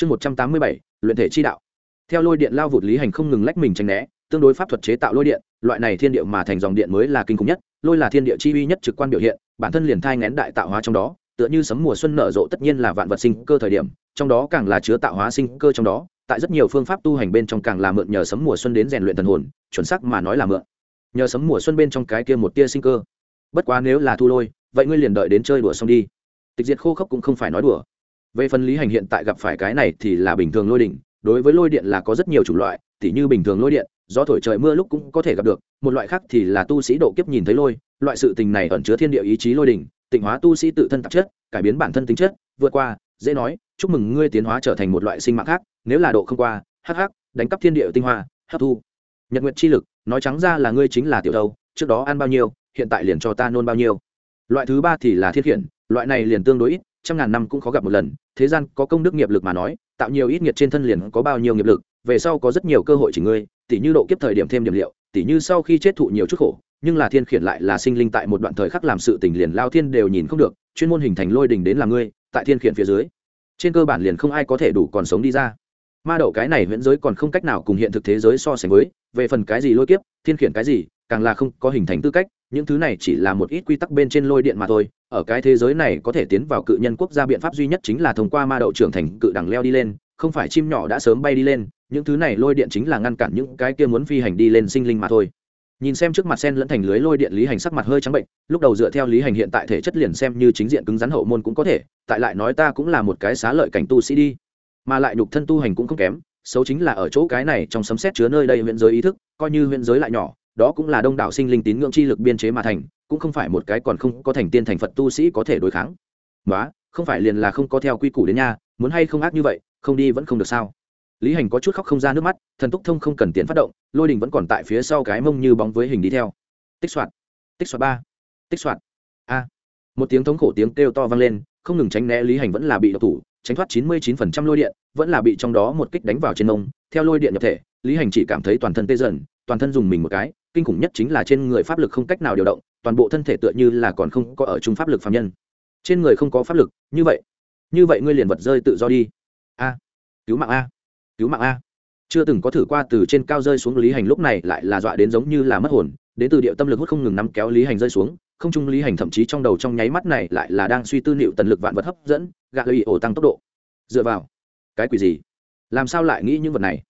chương một trăm tám mươi bảy, luyện thể chi đạo. Theo lôi điện lao vụt lý hành không ngừng lách mình tránh né, tương đối pháp thuật chế tạo lôi điện, loại này thiên địa mà thành dòng điện mới là kinh khủng nhất, lôi là thiên địa chi uy nhất trực quan biểu hiện, bản thân liền thai ngén đại tạo hóa trong đó, tựa như sấm mùa xuân nở rộ tất nhiên là vạn vật sinh cơ thời điểm, trong đó càng là chứa tạo hóa sinh cơ trong đó, tại rất nhiều phương pháp tu hành bên trong càng là mượn nhờ sấm mùa xuân đến rèn luyện thần hồn, chuẩn xác mà nói là mượn. Nhờ sấm mùa xuân bên trong cái kia một tia sinh cơ. Bất quá nếu là thu lôi, vậy ngươi liền đợi đến chơi đùa xong đi. Tịch diệt khô khốc cũng không phải nói đùa về phần lý hành hiện tại gặp phải cái này thì là bình thường lôi đỉnh, đối với lôi điện là có rất nhiều chủng loại, tỉ như bình thường lôi điện do thổi trời mưa lúc cũng có thể gặp được, một loại khác thì là tu sĩ độ kiếp nhìn thấy lôi, loại sự tình này ẩn chứa thiên địa ý chí lôi đỉnh, tịnh hóa tu sĩ tự thân tạp chất, cải biến bản thân tính chất, vượt qua, dễ nói, chúc mừng ngươi tiến hóa trở thành một loại sinh mạng khác, nếu là độ không qua hh đánh cắp thiên địa tinh hoa, hấp thu. Nhật nguyện chi lực, nói trắng ra là ngươi chính là tiểu đâu trước đó ăn bao nhiêu, hiện tại liền cho ta nôn bao nhiêu. Loại thứ ba thì là thiết khiển, loại này liền tương đối ít trăm ngàn năm cũng khó gặp một lần, thế gian có công đức nghiệp lực mà nói, tạo nhiều ít nghiệt trên thân liền có bao nhiêu nghiệp lực, về sau có rất nhiều cơ hội chỉ ngươi, tỉ như độ kiếp thời điểm thêm điểm liệu, tỉ như sau khi chết thụ nhiều chút khổ, nhưng là thiên khiển lại là sinh linh tại một đoạn thời khắc làm sự tình liền lao thiên đều nhìn không được, chuyên môn hình thành lôi đình đến là ngươi, tại thiên khiển phía dưới. Trên cơ bản liền không ai có thể đủ còn sống đi ra. Ma đậu cái này huyễn giới còn không cách nào cùng hiện thực thế giới so sánh với, về phần cái gì lôi kiếp, thiên khiển cái gì càng là không có hình thành tư cách, những thứ này chỉ là một ít quy tắc bên trên lôi điện mà thôi. Ở cái thế giới này có thể tiến vào cự nhân quốc gia biện pháp duy nhất chính là thông qua ma đậu trưởng thành cự đằng leo đi lên, không phải chim nhỏ đã sớm bay đi lên, những thứ này lôi điện chính là ngăn cản những cái kia muốn phi hành đi lên sinh linh mà thôi. Nhìn xem trước mặt sen lẫn thành lưới lôi điện lý hành sắc mặt hơi trắng bệnh, lúc đầu dựa theo lý hành hiện tại thể chất liền xem như chính diện cứng rắn hậu môn cũng có thể, tại lại nói ta cũng là một cái xá lợi cảnh tu sĩ đi. Mà lại nhục thân tu hành cũng không kém, xấu chính là ở chỗ cái này trong sấm xét chứa nơi đây huyện giới ý thức, coi như huyện giới lại nhỏ đó cũng là đông đảo sinh linh tín ngưỡng chi lực biên chế mà thành, cũng không phải một cái còn không có thành tiên thành phật tu sĩ có thể đối kháng. Đó không phải liền là không có theo quy củ đến nha, muốn hay không ác như vậy, không đi vẫn không được sao? Lý hành có chút khóc không ra nước mắt, thần túc thông không cần tiến phát động, lôi đình vẫn còn tại phía sau cái mông như bóng với hình đi theo. Tích soạt tích soạt ba, tích soạt a. Một tiếng thống khổ tiếng kêu to vang lên, không ngừng tránh né lý hành vẫn là bị độc thủ, tránh thoát chín mươi chín phần trăm lôi điện, vẫn là bị trong đó một kích đánh vào trên mông. Theo lôi điện nhập thể, lý hành chỉ cảm thấy toàn thân tê dần, toàn thân dùng mình một cái kinh khủng nhất chính là trên người pháp lực không cách nào điều động, toàn bộ thân thể tựa như là còn không có ở chung pháp lực phạm nhân. Trên người không có pháp lực, như vậy như vậy ngươi liền vật rơi tự do đi. A, cứu mạng a, cứu mạng a. Chưa từng có thử qua từ trên cao rơi xuống lý hành lúc này lại là dọa đến giống như là mất hồn, đến từ điệu tâm lực hút không ngừng nắm kéo lý hành rơi xuống, không trung lý hành thậm chí trong đầu trong nháy mắt này lại là đang suy tư liệu tần lực vạn vật hấp dẫn, gạ lợi ổ tăng tốc độ. Dựa vào, cái quỷ gì? Làm sao lại nghĩ những vật này?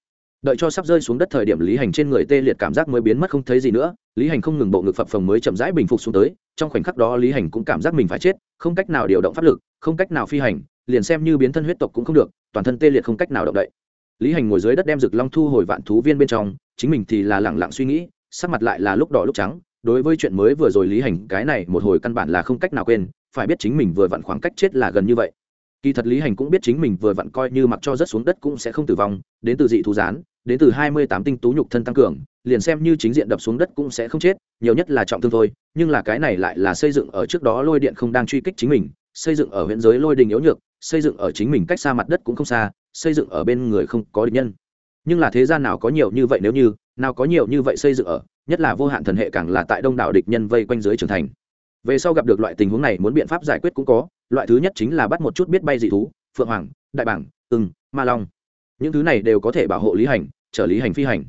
Đợi cho sắp rơi xuống đất thời điểm lý hành trên người tê liệt cảm giác mới biến mất không thấy gì nữa, lý hành không ngừng bộ ngực phập phồng mới chậm rãi bình phục xuống tới, trong khoảnh khắc đó lý hành cũng cảm giác mình phải chết, không cách nào điều động pháp lực, không cách nào phi hành, liền xem như biến thân huyết tộc cũng không được, toàn thân tê liệt không cách nào động đậy. Lý hành ngồi dưới đất đem rực long thu hồi vạn thú viên bên trong, chính mình thì là lẳng lặng suy nghĩ, sắc mặt lại là lúc đỏ lúc trắng, đối với chuyện mới vừa rồi lý hành, cái này một hồi căn bản là không cách nào quên, phải biết chính mình vừa vặn khoảng cách chết là gần như vậy. Kỳ thật lý hành cũng biết chính mình vừa vặn coi như mặc cho rất xuống đất cũng sẽ không tử vong, đến từ dị thú gián đến từ hai mươi tám tinh tú nhục thân tăng cường, liền xem như chính diện đập xuống đất cũng sẽ không chết, nhiều nhất là trọng thương thôi, nhưng là cái này lại là xây dựng ở trước đó lôi điện không đang truy kích chính mình, xây dựng ở huyện giới lôi đình yếu nhược, xây dựng ở chính mình cách xa mặt đất cũng không xa, xây dựng ở bên người không có địch nhân. Nhưng là thế gian nào có nhiều như vậy nếu như, nào có nhiều như vậy xây dựng ở, nhất là vô hạn thần hệ càng là tại đông đảo địch nhân vây quanh dưới trưởng thành. Về sau gặp được loại tình huống này muốn biện pháp giải quyết cũng có, loại thứ nhất chính là bắt một chút biết bay dị thú, phượng hoàng, đại bảng ưng, ma long những thứ này đều có thể bảo hộ lý hành, trở lý hành phi hành.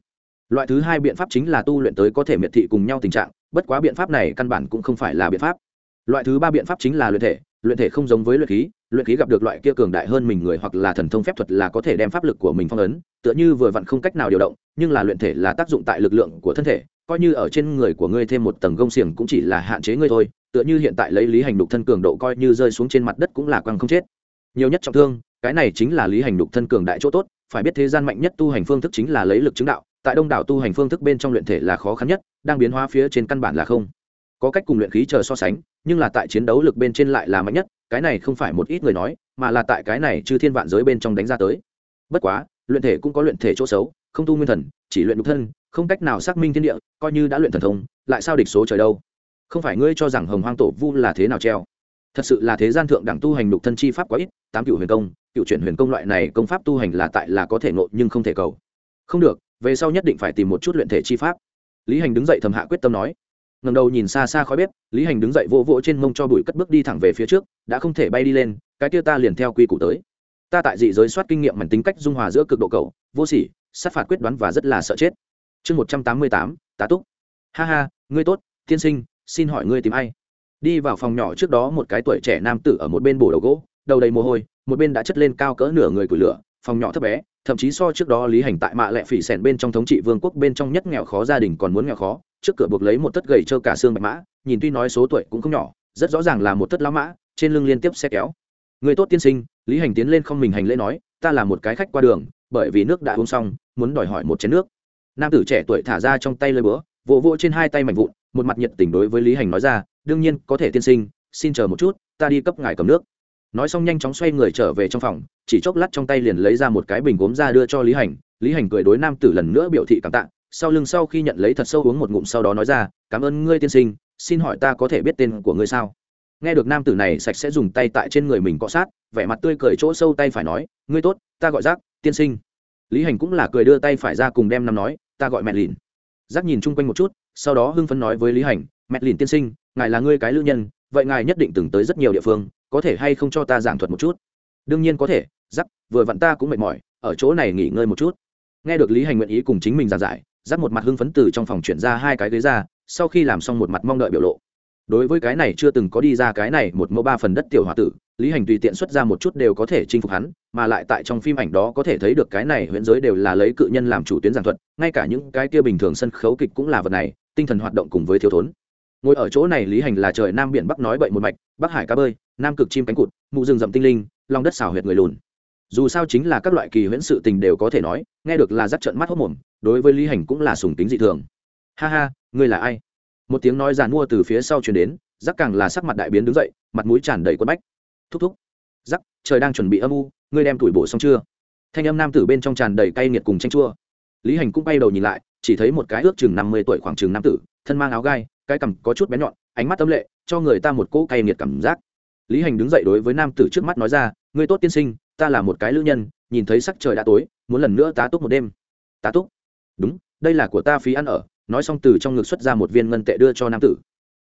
Loại thứ hai biện pháp chính là tu luyện tới có thể miệt thị cùng nhau tình trạng, bất quá biện pháp này căn bản cũng không phải là biện pháp. Loại thứ ba biện pháp chính là luyện thể luyện thể không giống với luyện khí luyện khí gặp được loại kia cường đại hơn mình người hoặc là thần thông phép thuật là có thể đem pháp lực của mình phong ấn, tựa như vừa vặn không cách nào điều động, nhưng là luyện thể là tác dụng tại lực lượng của thân thể, coi như ở trên người của ngươi thêm một tầng gông xiềng cũng chỉ là hạn chế ngươi thôi, tựa như hiện tại lấy lý hành đục thân cường độ coi như rơi xuống trên mặt đất cũng là quăng không chết. Nhiều nhất trọng thương, cái này chính là lý hành đục thân cường đại chỗ tốt phải biết thế gian mạnh nhất tu hành phương thức chính là lấy lực chứng đạo, tại đông đảo tu hành phương thức bên trong luyện thể là khó khăn nhất, đang biến hóa phía trên căn bản là không có cách cùng luyện khí chờ so sánh, nhưng là tại chiến đấu lực bên trên lại là mạnh nhất, cái này không phải một ít người nói, mà là tại cái này chư thiên vạn giới bên trong đánh ra tới. Bất quá, luyện thể cũng có luyện thể chỗ xấu, không tu nguyên thần, chỉ luyện nhục thân, không cách nào xác minh thiên địa, coi như đã luyện thần thông, lại sao địch số trời đâu? Không phải ngươi cho rằng hồng hoang tổ vu là thế nào treo? Thật sự là thế gian thượng đẳng tu hành nhục thân chi pháp quá ít, tám cựu huyền công cựu chuyển huyền công loại này công pháp tu hành là tại là có thể ngộ nhưng không thể cầu. Không được, về sau nhất định phải tìm một chút luyện thể chi pháp. Lý hành đứng dậy thầm hạ quyết tâm nói. Ngầm đầu nhìn xa xa khói bếp, lý hành đứng dậy vỗ vỗ trên mông cho bụi cất bước đi thẳng về phía trước, đã không thể bay đi lên, cái kia ta liền theo quy củ tới. Ta tại dị giới soát kinh nghiệm mảnh tính cách dung hòa giữa cực độ cầu, vô sỉ, sát phạt quyết đoán và rất là sợ chết. Chương một trăm tám mươi tám, tá túc. Ha ha, ngươi tốt, tiên sinh, xin hỏi ngươi tìm ai? Đi vào phòng nhỏ trước đó một cái tuổi trẻ nam tử ở một bên bổ đầu gỗ, đầu đầy mồ hôi một bên đã chất lên cao cỡ nửa người của lửa, phòng nhỏ thấp bé, thậm chí so trước đó lý hành tại mạ lệ phỉ sẻn bên trong thống trị vương quốc bên trong nhất nghèo khó gia đình còn muốn nghèo khó, trước cửa buộc lấy một tất gầy trơ cả xương bạch mã, nhìn tuy nói số tuổi cũng không nhỏ, rất rõ ràng là một tất lá mã, trên lưng liên tiếp xe kéo. Người tốt tiên sinh, lý hành tiến lên không mình hành lễ nói, ta là một cái khách qua đường, bởi vì nước đã uống xong, muốn đòi hỏi một chén nước. Nam tử trẻ tuổi thả ra trong tay lơi bữa vỗ vỗ trên hai tay mạnh vụn, một mặt nhiệt tình đối với lý hành nói ra, đương nhiên, có thể tiên sinh, xin chờ một chút, ta đi cấp ngài cầm nước nói xong nhanh chóng xoay người trở về trong phòng, chỉ chốc lát trong tay liền lấy ra một cái bình gốm ra đưa cho lý hành. Lý hành cười đối nam tử lần nữa biểu thị cảm tạ, sau lưng sau khi nhận lấy thật sâu uống một ngụm sau đó nói ra, cảm ơn ngươi tiên sinh, xin hỏi ta có thể biết tên của ngươi sao? Nghe được nam tử này sạch sẽ dùng tay tại trên người mình cọ sát, vẻ mặt tươi cười chỗ sâu tay phải nói, ngươi tốt, ta gọi giác, tiên sinh. Lý hành cũng là cười đưa tay phải ra cùng đem năm nói, ta gọi mẹ lìn. Giác nhìn chung quanh một chút, sau đó hưng phấn nói với lý hành, mẹ lìn tiên sinh, ngài là ngươi cái lưu nhân, vậy ngài nhất định từng tới rất nhiều địa phương có thể hay không cho ta giảng thuật một chút? Đương nhiên có thể giắc vừa vặn ta cũng mệt mỏi, ở chỗ này nghỉ ngơi một chút. Nghe được lý hành nguyện ý cùng chính mình giảng giải giắc một mặt hưng phấn từ trong phòng chuyển ra hai cái ghế ra, sau khi làm xong một mặt mong đợi biểu lộ. Đối với cái này chưa từng có đi ra cái này một mẫu ba phần đất tiểu h o a tử, lý hành tùy tiện xuất ra một chút đều có thể chinh phục hắn, mà lại tại trong phim ảnh đó có thể thấy được cái này huyễn giới đều là lấy cự nhân làm chủ tuyến giảng thuật, ngay cả những cái kia bình thường sân khấu kịch cũng là vật này, tinh thần hoạt động cùng với thiếu thốn ngồi ở chỗ này lý hành là trời nam biển bắc nói bậy một mạch, bắc hải cá bơi, nam cực chim cánh cụt, mụ rừng rậm tinh linh, lòng đất xào huyệt người lùn. Dù sao chính là các loại kỳ huyễn sự tình đều có thể nói, nghe được là dắt trận mắt hốc mồm, đối với lý hành cũng là sùng tính dị thường. Ha ha, ngươi là ai? Một tiếng nói giàn mua từ phía sau chuyển đến, rắc càng là sắc mặt đại biến đứng dậy, mặt mũi tràn đầy quất bách. Thúc thúc, rắc, trời đang chuẩn bị âm u, ngươi đem tuổi bổ xong chưa? Thanh âm nam tử bên trong tràn đầy cay nghiệt cùng tranh chua. Lý hành cũng bay đầu nhìn lại, chỉ thấy một cái ước chừng năm mươi tuổi khoảng chừng nam tử, thân mang áo gai cái cằm có chút bé nhọn, ánh mắt tâm lệ, cho người ta một cỗ cay nghiệt cảm giác. Lý hành đứng dậy đối với nam tử trước mắt nói ra, ngươi tốt tiên sinh, ta là một cái lữ nhân, nhìn thấy sắc trời đã tối, muốn lần nữa tá túc một đêm. Tá túc? Đúng, đây là của ta phí ăn ở. Nói xong từ trong ngực xuất ra một viên ngân tệ đưa cho nam tử.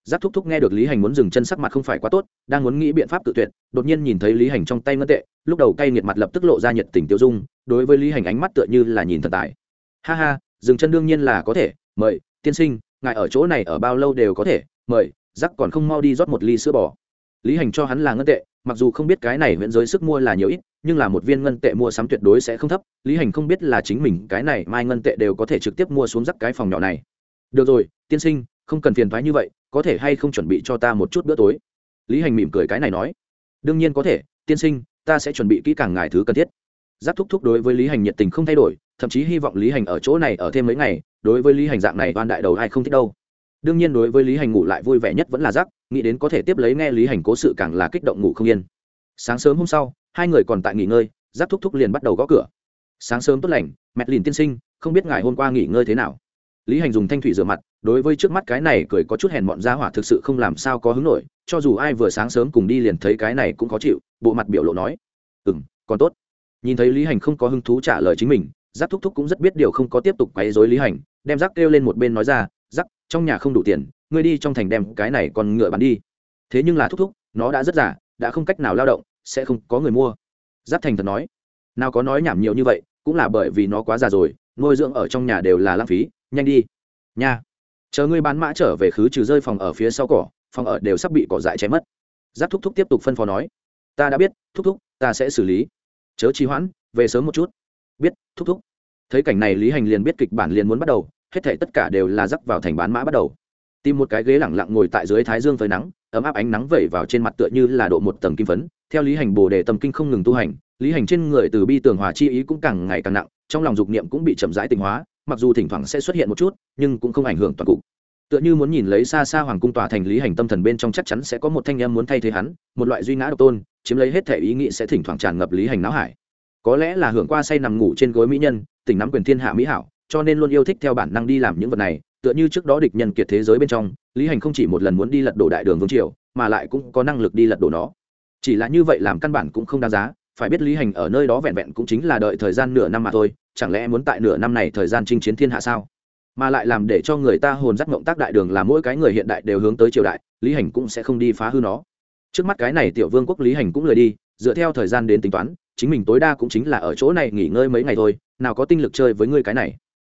Giáp thúc thúc nghe được lý hành muốn dừng chân sắc mặt không phải quá tốt, đang muốn nghĩ biện pháp tự tuyệt, đột nhiên nhìn thấy lý hành trong tay ngân tệ, lúc đầu cay nghiệt mặt lập tức lộ ra nhiệt tình tiêu dung, đối với lý hành ánh mắt tựa như là nhìn thần tài. Ha ha, dừng chân đương nhiên là có thể, mời, tiên sinh ngài ở chỗ này ở bao lâu đều có thể, mời giắc còn không mau đi rót một ly sữa bò. Lý hành cho hắn là ngân tệ, mặc dù không biết cái này huyện giới sức mua là nhiều ít, nhưng là một viên ngân tệ mua sắm tuyệt đối sẽ không thấp, lý hành không biết là chính mình cái này mai ngân tệ đều có thể trực tiếp mua xuống rắc cái phòng nhỏ này. Được rồi, tiên sinh, không cần phiền thoái như vậy, có thể hay không chuẩn bị cho ta một chút bữa tối? Lý hành mỉm cười cái này nói. Đương nhiên có thể, tiên sinh, ta sẽ chuẩn bị kỹ càng ngài thứ cần thiết. Giáp thúc thúc đối với lý hành nhiệt tình không thay đổi, thậm chí hy vọng lý hành ở chỗ này ở thêm mấy ngày đối với lý hành dạng này oan đại đầu ai không thích đâu. Đương nhiên đối với lý hành ngủ lại vui vẻ nhất vẫn là giấc. nghĩ đến có thể tiếp lấy nghe lý hành cố sự càng là kích động ngủ không yên. Sáng sớm hôm sau, hai người còn tại nghỉ ngơi giáp thúc thúc liền bắt đầu gõ cửa. Sáng sớm tốt lành, mẹ lìn tiên sinh, không biết ngài hôm qua nghỉ ngơi thế nào. Lý hành dùng thanh thủy rửa mặt, đối với trước mắt cái này cười có chút hèn mọn ra hỏa thực sự không làm sao có hứng nổi, cho dù ai vừa sáng sớm cùng đi liền thấy cái này cũng khó chịu, bộ mặt biểu lộ nói ừ m còn tốt. Nhìn thấy lý hành không có hứng thú trả lời chính mình giáp thúc thúc cũng rất biết điều không có tiếp tục quấy dối lý hành đem rắc kêu lên một bên nói ra rắc trong nhà không đủ tiền, ngươi đi trong thành đem cái này còn ngựa bán đi. Thế nhưng là thúc thúc, nó đã rất giả đã không cách nào lao động, sẽ không có người mua. Giáp thành thật nói, nào có nói nhảm nhiều như vậy, cũng là bởi vì nó quá già rồi, nuôi dưỡng ở trong nhà đều là lãng phí, nhanh đi. Nha, chờ ngươi bán mã trở về khứ trừ rơi phòng ở phía sau cỏ, phòng ở đều sắp bị cỏ dại cháy mất. Giáp thúc thúc tiếp tục phân phó nói, ta đã biết, thúc thúc, ta sẽ xử lý. Chớ trì hoãn, về sớm một chút. Biết, thúc thúc thấy cảnh này lý hành liền biết kịch bản liền muốn bắt đầu, hết thể tất cả đều là dắt vào thành bán mã bắt đầu. Tìm một cái ghế lẳng lặng ngồi tại dưới thái dương phơi nắng, ấm áp ánh nắng vẩy vào trên mặt tựa như là độ một tầng kim phấn, theo lý hành bồ đề tâm kinh không ngừng tu hành, lý hành trên người từ bi tường hòa chi ý cũng càng ngày càng nặng, trong lòng dục niệm cũng bị chậm rãi tinh hóa, mặc dù thỉnh thoảng sẽ xuất hiện một chút, nhưng cũng không ảnh hưởng toàn cục. Tựa như muốn nhìn lấy xa xa hoàng cung tòa thành lý hành tâm thần bên trong chắc chắn sẽ có một thanh em muốn thay thế hắn, một loại duy ngã độc tôn, chiếm lấy hết thể ý nghĩ sẽ thỉnh thoảng tràn ngập lý hành não hải. Có lẽ là hưởng qua say nằm ngủ trên gối mỹ nhân tỉnh nắm quyền thiên hạ mỹ hảo, cho nên luôn yêu thích theo bản năng đi làm những vật này, tựa như trước đó địch nhân kiệt thế giới bên trong, lý hành không chỉ một lần muốn đi lật đổ đại đường vương triều, mà lại cũng có năng lực đi lật đổ nó. Chỉ là như vậy làm căn bản cũng không đáng giá, phải biết lý hành ở nơi đó vẹn vẹn cũng chính là đợi thời gian nửa năm mà thôi, chẳng lẽ muốn tại nửa năm này thời gian chinh chiến thiên hạ sao? Mà lại làm để cho người ta hồn dắt ngộng tác đại đường là mỗi cái người hiện đại đều hướng tới triều đại, lý hành cũng sẽ không đi phá hư nó. Trước mắt cái này tiểu vương quốc lý hành cũng lười đi, dựa theo thời gian đến tính toán chính mình tối đa cũng chính là ở chỗ này nghỉ ngơi mấy ngày thôi, nào có tinh lực chơi với ngươi cái này.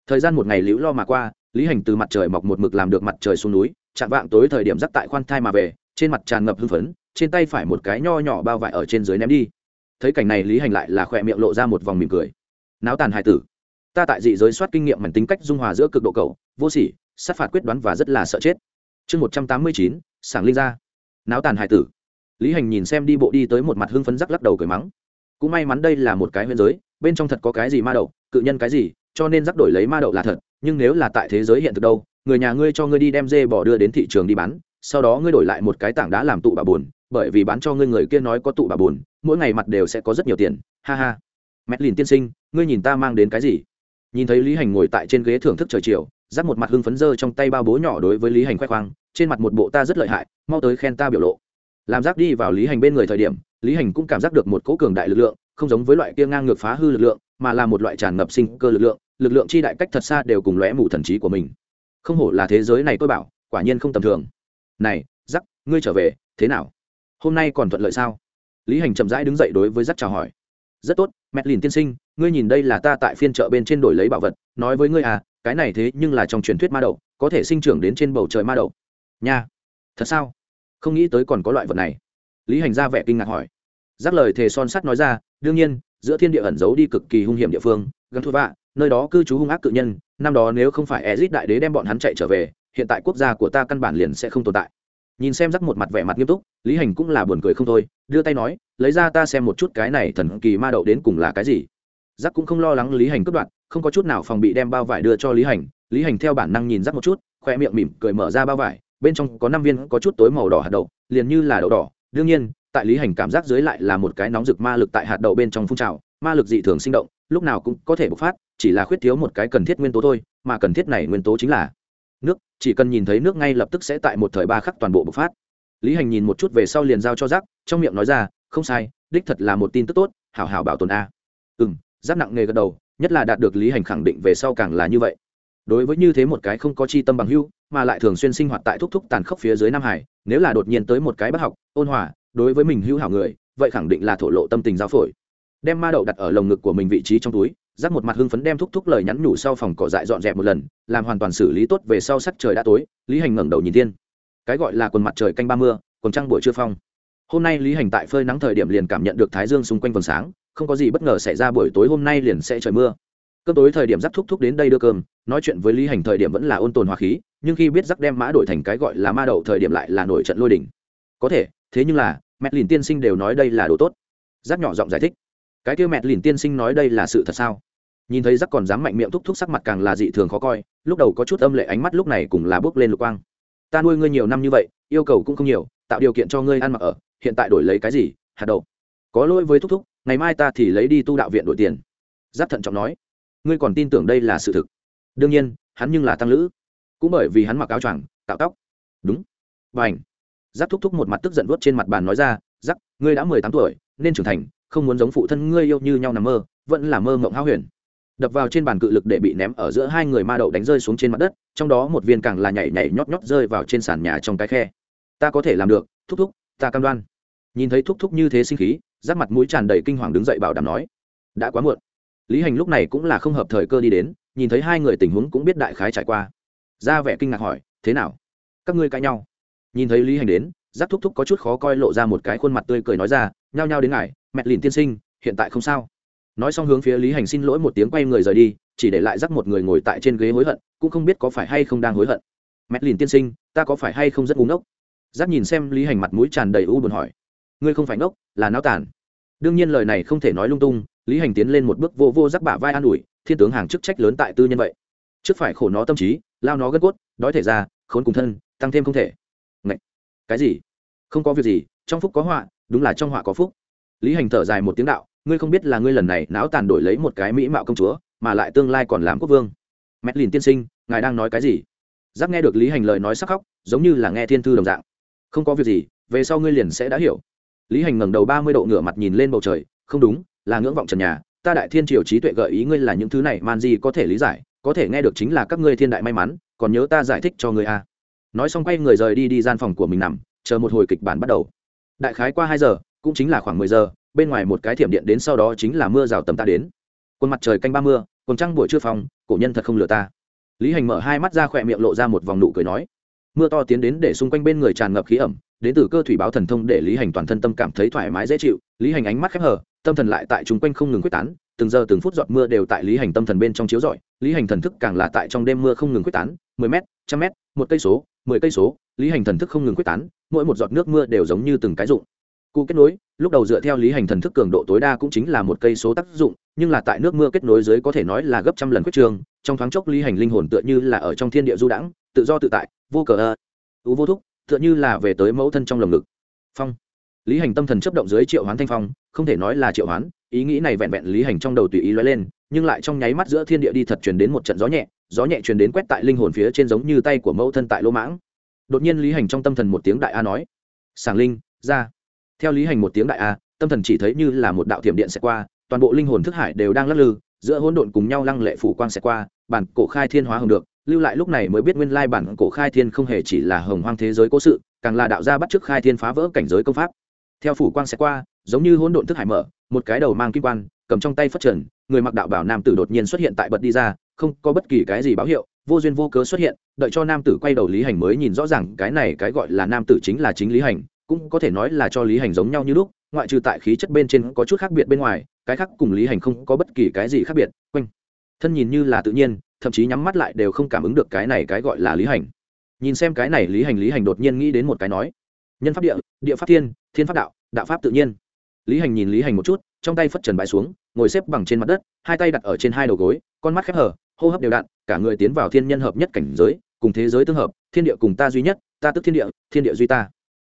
Thời gian một ngày liễu lo mà qua, lý hành từ mặt trời mọc một mực làm được mặt trời xuống núi, chạm vạng tối thời điểm dắt tại khoan thai mà về, trên mặt tràn ngập hưng phấn, trên tay phải một cái nho nhỏ bao vải ở trên dưới ném đi. Thấy cảnh này lý hành lại là khỏe miệng lộ ra một vòng mỉm cười. Náo tàn hải tử, ta tại dị giới soát kinh nghiệm mảnh tính cách dung hòa giữa cực độ cầu vô sỉ, sát phạt quyết đoán và rất là sợ chết. Chương một trăm tám mươi chín, sảng linh ra. Náo tàn hải tử. Lý hành nhìn xem đi bộ đi tới một mặt hưng phấn rắc lắc đầu cười mắng cũng may mắn đây là một cái huyễn giới, bên trong thật có cái gì ma đậu, cự nhân cái gì, cho nên rắc đổi lấy ma đậu là thật, nhưng nếu là tại thế giới hiện thực đâu, người nhà ngươi cho ngươi đi đem dê bỏ đưa đến thị trường đi bán, sau đó ngươi đổi lại một cái tảng đá làm tụ bà buồn, bởi vì bán cho ngươi người kia nói có tụ bà buồn, mỗi ngày mặt đều sẽ có rất nhiều tiền, ha ha. Mét lìn tiên sinh, ngươi nhìn ta mang đến cái gì? Nhìn thấy lý hành ngồi tại trên ghế thưởng thức trời chiều, dắt một mặt hưng phấn dơ trong tay bao bố nhỏ đối với lý hành khoe khoang, trên mặt một bộ ta rất lợi hại, mau tới khen ta biểu lộ. Làm giác đi vào lý hành bên người thời điểm lý hành cũng cảm giác được một cỗ cường đại lực lượng, không giống với loại kia ngang ngược phá hư lực lượng, mà là một loại tràn ngập sinh cơ lực lượng lực lượng chi đại cách thật xa đều cùng lóe mù thần trí của mình. Không hổ là thế giới này tôi bảo, quả nhiên không tầm thường. Này giắc ngươi trở về, thế nào? Hôm nay còn thuận lợi sao? Lý hành chậm rãi đứng dậy đối với giắc chào hỏi. Rất tốt mẹ lìn tiên sinh, ngươi nhìn đây là ta tại phiên chợ bên trên đổi lấy bảo vật, nói với ngươi à cái này thế nhưng là trong truyền thuyết ma đậu, có thể sinh trưởng đến trên bầu trời ma đậu. Nha, thật sao? Không nghĩ tới còn có loại vật này lý hành ra vẻ kinh ngạc hỏi. Giác lời thề son sắt nói ra, đương nhiên, giữa thiên địa ẩn giấu đi cực kỳ hung hiểm địa phương, gần thua vạ, nơi đó cư trú hung ác cự nhân, năm đó nếu không phải ezit đại đế đem bọn hắn chạy trở về, hiện tại quốc gia của ta căn bản liền sẽ không tồn tại. Nhìn xem rắc một mặt vẻ mặt nghiêm túc, lý hành cũng là buồn cười không thôi, đưa tay nói, lấy ra ta xem một chút cái này thần kỳ ma đậu đến cùng là cái gì. Rắc cũng không lo lắng lý hành cướp đoạt, không có chút nào phòng bị đem bao vải đưa cho lý hành. Lý hành theo bản năng nhìn rắc một chút, khoe miệng mỉm cười mở ra bao vải, bên trong có năm viên có chút tối màu đỏ hạt đậu, liền như là đậu đỏ đương nhiên, tại lý hành cảm giác dưới lại là một cái nóng rực ma lực tại hạt đậu bên trong phun trào, ma lực dị thường sinh động, lúc nào cũng có thể bộc phát, chỉ là khuyết thiếu một cái cần thiết nguyên tố thôi, mà cần thiết này nguyên tố chính là nước, chỉ cần nhìn thấy nước ngay lập tức sẽ tại một thời ba khắc toàn bộ bộc phát. Lý hành nhìn một chút về sau liền giao cho giác, trong miệng nói ra, không sai, đích thật là một tin tức tốt, hảo hảo bảo tồn a. Ừ m giác nặng nề gật đầu, nhất là đạt được lý hành khẳng định về sau càng là như vậy. Đối với như thế một cái không có chi tâm bằng hưu mà lại thường xuyên sinh hoạt tại thúc thúc tàn khốc phía dưới nam hải, nếu là đột nhiên tới một cái bác học, ôn hòa, đối với mình hữu hảo người, vậy khẳng định là thổ lộ tâm tình giao phổi. Đem ma đậu đặt ở lồng ngực của mình vị trí trong túi, rắc một mặt hưng phấn đem thúc thúc lời nhắn nhủ sau phòng cỏ dại dọn dẹp một lần, làm hoàn toàn xử lý tốt về sau sắc trời đã tối, lý hành ngẩng đầu nhìn thiên. Cái gọi là quần mặt trời canh ba mưa, quần trăng buổi trưa phong. Hôm nay lý hành tại phơi nắng thời điểm liền cảm nhận được thái dương xung quanh vầng sáng, không có gì bất ngờ xảy ra buổi tối hôm nay liền sẽ trời mưa cơm tối thời điểm giáp thúc thúc đến đây đưa cơm, nói chuyện với lý hành thời điểm vẫn là ôn tồn hòa khí, nhưng khi biết giáp đem mã đổi thành cái gọi là ma đậu thời điểm lại là nổi trận lôi đỉnh có thể, thế nhưng là, mẹ lìn tiên sinh đều nói đây là đồ tốt. Giáp nhỏ giọng giải thích. Cái kia mẹ lìn tiên sinh nói đây là sự thật sao? Nhìn thấy giáp còn dám mạnh miệng thúc thúc sắc mặt càng là dị thường khó coi, lúc đầu có chút âm lệ ánh mắt lúc này cũng là bước lên lục quang. Ta nuôi ngươi nhiều năm như vậy, yêu cầu cũng không nhiều, tạo điều kiện cho ngươi ăn mặc ở, hiện tại đổi lấy cái gì, hạt đậu. Có lỗi với thúc thúc, ngày mai ta thì lấy đi tu đạo viện đổi tiền. Giáp thận trọng nói ngươi còn tin tưởng đây là sự thực. Đương nhiên, hắn nhưng là tăng lữ. Cũng bởi vì hắn mặc áo choàng, tạo tóc. Đúng. Và ảnh giáp thúc thúc một mặt tức giận vuốt trên mặt bàn nói ra, giáp, ngươi đã mười tám tuổi, nên trưởng thành, không muốn giống phụ thân ngươi yêu như nhau nằm mơ, vẫn là mơ mộng háo huyền. Đập vào trên bàn cự lực để bị ném ở giữa hai người ma đậu đánh rơi xuống trên mặt đất, trong đó một viên càng là nhảy nhảy nhót nhót rơi vào trên sàn nhà trong cái khe. Ta có thể làm được, thúc thúc, ta cam đoan. Nhìn thấy thúc thúc như thế sinh khí, giáp mặt mũi tràn đầy kinh hoàng đứng dậy bảo đảm nói, đã quá muộn lý hành lúc này cũng là không hợp thời cơ đi đến, nhìn thấy hai người tình huống cũng biết đại khái trải qua. Ra vẻ kinh ngạc hỏi, thế nào? Các ngươi cãi nhau? Nhìn thấy lý hành đến giáp thúc thúc có chút khó coi lộ ra một cái khuôn mặt tươi cười nói ra, nhao nhao đến ngài, mẹ lìn tiên sinh, hiện tại không sao. Nói xong hướng phía lý hành xin lỗi một tiếng quay người rời đi, chỉ để lại Giáp một người ngồi tại trên ghế hối hận, cũng không biết có phải hay không đang hối hận. Mẹ lìn tiên sinh, ta có phải hay không rất ngu ngốc? Giáp nhìn xem lý hành mặt mũi tràn đầy u buồn hỏi, ngươi không phải ngốc, là náo tàn đương nhiên lời này không thể nói lung tung, lý hành tiến lên một bước vô vô rắc bả vai an ủi, thiên tướng hàng chức trách lớn tại tư nhân vậy. Trước phải khổ nó tâm trí, lao nó gân cốt, đói thể ra, khốn cùng thân, tăng thêm không thể. Ngậy! cái gì? Không có việc gì, trong phúc có họa, đúng là trong họa có phúc. Lý hành thở dài một tiếng đạo, ngươi không biết là ngươi lần này não tàn đổi lấy một cái mỹ mạo công chúa, mà lại tương lai còn làm quốc vương. Mét lìn tiên sinh, ngài đang nói cái gì? Giác nghe được lý hành lời nói sắc khóc, giống như là nghe thiên thư đồng dạng. Không có việc gì, về sau ngươi liền sẽ đã hiểu lý hành ngẩng đầu ba mươi độ ngửa mặt nhìn lên bầu trời, không đúng, là ngưỡng vọng trần nhà, ta đại thiên triều trí tuệ gợi ý ngươi là những thứ này, man di có thể lý giải, có thể nghe được chính là các ngươi thiên đại may mắn, còn nhớ ta giải thích cho ngươi a. À. nói xong quay người rời đi đi gian phòng của mình nằm, chờ một hồi kịch bản bắt đầu. Đại khái qua hai giờ, cũng chính là khoảng mười giờ, bên ngoài một cái thiểm điện đến sau đó chính là mưa rào tầm ta đến. Quân mặt trời canh ba mưa còn trăng buổi trưa phòng, cổ nhân thật không lừa ta. Lý hành mở hai mắt ra khỏe miệng lộ ra một vòng nụ cười nói, mưa to tiến đến để xung quanh bên người tràn ngập khí ẩm đến từ cơ thủy báo thần thông để lý hành toàn thân tâm cảm thấy thoải mái dễ chịu, lý hành ánh mắt khép hờ, tâm thần lại tại chung quanh không ngừng quyết tán, từng giờ từng phút giọt mưa đều tại lý hành tâm thần bên trong chiếu rọi, lý hành thần thức càng là tại trong đêm mưa không ngừng quyết tán, mười m trăm m một cây số, mười cây số, lý hành thần thức không ngừng quyết tán, mỗi một giọt nước mưa đều giống như từng cái dụng cụ kết nối, lúc đầu dựa theo lý hành thần thức cường độ tối đa cũng chính là một cây số tác dụng, nhưng là tại nước mưa kết nối dưới có thể nói là gấp trăm lần quyết trường, trong thoáng chốc lý hành linh hồn tựa như là ở trong thiên địa du đãng, tự do tự tại, vô cờ ơ ưu vô thúc tựa như là về tới mẫu thân trong lồng ngực. Phong. Lý hành tâm thần chấp động dưới triệu hoán thanh phong, không thể nói là triệu hoán, ý nghĩ này vẹn vẹn lý hành trong đầu tùy ý lóe lên, nhưng lại trong nháy mắt giữa thiên địa đi thật truyền đến một trận gió nhẹ gió nhẹ truyền đến quét tại linh hồn phía trên giống như tay của mẫu thân tại lỗ mãng. Đột nhiên lý hành trong tâm thần một tiếng đại a nói, sảng linh, ra. Theo lý hành một tiếng đại a, tâm thần chỉ thấy như là một đạo thiểm điện sẽ qua, toàn bộ linh hồn thức hải đều đang lắc lư, giữa hỗn độn cùng nhau lăng lệ phủ quang sẽ qua bản cổ khai thiên hóa hồng được, lưu lại lúc này mới biết nguyên lai bản cổ khai thiên không hề chỉ là hồng hoang thế giới cố sự, càng là đạo gia bắt chước khai thiên phá vỡ cảnh giới công pháp. Theo phủ quang sẽ qua, giống như hỗn độn thức hải mở, một cái đầu mang kim quan, cầm trong tay phất trần, người mặc đạo bảo nam tử đột nhiên xuất hiện tại bật đi ra, không có bất kỳ cái gì báo hiệu, vô duyên vô cớ xuất hiện, đợi cho nam tử quay đầu lý hành mới nhìn rõ ràng cái này cái gọi là nam tử chính là chính lý hành, cũng có thể nói là cho lý hành giống nhau như lúc, ngoại trừ tại khí chất bên trên có chút khác biệt bên ngoài, cái khác cùng lý hành không có bất kỳ cái gì khác biệt, quanh thân nhìn như là tự nhiên, thậm chí nhắm mắt lại đều không cảm ứng được cái này cái gọi là lý hành. Nhìn xem cái này lý hành lý hành đột nhiên nghĩ đến một cái nói, nhân pháp địa địa pháp thiên thiên pháp đạo đạo pháp tự nhiên. Lý hành nhìn lý hành một chút, trong tay phất trần bãi xuống, ngồi xếp bằng trên mặt đất, hai tay đặt ở trên hai đầu gối, con mắt khép hở, hô hấp đều đặn, cả người tiến vào thiên nhân hợp nhất cảnh giới, cùng thế giới tương hợp, thiên địa cùng ta duy nhất, ta tức thiên địa thiên địa duy ta.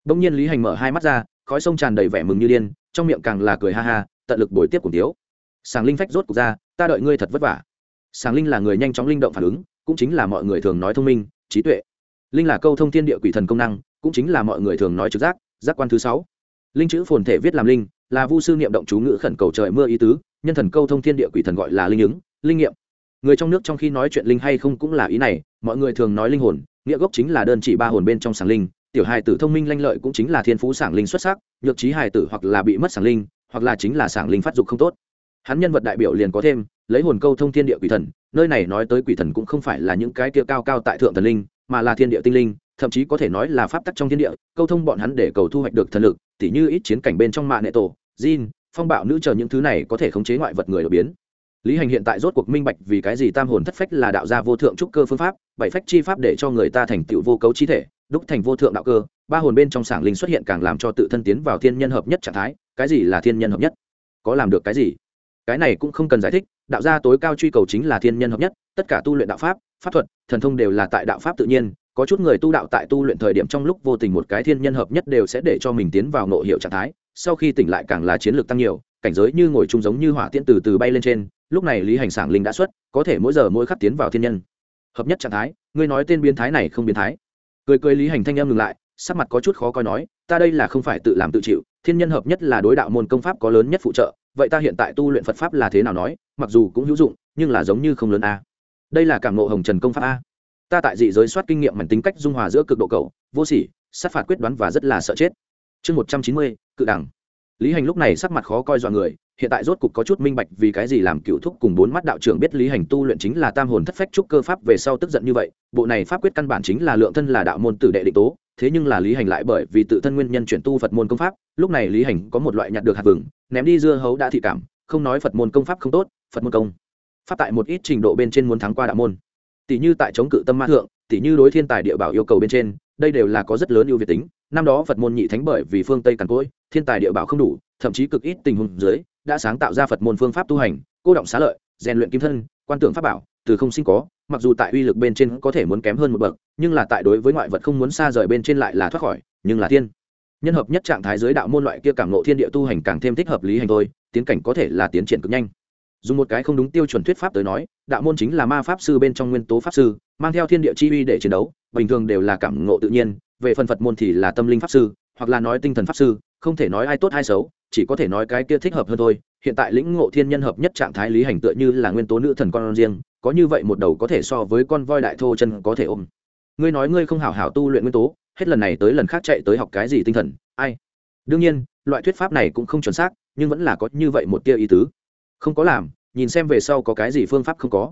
Đông nhiên lý hành mở hai mắt ra, khói sông tràn đầy vẻ mừng như điên, trong miệng càng là cười ha ha, tận lực bồi tiếp cùng tiếu. Sàng linh phách rốt cục ra, ta đợi ngươi thật vất vả sáng linh là người nhanh chóng linh động phản ứng, cũng chính là mọi người thường nói thông minh, trí tuệ. Linh là câu thông thiên địa quỷ thần công năng, cũng chính là mọi người thường nói trực giác giác quan thứ sáu. Linh chữ phồn thể viết làm linh, là vu sư niệm động chú ngữ khẩn cầu trời mưa ý tứ, nhân thần câu thông thiên địa quỷ thần gọi là linh ứng, linh nghiệm. Người trong nước trong khi nói chuyện linh hay không cũng là ý này, mọi người thường nói linh hồn, nghĩa gốc chính là đơn chỉ ba hồn bên trong sảng linh, tiểu hài tử thông minh lanh lợi cũng chính là thiên phú sảng linh xuất sắc, nhược trí hài tử hoặc là bị mất sảng linh, hoặc là chính là sảng linh phát dục không tốt hắn nhân vật đại biểu liền có thêm lấy hồn câu thông thiên địa quỷ thần nơi này nói tới quỷ thần cũng không phải là những cái kia cao cao tại thượng thần linh mà là thiên địa tinh linh thậm chí có thể nói là pháp tắc trong thiên địa câu thông bọn hắn để cầu thu hoạch được thần lực tỉ như ít chiến cảnh bên trong mạng nệ tổ Jin, phong bạo nữ chờ những thứ này có thể khống chế ngoại vật người đột biến. Lý hành hiện tại rốt cuộc minh bạch vì cái gì tam hồn thất phách là đạo gia vô thượng trúc cơ phương pháp bảy phách chi pháp để cho người ta thành tựu vô cấu chi thể đúc thành vô thượng đạo cơ ba hồn bên trong sảng linh xuất hiện càng làm cho tự thân tiến vào thiên nhân hợp nhất trạng thái cái gì là thiên nhân hợp nhất? Có làm được cái gì? Cái này cũng không cần giải thích, đạo gia tối cao truy cầu chính là thiên nhân hợp nhất, tất cả tu luyện đạo pháp pháp thuật, thần thông đều là tại đạo pháp tự nhiên, có chút người tu đạo tại tu luyện thời điểm trong lúc vô tình một cái thiên nhân hợp nhất đều sẽ để cho mình tiến vào nội hiệu trạng thái, sau khi tỉnh lại càng là chiến lược tăng nhiều, cảnh giới như ngồi chung giống như hỏa tiễn từ từ bay lên trên, lúc này lý hành sảng linh đã xuất, có thể mỗi giờ mỗi khắc tiến vào thiên nhân. Hợp nhất trạng thái, ngươi nói tên biến thái này không biến thái. Cười cười lý hành thanh em ngừng lại, sắc mặt có chút khó coi nói, ta đây là không phải tự làm tự chịu, thiên nhân hợp nhất là đối đạo môn công pháp có lớn nhất phụ trợ vậy ta hiện tại tu luyện phật pháp là thế nào nói, mặc dù cũng hữu dụng, nhưng là giống như không lớn a. Đây là cảm nộ hồng trần công pháp a. Ta tại dị giới soát kinh nghiệm mảnh tính cách dung hòa giữa cực độ cầu, vô sỉ, sát phạt quyết đoán và rất là sợ chết. Chương một trăm chín mươi, cự đẳng. Lý hành lúc này sắc mặt khó coi dọa người hiện tại rốt cục có chút minh bạch vì cái gì làm cựu thúc cùng bốn mắt đạo trưởng biết lý hành tu luyện chính là tam hồn thất phách trúc cơ pháp về sau tức giận như vậy. Bộ này pháp quyết căn bản chính là lượng thân là đạo môn tử đệ định tố, thế nhưng là lý hành lại bởi vì tự thân nguyên nhân chuyển tu phật môn công pháp, lúc này lý hành có một loại nhặt được hạt vừng, ném đi dưa hấu đã thị cảm, không nói phật môn công pháp không tốt, phật môn công. Pháp tại một ít trình độ bên trên muốn thắng qua đạo môn. Tỷ như tại chống cự tâm ma thượng, tỷ như đối thiên tài địa bảo yêu cầu bên trên, đây đều là có rất lớn ưu việt tính. Năm đó phật môn nhị thánh bởi vì phương tây càn cỗi, thiên tài địa bảo không đủ, thậm chí cực ít tình huống dưới đã sáng tạo ra phật môn phương pháp tu hành, cô động xá lợi, rèn luyện kim thân, quan tưởng pháp bảo, từ không sinh có, mặc dù tại uy lực bên trên có thể muốn kém hơn một bậc, nhưng là tại đối với ngoại vật không muốn xa rời bên trên lại là thoát khỏi, nhưng là thiên. Nhân hợp nhất trạng thái giới đạo môn loại kia cảm nộ thiên địa tu hành càng thêm thích hợp lý hành thôi, tiến cảnh có thể là tiến triển cực nhanh. Dùng một cái không đúng tiêu chuẩn thuyết pháp tới nói, đạo môn chính là ma pháp sư bên trong nguyên tố pháp sư, mang theo thiên địa chi uy để chiến đấu, bình thường đều là cảm ngộ tự nhiên, về phần phật môn thì là tâm linh pháp sư, hoặc là nói tinh thần pháp sư, không thể nói ai tốt ai xấu chỉ có thể nói cái kia thích hợp hơn thôi. Hiện tại lĩnh ngộ thiên nhân hợp nhất trạng thái lý hành tựa như là nguyên tố nữ thần con riêng, có như vậy một đầu có thể so với con voi đại thô chân có thể ôm. Ngươi nói ngươi không hảo hảo tu luyện nguyên tố, hết lần này tới lần khác chạy tới học cái gì tinh thần, ai? Đương nhiên, loại thuyết pháp này cũng không chuẩn xác, nhưng vẫn là có như vậy một tia ý tứ. Không có làm, nhìn xem về sau có cái gì phương pháp không có.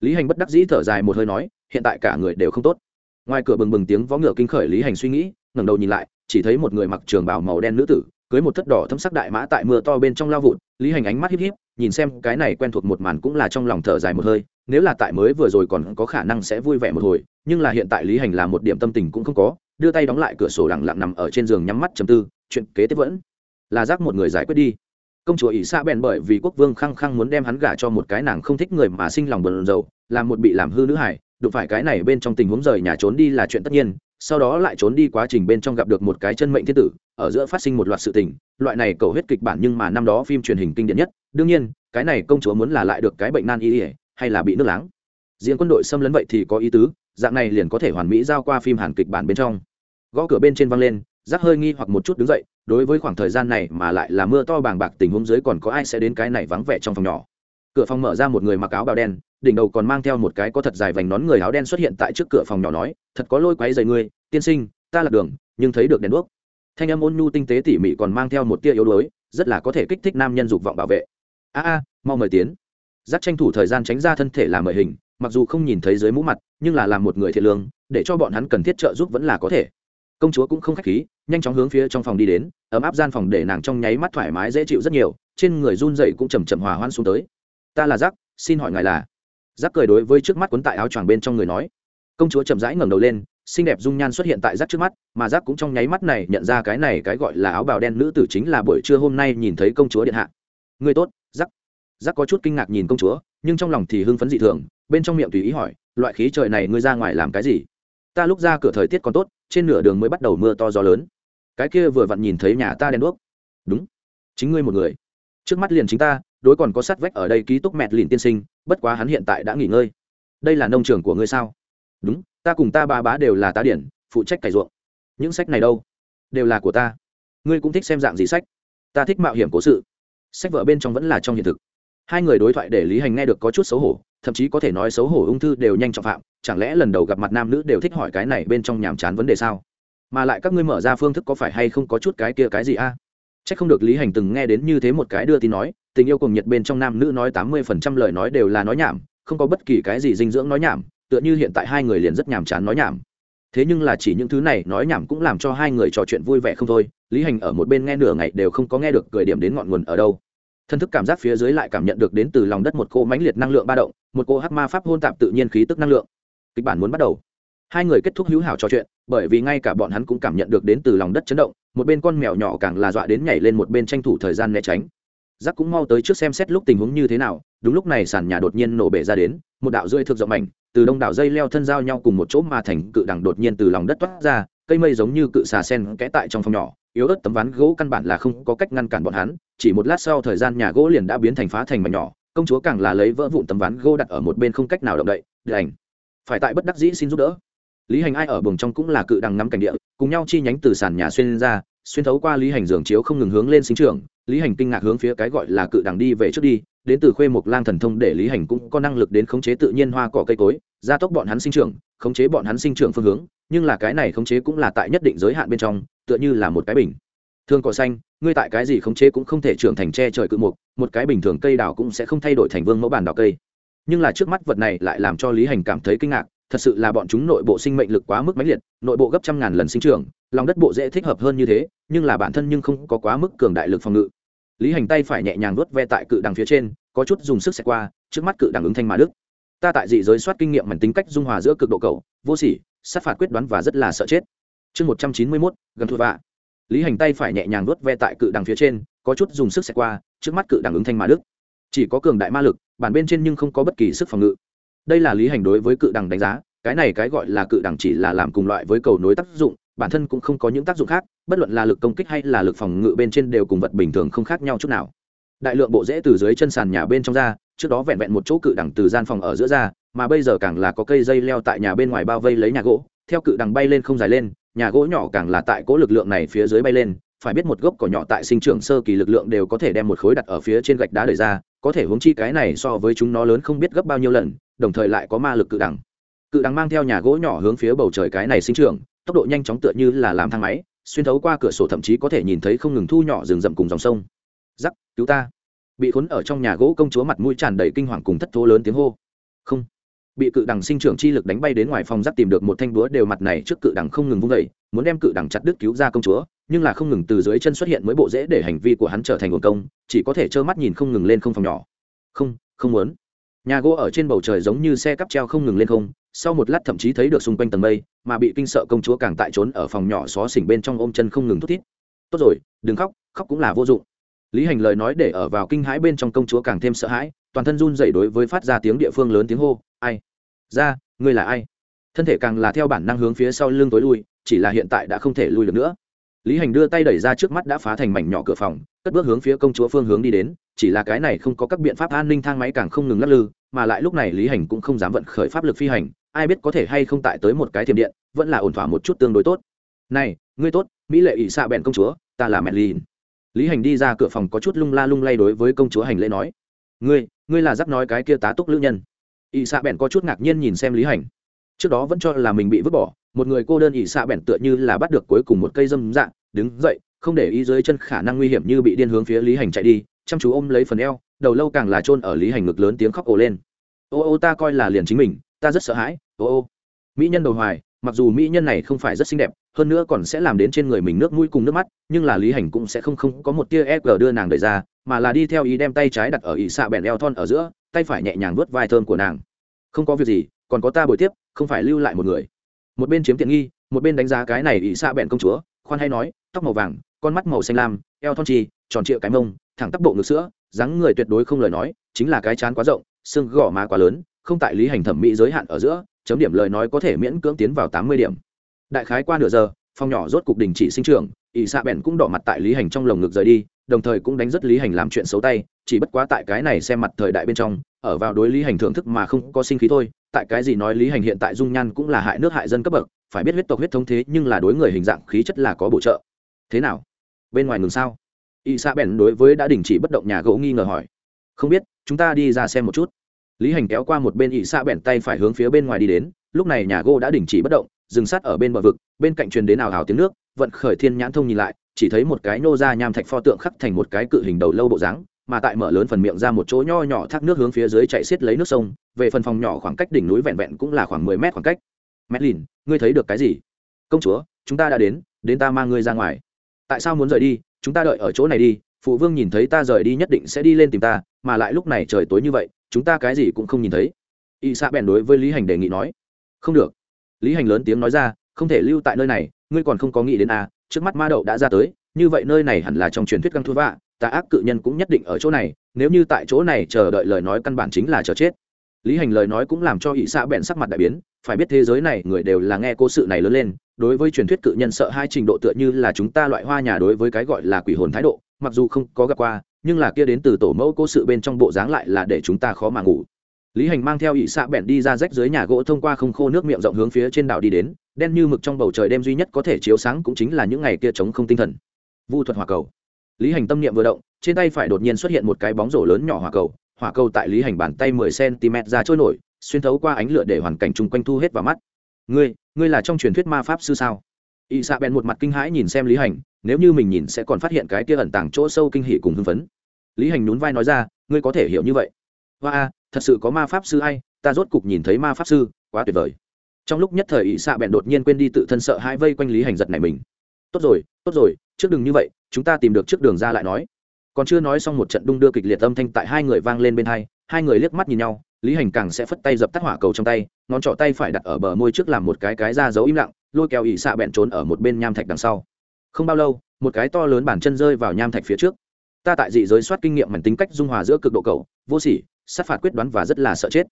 Lý hành bất đắc dĩ thở dài một hơi nói, hiện tại cả người đều không tốt. Ngoài cửa bừng bừng tiếng vó ngựa kinh khởi lý hành suy nghĩ, ngẩng đầu nhìn lại, chỉ thấy một người mặc trường bào màu đen nữ tử cưới một thất đỏ thâm sắc đại mã tại mưa to bên trong lao vụt, lý hành ánh mắt híp híp, nhìn xem cái này quen thuộc một màn cũng là trong lòng thở dài một hơi, nếu là tại mới vừa rồi còn có khả năng sẽ vui vẻ một hồi, nhưng là hiện tại lý hành là một điểm tâm tình cũng không có, đưa tay đóng lại cửa sổ lặng lặng nằm ở trên giường nhắm mắt chầm tư, chuyện kế tiếp vẫn là giác một người giải quyết đi. Công chúa ỷ xa bèn bởi vì quốc vương khăng khăng muốn đem hắn gả cho một cái nàng không thích người mà sinh lòng bần dầu làm một bị làm hư nữ hải đụng phải cái này bên trong tình huống rời nhà trốn đi là chuyện tất nhiên sau đó lại trốn đi quá trình bên trong gặp được một cái chân mệnh thiên tử, ở giữa phát sinh một loạt sự tình, loại này cầu hết kịch bản nhưng mà năm đó phim truyền hình kinh điển nhất, đương nhiên, cái này công chúa muốn là lại được cái bệnh nan y hay là bị nước láng. Riêng quân đội xâm lấn vậy thì có ý tứ, dạng này liền có thể hoàn mỹ giao qua phim hàn kịch bản bên trong. Gõ cửa bên trên văng lên rác hơi nghi hoặc một chút đứng dậy, đối với khoảng thời gian này mà lại là mưa to bàng bạc tình huống dưới còn có ai sẽ đến cái này vắng vẻ trong phòng nhỏ. Cửa phòng mở ra một người mặc áo bào đen đỉnh đầu còn mang theo một cái có thật dài vành nón người áo đen xuất hiện tại trước cửa phòng nhỏ nói, thật có lôi quáy dày ngươi, tiên sinh, ta lạc đường, nhưng thấy được đèn đuốc. Thanh âm ôn nhu tinh tế tỉ mỉ còn mang theo một tia yếu đuối, rất là có thể kích thích nam nhân dục vọng bảo vệ. A a, mau mời tiến. Giáp tranh thủ thời gian tránh ra thân thể làm mời hình, mặc dù không nhìn thấy dưới mũ mặt, nhưng là làm một người thiện lương, để cho bọn hắn cần thiết trợ giúp vẫn là có thể. Công chúa cũng không khách khí, nhanh chóng hướng phía trong phòng đi đến, ấm áp gian phòng để nàng trong nháy mắt thoải mái dễ chịu rất nhiều, trên người run dậy cũng chầm chậm hòa hoan xuống tới. Ta là giác, xin hỏi ngài là? Giáp cười đối với trước mắt quấn tại áo choàng bên trong người nói. Công chúa chậm rãi ngẩng đầu lên, xinh đẹp dung nhan xuất hiện tại giáp trước mắt, mà giáp cũng trong nháy mắt này nhận ra cái này cái gọi là áo bào đen nữ tử chính là buổi trưa hôm nay nhìn thấy công chúa điện hạ. Người tốt giáp giáp có chút kinh ngạc nhìn công chúa, nhưng trong lòng thì hưng phấn dị thường, bên trong miệng tùy ý hỏi, loại khí trời này ngươi ra ngoài làm cái gì? Ta lúc ra cửa thời tiết còn tốt, trên nửa đường mới bắt đầu mưa to gió lớn. Cái kia vừa vặn nhìn thấy nhà ta đen đuốc. Đúng, chính ngươi một người. Trước mắt liền chính ta, đối còn có sát vách ở đây ký túc mẹt lìn tiên sinh bất quá hắn hiện tại đã nghỉ ngơi. Đây là nông trường của ngươi sao? Đúng, ta cùng ta ba bá đều là tá điển, phụ trách cày ruộng. Những sách này đâu? Đều là của ta. Ngươi cũng thích xem dạng gì sách? Ta thích mạo hiểm cố sự. Sách vở bên trong vẫn là trong hiện thực. Hai người đối thoại để lý hành nghe được có chút xấu hổ, thậm chí có thể nói xấu hổ ung thư đều nhanh trọng phạm, chẳng lẽ lần đầu gặp mặt nam nữ đều thích hỏi cái này bên trong nhàm chán vấn đề sao? Mà lại các ngươi mở ra phương thức có phải hay không có chút cái kia cái gì a? À? c h ắ c không được lý hành từng nghe đến như thế một cái đưa tin nói tình yêu cùng nhiệt bên trong nam nữ nói tám mươi phần trăm lời nói đều là nói nhảm, không có bất kỳ cái gì dinh dưỡng nói nhảm, tựa như hiện tại hai người liền rất nhàm chán nói nhảm. Thế nhưng là chỉ những thứ này nói nhảm cũng làm cho hai người trò chuyện vui vẻ không thôi, lý hành ở một bên nghe nửa ngày đều không có nghe được cười điểm đến ngọn nguồn ở đâu. Thân thức cảm giác phía dưới lại cảm nhận được đến từ lòng đất một cô mãnh liệt năng lượng ba động, một cô hắc ma pháp hôn tạp tự nhiên khí tức năng lượng. Kịch bản muốn bắt đầu. Hai người kết thúc hữu hảo trò chuyện, bởi vì ngay cả bọn hắn cũng cảm nhận được đến từ lòng đất chấn động, một bên con mèo nhỏ càng là dọa đến nhảy lên một bên tranh thủ thời gian né tránh giác cũng mau tới trước xem xét lúc tình huống như thế nào, đúng lúc này sàn nhà đột nhiên nổ bể ra đến, một đạo rơi thực rộng mảnh, từ đông đảo dây leo thân giao nhau cùng một chỗ mà thành cự đằng đột nhiên từ lòng đất toát ra, cây mây giống như cự xà sen kẽ tại trong phòng nhỏ, yếu ớt tấm ván gỗ căn bản là không có cách ngăn cản bọn hắn, chỉ một lát sau thời gian nhà gỗ liền đã biến thành phá thành mảnh nhỏ, công chúa càng là lấy vỡ vụn tấm ván gỗ đặt ở một bên không cách nào động đậy, đành phải tại bất đắc dĩ xin giúp đỡ. Lý hành ai ở buồng trong cũng là cự đằng ngắm cảnh địa, cùng nhau chi nhánh từ sàn nhà xuyên ra xuyên thấu qua lý hành giường chiếu không ngừng hướng lên sinh trường lý hành kinh ngạc hướng phía cái gọi là cự đằng đi về trước đi, đến từ khuê Mộc lang thần thông để lý hành cũng có năng lực đến khống chế tự nhiên hoa cỏ cây cối, gia tốc bọn hắn sinh trưởng, khống chế bọn hắn sinh trưởng phương hướng, nhưng là cái này khống chế cũng là tại nhất định giới hạn bên trong, tựa như là một cái bình. Thường cỏ xanh, ngươi tại cái gì khống chế cũng không thể trưởng thành tre trời cự mục, một cái bình thường cây đào cũng sẽ không thay đổi thành vương mẫu bản đào cây. Nhưng là trước mắt vật này lại làm cho lý hành cảm thấy kinh ngạc thật sự là bọn chúng nội bộ sinh mệnh lực quá mức mãnh liệt, nội bộ gấp trăm ngàn lần sinh trưởng, lòng đất bộ dễ thích hợp hơn như thế, nhưng là bản thân nhưng không có quá mức cường đại lực phòng ngự. Lý hành tay phải nhẹ nhàng vuốt ve tại cự đằng phía trên, có chút dùng sức xẹt qua, trước mắt cự đằng ứng thanh mà đức ta tại dị giới soát kinh nghiệm mảnh tính cách dung hòa giữa cực độ cầu, vô sỉ, sát phạt quyết đoán và rất là sợ chết. Chương một trăm chín mươi mốt, gần thua vạ. Lý hành tay phải nhẹ nhàng vuốt ve tại cự đằng phía trên, có chút dùng sức xẹt qua, trước mắt cự đằng ứng thanh mà đức chỉ có cường đại ma lực, bản bên trên nhưng không có bất kỳ sức phòng ngự đây là lý hành đối với cự đằng đánh giá, cái này cái gọi là cự đằng chỉ là làm cùng loại với cầu nối tác dụng, bản thân cũng không có những tác dụng khác, bất luận là lực công kích hay là lực phòng ngự bên trên đều cùng vật bình thường không khác nhau chút nào. Đại lượng bộ rễ từ dưới chân sàn nhà bên trong ra, trước đó vẹn vẹn một chỗ cự đằng từ gian phòng ở giữa ra, mà bây giờ càng là có cây dây leo tại nhà bên ngoài bao vây lấy nhà gỗ, theo cự đằng bay lên không dài lên, nhà gỗ nhỏ càng là tại cố lực lượng này phía dưới bay lên, phải biết một gốc cỏ nhỏ tại sinh trưởng sơ kỳ lực lượng đều có thể đem một khối đặt ở phía trên gạch đá đẩy ra có thể huống chi cái này so với chúng nó lớn không biết gấp bao nhiêu lần, đồng thời lại có ma lực cự đằng cự đằng mang theo nhà gỗ nhỏ hướng phía bầu trời cái này sinh trưởng, tốc độ nhanh chóng tựa như là làm thang máy, xuyên thấu qua cửa sổ thậm chí có thể nhìn thấy không ngừng thu nhỏ rừng rậm cùng dòng sông. Giắc cứu ta. Bị khốn ở trong nhà gỗ công chúa mặt mũi tràn đầy kinh hoàng cùng thất thố lớn tiếng hô. Không bị cự đằng sinh trưởng chi lực đánh bay đến ngoài phòng giáp tìm được một thanh búa đều mặt này trước cự đằng không ngừng vung vẩy muốn đem cự đằng chặt đứt cứu ra công chúa, nhưng là không ngừng từ dưới chân xuất hiện mới bộ dễ để hành vi của hắn trở thành nguồn công, chỉ có thể trơ mắt nhìn không ngừng lên không phòng nhỏ. Không không muốn. Nhà gỗ ở trên bầu trời giống như xe cắp treo không ngừng lên không, sau một lát thậm chí thấy được xung quanh tầng mây, mà bị kinh sợ công chúa càng tại trốn ở phòng nhỏ xó xỉnh bên trong ôm chân không ngừng thút thít. Tốt rồi, đừng khóc khóc cũng là vô dụng. Lý hành lời nói để ở vào kinh hãi bên trong công chúa càng thêm sợ hãi toàn thân run dậy đối với phát ra tiếng địa phương lớn tiếng hô, ai? Ra, ngươi là ai? Thân thể càng là theo bản năng hướng phía sau lưng tối lui, chỉ là hiện tại đã không thể lui được nữa. Lý hành đưa tay đẩy ra trước mắt đã phá thành mảnh nhỏ cửa phòng, cất bước hướng phía công chúa phương hướng đi đến, chỉ là cái này không có các biện pháp an ninh thang máy càng không ngừng lắc lư, mà lại lúc này lý hành cũng không dám vận khởi pháp lực phi hành, ai biết có thể hay không tại tới một cái thiềm điện, vẫn là ổn thỏa một chút tương đối tốt. Này, ngươi tốt, mỹ lệ ỷ xạ bèn công chúa, ta là mẹ lìn. Lý hành đi ra cửa phòng có chút lung la lung lay đối với công chúa hành lễ nói, ngươi ngươi là giáp nói cái kia tá túc lữ nhân. Ỵ xạ bèn có chút ngạc nhiên nhìn xem lý hành. Trước đó vẫn cho là mình bị vứt bỏ, một người cô đơn ỵ xạ bèn tựa như là bắt được cuối cùng một cây dâm dạng đứng dậy, không để ý dưới chân khả năng nguy hiểm như bị điên hướng phía lý hành chạy đi, chăm chú ôm lấy phần eo, đầu lâu càng là chôn ở lý hành ngực lớn tiếng khóc ồ lên. Ô ô, ta coi là liền chính mình, ta rất sợ hãi, ô ô. Mỹ nhân đầu hoài, mặc dù mỹ nhân này không phải rất xinh đẹp hơn nữa còn sẽ làm đến trên người mình nước mũi cùng nước mắt, nhưng là lý hành cũng sẽ không không có một tia e g đưa nàng đẩy ra, mà là đi theo ý đem tay trái đặt ở ỵ xạ bèn eo thon ở giữa, tay phải nhẹ nhàng vớt vai thơm của nàng. Không có việc gì, còn có ta buổi tiếp, không phải lưu lại một người. Một bên chiếm tiện nghi, một bên đánh giá cái này ỵ xạ bèn công chúa, khoan hay nói, tóc màu vàng, con mắt màu xanh lam, eo thon chi tròn trịa cái mông, thẳng tắp bộ ngực sữa, dáng người tuyệt đối không lời nói, chính là cái chán quá rộng, xương gò má quá lớn, không tại lý hành thẩm mỹ giới hạn ở giữa, chấm điểm lời nói có thể miễn cưỡng tiến vào tám mươi điểm đại khái qua nửa giờ, phòng nhỏ rốt cục đình chỉ sinh trưởng ỵ xạ bèn cũng đỏ mặt tại lý hành trong lồng ngực rời đi, đồng thời cũng đánh rất lý hành làm chuyện xấu tay, chỉ bất quá tại cái này xem mặt thời đại bên trong, ở vào đối lý hành thưởng thức mà không có sinh khí thôi, tại cái gì nói lý hành hiện tại dung nhan cũng là hại nước hại dân cấp bậc, phải biết huyết tộc huyết thống thế nhưng là đối người hình dạng khí chất là có bổ trợ. Thế nào? Bên ngoài ngừng sao? Y sa bèn đối với đã đình chỉ bất động nhà gỗ nghi ngờ hỏi. Không biết, chúng ta đi ra xem một chút. Lý hành kéo qua một bên y sa bèn tay phải hướng phía bên ngoài đi đến, lúc này nhà gỗ đã đình chỉ bất động dừng sát ở bên bờ vực, bên cạnh truyền đến ảo hào tiếng nước, vận khởi thiên nhãn thông nhìn lại, chỉ thấy một cái nô ra nham thạch pho tượng khắc thành một cái cự hình đầu lâu bộ dáng, mà tại mở lớn phần miệng ra một chỗ nho nhỏ thác nước hướng phía dưới chạy xiết lấy nước sông, về phần phòng nhỏ khoảng cách đỉnh núi vẹn vẹn cũng là khoảng mười mét khoảng cách. Mét lìn ngươi thấy được cái gì? Công chúa, chúng ta đã đến đến ta mang ngươi ra ngoài. Tại sao muốn rời đi? Chúng ta đợi ở chỗ này đi, phụ vương nhìn thấy ta rời đi nhất định sẽ đi lên tìm ta, mà lại lúc này trời tối như vậy, chúng ta cái gì cũng không nhìn thấy. Y xã bèn đối với lý hành đề nghị nói, không được lý hành lớn tiếng nói ra, không thể lưu tại nơi này, ngươi còn không có nghĩ đến à trước mắt ma đậu đã ra tới, như vậy nơi này hẳn là trong truyền thuyết căng thua vạ, tà ác cự nhân cũng nhất định ở chỗ này, nếu như tại chỗ này chờ đợi lời nói căn bản chính là chờ chết. Lý hành lời nói cũng làm cho ỵ xã bèn sắc mặt đại biến, phải biết thế giới này người đều là nghe cô sự này lớn lên, đối với truyền thuyết cự nhân sợ hai trình độ tựa như là chúng ta loại hoa nhà đối với cái gọi là quỷ hồn thái độ, mặc dù không có gặp qua, nhưng là kia đến từ tổ mẫu cô sự bên trong bộ dáng lại là để chúng ta khó mà ngủ lý hành mang theo ỵ xạ bẹn đi ra rách dưới nhà gỗ thông qua không khô nước miệng rộng hướng phía trên đảo đi đến, đen như mực trong bầu trời đêm duy nhất có thể chiếu sáng cũng chính là những ngày kia trống không tinh thần. Vu thuật hỏa cầu. Lý hành tâm niệm vừa động, trên tay phải đột nhiên xuất hiện một cái bóng rổ lớn nhỏ hỏa cầu hỏa cầu tại lý hành bàn tay mười cm ra trôi nổi, xuyên thấu qua ánh lửa để hoàn cảnh chung quanh thu hết vào mắt. Ngươi ngươi là trong truyền thuyết ma pháp sư sao? Y xạ bèn một mặt kinh hãi nhìn xem lý hành, nếu như mình nhìn sẽ còn phát hiện cái kia ẩn tàng chỗ sâu kinh hỉ cùng hưng phấn. Lý hành nhún vai nói ra, ngươi có thể hiểu như vậy. Hoa a thật sự có ma pháp sư hay ta rốt cục nhìn thấy ma pháp sư, quá tuyệt vời. Trong lúc nhất thời ỵ xạ bèn đột nhiên quên đi tự thân sợ hai vây quanh lý hành giật này mình. Tốt rồi tốt rồi, trước đừng như vậy, chúng ta tìm được trước đường ra lại nói. Còn chưa nói xong một trận đung đưa kịch liệt âm thanh tại hai người vang lên bên hai hai người liếc mắt nhìn nhau, lý hành càng sẽ phất tay dập tắt hỏa cầu trong tay, ngón trỏ tay phải đặt ở bờ môi trước làm một cái cái ra dấu im lặng, lôi kéo ỵ xạ bẹn trốn ở một bên nham thạch đằng sau. Không bao lâu, một cái to lớn bản chân rơi vào nham thạch phía trước. Ta tại dị giới soát kinh nghiệm mảnh tính cách dung hòa giữa cực độ cầu vô sỉ sát phạt quyết đoán và rất là sợ chết.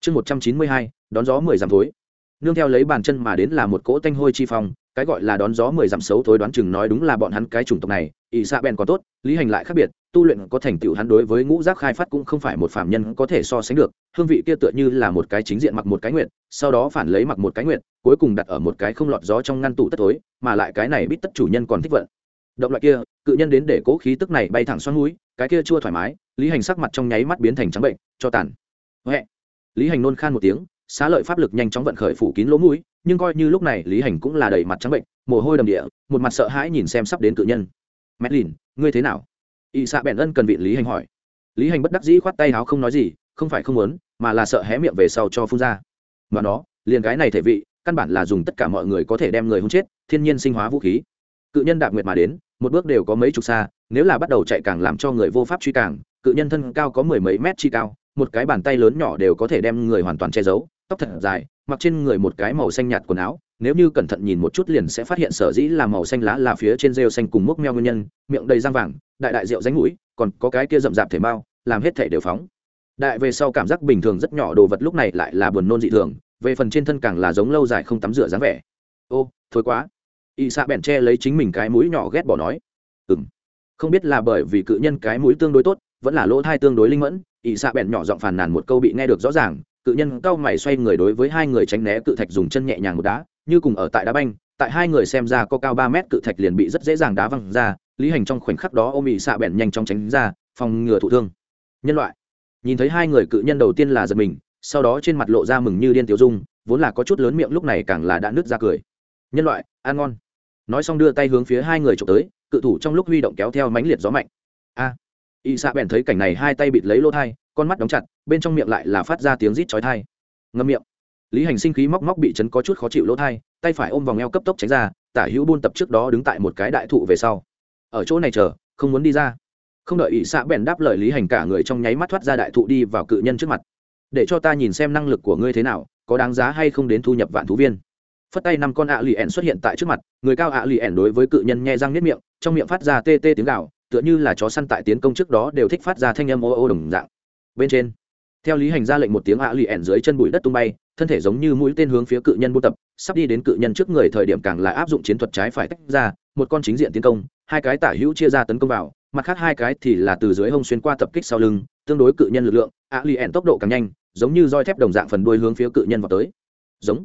Chương một trăm chín mươi hai, đón gió mười dặm thối. Nương theo lấy bàn chân mà đến là một cỗ tanh hôi chi phong, cái gọi là đón gió mười dặm xấu thối đoán chừng nói đúng là bọn hắn cái chủng tộc này, ỷ xạ bèn còn tốt, lý hành lại khác biệt, tu luyện có thành tựu hắn đối với ngũ giác khai phát cũng không phải một phạm nhân có thể so sánh được, hương vị kia tựa như là một cái chính diện mặc một cái nguyện sau đó phản lấy mặc một cái nguyện cuối cùng đặt ở một cái không lọt gió trong ngăn tủ tất tối mà lại cái này biết tất chủ nhân còn thích vận động loại kia, cự nhân đến để cố khí tức này bay thẳng xoắn núi, cái kia chua thoải mái, lý hành sắc mặt trong nháy mắt biến thành trắng bệnh, cho tàn. Huệ. Lý hành nôn khan một tiếng, xá lợi pháp lực nhanh chóng vận khởi phủ kín lỗ mũi, nhưng coi như lúc này lý hành cũng là đầy mặt trắng bệnh, mồ hôi đầm địa, một mặt sợ hãi nhìn xem sắp đến cự nhân. Medlin ngươi thế nào? Ỵ xạ bèn ân cần vị lý hành hỏi. Lý hành bất đắc dĩ khoát tay áo không nói gì, không phải không muốn, mà là sợ hé miệng về sau cho phun ra. Mà nó, liền cái này thể vị, căn bản là dùng tất cả mọi người có thể đem người hôn chết, thiên nhiên sinh hóa vũ khí. Cự nhân đạp nguyệt mà đến một bước đều có mấy chục xa, nếu là bắt đầu chạy càng làm cho người vô pháp truy càng, cự nhân thân cao có mười mấy mét chi cao, một cái bàn tay lớn nhỏ đều có thể đem người hoàn toàn che giấu, tóc thật dài, mặc trên người một cái màu xanh nhạt quần áo, nếu như cẩn thận nhìn một chút liền sẽ phát hiện sở dĩ là màu xanh lá là phía trên rêu xanh cùng mốc meo nguyên nhân, miệng đầy răng vàng, đại đại rượu ránh mũi, còn có cái kia rậm rạp thể bao làm hết thể đều phóng. Đại về sau cảm giác bình thường rất nhỏ, đồ vật lúc này lại là buồn nôn dị thường, về phần trên thân càng là giống lâu dài không tắm rửa dáng vẻ. Ô, thôi quá y xạ bèn che lấy chính mình cái mũi nhỏ ghét bỏ nói. Ừ m không biết là bởi vì cự nhân cái mũi tương đối tốt, vẫn là lỗ thai tương đối linh mẫn, y xạ bèn nhỏ giọng phàn nàn một câu bị nghe được rõ ràng, cự nhân cao mày xoay người đối với hai người tránh né cự thạch dùng chân nhẹ nhàng một đá, như cùng ở tại đá banh, tại hai người xem ra có cao ba mét cự thạch liền bị rất dễ dàng đá văng ra, lý hành trong khoảnh khắc đó ôm ỵ xạ bèn nhanh chóng tránh ra, phòng ngừa thụ thương. Nhân loại. Nhìn thấy hai người cự nhân đầu tiên là giật mình, sau đó trên mặt lộ ra mừng như điên tiểu dung, vốn là có chút lớn miệng lúc này càng là đã nứt ra cười. Nhân loại, ăn ngon nói xong đưa tay hướng phía hai người trộm tới cự thủ trong lúc huy động kéo theo mãnh liệt gió mạnh. A. À, y xạ bèn thấy cảnh này hai tay bịt lấy lỗ thai con mắt đóng chặt bên trong miệng lại là phát ra tiếng rít chói thai ngâm miệng. Lý hành sinh khí móc móc bị chấn có chút khó chịu lỗ thai tay phải ôm vòng eo cấp tốc tránh ra tả hữu buôn tập trước đó đứng tại một cái đại thụ về sau. Ở chỗ này chờ không muốn đi ra. Không đợi ỷ xạ bèn đáp lời lý hành cả người trong nháy mắt thoát ra đại thụ đi vào cự nhân trước mặt. Để cho ta nhìn xem năng lực của ngươi thế nào có đáng giá hay không đến thu nhập vạn thú viên phất tay năm con ạ lì ẻn xuất hiện tại trước mặt, người cao ạ lì ẻn đối với cự nhân nhẹ răng nếp miệng, trong miệng phát ra tê tê tiếng gạo tựa như là chó săn tại tiến công trước đó đều thích phát ra thanh âm ô ô đồng dạng. Bên trên, theo lý hành ra lệnh một tiếng ạ lì ẻn dưới chân bụi đất tung bay, thân thể giống như mũi tên hướng phía cự nhân buôn tập, sắp đi đến cự nhân trước người thời điểm càng là áp dụng chiến thuật trái phải tách ra, một con chính diện tiến công, hai cái tả hữu chia ra tấn công vào, mặt khác hai cái thì là từ dưới hông xuyên qua tập kích sau lưng, tương đối cự nhân lực lượng, ạ lì ẻn tốc độ càng nhanh, giống như roi thép đồng dạng phần đuôi hướng phía cự nhân vào tới. Giống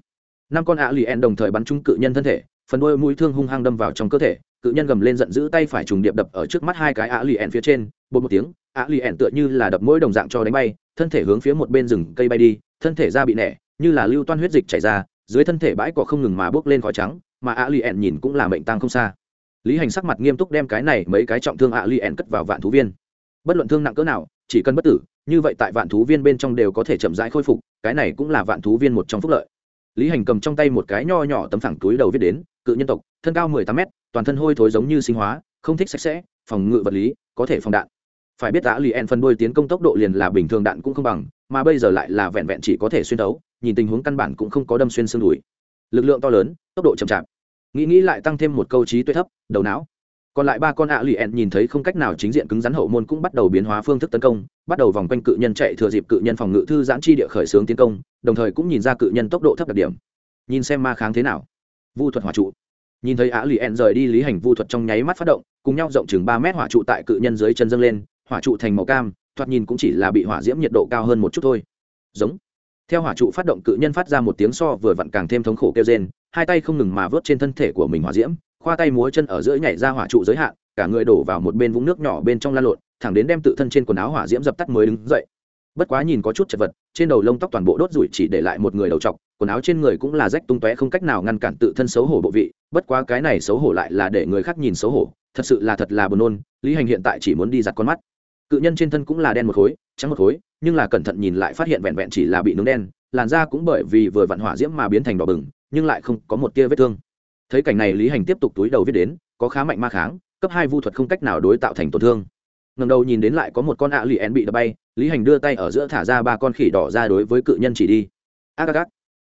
năm con ạ lì ẹn đồng thời bắn trúng cự nhân thân thể, phần đuôi mũi thương hung hăng đâm vào trong cơ thể, cự nhân gầm lên giận dữ tay phải trùng điệp đập ở trước mắt hai cái ạ lì ẹn phía trên, bột một tiếng, ạ lì ẹn tựa như là đập mỗi đồng dạng cho đánh bay, thân thể hướng phía một bên rừng cây bay đi, thân thể ra bị nẻ, như là lưu toan huyết dịch chảy ra, dưới thân thể bãi cỏ không ngừng mà bốc lên khói trắng, mà ạ lì ẹn nhìn cũng là mệnh tăng không xa. Lý hành sắc mặt nghiêm túc đem cái này mấy cái trọng thương ạ lì ẹn cất vào vạn thú viên. Bất luận thương nặng cỡ nào, chỉ cần bất tử, như vậy tại vạn thú viên bên trong đều có thể chậm rãi khôi phục, cái này cũng là vạn thú viên một trong phúc lợi lý hành cầm trong tay một cái nho nhỏ tấm phẳng túi đầu viết đến, cự nhân tộc, thân cao mười tám m toàn thân hôi thối giống như sinh hóa, không thích sạch sẽ, phòng ngự vật lý, có thể phòng đạn. Phải biết đã lì en phân đôi tiến công tốc độ liền là bình thường đạn cũng không bằng, mà bây giờ lại là vẹn vẹn chỉ có thể xuyên đấu nhìn tình huống căn bản cũng không có đâm xuyên xương đùi. Lực lượng to lớn, tốc độ chậm chạp. Nghĩ nghĩ lại tăng thêm một câu trí tuệ thấp, đầu não còn lại ba con ạ lì ẹn nhìn thấy không cách nào chính diện cứng rắn hậu môn cũng bắt đầu biến hóa phương thức tấn công, bắt đầu vòng quanh cự nhân chạy thừa dịp cự nhân phòng ngự thư giãn chi địa khởi xướng tiến công, đồng thời cũng nhìn ra cự nhân tốc độ thấp đặc điểm. Nhìn xem ma kháng thế nào. Vu thuật hỏa trụ. Nhìn thấy ạ lì ẹn rời đi lý hành vu thuật trong nháy mắt phát động, cùng nhau rộng chừng ba mét hỏa trụ tại cự nhân dưới chân dâng lên, hỏa trụ thành màu cam, thoạt nhìn cũng chỉ là bị hỏa diễm nhiệt độ cao hơn một chút thôi. Giống. Theo hỏa trụ phát động cự nhân phát ra một tiếng so vừa vặn càng thêm thống khổ kêu rên, hai tay không ngừng mà vớt trên thân thể của mình hỏa diễm khoa tay múa chân ở giữa nhảy ra hỏa trụ giới hạn, cả người đổ vào một bên vũng nước nhỏ bên trong lan lộn, thẳng đến đem tự thân trên quần áo hỏa diễm dập tắt mới đứng dậy. Bất quá nhìn có chút chật vật, trên đầu lông tóc toàn bộ đốt rủi chỉ để lại một người đầu trọc, quần áo trên người cũng là rách tung tóe không cách nào ngăn cản tự thân xấu hổ bộ vị, bất quá cái này xấu hổ lại là để người khác nhìn xấu hổ, thật sự là thật là buồn nôn, lý hành hiện tại chỉ muốn đi giặt con mắt. Cự nhân trên thân cũng là đen một khối, trắng một khối, nhưng là cẩn thận nhìn lại phát hiện vẹn vẹn chỉ là bị nướng đen, làn da cũng bởi vì vừa vặn hỏa diễm mà biến thành đỏ bừng, nhưng lại không có một tia vết thương thấy cảnh này lý hành tiếp tục túi đầu viết đến, có khá mạnh ma kháng, cấp hai vu thuật không cách nào đối tạo thành tổn thương. Ngầm đầu nhìn đến lại có một con ạ lì én bị đập bay, lý hành đưa tay ở giữa thả ra ba con khỉ đỏ ra đối với cự nhân chỉ đi. Ác ác ác.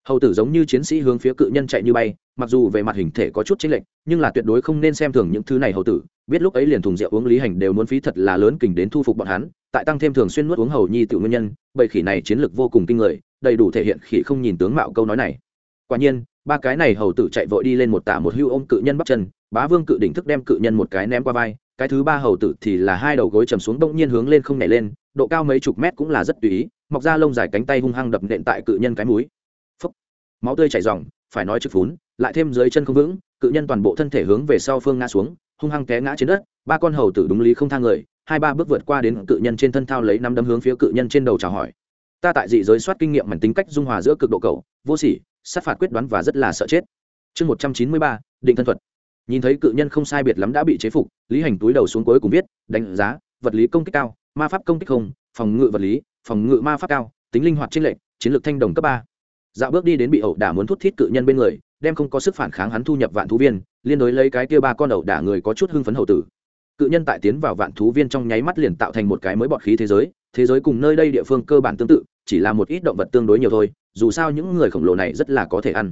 Hầu tử giống như chiến sĩ hướng phía cự nhân chạy như bay, mặc dù về mặt hình thể có chút chênh lệch, nhưng là tuyệt đối không nên xem thường những thứ này hầu tử. Biết lúc ấy liền thùng rượu uống lý hành đều muốn phí thật là lớn kình đến thu phục bọn hắn, tại tăng thêm thường xuyên nuốt uống hầu nhi tự nguyên nhân bầy khỉ này chiến lược vô cùng kinh người, đầy đủ thể hiện khỉ không nhìn tướng mạo câu nói này. Quả nhiên ba cái này hầu tử chạy vội đi lên một tả một hưu ôm cự nhân bắp chân, bá vương cự đỉnh thức đem cự nhân một cái ném qua vai, cái thứ ba hầu tử thì là hai đầu gối chầm xuống đông nhiên hướng lên không nhảy lên, độ cao mấy chục mét cũng là rất tùy ý, mọc ra lông dài cánh tay hung hăng đập nện tại cự nhân cái múi phấp máu tươi chảy ròng, phải nói trực phún, lại thêm dưới chân không vững, cự nhân toàn bộ thân thể hướng về sau phương ngã xuống, hung hăng té ngã trên đất, ba con hầu tử đúng lý không thang người, hai ba bước vượt qua đến cự nhân trên thân thao lấy năm đấm hướng phía cự nhân trên đầu chào hỏi. Ta tại dị giới soát kinh nghiệm mảnh tính cách dung hòa giữa cực độ cầu vô sỉ sát phạt quyết đoán và rất là sợ chết. Chương một trăm chín mươi ba, định thân thuật. Nhìn thấy cự nhân không sai biệt lắm đã bị chế phục, lý hành túi đầu xuống cuối cùng viết, đánh giá, vật lý công kích cao, ma pháp công kích không, phòng ngự vật lý, phòng ngự ma pháp cao, tính linh hoạt chiến lệnh chiến lược thanh đồng cấp ba. Dạo bước đi đến bị ẩu đả muốn thút thít cự nhân bên người, đem không có sức phản kháng hắn thu nhập vạn thú viên, liên đối lấy cái kia ba con ẩu đả người có chút hưng phấn hậu tử. Cự nhân tại tiến vào vạn thú viên trong nháy mắt liền tạo thành một cái mới bọt khí thế giới thế giới cùng nơi đây địa phương cơ bản tương tự, chỉ là một ít động vật tương đối nhiều thôi dù sao những người khổng lồ này rất là có thể ăn.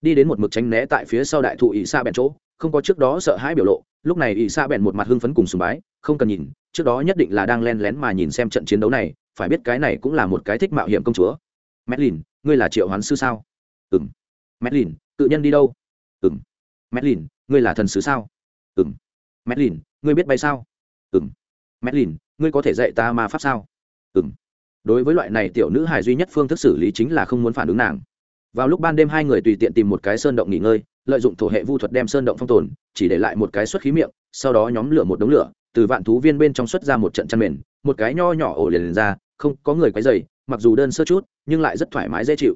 Đi đến một mực tránh né tại phía sau đại thụ ỵ xa bèn chỗ, không có trước đó sợ hãi biểu lộ, lúc này ỵ xa bèn một mặt hưng phấn cùng sùng bái, không cần nhìn, trước đó nhất định là đang len lén mà nhìn xem trận chiến đấu này, phải biết cái này cũng là một cái thích mạo hiểm công chúa. Medlin ngươi là triệu hoán sư sao? Ừ m medlin cự nhân đi đâu? Ừ m medlin ngươi là thần sứ sao? Ừ m medlin ngươi biết bay sao? Ừ m medlin ngươi có thể dạy ta ma pháp sao? Ừ m đối với loại này tiểu nữ hài duy nhất phương thức xử lý chính là không muốn phản ứng nàng. Vào lúc ban đêm hai người tùy tiện tìm một cái sơn động nghỉ ngơi lợi dụng thổ hệ vu thuật đem sơn động phong tồn chỉ để lại một cái xuất khí miệng sau đó nhóm lửa một đống lửa từ vạn thú viên bên trong xuất ra một trận chăn mền một cái nho nhỏ ổ liền, liền ra không có người quấy dày mặc dù đơn sơ chút nhưng lại rất thoải mái dễ chịu.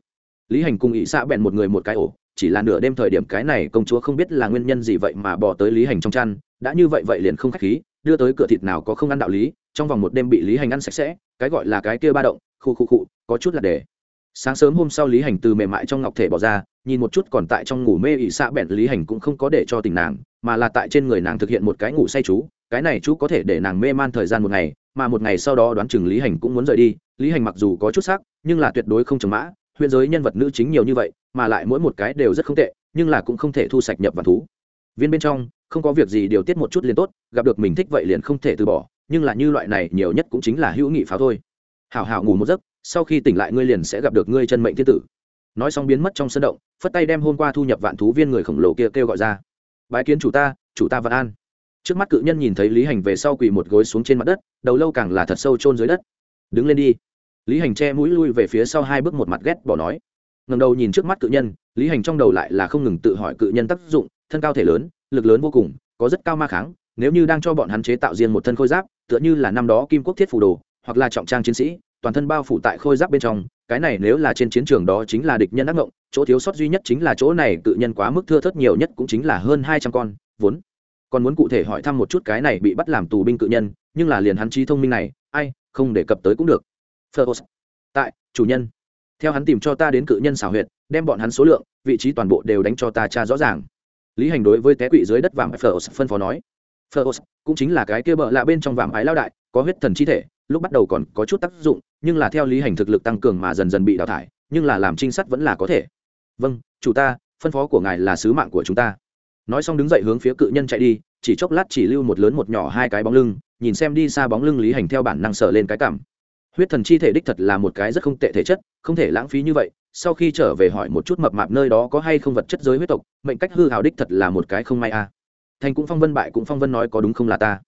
Lý hành cùng ỵ xạ bèn một người một cái ổ chỉ là nửa đêm thời điểm cái này công chúa không biết là nguyên nhân gì vậy mà bỏ tới lý hành trong chăn đã như vậy vậy liền không k h á c h khí đưa tới cửa thịt nào có không ăn đạo lý trong vòng một đêm bị lý hành ăn sạch sẽ cái gọi là cái kia ba động khu khu khu, có chút là để. Sáng sớm hôm sau lý hành từ mềm mại trong ngọc thể bỏ ra nhìn một chút còn tại trong ngủ mê ỵ xạ bẹn lý hành cũng không có để cho tình nàng mà là tại trên người nàng thực hiện một cái ngủ say chú cái này chú có thể để nàng mê man thời gian một ngày mà một ngày sau đó đoán chừng lý hành cũng muốn rời đi. Lý hành mặc dù có chút sắc nhưng là tuyệt đối không trồng mã huyện giới nhân vật nữ chính nhiều như vậy mà lại mỗi một cái đều rất không tệ nhưng là cũng không thể thu sạch nhập vạn thú. Viên bên trong không có việc gì điều tiết một chút liền tốt, gặp được mình thích vậy liền không thể từ bỏ, nhưng là như loại này nhiều nhất cũng chính là hữu nghị pháo thôi. Hảo hảo ngủ một giấc, sau khi tỉnh lại ngươi liền sẽ gặp được ngươi chân mệnh thiên tử. Nói xong biến mất trong sân động, phất tay đem hôm qua thu nhập vạn thú viên người khổng lồ kia kêu gọi ra. Bái kiến chủ ta chủ ta vạn an. Trước mắt cự nhân nhìn thấy lý hành về sau quỳ một gối xuống trên mặt đất, đầu lâu càng là thật sâu chôn dưới đất. Đứng lên đi. Lý hành che mũi lui về phía sau hai bước một mặt ghét bỏ nói. Ngầm đầu nhìn trước mắt cự nhân, lý hành trong đầu lại là không ngừng tự hỏi cự nhân tác dụng, thân cao thể lớn lực lớn vô cùng, có rất cao ma kháng, nếu như đang cho bọn hắn chế tạo riêng một thân khôi giáp, tựa như là năm đó kim quốc thiết phù đồ, hoặc là trọng trang chiến sĩ, toàn thân bao phủ tại khôi giáp bên trong, cái này nếu là trên chiến trường đó chính là địch nhân ác ngộng, chỗ thiếu sót duy nhất chính là chỗ này cự nhân quá mức thưa thớt nhiều nhất cũng chính là hơn hai trăm con, vốn. Còn muốn cụ thể hỏi thăm một chút cái này bị bắt làm tù binh cự nhân, nhưng là liền hắn trí thông minh này, ai, không đề cập tới cũng được. Phlos. tại, chủ nhân. Theo hắn tìm cho ta đến cự nhân xảo huyệt, đem bọn hắn số lượng, vị trí toàn bộ đều đánh cho ta tra rõ ràng lý hành đối với té quỵ dưới đất vàng Phlos phân phó nói Phlos cũng chính là cái kia bợ lạ bên trong vàng ái lao đại, có huyết thần chi thể, lúc bắt đầu còn có chút tác dụng, nhưng là theo lý hành thực lực tăng cường mà dần dần bị đào thải, nhưng là làm trinh sát vẫn là có thể. Vâng chủ ta, phân phó của ngài là sứ mạng của chúng ta. Nói xong đứng dậy hướng phía cự nhân chạy đi, chỉ chốc lát chỉ lưu một lớn một nhỏ hai cái bóng lưng, nhìn xem đi xa bóng lưng lý hành theo bản năng sở lên cái cảm. Huyết thần chi thể đích thật là một cái rất không tệ thể chất, không thể lãng phí như vậy sau khi trở về hỏi một chút mập mạp nơi đó có hay không vật chất giới huyết tộc, mệnh cách hư hào đích thật là một cái không may a. À. thành cũng phong vân bại cũng phong vân nói có đúng không là ta.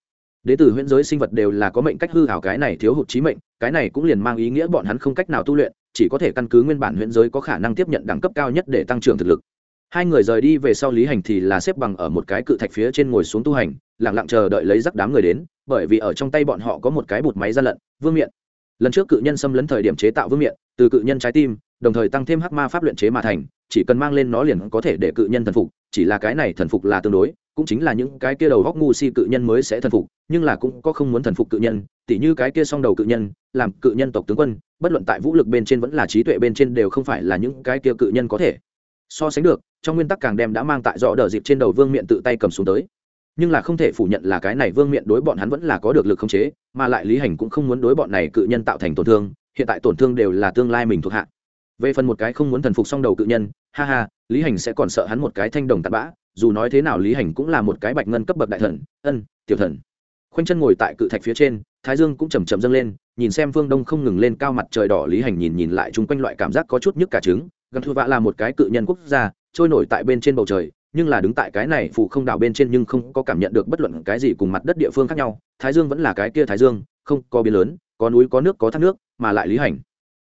Đế tử huyễn giới sinh vật đều là có mệnh cách hư hảo cái này thiếu hụt trí mệnh, cái này cũng liền mang ý nghĩa bọn hắn không cách nào tu luyện, chỉ có thể căn cứ nguyên bản huyễn giới có khả năng tiếp nhận đẳng cấp cao nhất để tăng trưởng thực lực. Hai người rời đi về sau lý hành thì là xếp bằng ở một cái cự thạch phía trên ngồi xuống tu hành lẳng lặng chờ đợi lấy rắc đám người đến, bởi vì ở trong tay bọn họ có một cái bột máy gian lận, vương miện. Lần trước cự nhân xâm lấn thời điểm chế tạo vương miện, từ cự nhân trái tim đồng thời tăng thêm hắc ma pháp luyện chế mà thành, chỉ cần mang lên nó liền có thể để cự nhân thần phục, chỉ là cái này thần phục là tương đối, cũng chính là những cái kia đầu góc ngu si cự nhân mới sẽ thần phục, nhưng là cũng có không muốn thần phục cự nhân, tỉ như cái kia song đầu cự nhân, làm cự nhân tộc tướng quân, bất luận tại vũ lực bên trên vẫn là trí tuệ bên trên đều không phải là những cái kia cự nhân có thể. So sánh được, trong nguyên tắc càng đem đã mang tại rõ đờ dịp trên đầu vương miện tự tay cầm xuống tới. Nhưng là không thể phủ nhận là cái này vương miện đối bọn hắn vẫn là có được lực khống chế, mà lại lý hành cũng không muốn đối bọn này cự nhân tạo thành tổn thương, hiện tại tổn thương đều là tương lai mình thuộc hạ về phần một cái không muốn thần phục song đầu cự nhân, ha ha, lý hành sẽ còn sợ hắn một cái thanh đồng tạt bã, dù nói thế nào lý hành cũng là một cái bạch ngân cấp bậc đại thần, ân, tiểu thần. Khoanh chân ngồi tại cự thạch phía trên, thái dương cũng chầm chậm dâng lên, nhìn xem phương đông không ngừng lên cao mặt trời đỏ, lý hành nhìn nhìn lại chung quanh loại cảm giác có chút nhức cả trứng. Gần thu vạ là một cái cự nhân quốc gia, trôi nổi tại bên trên bầu trời, nhưng là đứng tại cái này phụ không đảo bên trên nhưng không có cảm nhận được bất luận cái gì cùng mặt đất địa phương khác nhau. Thái dương vẫn là cái kia thái dương, không có biến lớn, có núi, có nước, có thác nước, mà lại lý hành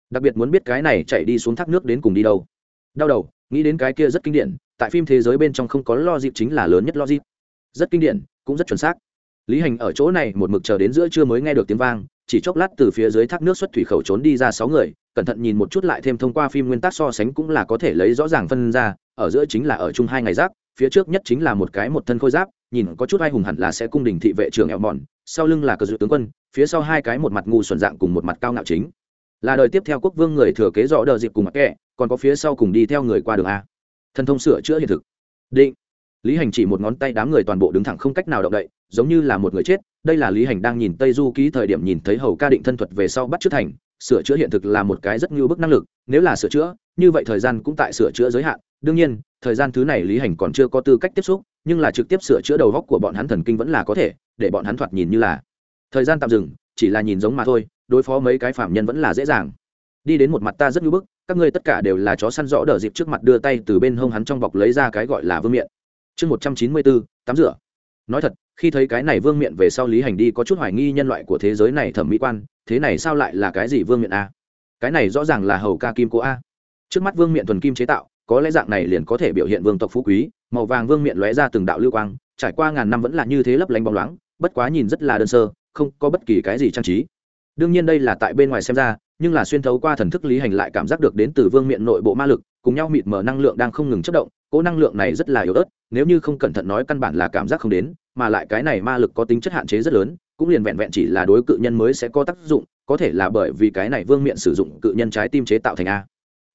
đặc biệt muốn biết cái này chạy đi xuống thác nước đến cùng đi đâu. Đau đầu, nghĩ đến cái kia rất kinh điển, tại phim thế giới bên trong không có lo dịp chính là lớn nhất lo dịp rất kinh điển, cũng rất chuẩn xác. Lý hành ở chỗ này một mực chờ đến giữa trưa mới nghe được tiếng vang, chỉ chốc lát từ phía dưới thác nước xuất thủy khẩu trốn đi ra sáu người, cẩn thận nhìn một chút lại thêm thông qua phim nguyên tắc so sánh cũng là có thể lấy rõ ràng phân ra, ở giữa chính là ở chung hai ngày rác phía trước nhất chính là một cái một thân khôi giáp, nhìn có chút ai hùng hẳn là sẽ cung đình thị vệ trưởng ẹo mòn sau lưng là cờ dự tướng quân, phía sau hai cái một mặt ngu xuẩn dạng cùng một mặt cao ngạo chính là đời tiếp theo quốc vương người thừa kế rõ đờ dịp cùng mặc kệ còn có phía sau cùng đi theo người qua đường a. Thần thông sửa chữa hiện thực. Định. Lý hành chỉ một ngón tay đám người toàn bộ đứng thẳng không cách nào động đậy, giống như là một người chết. Đây là lý hành đang nhìn tây du ký thời điểm nhìn thấy hầu ca định thân thuật về sau bắt chước thành. Sửa chữa hiện thực là một cái rất ngưu bức năng lực, nếu là sửa chữa, như vậy thời gian cũng tại sửa chữa giới hạn. Đương nhiên, thời gian thứ này lý hành còn chưa có tư cách tiếp xúc, nhưng là trực tiếp sửa chữa đầu góc của bọn hắn thần kinh vẫn là có thể, để bọn hắn thoạt nhìn như là. Thời gian tạm dừng, chỉ là nhìn giống mà thôi đối phó mấy cái phạm nhân vẫn là dễ dàng. Đi đến một mặt ta rất ngưu bức, các ngươi tất cả đều là chó săn rõ đờ dịp trước mặt đưa tay từ bên hông hắn trong bọc lấy ra cái gọi là vương miện. Chương một trăm chín mươi bốn, tắm rửa. Nói thật, khi thấy cái này vương miện về sau lý hành đi có chút hoài nghi nhân loại của thế giới này thẩm mỹ quan, thế này sao lại là cái gì vương miện a? Cái này rõ ràng là hầu ca kim cố a. Trước mắt vương miện thuần kim chế tạo, có lẽ dạng này liền có thể biểu hiện vương tộc phú quý, màu vàng vương miện lóe ra từng đạo lưu quang, trải qua ngàn năm vẫn là như thế lấp lánh bóng loáng, bất quá nhìn rất là đơn sơ, không có bất kỳ cái gì trang trí đương nhiên đây là tại bên ngoài xem ra, nhưng là xuyên thấu qua thần thức lý hành lại cảm giác được đến từ vương miện nội bộ ma lực, cùng nhau mịt mở năng lượng đang không ngừng chất động, cỗ năng lượng này rất là yếu ớt, nếu như không cẩn thận nói căn bản là cảm giác không đến, mà lại cái này ma lực có tính chất hạn chế rất lớn, cũng liền vẹn vẹn chỉ là đối cự nhân mới sẽ có tác dụng, có thể là bởi vì cái này vương miện sử dụng cự nhân trái tim chế tạo thành a.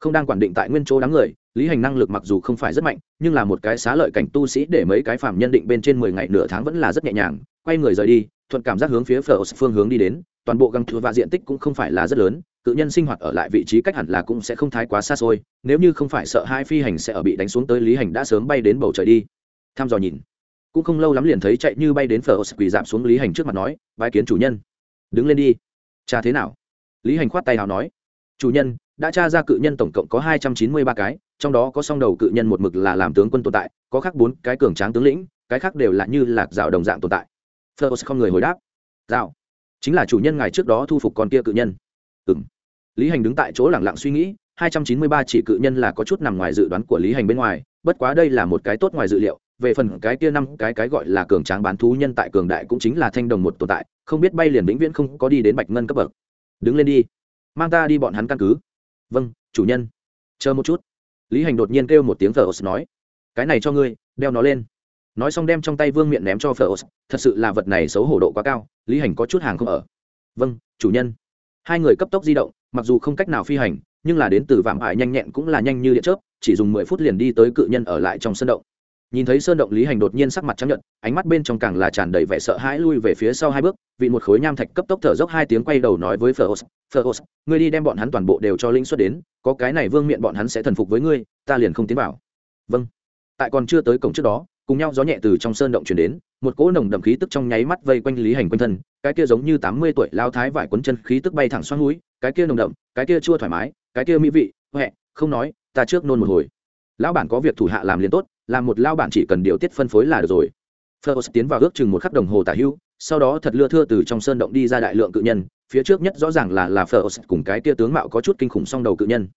Không đang quản định tại nguyên chỗ đám người, lý hành năng lực mặc dù không phải rất mạnh, nhưng là một cái xá lợi cảnh tu sĩ để mấy cái phạm nhân định bên trên mười ngày nửa tháng vẫn là rất nhẹ nhàng, quay người rời đi thuận cảm giác hướng phía phở phương hướng đi đến, toàn bộ găng thừa và diện tích cũng không phải là rất lớn, cự nhân sinh hoạt ở lại vị trí cách hẳn là cũng sẽ không thái quá xa xôi, nếu như không phải sợ hai phi hành sẽ ở bị đánh xuống tới lý hành đã sớm bay đến bầu trời đi. Tham dò nhìn. Cũng không lâu lắm liền thấy chạy như bay đến phở quỳ giảm xuống lý hành trước mặt nói, bái kiến chủ nhân. Đứng lên đi. Cha thế nào? Lý hành khoát tay nào nói, chủ nhân, đã tra ra cự nhân tổng cộng có hai trăm chín mươi ba cái, trong đó có song đầu cự nhân một mực là làm tướng quân tồn tại, có khác bốn cái cường tráng tướng lĩnh, cái khác đều là như lạc rào đồng dạng tồn tại phơ không người hồi đáp. Rào. Chính là chủ nhân ngài trước đó thu phục con kia cự nhân. Ừm. lý hành đứng tại chỗ lẳng lặng suy nghĩ, hai trăm chín mươi ba chỉ cự nhân là có chút nằm ngoài dự đoán của lý hành bên ngoài, bất quá đây là một cái tốt ngoài dự liệu, về phần cái kia năm cái cái gọi là cường tráng bán thú nhân tại cường đại cũng chính là thanh đồng một tồn tại, không biết bay liền vĩnh viễn không có đi đến bạch ngân cấp bậc. Đứng lên đi. Mang ta đi bọn hắn căn cứ. Vâng chủ nhân. Chờ một chút. Lý hành đột nhiên kêu một tiếng thờ nói. Cái này cho ngươi, đeo nó lên nói xong đem trong tay vương miệng ném cho phở thật sự là vật này xấu hổ độ quá cao, lý hành có chút hàng không ở. Vâng chủ nhân. Hai người cấp tốc di động, mặc dù không cách nào phi hành, nhưng là đến từ vạm ải nhanh nhẹn cũng là nhanh như điện chớp, chỉ dùng mười phút liền đi tới cự nhân ở lại trong sân động. Nhìn thấy sơn động lý hành đột nhiên sắc mặt chấp nhận ánh mắt bên trong càng là tràn đầy vẻ sợ hãi lui về phía sau hai bước vì một khối nham thạch cấp tốc thở dốc hai tiếng quay đầu nói với phở phở ngươi đi đem bọn hắn toàn bộ đều cho linh xuất đến, có cái này vương miệng bọn hắn sẽ thần phục với ngươi, ta liền không tiến vào. Vâng. Tại còn chưa tới cổng trước đó cùng nhau gió nhẹ từ trong sơn động chuyển đến, một cỗ nồng đậm khí tức trong nháy mắt vây quanh lý hành quanh thân, cái kia giống như tám mươi tuổi lao thái vải quấn chân khí tức bay thẳng xoắn núi, cái kia nồng đậm, cái kia chua thoải mái, cái kia mỹ vị huệ không nói, ta trước nôn một hồi. Lão bản có việc thủ hạ làm liền tốt, làm một lao bản chỉ cần điều tiết phân phối là được rồi. Phlos tiến vào ước chừng một khắc đồng hồ tả hưu, sau đó thật lưa thưa từ trong sơn động đi ra đại lượng cự nhân, phía trước nhất rõ ràng là là Phlos cùng cái kia tướng mạo có chút kinh khủng song đầu cự nhân.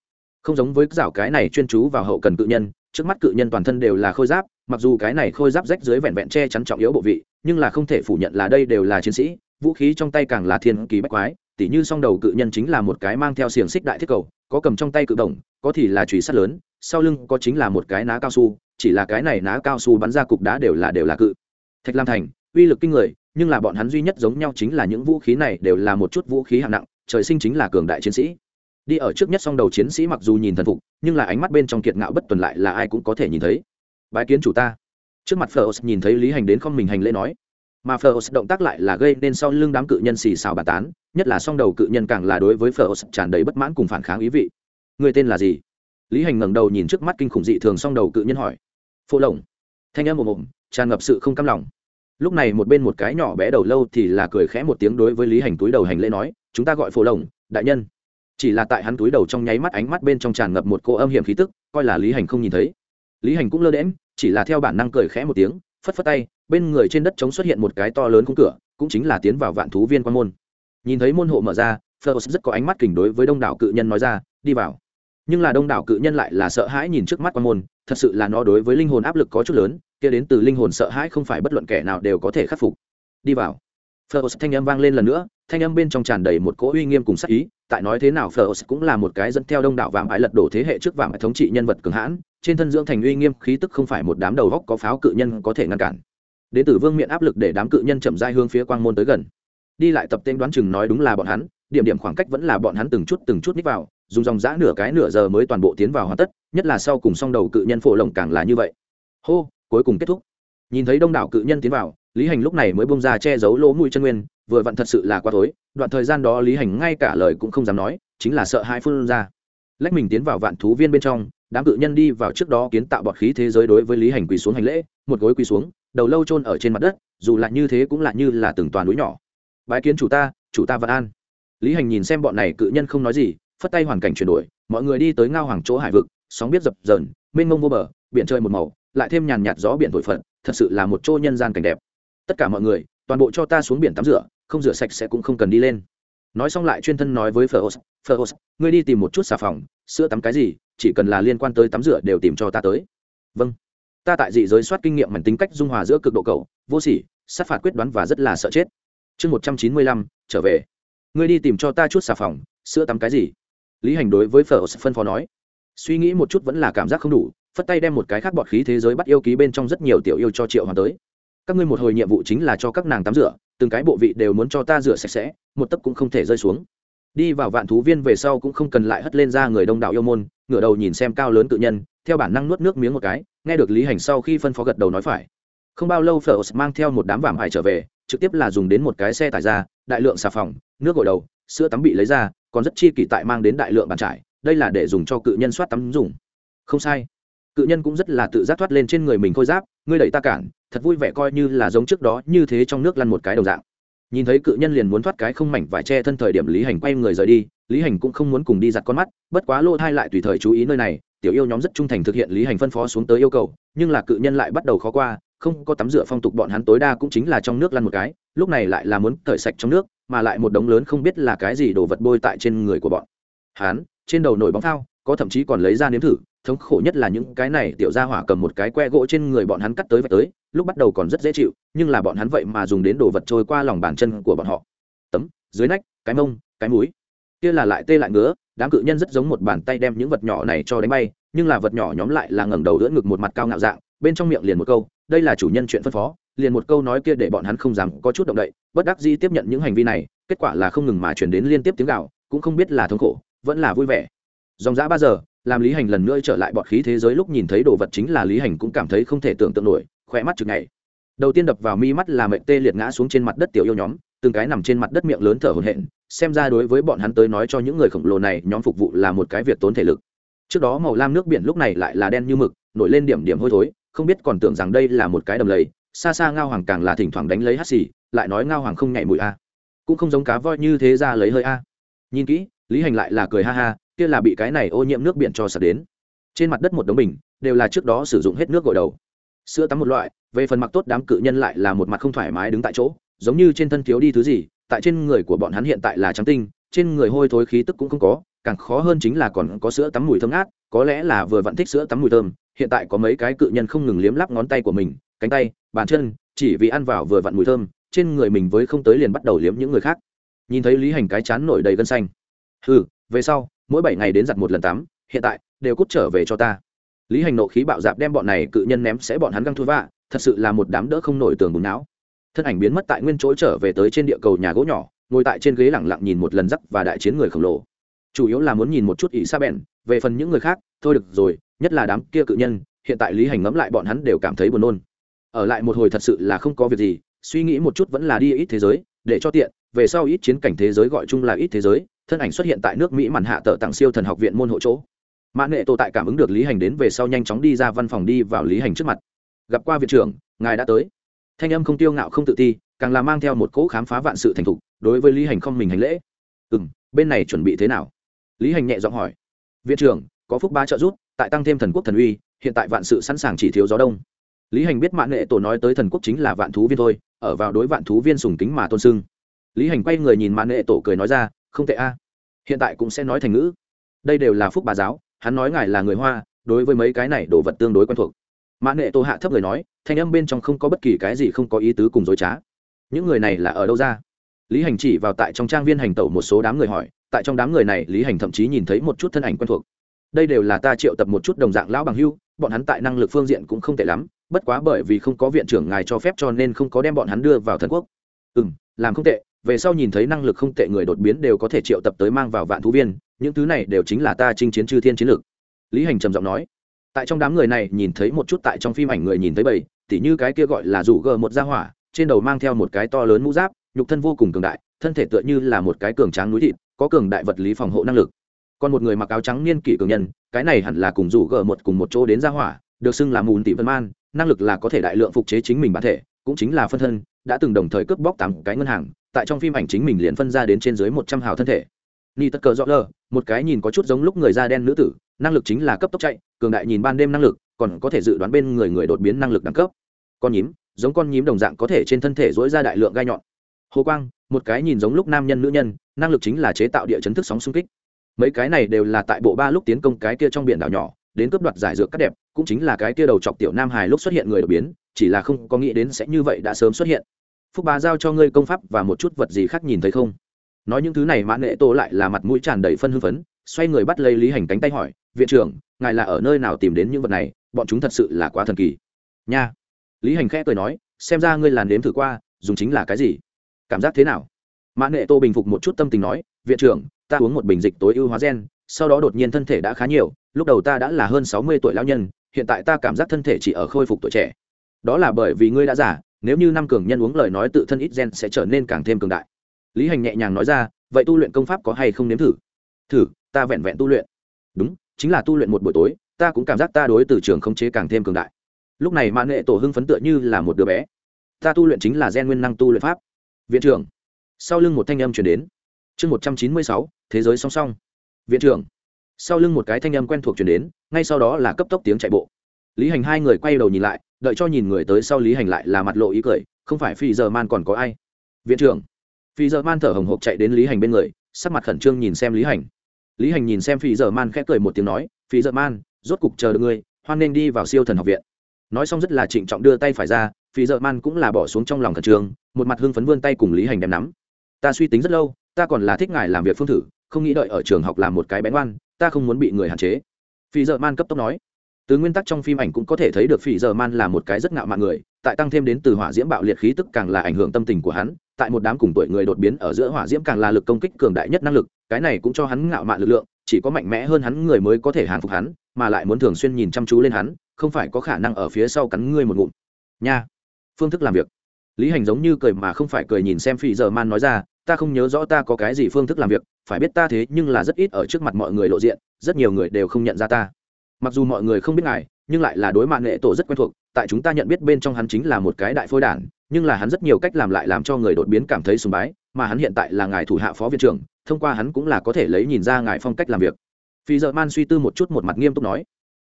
Không giống với rào cái này chuyên chú vào hậu cần cự nhân, trước mắt cự nhân toàn thân đều là khôi giáp mặc dù cái này khôi giáp rách dưới vẹn vẹn che chắn trọng yếu bộ vị, nhưng là không thể phủ nhận là đây đều là chiến sĩ, vũ khí trong tay càng là thiên kỳ bách quái, tỉ như song đầu cự nhân chính là một cái mang theo xiềng xích đại thiết cầu, có cầm trong tay cự đồng, có thì là chùy sắt lớn, sau lưng có chính là một cái ná cao su, chỉ là cái này ná cao su bắn ra cục đá đều là đều là cự. Thạch lam thành, uy lực kinh người, nhưng là bọn hắn duy nhất giống nhau chính là những vũ khí này đều là một chút vũ khí hạng nặng, trời sinh chính là cường đại chiến sĩ. Đi ở trước nhất song đầu chiến sĩ mặc dù nhìn thần phục, nhưng là ánh mắt bên trong kiệt ngạo bất tuần lại là ai cũng có thể nhìn thấy bái kiến chủ ta. Trước mặt phờ nhìn thấy lý hành đến không mình hành lễ nói. Mà phờ động tác lại là gây nên sau lưng đám cự nhân xì xào bà tán, nhất là song đầu cự nhân càng là đối với phờ tràn đầy bất mãn cùng phản kháng ý vị. Người tên là gì? Lý hành ngẩng đầu nhìn trước mắt kinh khủng dị thường song đầu cự nhân hỏi. Phô lồng. Thanh âm ồm mồm tràn ngập sự không cam lòng. Lúc này một bên một cái nhỏ bé đầu lâu thì là cười khẽ một tiếng đối với lý hành túi đầu hành lễ nói, chúng ta gọi phô lồng, đại nhân. Chỉ là tại hắn túi đầu trong nháy mắt ánh mắt bên trong tràn ngập một cô âm hiểm khí tức, coi là lý hành không nhìn thấy lý hành cũng lơ đễm chỉ là theo bản năng cười khẽ một tiếng, phất phất tay, bên người trên đất trống xuất hiện một cái to lớn khung cửa, cũng chính là tiến vào vạn thú viên quan môn. Nhìn thấy môn hộ mở ra Phlos rất có ánh mắt kình đối với đông đảo cự nhân nói ra, đi vào. Nhưng là đông đảo cự nhân lại là sợ hãi nhìn trước mắt quan môn, thật sự là nó đối với linh hồn áp lực có chút lớn, kia đến từ linh hồn sợ hãi không phải bất luận kẻ nào đều có thể khắc phục. Đi vào. Phlos thanh âm vang lên lần nữa, thanh âm bên trong tràn đầy một cỗ uy nghiêm cùng sắc ý, tại nói thế nào Phlos cũng là một cái dẫn theo đông đảo vạm ái lật đổ thế hệ trước vạm ái thống trị nhân vật cường hãn, trên thân dưỡng thành uy nghiêm khí tức không phải một đám đầu góc có pháo cự nhân có thể ngăn cản. Đến tử vương miệng áp lực để đám cự nhân chậm rãi hướng phía quang môn tới gần. Đi lại tập tên đoán chừng nói đúng là bọn hắn, điểm điểm khoảng cách vẫn là bọn hắn từng chút từng chút ních vào, dùng dòng dã nửa cái nửa giờ mới toàn bộ tiến vào hoàn tất, nhất là sau cùng song đầu cự nhân phổ lồng càng là như vậy. Hô, cuối cùng kết thúc. Nhìn thấy đông đảo cự nhân tiến vào, lý hành lúc này mới bông ra che giấu lỗ mũi chân nguyên, vừa vặn thật sự là quá tối đoạn thời gian đó lý hành ngay cả lời cũng không dám nói, chính là sợ hai phương ra. Lách mình tiến vào vạn thú viên bên trong, đám cự nhân đi vào trước đó kiến tạo bọt khí thế giới đối với lý hành quỳ xuống hành lễ, một gối quỳ xuống, đầu lâu trôn ở trên mặt đất, dù là như thế cũng là như là từng toàn núi nhỏ. Bái kiến chủ ta chủ ta vạn an. Lý hành nhìn xem bọn này cự nhân không nói gì, phất tay hoàn cảnh chuyển đổi, mọi người đi tới ngao hoàng chỗ hải vực, sóng biết dập dờn, mênh mông vô bờ, biển chơi một màu, lại thêm nhàn nhạt gió biển thổi phận thật sự là một chỗ nhân gian cảnh đẹp tất cả mọi người, toàn bộ cho ta xuống biển tắm rửa, không rửa sạch sẽ cũng không cần đi lên. Nói xong lại chuyên thân nói với phở phở ngươi đi tìm một chút xà phòng, sữa tắm cái gì, chỉ cần là liên quan tới tắm rửa đều tìm cho ta tới. Vâng. Ta tại dị giới soát kinh nghiệm mảnh tính cách dung hòa giữa cực độ cầu vô sỉ, sát phạt quyết đoán và rất là sợ chết. Chương một trăm chín mươi lăm, trở về. Ngươi đi tìm cho ta chút xà phòng, sữa tắm cái gì? Lý hành đối với phở phân phó nói. Suy nghĩ một chút vẫn là cảm giác không đủ, phất tay đem một cái khác bọt khí thế giới bắt yêu ký bên trong rất nhiều tiểu yêu cho triệu hoàng tới các ngươi một hồi nhiệm vụ chính là cho các nàng tắm rửa, từng cái bộ vị đều muốn cho ta rửa sạch sẽ, một tấc cũng không thể rơi xuống. Đi vào vạn thú viên về sau cũng không cần lại hất lên ra người đông đảo yêu môn, ngửa đầu nhìn xem cao lớn tự nhân, theo bản năng nuốt nước miếng một cái, nghe được lý hành sau khi phân phó gật đầu nói phải. Không bao lâu, phở mang theo một đám vảm hải trở về, trực tiếp là dùng đến một cái xe tải ra, đại lượng xà phòng, nước gội đầu, sữa tắm bị lấy ra, còn rất chi kỷ tại mang đến đại lượng bàn trải, đây là để dùng cho cự nhân soát tắm dùng. Không sai. Cự nhân cũng rất là tự giác thoát lên trên người mình khôi giáp ngươi đẩy ta cản, thật vui vẻ coi như là giống trước đó như thế trong nước lăn một cái đồng dạng. Nhìn thấy cự nhân liền muốn thoát cái không mảnh vải che thân thời điểm lý hành quay người rời đi, lý hành cũng không muốn cùng đi giặt con mắt, bất quá lô thai lại tùy thời chú ý nơi này, tiểu yêu nhóm rất trung thành thực hiện lý hành phân phó xuống tới yêu cầu, nhưng là cự nhân lại bắt đầu khó qua, không có tắm rửa phong tục bọn hắn tối đa cũng chính là trong nước lăn một cái, lúc này lại là muốn cởi sạch trong nước, mà lại một đống lớn không biết là cái gì đồ vật bôi tại trên người của bọn. Hắn, trên đầu nổi bóng thao có thậm chí còn lấy ra nếm thử thống khổ nhất là những cái này tiểu gia hỏa cầm một cái que gỗ trên người bọn hắn cắt tới vạch tới, lúc bắt đầu còn rất dễ chịu, nhưng là bọn hắn vậy mà dùng đến đồ vật trôi qua lòng bàn chân của bọn họ. Tấm, dưới nách, cái mông, cái mũi. Kia là lại tê lại ngứa, đám cự nhân rất giống một bàn tay đem những vật nhỏ này cho đánh bay, nhưng là vật nhỏ nhóm lại là ngẩng đầu đỡ ngực một mặt cao ngạo dạng, bên trong miệng liền một câu, đây là chủ nhân chuyện phân phó. Liền một câu nói kia để bọn hắn không dám có chút động đậy, bất đắc dĩ tiếp nhận những hành vi này, kết quả là không ngừng mà chuyển đến liên tiếp tiếng gạo cũng không biết là thống khổ, vẫn là vui vẻ. Dòng dã ba giờ làm lý hành lần nữa trở lại bọt khí thế giới lúc nhìn thấy đồ vật chính là lý hành cũng cảm thấy không thể tưởng tượng nổi khỏe mắt chừng ngày. Đầu tiên đập vào mi mắt là mệnh tê liệt ngã xuống trên mặt đất tiểu yêu nhóm, từng cái nằm trên mặt đất miệng lớn thở hổn hển, xem ra đối với bọn hắn tới nói cho những người khổng lồ này, nhóm phục vụ là một cái việc tốn thể lực. Trước đó màu lam nước biển lúc này lại là đen như mực, nổi lên điểm điểm hôi thối, không biết còn tưởng rằng đây là một cái đầm lầy, xa xa ngao hoàng càng là thỉnh thoảng đánh lấy hắt xì, lại nói ngao hoàng không nhảy mùi a, cũng không giống cá voi như thế ra lấy hơi a. Nhìn kỹ, lý hành lại là cười ha ha kia là bị cái này ô nhiễm nước biển cho sập đến. Trên mặt đất một đống bình, đều là trước đó sử dụng hết nước gội đầu. Sữa tắm một loại, về phần mặc tốt đám cự nhân lại là một mặt không thoải mái đứng tại chỗ, giống như trên thân thiếu đi thứ gì, tại trên người của bọn hắn hiện tại là trắng tinh, trên người hôi thối khí tức cũng không có, càng khó hơn chính là còn có sữa tắm mùi thơm ngát, có lẽ là vừa vặn thích sữa tắm mùi thơm, hiện tại có mấy cái cự nhân không ngừng liếm lắp ngón tay của mình, cánh tay, bàn chân, chỉ vì ăn vào vừa vặn mùi thơm, trên người mình với không tới liền bắt đầu liếm những người khác. Nhìn thấy lý hành cái chán nổi đầy gân xanh. Ừ về sau mỗi bảy ngày đến giặt một lần tắm, hiện tại, đều cút trở về cho ta. Lý hành nộ khí bạo dạp đem bọn này cự nhân ném sẽ bọn hắn găng thua vạ, thật sự là một đám đỡ không nổi tường bùn não. Thân ảnh biến mất tại nguyên chỗ trở về tới trên địa cầu nhà gỗ nhỏ, ngồi tại trên ghế lẳng lặng nhìn một lần giắc và đại chiến người khổng lồ. Chủ yếu là muốn nhìn một chút ỷ xa bèn về phần những người khác, thôi được rồi, nhất là đám kia cự nhân, hiện tại lý hành ngẫm lại bọn hắn đều cảm thấy buồn nôn. Ở lại một hồi thật sự là không có việc gì, suy nghĩ một chút vẫn là đi ít thế giới, để cho tiện, về sau ít chiến cảnh thế giới gọi chung là ít thế giới thân ảnh xuất hiện tại nước mỹ màn hạ tờ tặng siêu thần học viện môn hộ chỗ. Mã nghệ tổ tại cảm ứng được lý hành đến về sau nhanh chóng đi ra văn phòng đi vào lý hành trước mặt. Gặp qua viện trưởng, ngài đã tới. Thanh âm không tiêu ngạo không tự ti, càng là mang theo một cỗ khám phá vạn sự thành thục, đối với lý hành không mình hành lễ. Ừ m bên này chuẩn bị thế nào? Lý hành nhẹ giọng hỏi. Viện trưởng, có phúc ba trợ giúp, tại tăng thêm thần quốc thần uy, hiện tại vạn sự sẵn sàng chỉ thiếu gió đông. Lý hành biết mạng nghệ tổ nói tới thần quốc chính là vạn thú viên thôi, ở vào đối vạn thú viên sùng kính mà tôn sưng. Lý hành quay người nhìn mạng nghệ tổ cười nói ra, không tệ a hiện tại cũng sẽ nói thành ngữ. Đây đều là phúc bà giáo, hắn nói ngài là người hoa, đối với mấy cái này đồ vật tương đối quen thuộc. Mã nghệ tô hạ thấp người nói, thanh âm bên trong không có bất kỳ cái gì không có ý tứ cùng dối trá. Những người này là ở đâu ra? Lý hành chỉ vào tại trong trang viên hành tẩu một số đám người hỏi, tại trong đám người này lý hành thậm chí nhìn thấy một chút thân ảnh quen thuộc. Đây đều là ta triệu tập một chút đồng dạng lão bằng hưu, bọn hắn tại năng lực phương diện cũng không tệ lắm, bất quá bởi vì không có viện trưởng ngài cho phép cho nên không có đem bọn hắn đưa vào thần quốc. Ừ m làm không tệ về sau nhìn thấy năng lực không tệ người đột biến đều có thể triệu tập tới mang vào vạn thú viên, những thứ này đều chính là ta chinh chiến chư thiên chiến lược. Lý hành trầm giọng nói. Tại trong đám người này, nhìn thấy một chút tại trong phim ảnh người nhìn thấy bầy, tỉ như cái kia gọi là rủ gờ một gia hỏa, trên đầu mang theo một cái to lớn mũ giáp, nhục thân vô cùng cường đại, thân thể tựa như là một cái cường tráng núi thịt, có cường đại vật lý phòng hộ năng lực. Còn một người mặc áo trắng niên kỷ cường nhân, cái này hẳn là cùng rủ gờ một cùng một chỗ đến gia hỏa, được xưng là mùn tỷ vân man, năng lực là có thể đại lượng phục chế chính mình bản thể cũng chính là phân thân, đã từng đồng thời cướp bóc tám cái ngân hàng, tại trong phim ảnh chính mình liền phân ra đến trên dưới một trăm hào thân thể. Ni tất cờ rõ lờ, một cái nhìn có chút giống lúc người da đen nữ tử, năng lực chính là cấp tốc chạy, cường đại nhìn ban đêm năng lực, còn có thể dự đoán bên người người đột biến năng lực đẳng cấp. Con nhím, giống con nhím đồng dạng có thể trên thân thể dỗi ra đại lượng gai nhọn. Hồ quang, một cái nhìn giống lúc nam nhân nữ nhân, năng lực chính là chế tạo địa chấn thức sóng xung kích. Mấy cái này đều là tại bộ ba lúc tiến công cái kia trong biển đảo nhỏ đến cướp đoạt giải dược cắt đẹp, cũng chính là cái kia đầu chọc tiểu nam hài lúc xuất hiện người đột biến, chỉ là không có nghĩ đến sẽ như vậy đã sớm xuất hiện. Phúc bá giao cho ngươi công pháp và một chút vật gì khác nhìn thấy không? Nói những thứ này mã nghệ tô lại là mặt mũi tràn đầy phân hưng phấn, xoay người bắt lấy lý hành cánh tay hỏi, viện trưởng, ngài là ở nơi nào tìm đến những vật này? Bọn chúng thật sự là quá thần kỳ. Nha. Lý hành khẽ cười nói, xem ra ngươi làn đếm thử qua, dùng chính là cái gì? Cảm giác thế nào? Mã nghệ tô bình phục một chút tâm tình nói, viện trưởng, ta uống một bình dịch tối ưu hóa gen, sau đó đột nhiên thân thể đã khá nhiều lúc đầu ta đã là hơn sáu mươi tuổi lão nhân, hiện tại ta cảm giác thân thể chỉ ở khôi phục tuổi trẻ. Đó là bởi vì ngươi đã giả nếu như năm cường nhân uống lời nói tự thân ít gen sẽ trở nên càng thêm cường đại. Lý hành nhẹ nhàng nói ra, vậy tu luyện công pháp có hay không nếm thử? Thử, ta vẹn vẹn tu luyện. Đúng, chính là tu luyện một buổi tối, ta cũng cảm giác ta đối từ trường khống chế càng thêm cường đại. Lúc này mã nghệ tổ hưng phấn tựa như là một đứa bé. Ta tu luyện chính là gen nguyên năng tu luyện pháp. Viện trưởng. Sau lưng một thanh âm chuyển đến. Chương một trăm chín mươi sáu, thế giới song song. Viện trưởng sau lưng một cái thanh âm quen thuộc chuyển đến, ngay sau đó là cấp tốc tiếng chạy bộ. Lý hành hai người quay đầu nhìn lại, đợi cho nhìn người tới sau lý hành lại là mặt lộ ý cười, không phải phi giờ man còn có ai? Viện trưởng. Phi giờ man thở hồng hộc chạy đến lý hành bên người, sắc mặt khẩn trương nhìn xem lý hành. Lý hành nhìn xem phi giờ man khẽ cười một tiếng nói, phi giờ man, rốt cục chờ được ngươi, hoan nên đi vào siêu thần học viện. Nói xong rất là trịnh trọng đưa tay phải ra, phi giờ man cũng là bỏ xuống trong lòng khẩn trương, một mặt hưng phấn vươn tay cùng lý hành đem nắm. Ta suy tính rất lâu, ta còn là thích ngài làm việc phương thử không nghĩ đợi ở trường học làm một cái bén oan, ta không muốn bị người hạn chế. Phi giờ man cấp tốc nói. Từ nguyên tắc trong phim ảnh cũng có thể thấy được phi giờ man là một cái rất ngạo mạn người, tại tăng thêm đến từ hỏa diễm bạo liệt khí tức càng là ảnh hưởng tâm tình của hắn, tại một đám cùng tuổi người đột biến ở giữa hỏa diễm càng là lực công kích cường đại nhất năng lực, cái này cũng cho hắn ngạo mạn lực lượng, chỉ có mạnh mẽ hơn hắn người mới có thể hàng phục hắn, mà lại muốn thường xuyên nhìn chăm chú lên hắn, không phải có khả năng ở phía sau cắn ngươi một ngụm. Nha. Phương thức làm việc. Lý hành giống như cười mà không phải cười nhìn xem phi giờ man nói ra ta không nhớ rõ ta có cái gì phương thức làm việc, phải biết ta thế nhưng là rất ít ở trước mặt mọi người lộ diện, rất nhiều người đều không nhận ra ta. Mặc dù mọi người không biết ngài, nhưng lại là đối mạng nghệ tổ rất quen thuộc, tại chúng ta nhận biết bên trong hắn chính là một cái đại phôi đản, nhưng là hắn rất nhiều cách làm lại làm cho người đột biến cảm thấy sùng bái, mà hắn hiện tại là ngài thủ hạ phó viện trưởng, thông qua hắn cũng là có thể lấy nhìn ra ngài phong cách làm việc. Phi giờ man suy tư một chút một mặt nghiêm túc nói.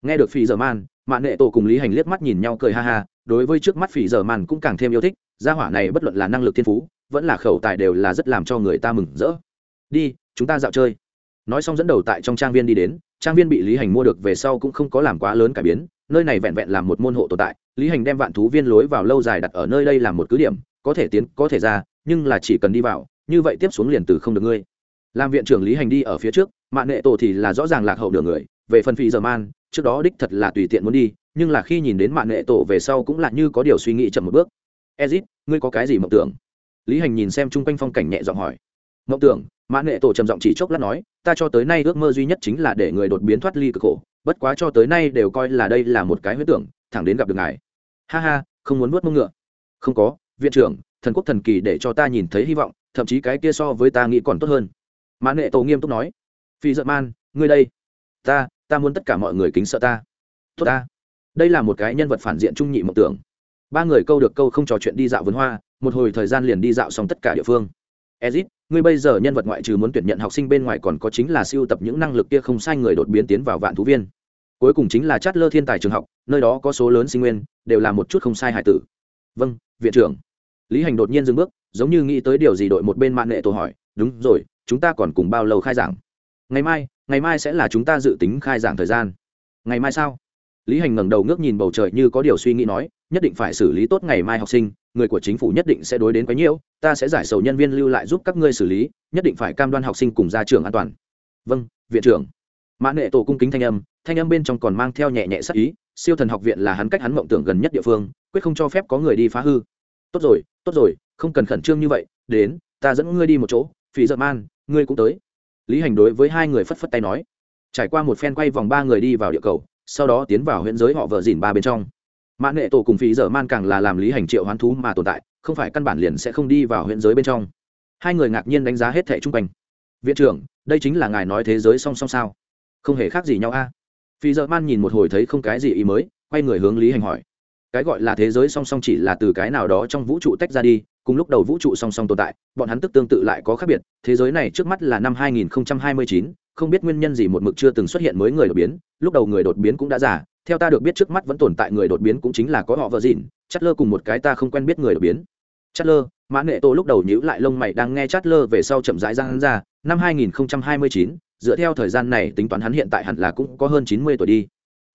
Nghe được phi giờ man, mạng nghệ tổ cùng lý hành liếc mắt nhìn nhau cười ha ha đối với trước mắt phỉ giờ man cũng càng thêm yêu thích, gia hỏa này bất luận là năng lực thiên phú, vẫn là khẩu tài đều là rất làm cho người ta mừng rỡ. Đi, chúng ta dạo chơi. Nói xong dẫn đầu tại trong trang viên đi đến, trang viên bị lý hành mua được về sau cũng không có làm quá lớn cải biến, nơi này vẹn vẹn là một môn hộ tồn tại, lý hành đem vạn thú viên lối vào lâu dài đặt ở nơi đây làm một cứ điểm, có thể tiến, có thể ra, nhưng là chỉ cần đi vào, như vậy tiếp xuống liền từ không được ngươi. Làm viện trưởng lý hành đi ở phía trước mạng nghệ tổ thì là rõ ràng lạc hậu đường người, về phần phi giờ man trước đó đích thật là tùy tiện muốn đi nhưng là khi nhìn đến mạng nghệ tổ về sau cũng là như có điều suy nghĩ chậm một bước. Ezit, ngươi có cái gì mộng tưởng? Lý hành nhìn xem chung quanh phong cảnh nhẹ giọng hỏi. Mộng tưởng? Mạng nghệ tổ trầm giọng chỉ chốc lát nói, ta cho tới nay ước mơ duy nhất chính là để người đột biến thoát ly cực khổ, bất quá cho tới nay đều coi là đây là một cái huyết tưởng, thẳng đến gặp được ngài. Ha ha, không muốn nuốt mông ngựa. Không có, viện trưởng, thần quốc thần kỳ để cho ta nhìn thấy hy vọng, thậm chí cái kia so với ta nghĩ còn tốt hơn. Mã nghệ tổ nghiêm túc nói. Phi giận man, ngươi đây. Ta ta muốn tất cả mọi người kính sợ ta. Tốt ta đây là một cái nhân vật phản diện trung nhị mộng tưởng. Ba người câu được câu không trò chuyện đi dạo vườn hoa, một hồi thời gian liền đi dạo xong tất cả địa phương. Ezit, ngươi bây giờ nhân vật ngoại trừ muốn tuyển nhận học sinh bên ngoài còn có chính là siêu tập những năng lực kia không sai người đột biến tiến vào vạn thú viên. Cuối cùng chính là chát lơ thiên tài trường học, nơi đó có số lớn sinh nguyên, đều là một chút không sai hải tử. Vâng viện trưởng. Lý hành đột nhiên dừng bước, giống như nghĩ tới điều gì đội một bên mạng nghệ tổ hỏi, đúng rồi, chúng ta còn cùng bao lâu khai giảng? Ngày mai ngày mai sẽ là chúng ta dự tính khai giảng thời gian. Ngày mai sao? Lý hành ngẩng đầu ngước nhìn bầu trời như có điều suy nghĩ nói, nhất định phải xử lý tốt ngày mai học sinh, người của chính phủ nhất định sẽ đối đến quá nhiễu, ta sẽ giải sầu nhân viên lưu lại giúp các ngươi xử lý, nhất định phải cam đoan học sinh cùng ra trường an toàn. Vâng viện trưởng. Mã nệ tổ cung kính thanh âm thanh âm bên trong còn mang theo nhẹ nhẹ sắc ý, siêu thần học viện là hắn cách hắn mộng tưởng gần nhất địa phương, quyết không cho phép có người đi phá hư. Tốt rồi tốt rồi, không cần khẩn trương như vậy, đến, ta dẫn ngươi đi một chỗ phí dợ man, ngươi cũng tới. Lý hành đối với hai người phất phất tay nói. Trải qua một phen quay vòng ba người đi vào địa cầu sau đó tiến vào huyện giới họ vợ dìn ba bên trong. Mãn nghệ tổ cùng phí dở man càng là làm lý hành triệu hoán thú mà tồn tại không phải căn bản liền sẽ không đi vào huyện giới bên trong. Hai người ngạc nhiên đánh giá hết thẻ chung quanh. Viện trưởng đây chính là ngài nói thế giới song song sao? Không hề khác gì nhau a. À? phí dở man nhìn một hồi thấy không cái gì ý mới quay người hướng lý hành hỏi. Cái gọi là thế giới song song chỉ là từ cái nào đó trong vũ trụ tách ra đi cùng lúc đầu vũ trụ song song tồn tại bọn hắn tức tương tự lại có khác biệt thế giới này trước mắt là năm 2029, không biết nguyên nhân gì một mực chưa từng xuất hiện mới người đột biến lúc đầu người đột biến cũng đã giả theo ta được biết trước mắt vẫn tồn tại người đột biến cũng chính là có họ vợ dịn chát lơ cùng một cái ta không quen biết người đột biến. Chát lơ mã nghệ tô lúc đầu nhíu lại lông mày đang nghe chát lơ về sau chậm rãi ra hắn ra năm 2029, dựa theo thời gian này tính toán hắn hiện tại hẳn là cũng có hơn 90 tuổi đi.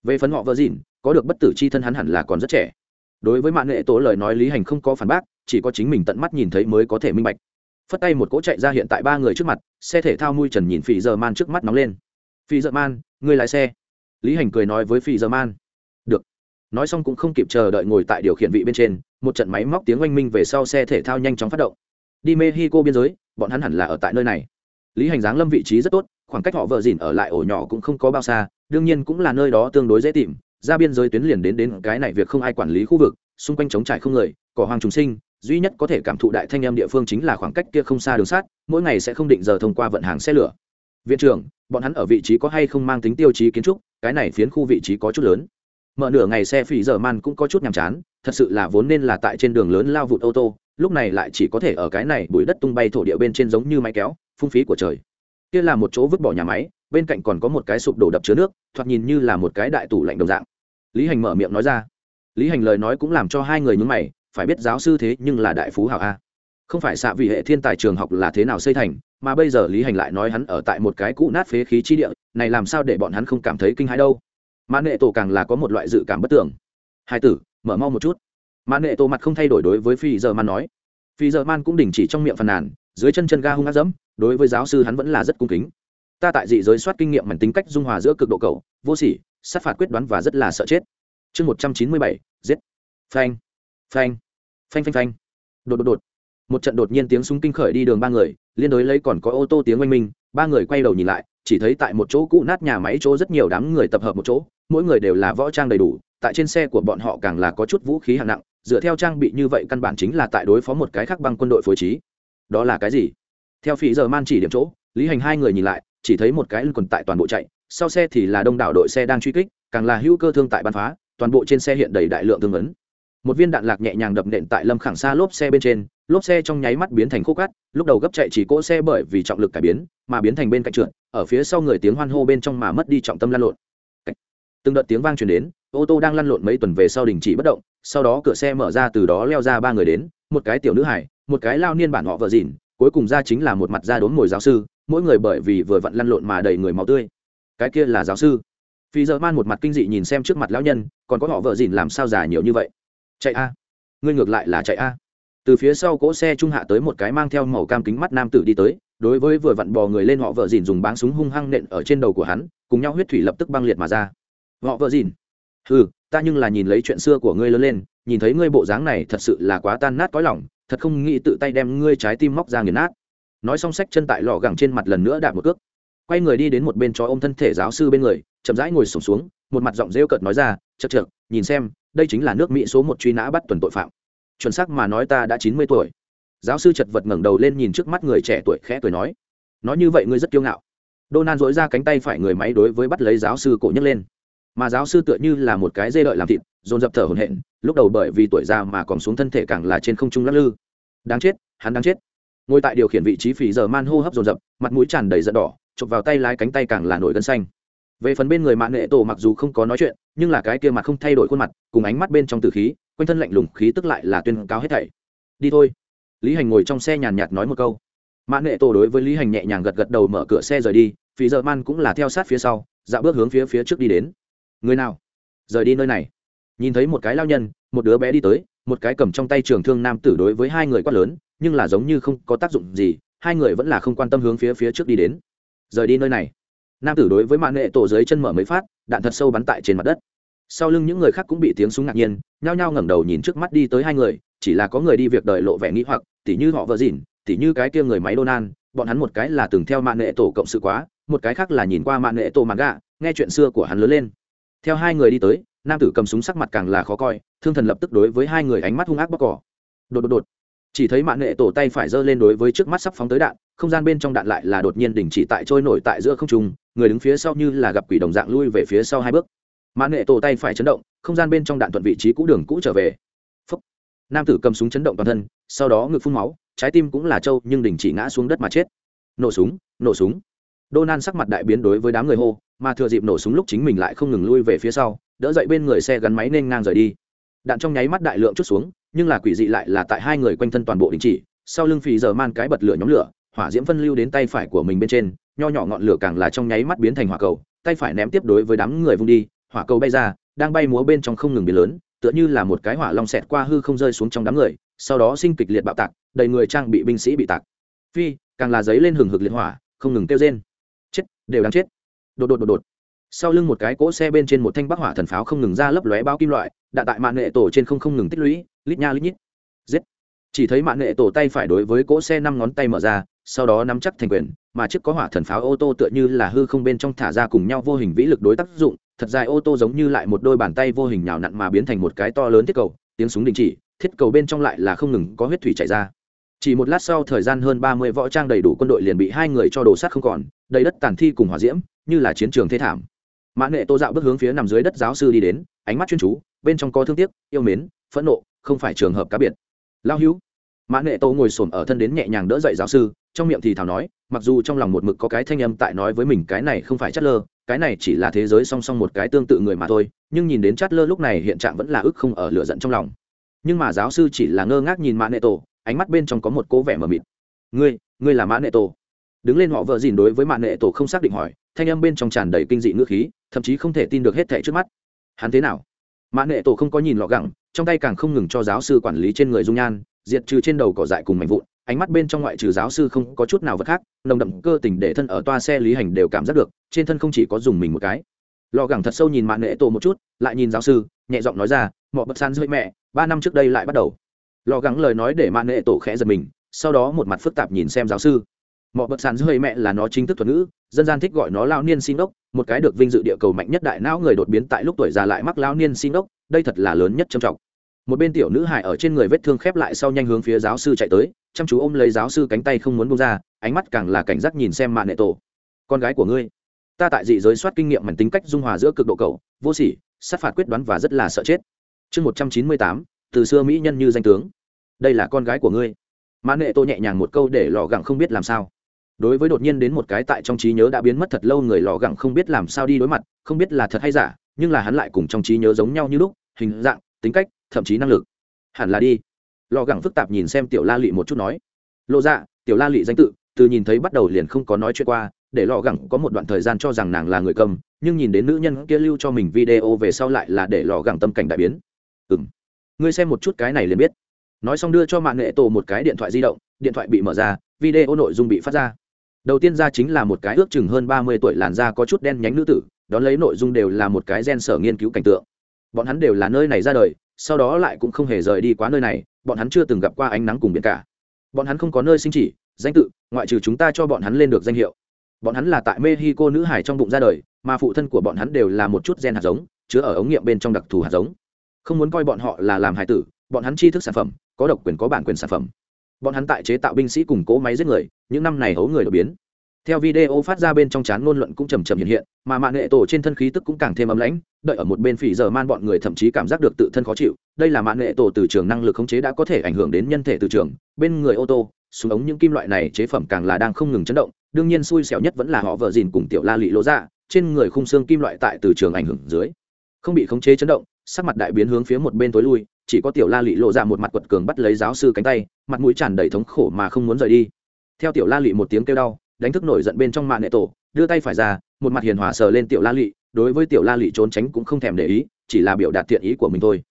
Về phần họ vợ dịn có được bất tử chi thân hắn hẳn là còn rất trẻ. Đối với mã nghệ tố lời nói lý hành không có phản bác chỉ có chính mình tận mắt nhìn thấy mới có thể minh bạch phất tay một cỗ chạy ra hiện tại ba người trước mặt, xe thể thao mui trần nhìn phi giờ man trước mắt nóng lên. Phi giờ man người lái xe. Lý hành cười nói với phi giờ man. Được. Nói xong cũng không kịp chờ đợi ngồi tại điều khiển vị bên trên, một trận máy móc tiếng oanh minh về sau xe thể thao nhanh chóng phát động. Đi mexico biên giới, bọn hắn hẳn là ở tại nơi này. Lý hành giáng lâm vị trí rất tốt, khoảng cách họ vợ dìn ở lại ổ nhỏ cũng không có bao xa, đương nhiên cũng là nơi đó tương đối dễ tìm. Ra biên giới tuyến liền đến đến cái này việc không ai quản lý khu vực, xung quanh trống trải không người, cỏ hoàng trùng sinh duy nhất có thể cảm thụ đại thanh âm địa phương chính là khoảng cách kia không xa đường sát mỗi ngày sẽ không định giờ thông qua vận hàng xe lửa. Viện trưởng, bọn hắn ở vị trí có hay không mang tính tiêu chí kiến trúc, cái này phiến khu vị trí có chút lớn. Mở nửa ngày xe phỉ giờ man cũng có chút nhàm chán, thật sự là vốn nên là tại trên đường lớn lao vụt ô tô, lúc này lại chỉ có thể ở cái này bụi đất tung bay thổ địa bên trên giống như máy kéo, phung phí của trời. Kia là một chỗ vứt bỏ nhà máy, bên cạnh còn có một cái sụp đổ đập chứa nước, thoạt nhìn như là một cái đại tủ lạnh đồng dạng. Lý hành mở miệng nói ra. Lý hành lời nói cũng làm cho hai người nhúng mày phải biết giáo sư thế nhưng là đại phú hảo a. Không phải xạ vì hệ thiên tài trường học là thế nào xây thành, mà bây giờ lý hành lại nói hắn ở tại một cái cũ nát phế khí chi địa, này làm sao để bọn hắn không cảm thấy kinh hãi đâu? Mãn nghệ tổ càng là có một loại dự cảm bất tưởng hai tử, mở mau một chút. Mãn nghệ tổ mặt không thay đổi đối với phi giờ man nói. Phi giờ man cũng đình chỉ trong miệng phàn nàn, dưới chân chân ga hung ác dẫm, đối với giáo sư hắn vẫn là rất cung kính. Ta tại dị giới soát kinh nghiệm mảnh tính cách dung hòa giữa cực độ cầu vô sỉ, sát phạt quyết đoán và rất là sợ chết. Chương một trăm chín mươi bảy, giết. Phanh phanh phanh phanh phanh. Đột đột đột. Một trận đột nhiên tiếng súng kinh khởi đi đường ba người, liên đối lấy còn có ô tô tiếng oanh minh, ba người quay đầu nhìn lại, chỉ thấy tại một chỗ cũ nát nhà máy chỗ rất nhiều đám người tập hợp một chỗ, mỗi người đều là võ trang đầy đủ, tại trên xe của bọn họ càng là có chút vũ khí hạng nặng, dựa theo trang bị như vậy căn bản chính là tại đối phó một cái khác băng quân đội phối trí. Đó là cái gì? Theo phí giờ man chỉ điểm chỗ, lý hành hai người nhìn lại, chỉ thấy một cái lưng quần tại toàn bộ chạy, sau xe thì là đông đảo đội xe đang truy kích, càng là hữu cơ thương tại bắn phá, toàn bộ trên xe hiện đầy đại lượng thương ấn một viên đạn lạc nhẹ nhàng đập nện tại lâm khẳng xa lốp xe bên trên, lốp xe trong nháy mắt biến thành khô cát, lúc đầu gấp chạy chỉ cỗ xe bởi vì trọng lực cải biến, mà biến thành bên cạnh trượt, ở phía sau người tiếng hoan hô bên trong mà mất đi trọng tâm lăn lộn. Từng đợt tiếng vang truyền đến, ô tô đang lăn lộn mấy tuần về sau đình chỉ bất động, sau đó cửa xe mở ra từ đó leo ra ba người đến, một cái tiểu nữ hải, một cái lao niên bản họ vợ dìn cuối cùng ra chính là một mặt da đốn ngồi giáo sư, mỗi người bởi vì vừa vặn lăn lộn mà đầy người máu tươi. Cái kia là giáo sư. Phi giờ man một mặt kinh dị nhìn xem trước mặt lão nhân, còn có họ vợ dìn làm sao già nhiều như vậy? Chạy a. Ngươi ngược lại là chạy a. Từ phía sau cỗ xe trung hạ tới một cái mang theo màu cam kính mắt nam tử đi tới, đối với vừa vặn bò người lên họ vợ dìn dùng báng súng hung hăng nện ở trên đầu của hắn, cùng nhau huyết thủy lập tức băng liệt mà ra. Họ vợ dìn. Ừ ta nhưng là nhìn lấy chuyện xưa của ngươi lớn lên, nhìn thấy ngươi bộ dáng này thật sự là quá tan nát cõi lòng, thật không nghĩ tự tay đem ngươi trái tim móc ra nghiền nát. Nói xong sách chân tại lò gẳng trên mặt lần nữa đạp một cước. Quay người đi đến một bên cho ôm thân thể giáo sư bên người, chậm rãi ngồi sổm xuống, một mặt giọng rêu cợt nói ra chật chật nhìn xem đây chính là nước mỹ số một truy nã bắt tuần tội phạm. Chuẩn xác mà nói ta đã chín mươi tuổi. Giáo sư chật vật ngẩng đầu lên nhìn trước mắt người trẻ tuổi khẽ cười nói nói như vậy ngươi rất kiêu ngạo. Donald dỗi ra cánh tay phải người máy đối với bắt lấy giáo sư cổ nhấc lên. Mà giáo sư tựa như là một cái dê đợi làm thịt, dồn dập thở hổn hển, lúc đầu bởi vì tuổi già mà còn xuống thân thể càng là trên không trung lắc lư. Đáng chết, hắn đáng chết. Ngồi tại điều khiển vị trí phì giờ man hô hấp dồn dập, mặt mũi tràn đầy giận đỏ, chụp vào tay lái cánh tay càng là nổi gân xanh về phần bên người mạng nghệ tổ mặc dù không có nói chuyện, nhưng là cái kia mặt không thay đổi khuôn mặt, cùng ánh mắt bên trong tử khí, quanh thân lạnh lùng khí tức lại là tuyên cáo hết thảy. Đi thôi. Lý hành ngồi trong xe nhàn nhạt nói một câu. Mạng nghệ tổ đối với lý hành nhẹ nhàng gật gật đầu mở cửa xe rời đi phí dợ man cũng là theo sát phía sau dạo bước hướng phía phía trước đi đến. Người nào? Rời đi nơi này. Nhìn thấy một cái lao nhân, một đứa bé đi tới, một cái cầm trong tay trường thương nam tử đối với hai người quát lớn, nhưng là giống như không có tác dụng gì, hai người vẫn là không quan tâm hướng phía phía trước đi đến. Rời đi nơi này nam tử đối với mạng nghệ tổ dưới chân mở mấy phát đạn thật sâu bắn tại trên mặt đất. Sau lưng những người khác cũng bị tiếng súng ngạc nhiên nhao nhao ngẩng đầu nhìn trước mắt đi tới hai người chỉ là có người đi việc đợi lộ vẻ nghĩ hoặc tỉ như họ vợ dỉn tỉ như cái kia người máy Donan, bọn hắn một cái là từng theo mạng nghệ tổ cộng sự quá một cái khác là nhìn qua mạng nghệ tổ mạng gạ nghe chuyện xưa của hắn lớn lên. Theo hai người đi tới nam tử cầm súng sắc mặt càng là khó coi thương thần lập tức đối với hai người ánh mắt hung ác bóc cỏ. Đột đột đột. Chỉ thấy mạng nghệ tổ tay phải giơ lên đối với trước mắt sắp phóng tới đạn không gian bên trong đạn lại là đột nhiên đình chỉ tại trôi nổi tại giữa không trung người đứng phía sau như là gặp quỷ đồng dạng lui về phía sau hai bước mã nghệ tổ tay phải chấn động không gian bên trong đạn thuận vị trí cũ đường cũ trở về Phúc. nam tử cầm súng chấn động toàn thân sau đó ngực phun máu trái tim cũng là trâu nhưng đình chỉ ngã xuống đất mà chết nổ súng nổ súng Đô nan sắc mặt đại biến đối với đám người hô, mà thừa dịp nổ súng lúc chính mình lại không ngừng lui về phía sau, đỡ dậy bên người xe gắn máy nên ngang rời đi. Đạn trong nháy mắt đại lượng chút xuống, nhưng là quỷ dị lại là tại hai người quanh thân toàn bộ đình chỉ, sau lưng phì giờ man cái bật lửa nhóm lửa, hỏa diễm phân lưu đến tay phải của mình bên trên, nho nhỏ ngọn lửa càng là trong nháy mắt biến thành hỏa cầu, tay phải ném tiếp đối với đám người vung đi, hỏa cầu bay ra, đang bay múa bên trong không ngừng biến lớn, tựa như là một cái hỏa long xẹt qua hư không rơi xuống trong đám người, sau đó sinh kịch liệt bạo tạc, đầy người trang bị binh sĩ bị tạc. Phi, càng là giấy lên hừng hực liệt hỏa, không ngừng kêu rên. Chết đều đang chết. Đột đột đột đột. Sau lưng một cái cỗ xe bên trên một thanh bắc hỏa thần pháo không ngừng ra lấp lóe bao kim loại đạn tại mạng nghệ tổ trên không không ngừng tích lũy lít nha lít nhít. Giết chỉ thấy mạng nghệ tổ tay phải đối với cỗ xe năm ngón tay mở ra, sau đó nắm chắc thành quyền, mà chiếc có hỏa thần pháo ô tô tựa như là hư không bên trong thả ra cùng nhau vô hình vĩ lực đối tác dụng, thật dài ô tô giống như lại một đôi bàn tay vô hình nhào nặn mà biến thành một cái to lớn thiết cầu, tiếng súng đình chỉ, thiết cầu bên trong lại là không ngừng có huyết thủy chảy ra. Chỉ một lát sau thời gian hơn ba mươi võ trang đầy đủ quân đội liền bị hai người cho đồ sát không còn, đầy đất tàn thi cùng hỏa diễm, như là chiến trường thế thảm. Mã nghệ tô dạo bước hướng phía nằm dưới đất giáo sư đi đến, ánh mắt chuyên chú, bên trong có thương tiếc, yêu mến, phẫn nộ, không phải trường hợp cá biệt. Lao hữu mã nghệ tô ngồi xổm ở thân đến nhẹ nhàng đỡ dậy giáo sư trong miệng thì thảo nói mặc dù trong lòng một mực có cái thanh âm tại nói với mình cái này không phải chất lơ cái này chỉ là thế giới song song một cái tương tự người mà thôi nhưng nhìn đến chát lơ lúc này hiện trạng vẫn là ức không ở lửa giận trong lòng. Nhưng mà giáo sư chỉ là ngơ ngác nhìn mã nệ Tô, ánh mắt bên trong có một cố vẻ mờ mịt. Ngươi ngươi là mã nệ Tô. đứng lên họ vợ dìn đối với mã nệ Tô không xác định hỏi thanh âm bên trong tràn đầy kinh dị ngữ khí thậm chí không thể tin được hết thẻ trước mắt. Hắn thế nào? Mã nệ tổ không có nhìn lọ gẳng trong tay càng không ngừng cho giáo sư quản lý trên người dung nhan diệt trừ trên đầu cỏ dại cùng mảnh vụn, ánh mắt bên trong ngoại trừ giáo sư không có chút nào vật khác, nồng đậm cơ tình để thân ở toa xe lý hành đều cảm giác được, trên thân không chỉ có dùng mình một cái. Lò gẳng thật sâu nhìn mạng nệ tổ một chút, lại nhìn giáo sư, nhẹ giọng nói ra, mọ bật san dưới mẹ, ba năm trước đây lại bắt đầu. Lò gắng lời nói để mạng nệ tổ khẽ giật mình, sau đó một mặt phức tạp nhìn xem giáo sư. Mọ bật san dưới mẹ là nó chính thức thuật ngữ, dân gian thích gọi nó lao niên xin ốc một cái được vinh dự địa cầu mạnh nhất đại não người đột biến tại lúc tuổi già lại mắc lao niên xin ốc đây thật là lớn nhất trầm trọng một bên tiểu nữ hải ở trên người vết thương khép lại sau nhanh hướng phía giáo sư chạy tới, chăm chú ôm lấy giáo sư cánh tay không muốn bông ra, ánh mắt càng là cảnh giác nhìn xem mạng nệ tổ. Con gái của ngươi, ta tại dị giới soát kinh nghiệm mảnh tính cách dung hòa giữa cực độ cầu vô sỉ, sát phạt quyết đoán và rất là sợ chết. Chương một trăm chín mươi tám, từ xưa mỹ nhân như danh tướng. Đây là con gái của ngươi. Mã nệ tô nhẹ nhàng một câu để lò gẳng không biết làm sao. Đối với đột nhiên đến một cái tại trong trí nhớ đã biến mất thật lâu người lò gẳng không biết làm sao đi đối mặt, không biết là thật hay giả, nhưng là hắn lại cùng trong trí nhớ giống nhau như lúc, hình dạng, tính cách thậm chí năng lực. Hẳn là đi. Lò gẳng phức tạp nhìn xem tiểu la lị một chút nói. Lộ dạ tiểu la lị danh tự, từ nhìn thấy bắt đầu liền không có nói chuyện qua, để lò gẳng có một đoạn thời gian cho rằng nàng là người cầm, nhưng nhìn đến nữ nhân kia lưu cho mình video về sau lại là để lò gẳng tâm cảnh đại biến. Ừ m ngươi xem một chút cái này liền biết. Nói xong đưa cho mạng nghệ tổ một cái điện thoại di động, điện thoại bị mở ra, video nội dung bị phát ra. Đầu tiên ra chính là một cái ước chừng hơn ba mươi tuổi làn da có chút đen nhánh nữ tử, đón lấy nội dung đều là một cái gen sở nghiên cứu cảnh tượng. Bọn hắn đều là nơi này ra đời sau đó lại cũng không hề rời đi quá nơi này, bọn hắn chưa từng gặp qua ánh nắng cùng biển cả. Bọn hắn không có nơi sinh chỉ, danh tự, ngoại trừ chúng ta cho bọn hắn lên được danh hiệu. Bọn hắn là tại mexico nữ hải trong bụng ra đời, mà phụ thân của bọn hắn đều là một chút gen hạt giống, chứa ở ống nghiệm bên trong đặc thù hạt giống. Không muốn coi bọn họ là làm hải tử, bọn hắn tri thức sản phẩm, có độc quyền có bản quyền sản phẩm. Bọn hắn tại chế tạo binh sĩ cùng cố máy giết người, những năm này hấu người đột biến theo video phát ra bên trong chán ngôn luận cũng chầm chầm hiện hiện, mà mạng nghệ tổ trên thân khí tức cũng càng thêm ấm lãnh, đợi ở một bên phỉ giờ man bọn người thậm chí cảm giác được tự thân khó chịu. Đây là mạng nghệ tổ từ trường năng lực khống chế đã có thể ảnh hưởng đến nhân thể từ trường. Bên người ô tô, súng ống những kim loại này chế phẩm càng là đang không ngừng chấn động, đương nhiên xui xẻo nhất vẫn là họ vợ dìn cùng tiểu la lị lỗ ra trên người khung xương kim loại tại từ trường ảnh hưởng dưới. Không bị khống chế chấn động, sắc mặt đại biến hướng phía một bên tối lui, chỉ có tiểu la lị lộ ra dạ một mặt quật cường bắt lấy giáo sư cánh tay, mặt mũi tràn đầy thống khổ mà không muốn rời đi. Theo tiểu la lị một tiếng kêu đau đánh thức nổi giận bên trong mạng nệ tổ, đưa tay phải ra, một mặt hiền hòa sờ lên tiểu la lị, đối với tiểu la lị trốn tránh cũng không thèm để ý, chỉ là biểu đạt thiện ý của mình thôi.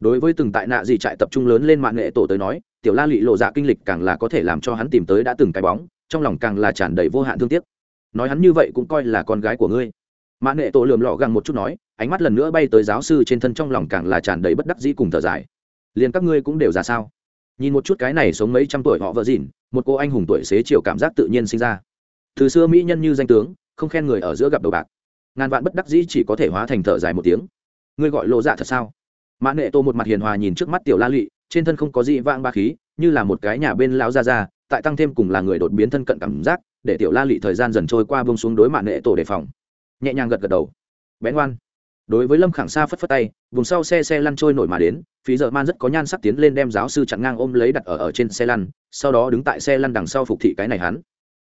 Đối với từng tại nạ gì trại tập trung lớn lên mạng nghệ tổ tới nói, tiểu la lị lộ dạ kinh lịch càng là có thể làm cho hắn tìm tới đã từng cái bóng, trong lòng càng là tràn đầy vô hạn thương tiếc. Nói hắn như vậy cũng coi là con gái của ngươi. Mạng nghệ tổ lườm lọ găng một chút nói, ánh mắt lần nữa bay tới giáo sư trên thân trong lòng càng là tràn đầy bất đắc dĩ cùng thở dài. Liền các ngươi cũng đều ra sao? Nhìn một chút cái này sống mấy trăm tuổi họ vợ dịn, một cô anh hùng tuổi xế chiều cảm giác tự nhiên sinh ra từ xưa mỹ nhân như danh tướng không khen người ở giữa gặp đầu bạc. Ngàn vạn bất đắc dĩ chỉ có thể hóa thành thở dài một tiếng. Ngươi gọi lộ dạ thật sao? Mã nệ tô một mặt hiền hòa nhìn trước mắt tiểu la lụy trên thân không có gì vang ba khí như là một cái nhà bên lão ra ra tại tăng thêm cùng là người đột biến thân cận cảm giác để tiểu la lụy thời gian dần trôi qua bông xuống đối mã nệ tổ đề phòng. Nhẹ nhàng gật gật đầu. Bén ngoan. Đối với lâm khẳng sa phất phất tay vùng sau xe xe lăn trôi nổi mà đến phí dợ man rất có nhan sắc tiến lên đem giáo sư chặn ngang ôm lấy đặt ở, ở trên xe lăn sau đó đứng tại xe lăn đằng sau phục thị cái này hắn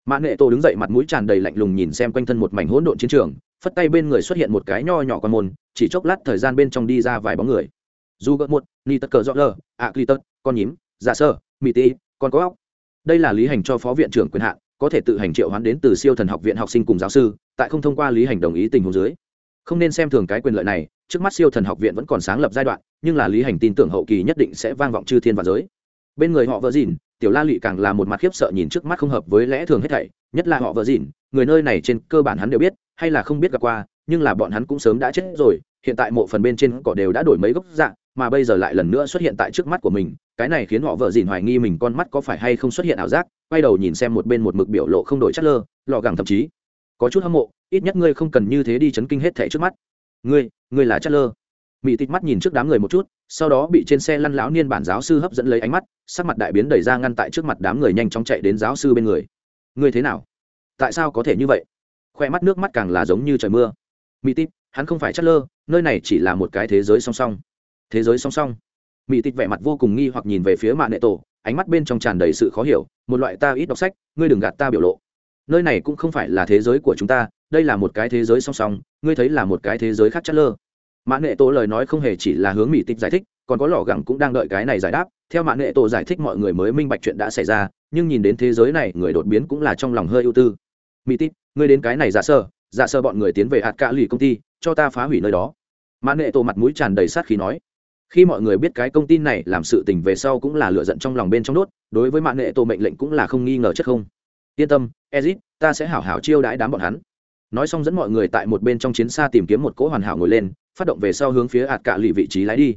mã nghệ tô đứng dậy mặt mũi tràn đầy lạnh lùng nhìn xem quanh thân một mảnh hỗn độn chiến trường, phất tay bên người xuất hiện một cái nho nhỏ con môn, chỉ chốc lát thời gian bên trong đi ra vài bóng người. Dù gợt một, ni tất cờ rõ lờ ạ cli tật con nhím giả sơ mỹ tê con có óc. Đây là lý hành cho phó viện trưởng quyền hạn, có thể tự hành triệu hoán đến từ siêu thần học viện học sinh cùng giáo sư, tại không thông qua lý hành đồng ý tình huống dưới. Không nên xem thường cái quyền lợi này, trước mắt siêu thần học viện vẫn còn sáng lập giai đoạn, nhưng là lý hành tin tưởng hậu kỳ nhất định sẽ vang vọng chư thiên và giới. Bên người họ vỡ dìn tiểu la lụy càng là một mặt khiếp sợ nhìn trước mắt không hợp với lẽ thường hết thảy, nhất là họ vợ dìn người nơi này trên cơ bản hắn đều biết, hay là không biết gặp qua, nhưng là bọn hắn cũng sớm đã chết rồi, hiện tại mộ phần bên trên cỏ đều đã đổi mấy gốc dạng mà bây giờ lại lần nữa xuất hiện tại trước mắt của mình, cái này khiến họ vợ dìn hoài nghi mình con mắt có phải hay không xuất hiện ảo giác, quay đầu nhìn xem một bên một mực biểu lộ không đổi chất lơ lò gẳng thậm chí, có chút hâm mộ, ít nhất ngươi không cần như thế đi chấn kinh hết thẻ trước mắt. Ngươi ngươi là chất lơ mỹ tịt mắt nhìn trước đám người một chút, sau đó bị trên xe lăn lão niên bản giáo sư hấp dẫn lấy ánh mắt, sắc mặt đại biến đẩy ra ngăn tại trước mặt đám người nhanh chóng chạy đến giáo sư bên người. Ngươi thế nào? Tại sao có thể như vậy? Khoe mắt nước mắt càng là giống như trời mưa. Mỹ tịt, hắn không phải chất lơ, nơi này chỉ là một cái thế giới song song. Thế giới song song? Mỹ tịt vẻ mặt vô cùng nghi hoặc nhìn về phía mạng nệ tổ, ánh mắt bên trong tràn đầy sự khó hiểu, một loại ta ít đọc sách, ngươi đừng gạt ta biểu lộ. Nơi này cũng không phải là thế giới của chúng ta, đây là một cái thế giới song song, ngươi thấy là một cái thế giới khác chất lơ mã nghệ tổ lời nói không hề chỉ là hướng mỹ tịch giải thích, còn có lò gẳng cũng đang đợi cái này giải đáp. Theo mã nghệ tổ giải thích mọi người mới minh bạch chuyện đã xảy ra, nhưng nhìn đến thế giới này, người đột biến cũng là trong lòng hơi ưu tư. Mỹ tịch, ngươi đến cái này giả sơ giả sơ bọn người tiến về hạt cạ lì công ty, cho ta phá hủy nơi đó. Mã nghệ tổ mặt mũi tràn đầy sát khí nói. Khi mọi người biết cái công ty này làm sự tình về sau cũng là lựa giận trong lòng bên trong đốt, đối với mạng nghệ tổ mệnh lệnh cũng là không nghi ngờ chất không. Yên tâm, ezit, ta sẽ hảo hảo chiêu đãi đám bọn hắn nói xong dẫn mọi người tại một bên trong chiến xa tìm kiếm một cỗ hoàn hảo ngồi lên, phát động về sau hướng phía ạt cạ lì vị trí lái đi.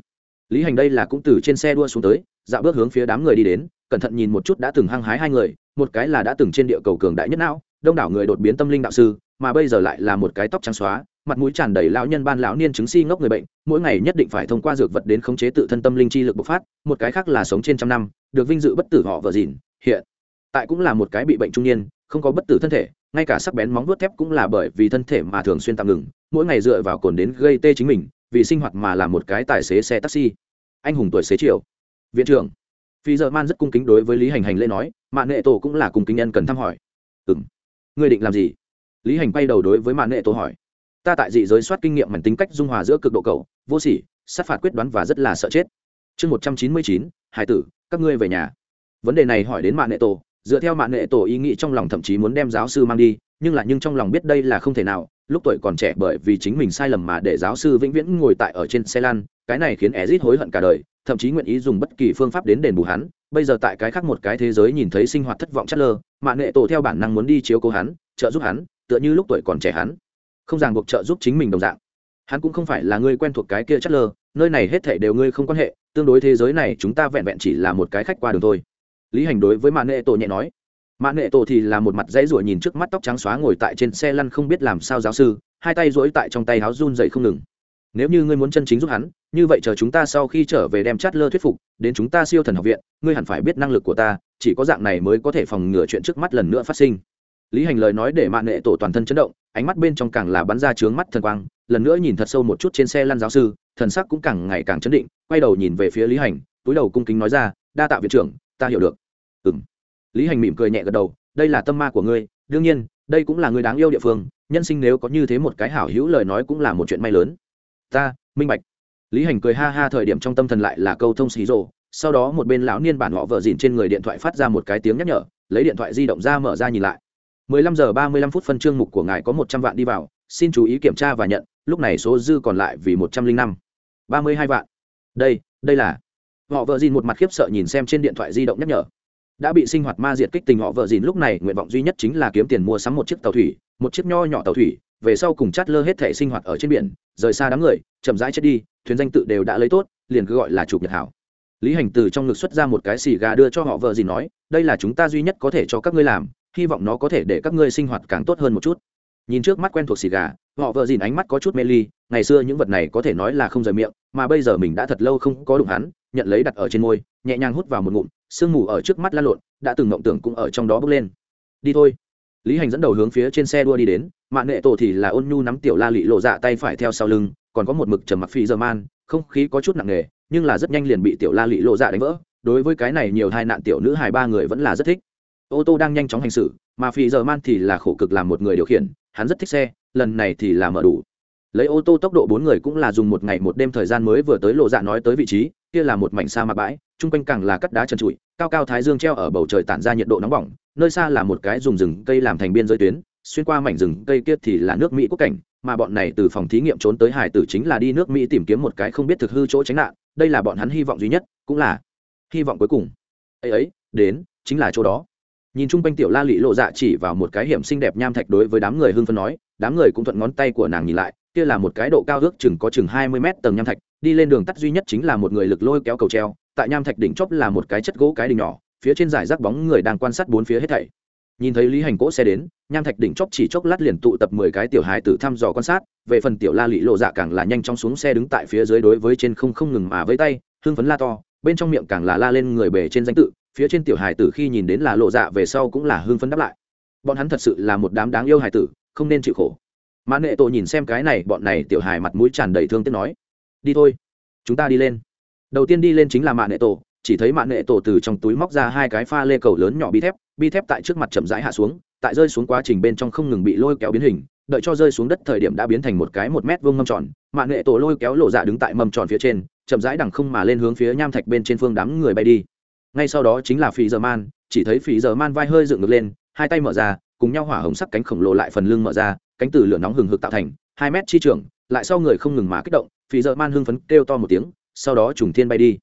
Lý hành đây là cũng từ trên xe đua xuống tới dạo bước hướng phía đám người đi đến, cẩn thận nhìn một chút đã từng hăng hái hai người, một cái là đã từng trên địa cầu cường đại nhất não, đông đảo người đột biến tâm linh đạo sư, mà bây giờ lại là một cái tóc trắng xóa, mặt mũi tràn đầy lão nhân ban lão niên chứng si ngốc người bệnh, mỗi ngày nhất định phải thông qua dược vật đến khống chế tự thân tâm linh chi lực bộc phát, một cái khác là sống trên trăm năm, được vinh dự bất tử họ vợ dìn hiện tại cũng là một cái bị bệnh trung niên, không có bất tử thân thể ngay cả sắc bén móng vuốt thép cũng là bởi vì thân thể mà thường xuyên tạm ngừng, mỗi ngày dựa vào cồn đến gây tê chính mình, vì sinh hoạt mà là một cái tài xế xe taxi. Anh hùng tuổi xế chiều. Viện trưởng. Phi giờ man rất cung kính đối với lý hành hành lễ nói mạng nghệ tổ cũng là cung kính nhân cần thăm hỏi. Ừ m ngươi định làm gì? Lý hành bay đầu đối với mạng nghệ tổ hỏi. Ta tại dị giới soát kinh nghiệm mảnh tính cách dung hòa giữa cực độ cầu vô sỉ, sát phạt quyết đoán và rất là sợ chết. Chương một trăm chín mươi chín, hải tử, các ngươi về nhà. Vấn đề này hỏi đến mạng nghệ tổ dựa theo mạng nghệ tổ ý nghĩ trong lòng thậm chí muốn đem giáo sư mang đi, nhưng là nhưng trong lòng biết đây là không thể nào, lúc tuổi còn trẻ bởi vì chính mình sai lầm mà để giáo sư vĩnh viễn ngồi tại ở trên xe lan cái này khiến ezit hối hận cả đời, thậm chí nguyện ý dùng bất kỳ phương pháp đến đền bù hắn. Bây giờ tại cái khác một cái thế giới nhìn thấy sinh hoạt thất vọng chất lơ, mạng nghệ tổ theo bản năng muốn đi chiếu cố hắn, trợ giúp hắn, tựa như lúc tuổi còn trẻ hắn, không ràng buộc trợ giúp chính mình đồng dạng. Hắn cũng không phải là người quen thuộc cái kia chất lơ, nơi này hết thể đều ngươi không quan hệ, tương đối thế giới này chúng ta vẹn vẹn chỉ là một cái khách qua đường thôi lý hành đối với mạn nệ tổ nhẹ nói mạn nệ tổ thì là một mặt dãy ruổi nhìn trước mắt tóc trắng xóa ngồi tại trên xe lăn không biết làm sao giáo sư, hai tay rỗi tại trong tay háo run dậy không ngừng. Nếu như ngươi muốn chân chính giúp hắn, như vậy chờ chúng ta sau khi trở về đem chát lơ thuyết phục, đến chúng ta siêu thần học viện, ngươi hẳn phải biết năng lực của ta, chỉ có dạng này mới có thể phòng ngừa chuyện trước mắt lần nữa phát sinh. Lý hành lời nói để mạng nghệ tổ toàn thân chấn động, ánh mắt bên trong càng là bắn ra trướng mắt thần quang, lần nữa nhìn thật sâu một chút trên xe lăn giáo sư, thần sắc cũng càng ngày càng chấn định, quay đầu nhìn về phía lý hành, túi đầu cung kính nói ra, đa tạ viện trưởng ta hiểu được. Ừ m lý hành mỉm cười nhẹ gật đầu, đây là tâm ma của ngươi, đương nhiên, đây cũng là người đáng yêu địa phương, nhân sinh nếu có như thế một cái hảo hữu lời nói cũng là một chuyện may lớn. Ta, minh bạch. Lý hành cười ha ha thời điểm trong tâm thần lại là câu thông xí rồ, sau đó một bên lão niên bản họ vợ dìn trên người điện thoại phát ra một cái tiếng nhắc nhở, lấy điện thoại di động ra mở ra nhìn lại. 15 giờ 35 phút phân chương mục của ngài có 100 vạn đi vào, xin chú ý kiểm tra và nhận, lúc này số dư còn lại vì 105 32 vạn. Đây đây là họ vợ dìn một mặt khiếp sợ nhìn xem trên điện thoại di động nhắc nhở. Đã bị sinh hoạt ma diệt kích tình, họ vợ dìn lúc này nguyện vọng duy nhất chính là kiếm tiền mua sắm một chiếc tàu thủy, một chiếc nho nhỏ tàu thủy, về sau cùng chát lơ hết thể sinh hoạt ở trên biển, rời xa đám người, chậm rãi chết đi, thuyền danh tự đều đã lấy tốt, liền cứ gọi là chụp nhật hảo. Lý hành từ trong ngực xuất ra một cái xì gà đưa cho họ vợ dìn nói, đây là chúng ta duy nhất có thể cho các ngươi làm, hy vọng nó có thể để các ngươi sinh hoạt càng tốt hơn một chút. Nhìn trước mắt quen thuộc xì gà, họ vợ dìn ánh mắt có chút mê ly, ngày xưa những vật này có thể nói là không rời miệng, mà bây giờ mình đã thật lâu không có đụng hắn nhận lấy đặt ở trên môi, nhẹ nhàng hút vào một ngụm, sương mù ở trước mắt lan lộn, đã từng mộng tưởng cũng ở trong đó bước lên. Đi thôi. Lý hành dẫn đầu hướng phía trên xe đua đi đến mạng nghệ tổ thì là ôn nhu nắm tiểu la lị lộ dạ tay phải theo sau lưng, còn có một mực trầm mặc phi giờ man, không khí có chút nặng nề, nhưng là rất nhanh liền bị tiểu la lị lộ dạ đánh vỡ. Đối với cái này nhiều hai nạn tiểu nữ hài ba người vẫn là rất thích. Ô tô đang nhanh chóng hành xử, mà phi giờ man thì là khổ cực làm một người điều khiển, hắn rất thích xe, lần này thì là mở đủ. Lấy ô tô tốc độ bốn người cũng là dùng một ngày một đêm thời gian mới vừa tới lộ dạ nói tới vị trí kia là một mảnh sa mạc bãi, chung quanh càng là cắt đá trần trụi, cao cao thái dương treo ở bầu trời tản ra nhiệt độ nóng bỏng, nơi xa là một cái dùng rừng cây làm thành biên giới tuyến, xuyên qua mảnh rừng cây kia thì là nước mỹ quốc cảnh, mà bọn này từ phòng thí nghiệm trốn tới hải tử chính là đi nước mỹ tìm kiếm một cái không biết thực hư chỗ tránh nạn, đây là bọn hắn hy vọng duy nhất, cũng là hy vọng cuối cùng. Ấy ấy, đến, chính là chỗ đó. Nhìn chung quanh tiểu la lị lộ dạ chỉ vào một cái hiểm xinh đẹp nham thạch đối với đám người hưng phân nói, đám người cũng thuận ngón tay của nàng nhìn lại, kia là một cái độ cao ước chừng có chừng hai mươi mét tầng nham thạch đi lên đường tắt duy nhất chính là một người lực lôi kéo cầu treo, tại nham thạch đỉnh chóp là một cái chất gỗ cái đỉnh nhỏ, phía trên giải rác bóng người đang quan sát bốn phía hết thảy. Nhìn thấy lý hành cỗ xe đến, nham thạch đỉnh chóp chỉ chốc lát liền tụ tập mười cái tiểu hài tử thăm dò quan sát, về phần tiểu la lị lộ dạ càng là nhanh chóng xuống xe đứng tại phía dưới đối với trên không không ngừng mà với tay, hưng phấn la to, bên trong miệng càng là la lên người bề trên danh tự, phía trên tiểu hài tử khi nhìn đến là lộ dạ về sau cũng là hưng phấn đáp lại. Bọn hắn thật sự là một đám đáng yêu hài tử, không nên chịu khổ. Mã nệ tổ nhìn xem cái này, bọn này tiểu hài mặt mũi tràn đầy thương tiếc nói đi thôi. Chúng ta đi lên. Đầu tiên đi lên chính là mạng nệ tổ. Chỉ thấy mạng nệ tổ từ trong túi móc ra hai cái pha lê cầu lớn nhỏ bi thép bi thép tại trước mặt chậm rãi hạ xuống, tại rơi xuống quá trình bên trong không ngừng bị lôi kéo biến hình, đợi cho rơi xuống đất thời điểm đã biến thành một cái một mét vuông mâm tròn. Mạng nệ tổ lôi kéo lộ dạ đứng tại mâm tròn phía trên, chậm rãi đằng không mà lên hướng phía nham thạch bên trên phương đám người bay đi. Ngay sau đó chính là phí giờ man, chỉ thấy phí giờ man vai hơi dựng ngược lên, hai tay mở ra, cùng nhau hỏa hồng sắc cánh khổng lồ lại phần lưng mở ra, cánh từ lửa nóng hừng hực tạo thành, hai mét chi trưởng lại sau người không ngừng mà kích động phí dợ man hưng phấn kêu to một tiếng, sau đó trùng thiên bay đi.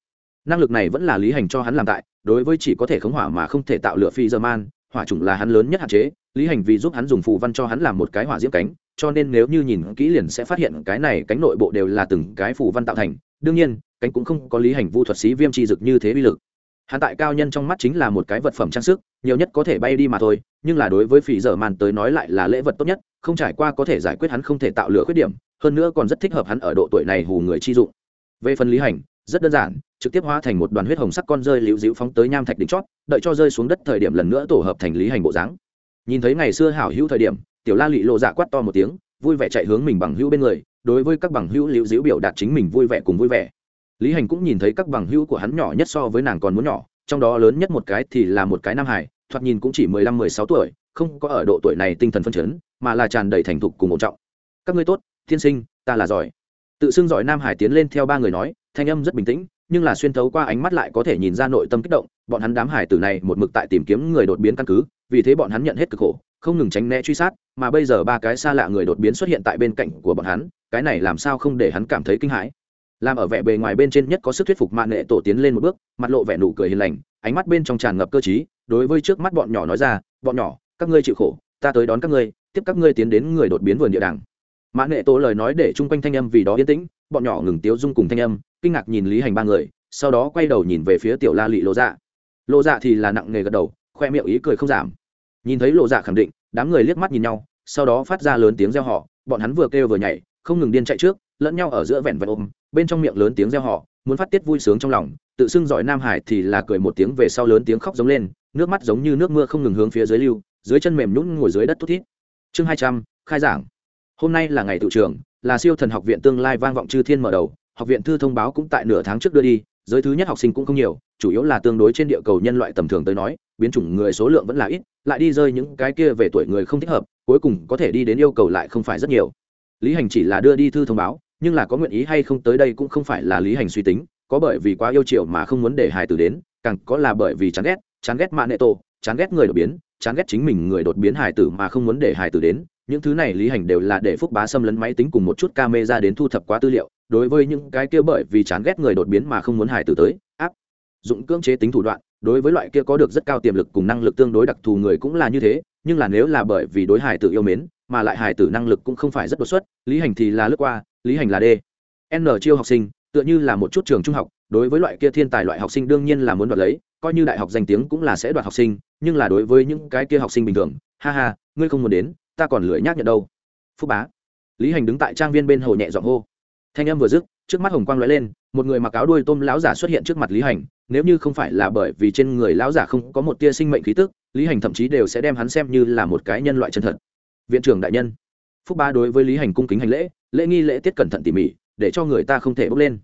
Năng lực này vẫn là lý hành cho hắn làm tại, đối với chỉ có thể khống hỏa mà không thể tạo lửa phi giờ man, hỏa chủng là hắn lớn nhất hạn chế, lý hành vì giúp hắn dùng phù văn cho hắn làm một cái hỏa diễm cánh, cho nên nếu như nhìn kỹ liền sẽ phát hiện cái này cánh nội bộ đều là từng cái phù văn tạo thành. Đương nhiên, cánh cũng không có lý hành vu thuật sĩ viêm chi dực như thế uy lực. Hắn tại cao nhân trong mắt chính là một cái vật phẩm trang sức, nhiều nhất có thể bay đi mà thôi, nhưng là đối với phỉ dở màn tới nói lại là lễ vật tốt nhất, không trải qua có thể giải quyết hắn không thể tạo lửa khuyết điểm hơn nữa còn rất thích hợp hắn ở độ tuổi này hù người chi dụng. Về phần lý hành, rất đơn giản, trực tiếp hóa thành một đoàn huyết hồng sắc con rơi liễu dĩu phóng tới nham thạch đỉnh chót, đợi cho rơi xuống đất thời điểm lần nữa tổ hợp thành lý hành bộ dáng. Nhìn thấy ngày xưa hảo hữu thời điểm, tiểu la lị lộ dạ quát to một tiếng, vui vẻ chạy hướng mình bằng hữu bên người, đối với các bằng hữu liễu dĩu biểu đạt chính mình vui vẻ cùng vui vẻ. Lý hành cũng nhìn thấy các bằng hữu của hắn nhỏ nhất so với nàng còn muốn nhỏ, trong đó lớn nhất một cái thì là một cái nam hải thoạt nhìn cũng chỉ mười lăm mười sáu tuổi, không có ở độ tuổi này tinh thần phân chấn, mà là tràn đầy thành thục cùng ổn trọng. Các ngươi tốt thiên sinh, ta là giỏi. Tự xưng giỏi nam hải tiến lên theo ba người nói, thanh âm rất bình tĩnh, nhưng là xuyên thấu qua ánh mắt lại có thể nhìn ra nội tâm kích động, bọn hắn đám hải tử này một mực tại tìm kiếm người đột biến căn cứ, vì thế bọn hắn nhận hết cực khổ, không ngừng tránh né truy sát, mà bây giờ ba cái xa lạ người đột biến xuất hiện tại bên cạnh của bọn hắn, cái này làm sao không để hắn cảm thấy kinh hãi. Làm ở vẻ bề ngoài bên trên nhất có sức thuyết phục mạng nghệ tổ tiến lên một bước, mặt lộ vẻ nụ cười hiền lành, ánh mắt bên trong tràn ngập cơ t đối với trước mắt bọn nhỏ nói ra, bọn nhỏ, các ngươi chịu khổ, ta tới đón các ngươi, tiếp các ngươi tiến đến người đột biến vườn địa đàng mã nghệ tổ lời nói để chung quanh thanh âm vì đó yên tĩnh, bọn nhỏ ngừng tiếu dung cùng thanh âm, kinh ngạc nhìn lý hành ba người, sau đó quay đầu nhìn về phía tiểu la lị lộ dạ. Lộ dạ thì là nặng nghề gật đầu, khoe miệng ý cười không giảm. Nhìn thấy lộ dạ khẳng định, đám người liếc mắt nhìn nhau, sau đó phát ra lớn tiếng reo họ bọn hắn vừa kêu vừa nhảy, không ngừng điên chạy trước, lẫn nhau ở giữa vẹn vẹn ôm, bên trong miệng lớn tiếng reo họ muốn phát tiết vui sướng trong lòng, tự xưng giỏi nam hải thì là cười một tiếng về sau lớn tiếng khóc giống lên, nước mắt giống như nước mưa không ngừng hướng phía dưới lưu, dưới chân mềm nhũn ngồi dưới đất thút thít. Chương hai trăm, khai giảng hôm nay là ngày tự trường, là siêu thần học viện tương lai vang vọng chư thiên mở đầu, học viện thư thông báo cũng tại nửa tháng trước đưa đi, giới thứ nhất học sinh cũng không nhiều, chủ yếu là tương đối trên địa cầu nhân loại tầm thường tới nói, biến chủng người số lượng vẫn là ít, lại đi rơi những cái kia về tuổi người không thích hợp, cuối cùng có thể đi đến yêu cầu lại không phải rất nhiều. Lý hành chỉ là đưa đi thư thông báo, nhưng là có nguyện ý hay không tới đây cũng không phải là lý hành suy tính, có bởi vì quá yêu triệu mà không muốn để hài tử đến, càng có là bởi vì chán ghét chán ghét mạng nệ tổ, chán ghét người đột biến, chán ghét chính mình người đột biến hài tử mà không muốn để hài tử đến những thứ này lý hành đều là để phúc bá xâm lấn máy tính cùng một chút camera đến thu thập quá tư liệu, đối với những cái kia bởi vì chán ghét người đột biến mà không muốn hài tử tới, áp dụng cưỡng chế tính thủ đoạn, đối với loại kia có được rất cao tiềm lực cùng năng lực tương đối đặc thù người cũng là như thế, nhưng là nếu là bởi vì đối hài tử yêu mến, mà lại hài tử năng lực cũng không phải rất đột xuất, lý hành thì là lướt qua, lý hành là d n chiêu học sinh, tựa như là một chút trường trung học, đối với loại kia thiên tài loại học sinh đương nhiên là muốn đoạt lấy, coi như đại học danh tiếng cũng là sẽ đoạt học sinh, nhưng là đối với những cái kia học sinh bình thường, ha ha, ngươi không muốn đến ta còn lười nhác nhận đâu. Phúc bá. Lý hành đứng tại trang viên bên hồ nhẹ giọng hô. Thanh em vừa dứt, trước mắt hồng quang lóe lên, một người mặc áo đuôi tôm lão giả xuất hiện trước mặt lý hành. Nếu như không phải là bởi vì trên người lão giả không có một tia sinh mệnh khí tức, lý hành thậm chí đều sẽ đem hắn xem như là một cái nhân loại chân thật. Viện trưởng đại nhân. Phúc ba đối với lý hành cung kính hành lễ lễ nghi lễ tiết cẩn thận tỉ mỉ, để cho người ta không thể bốc lên.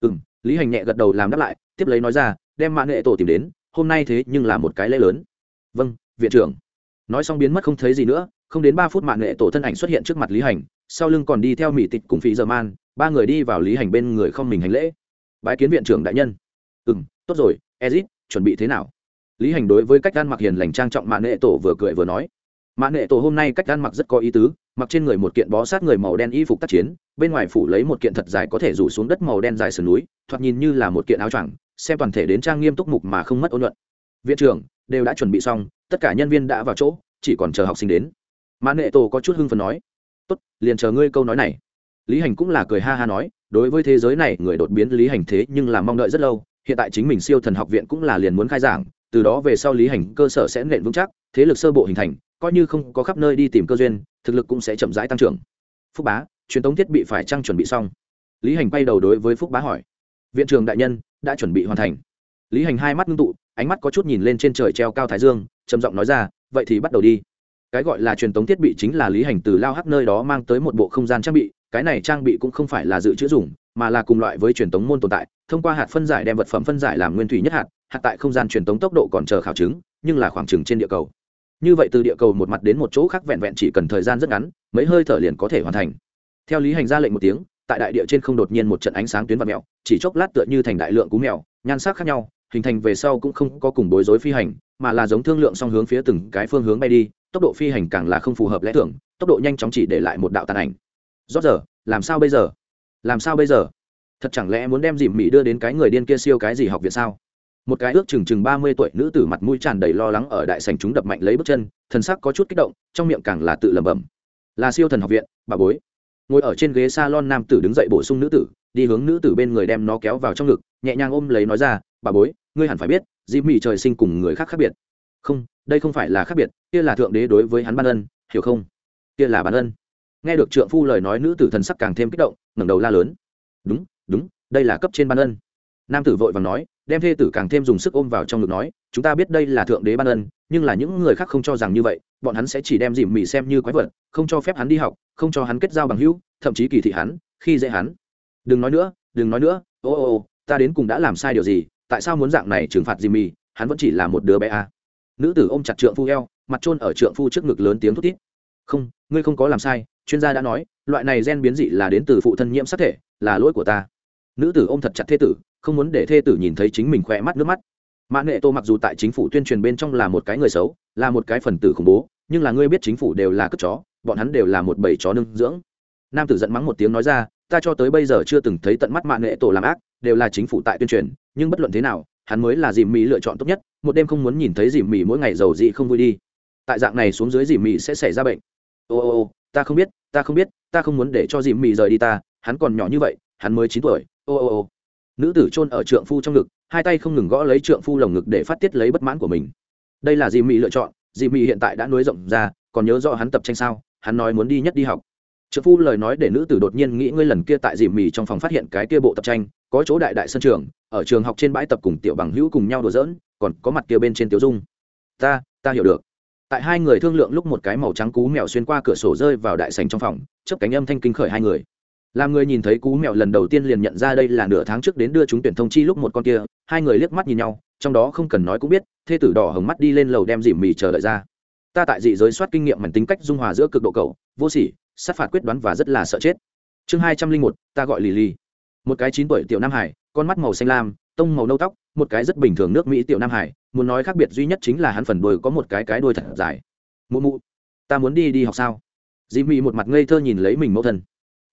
Ừ m lý hành nhẹ gật đầu làm đáp lại, tiếp lấy nói ra, đem mạng nghệ tổ tìm đến, hôm nay thế nhưng là một cái lễ lớn. Vâng viện trưởng. Nói xong biến mất không thấy gì nữa không đến ba phút mạng nghệ tổ thân ảnh xuất hiện trước mặt lý hành, sau lưng còn đi theo mỹ tịch cùng phí giờ man, ba người đi vào lý hành bên người không mình hành lễ. Bái kiến viện trưởng đại nhân. Ừ m tốt rồi, ezit, chuẩn bị thế nào? Lý hành đối với cách ăn mặc hiền lành trang trọng mạng nghệ tổ vừa cười vừa nói. Mạng nghệ tổ hôm nay cách ăn mặc rất có ý tứ, mặc trên người một kiện bó sát người màu đen y phục tác chiến, bên ngoài phủ lấy một kiện thật dài có thể rủ xuống đất màu đen dài sườn núi, thoạt nhìn như là một kiện áo choàng, xem toàn thể đến trang nghiêm túc mục mà không mất ôn luận. Viện trưởng, đều đã chuẩn bị xong, tất cả nhân viên đã vào chỗ, chỉ còn chờ học sinh đến mã nệ tổ có chút hưng phần nói, tốt, liền chờ ngươi câu nói này. Lý hành cũng là cười ha ha nói, đối với thế giới này, người đột biến lý hành thế nhưng là mong đợi rất lâu. Hiện tại chính mình siêu thần học viện cũng là liền muốn khai giảng, từ đó về sau lý hành cơ sở sẽ nện vững chắc, thế lực sơ bộ hình thành, coi như không có khắp nơi đi tìm cơ duyên, thực lực cũng sẽ chậm rãi tăng trưởng. Phúc bá, truyền thống thiết bị phải trăng chuẩn bị xong? Lý hành bay đầu đối với phúc bá hỏi. Viện trường đại nhân, đã chuẩn bị hoàn thành. Lý hành hai mắt ngưng tụ, ánh mắt có chút nhìn lên trên trời treo cao thái dương, trầm giọng nói ra, vậy thì bắt đầu đi cái gọi là truyền tống thiết bị chính là lý hành từ lao hắc nơi đó mang tới một bộ không gian trang bị, cái này trang bị cũng không phải là dự trữ dùng, mà là cùng loại với truyền tống môn tồn tại, thông qua hạt phân giải đem vật phẩm phân giải làm nguyên thủy nhất hạt hạt tại không gian truyền tống tốc độ còn chờ khảo chứng, nhưng là khoảng chừng trên địa cầu. Như vậy từ địa cầu một mặt đến một chỗ khác vẹn vẹn chỉ cần thời gian rất ngắn, mấy hơi thở liền có thể hoàn thành. Theo lý hành ra lệnh một tiếng, tại đại địa trên không đột nhiên một trận ánh sáng tuyến và mèo, chỉ chốc lát tựa như thành đại lượng cú mèo, nhan sắc khác nhau, hình thành về sau cũng không có cùng bối rối phi hành, mà là giống thương lượng song hướng phía từng cái phương hướng bay đi tốc độ phi hành càng là không phù hợp lẽ thường, tốc độ nhanh chóng chỉ để lại một đạo tàn ảnh. Rót giờ, làm sao bây giờ? Làm sao bây giờ? Thật chẳng lẽ muốn đem dìm mỹ đưa đến cái người điên kia siêu cái gì học viện sao? Một cái ước chừng chừng ba mươi tuổi nữ tử mặt mũi tràn đầy lo lắng ở đại sành chúng đập mạnh lấy bước chân, thần sắc có chút kích động, trong miệng càng là tự lẩm bẩm. Là siêu thần học viện, bà bối. Ngồi ở trên ghế s a lon nam tử đứng dậy bổ sung nữ tử, đi hướng nữ tử bên người đem nó kéo vào trong ngực, nhẹ nhàng ôm lấy nói ra, bà bối, ngươi hẳn phải biết, dìm mỹ trời sinh cùng người khác khác biệt không, đây không phải là khác biệt, kia là thượng đế đối với hắn ban ân, hiểu không? Kia là ban ân. Nghe được trượng phu lời nói nữ tử thần sắc càng thêm kích động, ngẩng đầu la lớn. Đúng đúng, đây là cấp trên ban ân. Nam tử vội vàng nói, đem thê tử càng thêm dùng sức ôm vào trong ngực nói, chúng ta biết đây là thượng đế ban ân, nhưng là những người khác không cho rằng như vậy, bọn hắn sẽ chỉ đem dìm mì xem như quái vật, không cho phép hắn đi học, không cho hắn kết giao bằng hữu, thậm chí kỳ thị hắn, khi dễ hắn. Đừng nói nữa, đừng nói nữa, ô ô ô, ta đến cùng đã làm sai điều gì, tại sao muốn dạng này trừng phạt dìm mì, hắn vẫn chỉ là một đứa bé à nữ tử ôm chặt trượng phu eo, mặt trôn ở trượng phu trước ngực lớn tiếng thút thít. Không, ngươi không có làm sai, chuyên gia đã nói, loại này gen biến dị là đến từ phụ thân nhiễm sắc thể, là lỗi của ta. Nữ tử ôm thật chặt thê tử, không muốn để thê tử nhìn thấy chính mình khỏe mắt nước mắt. Mã nghệ tô mặc dù tại chính phủ tuyên truyền bên trong là một cái người xấu, là một cái phần tử khủng bố, nhưng là ngươi biết chính phủ đều là cất chó, bọn hắn đều là một bầy chó nương dưỡng. Nam tử giận mắng một tiếng nói ra, ta cho tới bây giờ chưa từng thấy tận mắt mạng nghệ tổ làm ác, đều là chính phủ tại tuyên truyền, nhưng bất luận thế nào hắn mới là dìm mỹ lựa chọn tốt nhất, một đêm không muốn nhìn thấy dìm mỹ mỗi ngày giàu dị không vui đi. Tại dạng này xuống dưới dìm mỹ sẽ xảy ra bệnh. Ô ô ô, ta không biết, ta không biết, ta không muốn để cho dìm mỹ rời đi ta, hắn còn nhỏ như vậy, hắn mới chín tuổi, ô ô ô. Nữ tử chôn ở trượng phu trong ngực, hai tay không ngừng gõ lấy trượng phu lồng ngực để phát tiết lấy bất mãn của mình. Đây là dìm mỹ lựa chọn, dìm mỹ hiện tại đã nối rộng ra, còn nhớ rõ hắn tập tranh sao, hắn nói muốn đi nhất đi học. Trượng phu lời nói để nữ tử đột nhiên nghĩ ngươi lần kia tại dìm mỹ trong phòng phát hiện cái kia bộ tập tranh có chỗ đại đại sân trường, ở trường học trên bãi tập cùng tiểu bằng hữu cùng nhau đùa giỡn, còn có mặt kia bên trên tiểu dung. Ta ta hiểu được. Tại hai người thương lượng lúc một cái màu trắng cú mèo xuyên qua cửa sổ rơi vào đại sành trong phòng chấp cánh âm thanh kinh khởi hai người. Làm người nhìn thấy cú mèo lần đầu tiên liền nhận ra đây là nửa tháng trước đến đưa chúng tuyển thông chi lúc một con kia, hai người liếc mắt nhìn nhau, trong đó không cần nói cũng biết, thê tử đỏ hồng mắt đi lên lầu đem dìm mì chờ đợi ra. Ta tại dị giới soát kinh nghiệm mảnh tính cách dung hòa giữa cực độ cầu vô sỉ, sát phạt quyết đoán và rất là sợ chết. Chương hai trăm linh một, ta gọi lì lì một cái chín tuổi tiểu nam hải, con mắt màu xanh lam, tông màu nâu tóc, một cái rất bình thường nước mỹ tiểu nam hải, muốn nói khác biệt duy nhất chính là hắn phần đuôi có một cái cái đuôi thật dài. Mụ mụ, ta muốn đi đi học sao? Dì mị một mặt ngây thơ nhìn lấy mình mẫu thân.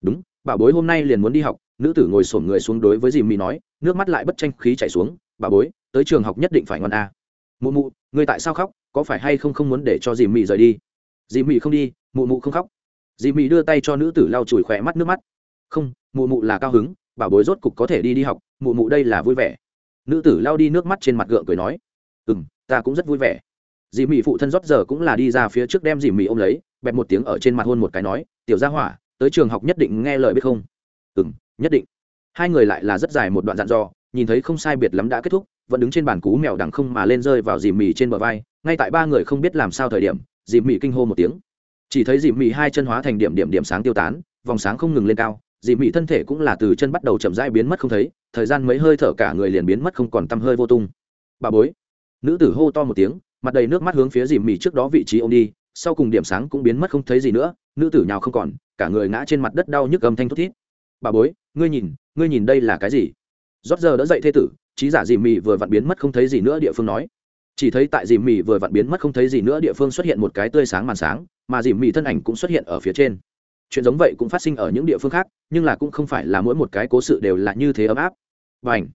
Đúng bà bối hôm nay liền muốn đi học, nữ tử ngồi sổm người xuống đối với dì mị nói, nước mắt lại bất tranh khí chảy xuống bà bối, tới trường học nhất định phải ngon a à. mụ mụ người tại sao khóc, có phải hay không không muốn để cho dì mị rời đi? Dì mị không đi, mụ mụ không khóc. Dì mị đưa tay cho nữ tử lau chùi khỏe mắt, nước mắt. Không, mụ mụ là cao hứng bảo bối rốt cục có thể đi đi học, mụ mụ đây là vui vẻ. Nữ tử lao đi nước mắt trên mặt gượng cười nói ừ m ta cũng rất vui vẻ. Dì mị phụ thân rót giờ cũng là đi ra phía trước đem dì mị ôm lấy, bẹp một tiếng ở trên mặt hôn một cái nói, tiểu gia hỏa, tới trường học nhất định nghe lời biết không? Ừ m nhất định. Hai người lại là rất dài một đoạn dặn dò, nhìn thấy không sai biệt lắm đã kết thúc, vẫn đứng trên bàn cú mèo đằng không mà lên rơi vào dì mì trên bờ vai, ngay tại ba người không biết làm sao thời điểm, dì mì kinh hô một tiếng. Chỉ thấy dì mì hai chân hóa thành điểm điểm điểm sáng tiêu tán, vòng sáng không ngừng lên cao dì mị thân thể cũng là từ chân bắt đầu chậm rãi biến mất không thấy, thời gian mấy hơi thở cả người liền biến mất không còn tăm hơi vô tung. Bà bối. Nữ tử hô to một tiếng, mặt đầy nước mắt hướng phía dì mì trước đó vị trí ô m đi, sau cùng điểm sáng cũng biến mất không thấy gì nữa, nữ tử nhào không còn, cả người ngã trên mặt đất đau nhức âm thanh thút thít. Bà bối, ngươi nhìn ngươi nhìn đây là cái gì? Rót giờ đã dậy thê tử, trí giả dì mì vừa vặn biến mất không thấy gì nữa địa phương nói. Chỉ thấy tại dì mì vừa vặn biến mất không thấy gì nữa địa phương xuất hiện một cái tươi sáng màn sáng, mà dì mì thân ảnh cũng xuất hiện ở phía trên chuyện giống vậy cũng phát sinh ở những địa phương khác, nhưng là cũng không phải là mỗi một cái cố sự đều là như thế ấm áp. Và ảnh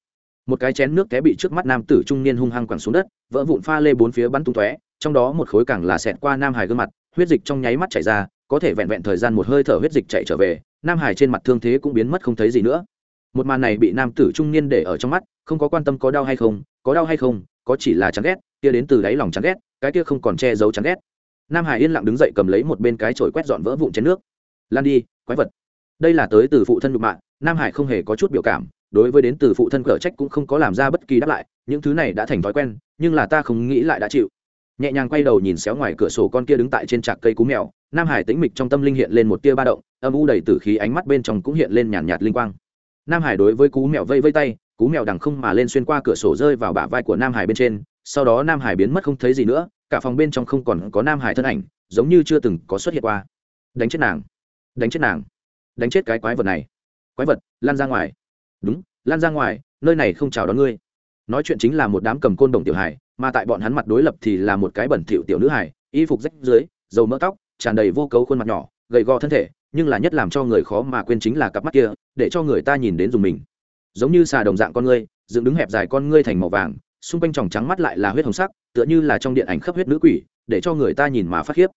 một cái chén nước té bị trước mắt nam tử trung niên hung hăng quẳng xuống đất, vỡ vụn pha lê bốn phía bắn tung tóe, trong đó một khối càng là xẹt qua nam hải gương mặt, huyết dịch trong nháy mắt chảy ra, có thể vẹn vẹn thời gian một hơi thở huyết dịch chạy trở về, nam hải trên mặt thương thế cũng biến mất không thấy gì nữa. Một màn này bị nam tử trung niên để ở trong mắt, không có quan tâm có đau hay không, có đau hay không, có chỉ là chán ghét, kia đến từ đáy lòng chán ghét, cái kia không còn che giấu chán ghét. Nam hải yên lặng đứng dậy cầm lấy một bên cái chổi quét dọn vỡ vụn chén nước lan đi quái vật. Đây là tới từ phụ thân nhục mạ nam hải không hề có chút biểu cảm đối với đến từ phụ thân cở trách cũng không có làm ra bất kỳ đáp lại những thứ này đã thành thói quen nhưng là ta không nghĩ lại đã chịu. Nhẹ nhàng quay đầu nhìn xéo ngoài cửa sổ con kia đứng tại trên trạc cây cú mèo nam hải tĩnh mịch trong tâm linh hiện lên một tia ba động âm u đầy tử khí ánh mắt bên trong cũng hiện lên nhàn nhạt, nhạt linh quang. Nam hải đối với cú mèo vây vây tay cú mèo đằng không mà lên xuyên qua cửa sổ rơi vào bả vai của nam hải bên trên sau đó nam hải biến mất không thấy gì nữa cả phòng bên trong không còn có nam hải thân ảnh giống như chưa từng có xuất hiện qua. Đánh chết nàng đánh chết nàng. Đánh chết cái quái vật này. Quái vật, lan ra ngoài. Đúng, lan ra ngoài, nơi này không chào đón ngươi. Nói chuyện chính là một đám cầm côn đồng tiểu hải mà tại bọn hắn mặt đối lập thì là một cái bẩn thỉu tiểu nữ hải y phục rách dưới, dầu mỡ tóc, tràn đầy vô cấu khuôn mặt nhỏ, gầy gò thân thể, nhưng là nhất làm cho người khó mà quên chính là cặp mắt kia, để cho người ta nhìn đến dùng mình. Giống như xà đồng dạng con ngươi, dựng đứng hẹp dài con ngươi thành màu vàng, xung quanh tròng trắng mắt lại là huyết hồng sắc, tựa như là trong điện ảnh khắp huyết nữ quỷ, để cho người ta nhìn mà phát khiếp.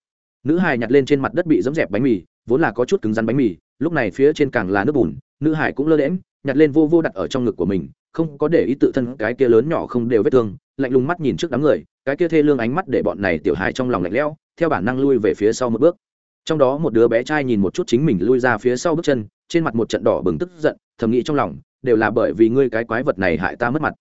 Nữ hài nhặt lên trên mặt đất bị dẫm dẹp bánh mì vốn là có chút cứng rắn bánh mì, lúc này phía trên càng là nước bùn, nữ hải cũng lơ đễm nhặt lên vô vô đặt ở trong ngực của mình, không có để ý tự thân cái kia lớn nhỏ không đều vết thương, lạnh lùng mắt nhìn trước đám người, cái kia thê lương ánh mắt để bọn này tiểu hài trong lòng lạnh lẽo, theo bản năng lui về phía sau một bước. Trong đó một đứa bé trai nhìn một chút chính mình lui ra phía sau bước chân, trên mặt một trận đỏ bừng tức giận, thầm nghĩ trong lòng, đều là bởi vì ngươi cái quái vật này hại ta mất mặt.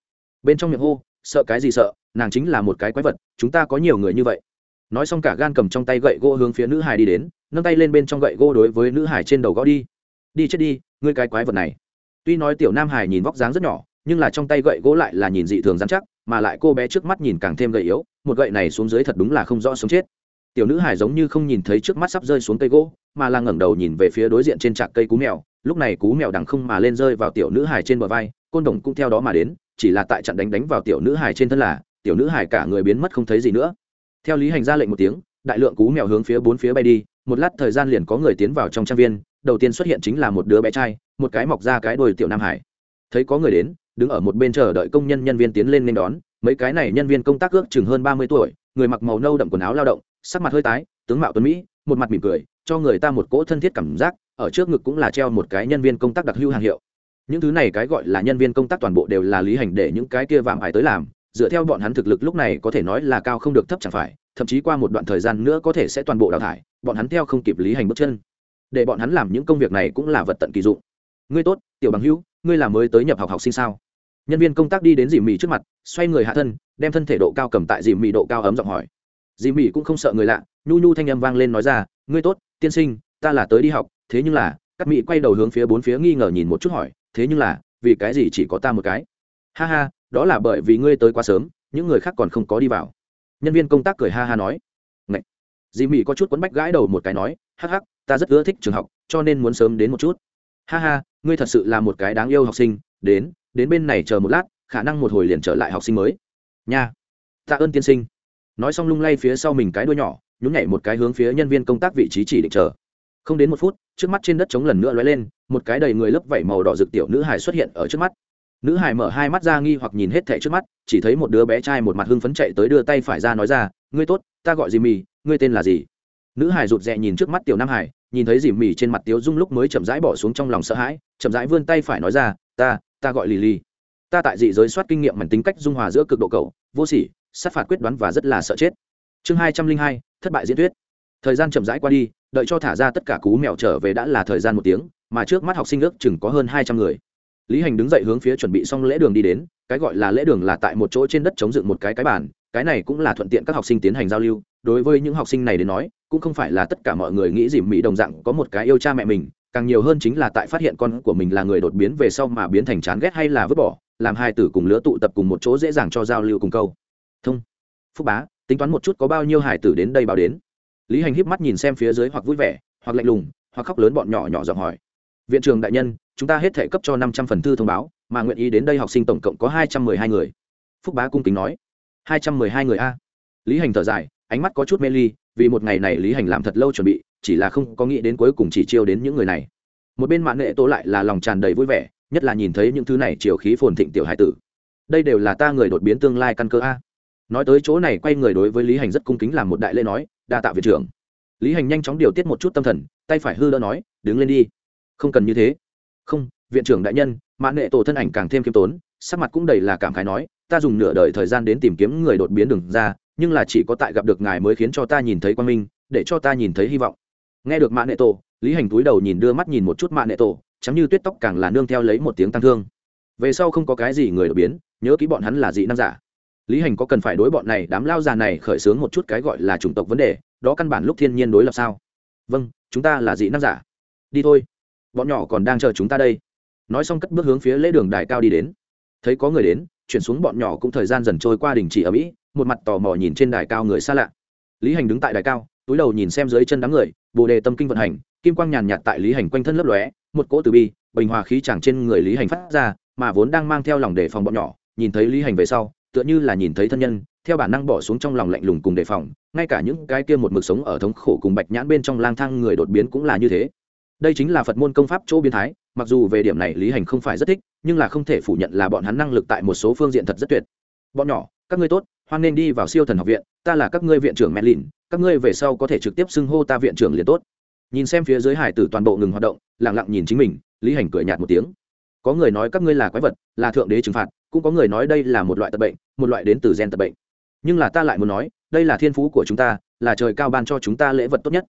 Bên trong miệng hô, sợ cái gì sợ, nàng chính là một cái quái vật, chúng ta có nhiều người như vậy. Nói xong cả gan cầm trong tay gậy gỗ hướng phía nữ hải đi đến nâng tay lên bên trong gậy gỗ đối với nữ hải trên đầu gõ đi. Đi chết đi, ngươi cái quái vật này. Tuy nói tiểu nam hải nhìn vóc dáng rất nhỏ, nhưng là trong tay gậy gỗ lại là nhìn dị thường dán chắc, mà lại cô bé trước mắt nhìn càng thêm gầy yếu, một gậy này xuống dưới thật đúng là không rõ sống chết. Tiểu nữ hải giống như không nhìn thấy trước mắt sắp rơi xuống cây gỗ, mà là ngẩng đầu nhìn về phía đối diện trên trạc cây cú mèo, lúc này cú mèo đằng không mà lên rơi vào tiểu nữ hải trên bờ vai, côn đồng cũng theo đó mà đến, chỉ là tại trận đánh đánh vào tiểu nữ hải trên thân là, tiểu nữ hải cả người biến mất không thấy gì nữa. Theo lý hành ra lệnh một tiếng đại lượng cú mèo hướng phía bốn phía bay đi, một lát thời gian liền có người tiến vào trong trang viên, đầu tiên xuất hiện chính là một đứa bé trai, một cái mọc ra cái đồi tiểu nam hải. Thấy có người đến, đứng ở một bên chờ đợi công nhân nhân viên tiến lên nên đón, mấy cái này nhân viên công tác ước chừng hơn ba mươi tuổi, người mặc màu nâu đậm quần áo lao động, sắc mặt hơi tái, tướng mạo tuấn mỹ, một mặt mỉm cười, cho người ta một cỗ thân thiết cảm giác, ở trước ngực cũng là treo một cái nhân viên công tác đặc hưu hàng hiệu. Những thứ này cái gọi là nhân viên công tác toàn bộ đều là lý hành để những cái kia vạm ải tới làm, dựa theo bọn hắn thực lực lúc này có thể nói là cao không được thấp chẳng phải thậm chí qua một đoạn thời gian nữa có thể sẽ toàn bộ đào thải, bọn hắn theo không kịp lý hành bước chân. Để bọn hắn làm những công việc này cũng là vật tận kỳ dụng. Ngươi tốt, tiểu bằng hữu, ngươi là mới tới nhập học học sinh sao? Nhân viên công tác đi đến dì mì trước mặt, xoay người hạ thân, đem thân thể độ cao cầm tại dì mì độ cao ấm giọng hỏi. Dì mì cũng không sợ người lạ, nhu nhu thanh âm vang lên nói ra, ngươi tốt, tiên sinh, ta là tới đi học, thế nhưng là các mỹ quay đầu hướng phía bốn phía nghi ngờ nhìn một chút hỏi, thế nhưng là, vì cái gì chỉ có ta một cái? Ha ha, đó là bởi vì ngươi tới quá sớm, những người khác còn không có đi vào nhân viên công tác cười ha ha nói Ngậy. dì mị có chút quấn bách gãi đầu một cái nói, hắc hắc, ta rất ưa thích trường học, cho nên muốn sớm đến một chút. Ha ha, ngươi thật sự là một cái đáng yêu học sinh, đến đến bên này chờ một lát, khả năng một hồi liền trở lại học sinh mới. Nha, tạ ơn tiên sinh. Nói xong lung lay phía sau mình cái đuôi nhỏ, nhún nhảy một cái hướng phía nhân viên công tác vị trí chỉ định chờ. Không đến một phút, trước mắt trên đất trống lần nữa lóe lên, một cái đầy người lớp vảy màu đỏ rực tiểu nữ hải xuất hiện ở trước mắt nữ hải mở hai mắt ra nghi hoặc nhìn hết thẻ trước mắt, chỉ thấy một đứa bé trai một mặt hưng phấn chạy tới đưa tay phải ra nói ra, ngươi tốt, ta gọi dì mì, ngươi tên là gì? Nữ hải rụt rè nhìn trước mắt tiểu nam hải nhìn thấy dì mì trên mặt tiếu dung lúc mới chậm rãi bỏ xuống trong lòng sợ hãi, chậm rãi vươn tay phải nói ra, ta ta gọi lì lì. Ta tại dị giới soát kinh nghiệm mảnh tính cách dung hòa giữa cực độ cầu vô sỉ, sát phạt quyết đoán và rất là sợ chết. Chương hai trăm linh hai, thất bại diễn thuyết. Thời gian chậm rãi qua đi, đợi cho thả ra tất cả cú mèo trở về đã là thời gian một tiếng, mà trước mắt học sinh ước chừng có hơn hai trăm người lý hành đứng dậy hướng phía chuẩn bị xong lễ đường đi đến, cái gọi là lễ đường là tại một chỗ trên đất chống dựng một cái cái bàn, cái này cũng là thuận tiện các học sinh tiến hành giao lưu. Đối với những học sinh này đến nói, cũng không phải là tất cả mọi người nghĩ dìm mỹ đồng dạng có một cái yêu cha mẹ mình, càng nhiều hơn chính là tại phát hiện con của mình là người đột biến về sau mà biến thành chán ghét hay là vứt bỏ, làm hai tử cùng lứa tụ tập cùng một chỗ dễ dàng cho giao lưu cùng câu. Thông. Phúc bá, tính toán một chút có bao nhiêu hải tử đến đây báo đến. Lý hành híp mắt nhìn xem phía dưới hoặc vui vẻ, hoặc lạnh lùng, hoặc khóc lớn bọn nhỏ nhỏ giọng hỏi viện trường đại nhân, chúng ta hết thể cấp cho năm trăm phần thư thông báo, mà nguyện ý đến đây học sinh tổng cộng có hai trăm mười hai người. Phúc bá cung kính nói. Hai trăm mười hai người a? Lý hành thở dài, ánh mắt có chút mê ly, vì một ngày này lý hành làm thật lâu chuẩn bị, chỉ là không có nghĩ đến cuối cùng chỉ chiêu đến những người này. Một bên mạng nghệ tố lại là lòng tràn đầy vui vẻ, nhất là nhìn thấy những thứ này chiều khí phồn thịnh tiểu hải tử. Đây đều là ta người đột biến tương lai căn cơ a. Nói tới chỗ này quay người đối với lý hành rất cung kính làm một đại lễ nói, đa tạ viện trưởng. Lý hành nhanh chóng điều tiết một chút tâm thần, tay phải hư đỡ nói, đứng lên đi không cần như thế. Không, viện trưởng đại nhân mãn nghệ tổ thân ảnh càng thêm khiêm tốn, sắc mặt cũng đầy là cảm khái nói, ta dùng nửa đời thời gian đến tìm kiếm người đột biến đường ra, nhưng là chỉ có tại gặp được ngài mới khiến cho ta nhìn thấy quan minh, để cho ta nhìn thấy hy vọng. Nghe được mãn nghệ tổ, lý hành túi đầu nhìn đưa mắt nhìn một chút mãn nghệ tổ chắm như tuyết tóc càng là nương theo lấy một tiếng tăng thương. Về sau không có cái gì người đột biến, nhớ kỹ bọn hắn là dị nam giả. Lý hành có cần phải đối bọn này đám lao già này khởi xướng một chút cái gọi là chủng tộc vấn đề, đó căn bản lúc thiên nhiên đối lập sao? Vâng chúng ta là dị nam giả. Đi thôi bọn nhỏ còn đang chờ chúng ta đây. Nói xong cất bước hướng phía lễ đường đài cao đi đến. Thấy có người đến, chuyển xuống bọn nhỏ cũng thời gian dần trôi qua đình chỉ ở mỹ, một mặt tò mò nhìn trên đài cao người xa lạ. Lý hành đứng tại đài cao, túi đầu nhìn xem dưới chân đám người, bồ đề tâm kinh vận hành, kim quang nhàn nhạt tại lý hành quanh thân lấp lóe, một cỗ từ bi, bình hòa khí chẳng trên người lý hành phát ra, mà vốn đang mang theo lòng đề phòng bọn nhỏ, nhìn thấy lý hành về sau, tựa như là nhìn thấy thân nhân, theo bản năng bỏ xuống trong lòng lạnh lùng cùng đề phòng, ngay cả những cái kia một mực sống ở thống khổ cùng bạch nhãn bên trong lang thang người đột biến cũng là như thế đây chính là phật môn công pháp chỗ biến thái, mặc dù về điểm này lý hành không phải rất thích, nhưng là không thể phủ nhận là bọn hắn năng lực tại một số phương diện thật rất tuyệt. Bọn nhỏ, các ngươi tốt, hoan nên đi vào siêu thần học viện, ta là các ngươi viện trưởng mẹ lìn các ngươi về sau có thể trực tiếp xưng hô ta viện trưởng liền tốt. Nhìn xem phía dưới hải tử toàn bộ ngừng hoạt động lẳng lặng nhìn chính mình, lý hành cười nhạt một tiếng. Có người nói các ngươi là quái vật, là thượng đế trừng phạt, cũng có người nói đây là một loại tật bệnh, một loại đến từ gen tật bệnh. Nhưng là ta lại muốn nói, đây là thiên phú của chúng ta, là trời cao ban cho chúng ta lễ vật tốt nhất.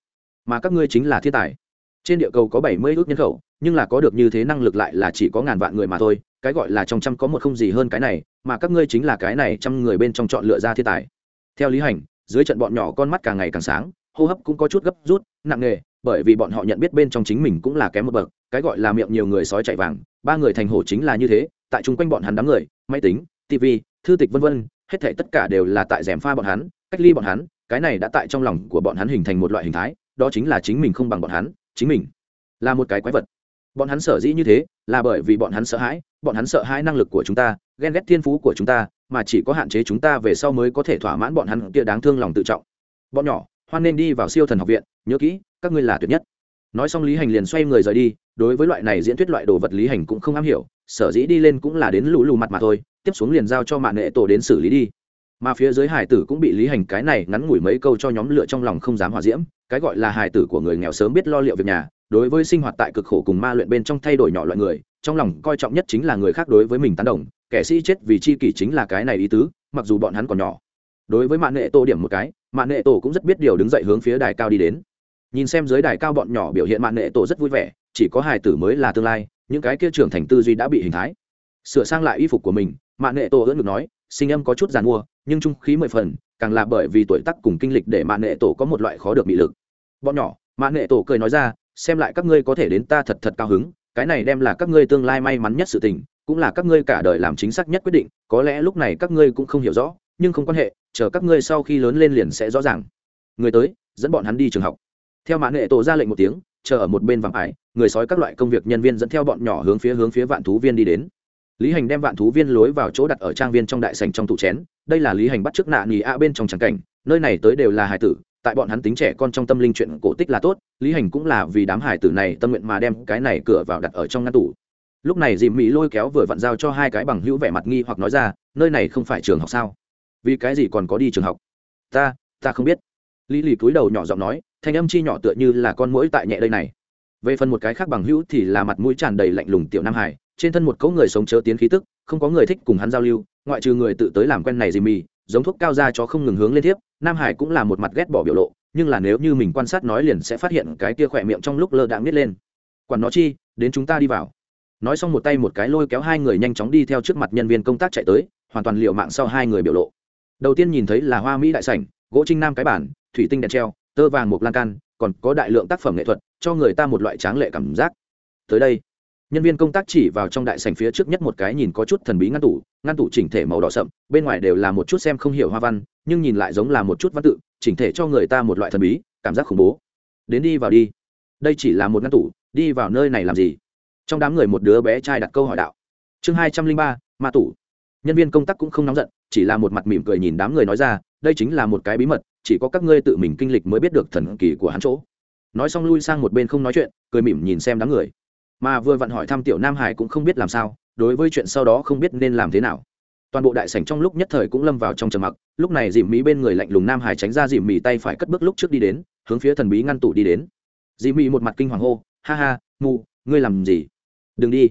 Mà các ngươi chính là thiên tài trên địa cầu có bảy mươi ước nhân khẩu, nhưng là có được như thế năng lực lại là chỉ có ngàn vạn người mà thôi, cái gọi là trong trăm có một không gì hơn cái này, mà các ngươi chính là cái này trăm người bên trong chọn lựa ra thiên tài. Theo lý hành, dưới trận bọn nhỏ con mắt càng ngày càng sáng, hô hấp cũng có chút gấp rút, nặng nề, bởi vì bọn họ nhận biết bên trong chính mình cũng là kém một bậc, cái gọi là miệng nhiều người sói chạy vàng, ba người thành hổ chính là như thế, tại chung quanh bọn hắn đám người, máy tính tv thư tịch vân vân, hết thể tất cả đều là tại rèm pha bọn hắn, cách ly bọn hắn, cái này đã tại trong lòng của bọn hắn hình thành một loại hình thái, đó chính là chính mình không bằng bọn hắn chính mình là một cái quái vật. Bọn hắn sở dĩ như thế là bởi vì bọn hắn sợ hãi, bọn hắn sợ hãi năng lực của chúng ta, ghen ghét thiên phú của chúng ta, mà chỉ có hạn chế chúng ta về sau mới có thể thỏa mãn bọn hắn kia đáng thương lòng tự trọng. Bọn nhỏ, hoan nên đi vào siêu thần học viện, nhớ kỹ, các ngươi là tuyệt nhất. Nói xong lý hành liền xoay người rời đi, đối với loại này diễn thuyết loại đồ vật lý hành cũng không am hiểu, sở dĩ đi lên cũng là đến lũ lù mặt mà thôi, tiếp xuống liền giao cho mạng nghệ tổ đến xử lý đi mà phía dưới hải tử cũng bị lý hành cái này ngắn ngủi mấy câu cho nhóm lựa trong lòng không dám hòa diễm, cái gọi là hải tử của người nghèo sớm biết lo liệu việc nhà, đối với sinh hoạt tại cực khổ cùng ma luyện bên trong thay đổi nhỏ loại người, trong lòng coi trọng nhất chính là người khác đối với mình tán đồng, kẻ sĩ chết vì chi kỷ chính là cái này ý tứ, mặc dù bọn hắn còn nhỏ. Đối với mạng nghệ tổ điểm một cái mạng nghệ tổ cũng rất biết điều đứng dậy hướng phía đài cao đi đến. Nhìn xem dưới đài cao bọn nhỏ biểu hiện mạng nghệ tổ rất vui vẻ, chỉ có hài tử mới là tương lai, những cái kia trưởng thành tư duy đã bị hình thái. Sửa sang lại y phục của mình mạng nghệ tổ ưỡn ngực nói sinh âm có chút giàn mua, nhưng trung khí mười phần, càng là bởi vì tuổi tác cùng kinh lịch để mạng nghệ tổ có một loại khó được mị lực. Bọn nhỏ mạng nghệ tổ cười nói ra, xem lại các ngươi có thể đến ta thật thật cao hứng, cái này đem là các ngươi tương lai may mắn nhất sự tình, cũng là các ngươi cả đời làm chính xác nhất quyết định, có lẽ lúc này các ngươi cũng không hiểu rõ, nhưng không quan hệ, chờ các ngươi sau khi lớn lên liền sẽ rõ ràng. Người tới, dẫn bọn hắn đi trường học. Theo mạng nghệ tổ ra lệnh một tiếng, chờ ở một bên vàng ải, người sói các loại công việc nhân viên dẫn theo bọn nhỏ hướng phía hướng phía vạn thú viên đi đến lý hành đem vạn thú viên lối vào chỗ đặt ở trang viên trong đại sành trong tủ chén, đây là lý hành bắt trước nạ nghỉ a bên trong tràng cảnh, nơi này tới đều là hải tử, tại bọn hắn tính trẻ con trong tâm linh chuyện cổ tích là tốt, lý hành cũng là vì đám hải tử này tâm nguyện mà đem cái này cửa vào đặt ở trong ngăn tủ. Lúc này dì mỹ lôi kéo vừa vặn giao cho hai cái bằng hữu vẻ mặt nghi hoặc nói ra, nơi này không phải trường học sao? Vì cái gì còn có đi trường học? Ta ta không biết. Lý lì cúi đầu nhỏ giọng nói, thanh âm chi nhỏ tựa như là con mũi tại nhẹ đây này. Về phần một cái khác bằng hữu thì là mặt mũi tràn đầy lạnh lùng tiểu nam hải trên thân một cỗ người sống chớ tiến khí tức, không có người thích cùng hắn giao lưu, ngoại trừ người tự tới làm quen này gì mì, giống thuốc cao ra cho không ngừng hướng lên tiếp nam hải cũng là một mặt ghét bỏ biểu lộ, nhưng là nếu như mình quan sát nói liền sẽ phát hiện cái kia khỏe miệng trong lúc lơ đãng nít lên. Quản nó chi, đến chúng ta đi vào. Nói xong một tay một cái lôi kéo hai người nhanh chóng đi theo trước mặt nhân viên công tác chạy tới, hoàn toàn liệu mạng sau hai người biểu lộ. Đầu tiên nhìn thấy là hoa mỹ đại sảnh, gỗ trinh nam cái bản, thủy tinh đèn treo, tơ vàng một lan can, còn có đại lượng tác phẩm nghệ thuật, cho người ta một loại tráng lệ cảm giác. Tới đây nhân viên công tác chỉ vào trong đại sảnh phía trước nhất một cái nhìn có chút thần bí ngăn tủ ngăn tủ chỉnh thể màu đỏ sậm, bên ngoài đều là một chút xem không hiểu hoa văn, nhưng nhìn lại giống là một chút văn tự, chỉnh thể cho người ta một loại thần bí, cảm giác khủng bố. Đến đi vào đi. Đây chỉ là một ngăn tủ, đi vào nơi này làm gì? Trong đám người một đứa bé trai đặt câu hỏi đạo. Chương hai trăm linh ba, ma tủ. Nhân viên công tác cũng không nóng giận, chỉ là một mặt mỉm cười nhìn đám người nói ra, đây chính là một cái bí mật, chỉ có các ngươi tự mình kinh lịch mới biết được thần kỳ của hắn chỗ. Nói xong lui sang một bên không nói chuyện, cười mỉm nhìn xem đám người mà vừa vặn hỏi thăm tiểu nam hải cũng không biết làm sao, đối với chuyện sau đó không biết nên làm thế nào. Toàn bộ đại sảnh trong lúc nhất thời cũng lâm vào trong trầm mặc, lúc này dìm mỹ bên người lạnh lùng nam hải tránh ra dìm mỹ tay phải cất bước lúc trước đi đến, hướng phía thần bí ngăn tủ đi đến. Dìm mỹ một mặt kinh hoàng hô, ha ha, mù, ngươi làm gì? Đừng đi.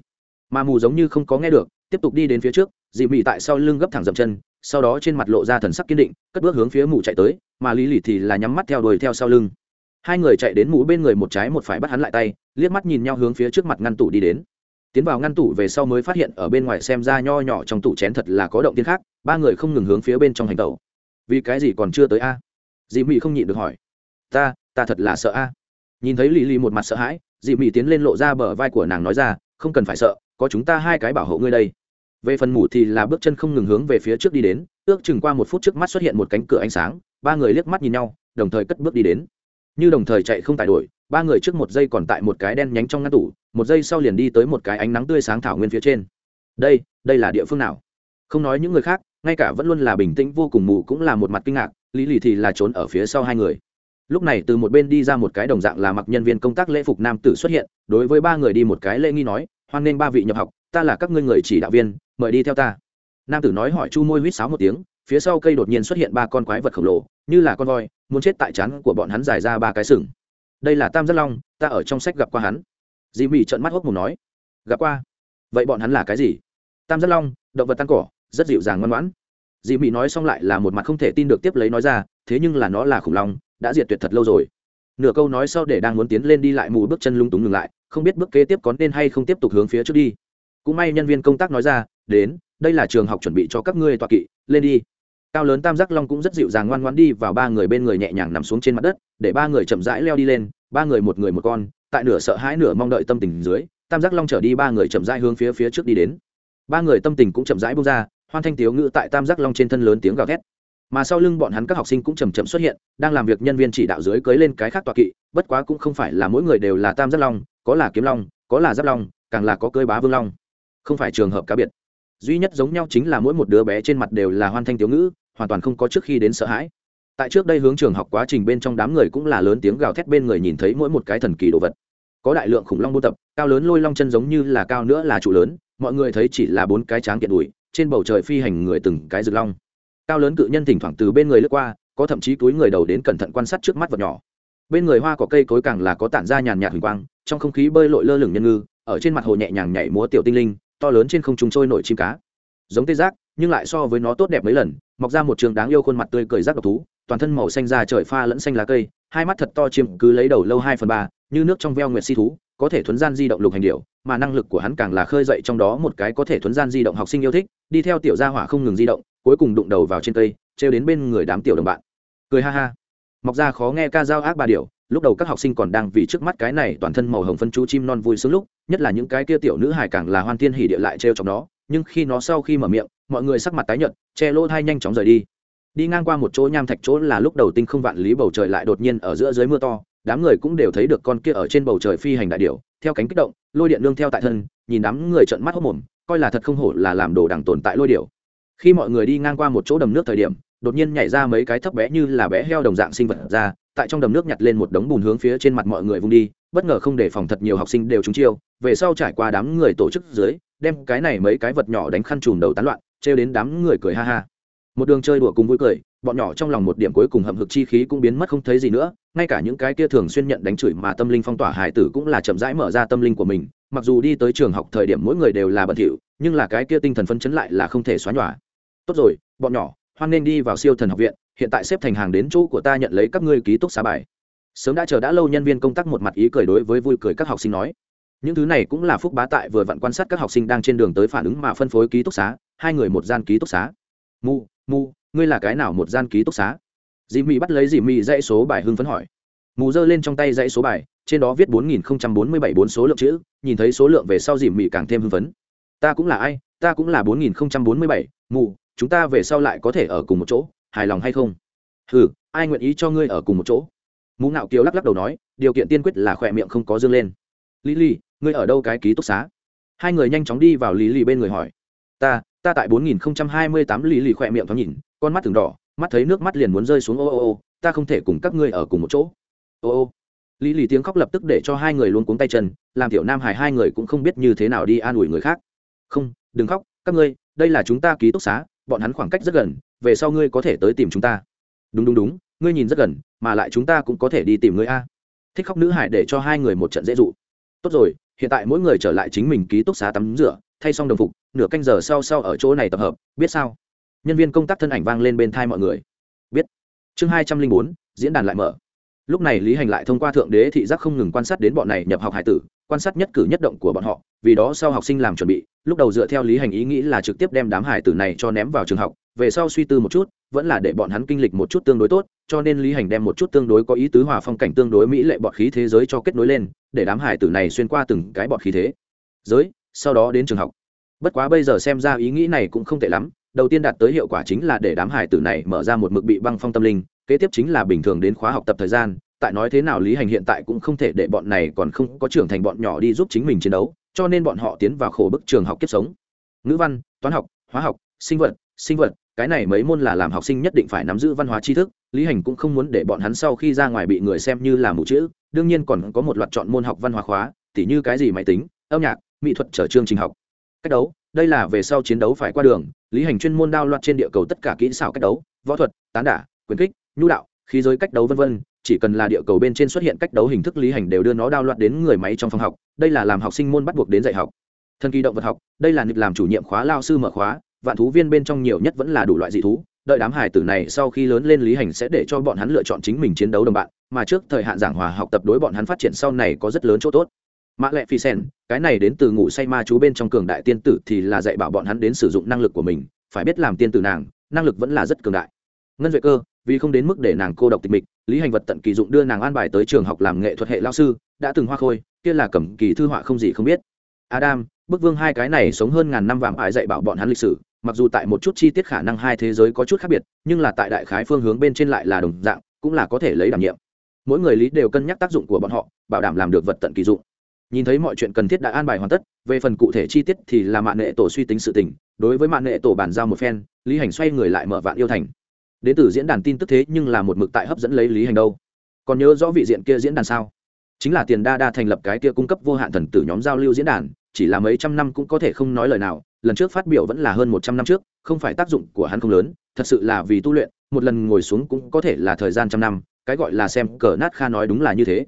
Mà mù giống như không có nghe được, tiếp tục đi đến phía trước, dìm mỹ tại sau lưng gấp thẳng dậm chân, sau đó trên mặt lộ ra thần sắc kiên định, cất bước hướng phía mù chạy tới, mà lý lì thì là nhắm mắt theo đuổi theo sau lưng hai người chạy đến mũ bên người một trái một phải bắt hắn lại tay, liếc mắt nhìn nhau hướng phía trước mặt ngăn tủ đi đến. Tiến vào ngăn tủ về sau mới phát hiện ở bên ngoài xem ra nho nhỏ trong tủ chén thật là có động tiên khác, ba người không ngừng hướng phía bên trong hành tẩu. Vì cái gì còn chưa tới a? Dì mị không nhịn được hỏi. Ta ta thật là sợ a. Nhìn thấy lì lì một mặt sợ hãi dì mị tiến lên lộ ra bờ vai của nàng nói ra, không cần phải sợ, có chúng ta hai cái bảo hộ ngươi đây. Về phần mủ thì là bước chân không ngừng hướng về phía trước đi đến, ước chừng qua một phút trước mắt xuất hiện một cánh cửa ánh sáng, ba người liếc mắt nhìn nhau, đồng thời cất bước đi đến như đồng thời chạy không tải đổi, ba người trước một giây còn tại một cái đen nhánh trong ngăn tủ, một giây sau liền đi tới một cái ánh nắng tươi sáng thảo nguyên phía trên. Đây đây là địa phương nào? Không nói những người khác, ngay cả vẫn luôn là bình tĩnh vô cùng mù cũng là một mặt kinh ngạc, lý lì thì là trốn ở phía sau hai người. Lúc này từ một bên đi ra một cái đồng dạng là mặc nhân viên công tác lễ phục nam tử xuất hiện, đối với ba người đi một cái lễ nghi nói, hoan nghênh ba vị nhập học, ta là các ngươi người chỉ đạo viên, mời đi theo ta. Nam tử nói hỏi chu môi huýt sáo một tiếng, phía sau cây đột nhiên xuất hiện ba con quái vật khổng lồ, như là con voi muốn chết tại chán của bọn hắn dài ra ba cái sừng. Đây là tam giác long, ta ở trong sách gặp qua hắn. Dì mị trợn mắt hốc mù nói. Gặp qua? Vậy bọn hắn là cái gì? Tam giác long, động vật tăng cỏ, rất dịu dàng ngoan ngoãn. Dì mị nói xong lại là một mặt không thể tin được tiếp lấy nói ra, thế nhưng là nó là khủng long, đã diệt tuyệt thật lâu rồi. Nửa câu nói sau để đang muốn tiến lên đi lại mù bước chân lung túng ngừng lại, không biết bước kế tiếp có nên hay không tiếp tục hướng phía trước đi. Cũng may nhân viên công tác nói ra, đến, đây là trường học chuẩn bị cho các ngươi tọa kỵ, lên đi cao lớn tam giác long cũng rất dịu dàng ngoan ngoan đi vào ba người bên người nhẹ nhàng nằm xuống trên mặt đất, để ba người chậm rãi leo đi lên, ba người một người một con, tại nửa sợ hãi nửa mong đợi tâm tình dưới, tam giác long trở đi ba người chậm rãi hướng phía phía trước đi đến. Ba người tâm tình cũng chậm rãi bung ra, hoan thanh tiếu ngữ tại tam giác long trên thân lớn tiếng gào thét. Mà sau lưng bọn hắn các học sinh cũng chầm chậm xuất hiện, đang làm việc nhân viên chỉ đạo dưới cưới lên cái khác tọa kỵ, bất quá cũng không phải là mỗi người đều là tam giác long, có là kiếm long, có là giáp long, càng là có cưới bá vương long. Không phải trường hợp cá biệt. Duy nhất giống nhau chính là mỗi một đứa bé trên mặt đều là hoan thanh tiếu ngữ hoàn toàn không có trước khi đến sợ hãi. Tại trước đây hướng trường học quá trình bên trong đám người cũng là lớn tiếng gào thét bên người nhìn thấy mỗi một cái thần kỳ đồ vật. Có đại lượng khủng long buôn tập, cao lớn lôi long chân giống như là cao nữa là trụ lớn, mọi người thấy chỉ là bốn cái tráng kiện đùi, trên bầu trời phi hành người từng cái rực long. Cao lớn cự nhân thỉnh thoảng từ bên người lướt qua, có thậm chí túi người đầu đến cẩn thận quan sát trước mắt vật nhỏ. Bên người hoa có cây cối càng là có tản ra nhàn nhạt huỳnh quang, trong không khí bơi lội lơ lửng nhân ngư, ở trên mặt hồ nhẹ nhàng nhảy múa tiểu tinh linh, to lớn trên không trung trôi nổi chim cá. Giống tê giác, nhưng lại so với nó tốt đẹp mấy lần mọc ra một trường đáng yêu khuôn mặt tươi cười rác độc thú, toàn thân màu xanh ra trời pha lẫn xanh lá cây, hai mắt thật to chiếm cứ lấy đầu lâu hai phần ba, như nước trong veo nguyệt si thú, có thể thuấn gian di động lục hành điệu mà năng lực của hắn càng là khơi dậy trong đó một cái có thể thuấn gian di động học sinh yêu thích, đi theo tiểu gia hỏa không ngừng di động, cuối cùng đụng đầu vào trên cây, trêu đến bên người đám tiểu đồng bạn. Cười ha ha. Mọc ra khó nghe ca dao ác ba điệu lúc đầu các học sinh còn đang vì trước mắt cái này toàn thân màu hồng phân chú chim non vui sướng lúc, nhất là những cái kia tiểu nữ hải càng là hoan thiên hỉ địa lại trêu trong đó nhưng khi nó sau khi mở miệng, mọi người sắc mặt tái nhợt, che lỗ thai nhanh chóng rời đi. Đi ngang qua một chỗ nham thạch chỗ là lúc đầu tinh không vạn lý bầu trời lại đột nhiên ở giữa dưới mưa to, đám người cũng đều thấy được con kia ở trên bầu trời phi hành đại điểu, theo cánh kích động, lôi điện lương theo tại thân, nhìn đám người trợn mắt hốc mồm, coi là thật không hổ là làm đồ đằng tồn tại lôi điểu. Khi mọi người đi ngang qua một chỗ đầm nước thời điểm, đột nhiên nhảy ra mấy cái thấp bé như là bé heo đồng dạng sinh vật ra, tại trong đầm nước nhặt lên một đống bùn hướng phía trên mặt mọi người vung đi, bất ngờ không để phòng thật nhiều học sinh đều trúng chiêu, về sau trải qua đám người tổ chức dưới đem cái này mấy cái vật nhỏ đánh khăn trùm đầu tán loạn, trêu đến đám người cười ha ha. Một đường chơi đùa cùng vui cười, bọn nhỏ trong lòng một điểm cuối cùng hậm hực chi khí cũng biến mất không thấy gì nữa, ngay cả những cái kia thường xuyên nhận đánh chửi mà tâm linh phong tỏa hải tử cũng là chậm rãi mở ra tâm linh của mình, mặc dù đi tới trường học thời điểm mỗi người đều là bẩn thỉu, nhưng là cái kia tinh thần phân chấn lại là không thể xóa nhòa. Tốt rồi, bọn nhỏ, hoan nên đi vào siêu thần học viện, hiện tại xếp thành hàng đến chỗ của ta nhận lấy các ngươi ký túc xá bài. Sớm đã chờ đã lâu nhân viên công tác một mặt ý cười đối với vui cười các học sinh nói những thứ này cũng là phúc bá tại vừa vặn quan sát các học sinh đang trên đường tới phản ứng mà phân phối ký túc xá, hai người một gian ký túc xá. Mu mu ngươi là cái nào một gian ký túc xá? Dì mị bắt lấy dì mị dãy số bài hưng phấn hỏi. Mù giơ lên trong tay dãy số bài, trên đó viết bốn nghìn không trăm bốn mươi bảy bốn số lượng chữ, nhìn thấy số lượng về sau dì mị càng thêm hưng phấn. Ta cũng là ai? Ta cũng là bốn nghìn không trăm bốn mươi bảy. Mù chúng ta về sau lại có thể ở cùng một chỗ, hài lòng hay không? Ừ ai nguyện ý cho ngươi ở cùng một chỗ? Mù ngạo kiều lắc lắc đầu nói, điều kiện tiên quyết là khỏe miệng không có dương lên. Lý lý ngươi ở đâu cái ký túc xá? Hai người nhanh chóng đi vào lý lì bên người hỏi. Ta ta tại bốn nghìn không trăm hai mươi tám lý lì khỏe miệng thoáng nhìn, con mắt từng đỏ, mắt thấy nước mắt liền muốn rơi xuống. Ô ô ô ta không thể cùng các ngươi ở cùng một chỗ. Ô ô. Lý lì tiếng khóc lập tức để cho hai người luôn cuống tay chân, làm tiểu nam hải hai người cũng không biết như thế nào đi an ủi người khác. Không, đừng khóc, các ngươi, đây là chúng ta ký túc xá, bọn hắn khoảng cách rất gần, về sau ngươi có thể tới tìm chúng ta. Đúng đúng đúng, ngươi nhìn rất gần, mà lại chúng ta cũng có thể đi tìm ngươi a. Thích khóc nữ hải để cho hai người một trận dễ dụ. Tốt rồi hiện tại mỗi người trở lại chính mình ký túc xá tắm rửa, thay xong đồng phục, nửa canh giờ sau sau ở chỗ này tập hợp, biết sao? Nhân viên công tác thân ảnh vang lên bên thai mọi người. Biết. Chương hai trăm linh bốn, diễn đàn lại mở. Lúc này lý hành lại thông qua thượng đế thị giác không ngừng quan sát đến bọn này nhập học hải tử, quan sát nhất cử nhất động của bọn họ, vì đó sau học sinh làm chuẩn bị, lúc đầu dựa theo lý hành ý nghĩ là trực tiếp đem đám hải tử này cho ném vào trường học về sau suy tư một chút, vẫn là để bọn hắn kinh lịch một chút tương đối tốt, cho nên lý hành đem một chút tương đối có ý tứ hòa phong cảnh tương đối mỹ lệ bọt khí thế giới cho kết nối lên, để đám hải tử này xuyên qua từng cái bọt khí thế. Giới, sau đó đến trường học. Bất quá bây giờ xem ra ý nghĩ này cũng không tệ lắm, đầu tiên đạt tới hiệu quả chính là để đám hải tử này mở ra một mực bị băng phong tâm linh, kế tiếp chính là bình thường đến khóa học tập thời gian, tại nói thế nào lý hành hiện tại cũng không thể để bọn này còn không có trưởng thành bọn nhỏ đi giúp chính mình chiến đấu, cho nên bọn họ tiến vào khổ bức trường học kiếp sống. Ngữ văn, toán học, hóa học, sinh vật sinh vật cái này mấy môn là làm học sinh nhất định phải nắm giữ văn hóa tri thức, lý hành cũng không muốn để bọn hắn sau khi ra ngoài bị người xem như là mù chữ, đương nhiên còn có một loạt chọn môn học văn hóa khóa, tỉ như cái gì máy tính, âm nhạc, mỹ thuật trở chương trình học. Cách đấu, đây là về sau chiến đấu phải qua đường, lý hành chuyên môn đao loạt trên địa cầu tất cả kỹ xảo cách đấu, võ thuật, tán đả, quyền kích, nhu đạo, khí giới cách đấu v v chỉ cần là địa cầu bên trên xuất hiện cách đấu hình thức lý hành đều đưa nó đao loạt đến người máy trong phòng học, đây là làm học sinh môn bắt buộc đến dạy học. Thần kỳ động vật học, đây là nịp làm chủ nhiệm khóa, lao sư mở khóa vạn thú viên bên trong nhiều nhất vẫn là đủ loại dị thú, đợi đám hải tử này sau khi lớn lên lý hành sẽ để cho bọn hắn lựa chọn chính mình chiến đấu đồng bạn, mà trước thời hạn giảng hòa học tập đối bọn hắn phát triển sau này có rất lớn chỗ tốt. Mã lệ phi sen, cái này đến từ ngủ say ma chú bên trong cường đại tiên tử thì là dạy bảo bọn hắn đến sử dụng năng lực của mình, phải biết làm tiên tử nàng, năng lực vẫn là rất cường đại. Ngân duệ cơ, vì không đến mức để nàng cô độc tịch mịch, lý hành vật tận kỳ dụng đưa nàng an bài tới trường học làm nghệ thuật hệ lao sư, đã từng hoa khôi, kia là cẩm kỳ thư họa không gì không biết. Adam, bức vương hai cái này sống hơn ngàn năm vàng ải dạy bảo bọn hắn lịch sử mặc dù tại một chút chi tiết khả năng hai thế giới có chút khác biệt, nhưng là tại đại khái phương hướng bên trên lại là đồng dạng, cũng là có thể lấy đảm nhiệm. Mỗi người lý đều cân nhắc tác dụng của bọn họ, bảo đảm làm được vật tận kỳ dụng. Nhìn thấy mọi chuyện cần thiết đã an bài hoàn tất, về phần cụ thể chi tiết thì là mạng nghệ tổ suy tính sự tình, đối với mạng nghệ tổ bàn giao một phen, lý hành xoay người lại mở vạn yêu thành. Đến từ diễn đàn tin tức thế nhưng là một mực tại hấp dẫn lấy lý hành đâu. Còn nhớ rõ vị diện kia diễn đàn sao? Chính là tiền đa đa thành lập cái kia cung cấp vô hạn thần tử nhóm giao lưu diễn đàn, chỉ là mấy trăm năm cũng có thể không nói lời nào lần trước phát biểu vẫn là hơn một trăm năm trước, không phải tác dụng của hắn không lớn, thật sự là vì tu luyện, một lần ngồi xuống cũng có thể là thời gian trăm năm, cái gọi là xem cờ nát kha nói đúng là như thế.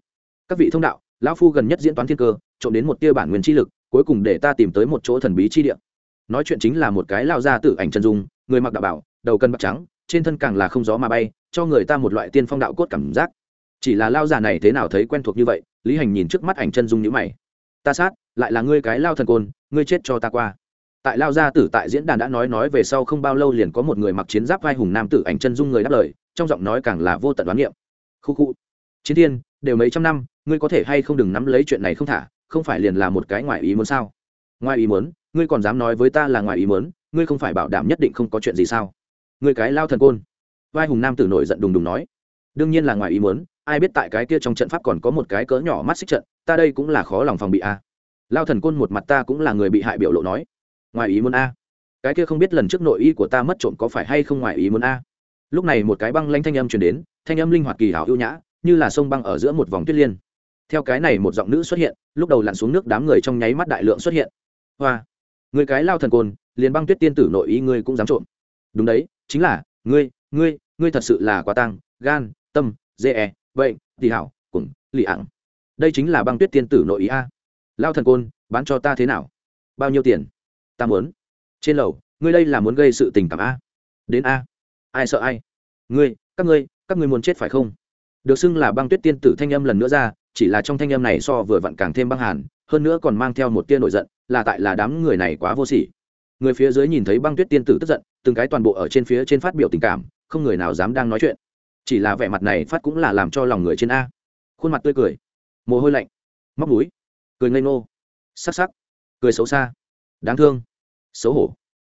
Các vị thông đạo, lão phu gần nhất diễn toán thiên cơ, trộm đến một tia bản nguyên chi lực, cuối cùng để ta tìm tới một chỗ thần bí chi địa. Nói chuyện chính là một cái lao ra tử ảnh chân dung, người mặc đạo bảo, đầu cân bạc trắng, trên thân càng là không gió mà bay, cho người ta một loại tiên phong đạo cốt cảm giác. Chỉ là lao già này thế nào thấy quen thuộc như vậy, lý hành nhìn trước mắt ảnh chân dung nhữ mày. Ta sát, lại là ngươi cái lao thần côn, ngươi chết cho ta qua tại lao gia tử tại diễn đàn đã nói nói về sau không bao lâu liền có một người mặc chiến giáp vai hùng nam tử ảnh chân dung người đáp lời, trong giọng nói càng là vô tận đoán niệm. Khu khu. Chiến thiên, đều mấy trăm năm, ngươi có thể hay không đừng nắm lấy chuyện này không thả, không phải liền là một cái ngoài ý muốn sao? Ngoài ý muốn, ngươi còn dám nói với ta là ngoài ý muốn, ngươi không phải bảo đảm nhất định không có chuyện gì sao? Ngươi cái lao thần côn. Vai hùng nam tử nổi giận đùng đùng nói. Đương nhiên là ngoài ý muốn, ai biết tại cái kia trong trận pháp còn có một cái cỡ nhỏ mắt xích trận, ta đây cũng là khó lòng phòng bị a. Lao thần côn một mặt ta cũng là người bị hại biểu lộ nói ngoài ý muốn a. Cái kia không biết lần trước nội y của ta mất trộm có phải hay không ngoài ý muốn a. Lúc này một cái băng lanh thanh âm chuyển đến thanh âm linh hoạt kỳ hảo ưu nhã như là sông băng ở giữa một vòng tuyết liên. Theo cái này một giọng nữ xuất hiện lúc đầu lặn xuống nước đám người trong nháy mắt đại lượng xuất hiện. Hoa người cái lao thần côn liền băng tuyết tiên tử nội ý ngươi cũng dám trộm. Đúng đấy chính là ngươi ngươi ngươi thật sự là quá tăng gan tâm dê e vậy thì hảo cùng lì ảng, đây chính là băng tuyết tiên tử nội ý a. Lao thần côn bán cho ta thế nào? Bao nhiêu tiền? Ta muốn. Trên lầu, ngươi đây là muốn gây sự tình cảm a. Đến a. Ai sợ ai? Ngươi, các ngươi các ngươi muốn chết phải không? Được xưng là băng tuyết tiên tử thanh âm lần nữa ra, chỉ là trong thanh âm này so vừa vặn càng thêm băng hàn, hơn nữa còn mang theo một tia nổi giận, là tại là đám người này quá vô sỉ. Người phía dưới nhìn thấy băng tuyết tiên tử tức giận, từng cái toàn bộ ở trên phía trên phát biểu tình cảm, không người nào dám đang nói chuyện. Chỉ là vẻ mặt này phát cũng là làm cho lòng người trên a. Khuôn mặt tươi cười, mồ hôi lạnh, móc núi cười ngây ngô, sắc sắc, cười xấu xa đáng thương. Xấu hổ.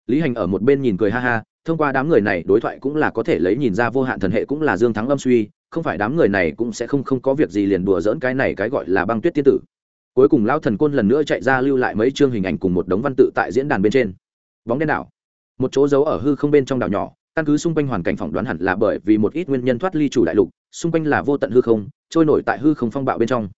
Lý hành ở một bên nhìn cười ha ha, thông qua đám người này đối thoại cũng là có thể lấy nhìn ra vô hạn thần hệ cũng là dương thắng âm suy, không phải đám người này cũng sẽ không không có việc gì liền đùa dỡn cái này cái gọi là băng tuyết tiên tử. Cuối cùng lao thần côn lần nữa chạy ra lưu lại mấy chương hình ảnh cùng một đống văn tự tại diễn đàn bên trên. Bóng đen đảo. Một chỗ giấu ở hư không bên trong đảo nhỏ, căn cứ xung quanh hoàn cảnh phỏng đoán hẳn là bởi vì một ít nguyên nhân thoát ly chủ đại lục, xung quanh là vô tận hư không, trôi nổi tại hư không phong bạo bên trong.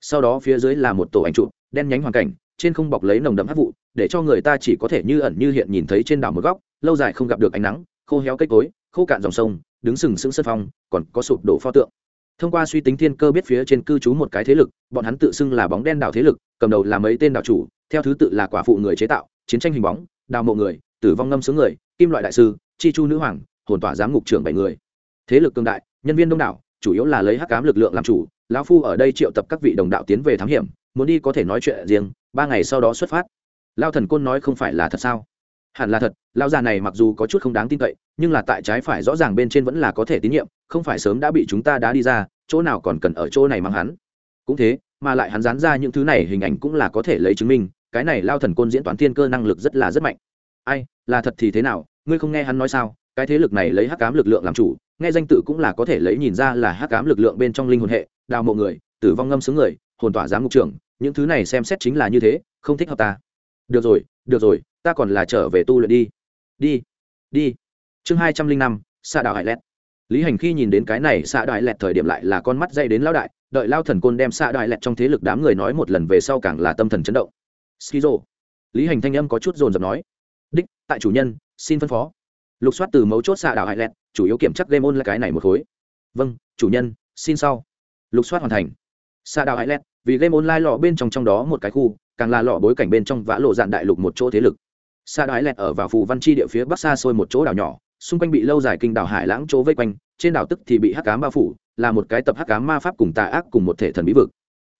Sau đó phía dưới là một tổ ảnh trụ, đen nhánh hoàn cảnh, trên không bọc lấy nồng đậm hắc vụ để cho người ta chỉ có thể như ẩn như hiện nhìn thấy trên đảo một góc, lâu dài không gặp được ánh nắng, khô héo cây cối, khô cạn dòng sông, đứng sừng sững sân phong, còn có sụp đổ pho tượng. Thông qua suy tính thiên cơ biết phía trên cư trú một cái thế lực, bọn hắn tự xưng là bóng đen đảo thế lực, cầm đầu là mấy tên đảo chủ, theo thứ tự là quả phụ người chế tạo, chiến tranh hình bóng, đào mộ người, tử vong ngâm sướng người, kim loại đại sư, chi chu nữ hoàng, hồn tỏa giám ngục trưởng bảy người. Thế lực cường đại, nhân viên đông đảo, chủ yếu là lấy hắc cám lực lượng làm chủ, lão phu ở đây triệu tập các vị đồng đạo tiến về thám hiểm, muốn đi có thể nói chuyện riêng, ba ngày sau đó xuất phát lao thần côn nói không phải là thật sao? Hẳn là thật lao già này mặc dù có chút không đáng tin cậy, nhưng là tại trái phải rõ ràng bên trên vẫn là có thể tín nhiệm, không phải sớm đã bị chúng ta đá đi ra, chỗ nào còn cần ở chỗ này mang hắn. Cũng thế, mà lại hắn dán ra những thứ này hình ảnh cũng là có thể lấy chứng minh, cái này lao thần côn diễn toán thiên cơ năng lực rất là rất mạnh. Ai, là thật thì thế nào? Ngươi không nghe hắn nói sao? Cái thế lực này lấy hắc cám lực lượng làm chủ, nghe danh tự cũng là có thể lấy nhìn ra là hắc cám lực lượng bên trong linh hồn hệ, đào mộ người, tử vong ngâm xứ người, hồn tỏa giám ngục trưởng, những thứ này xem xét chính là như thế, không thích hợp ta được rồi được rồi, ta còn là trở về tu luyện đi. Đi đi. Chương hai trăm linh năm xạ đạo hải lẹt. Lý hành khi nhìn đến cái này xạ đại lẹt thời điểm lại là con mắt dây đến lao đại, đợi lao thần côn đem xạ đại lẹt trong thế lực đám người nói một lần về sau càng là tâm thần chấn động. Skizo lý hành thanh âm có chút dồn dập nói. Đích, tại chủ nhân, xin phân phó. Lục soát từ mấu chốt xạ đạo hải lẹt, chủ yếu kiểm chắc game on là cái này một khối. Vâng chủ nhân, xin sau. Lục soát hoàn thành. Xạ đạo hải lẹt, vì game online lọ bên trong trong đó một cái khu càng là lọ bối cảnh bên trong vã lộ dạn đại lục một chỗ thế lực. Xa đái lẹt ở vào phù văn chi địa phía bắc xa xôi một chỗ đảo nhỏ, xung quanh bị lâu dài kinh đảo hải lãng chỗ vây quanh, trên đảo tức thì bị hắc cám bao phủ, là một cái tập hắc cám ma pháp cùng tà ác cùng một thể thần bí vực.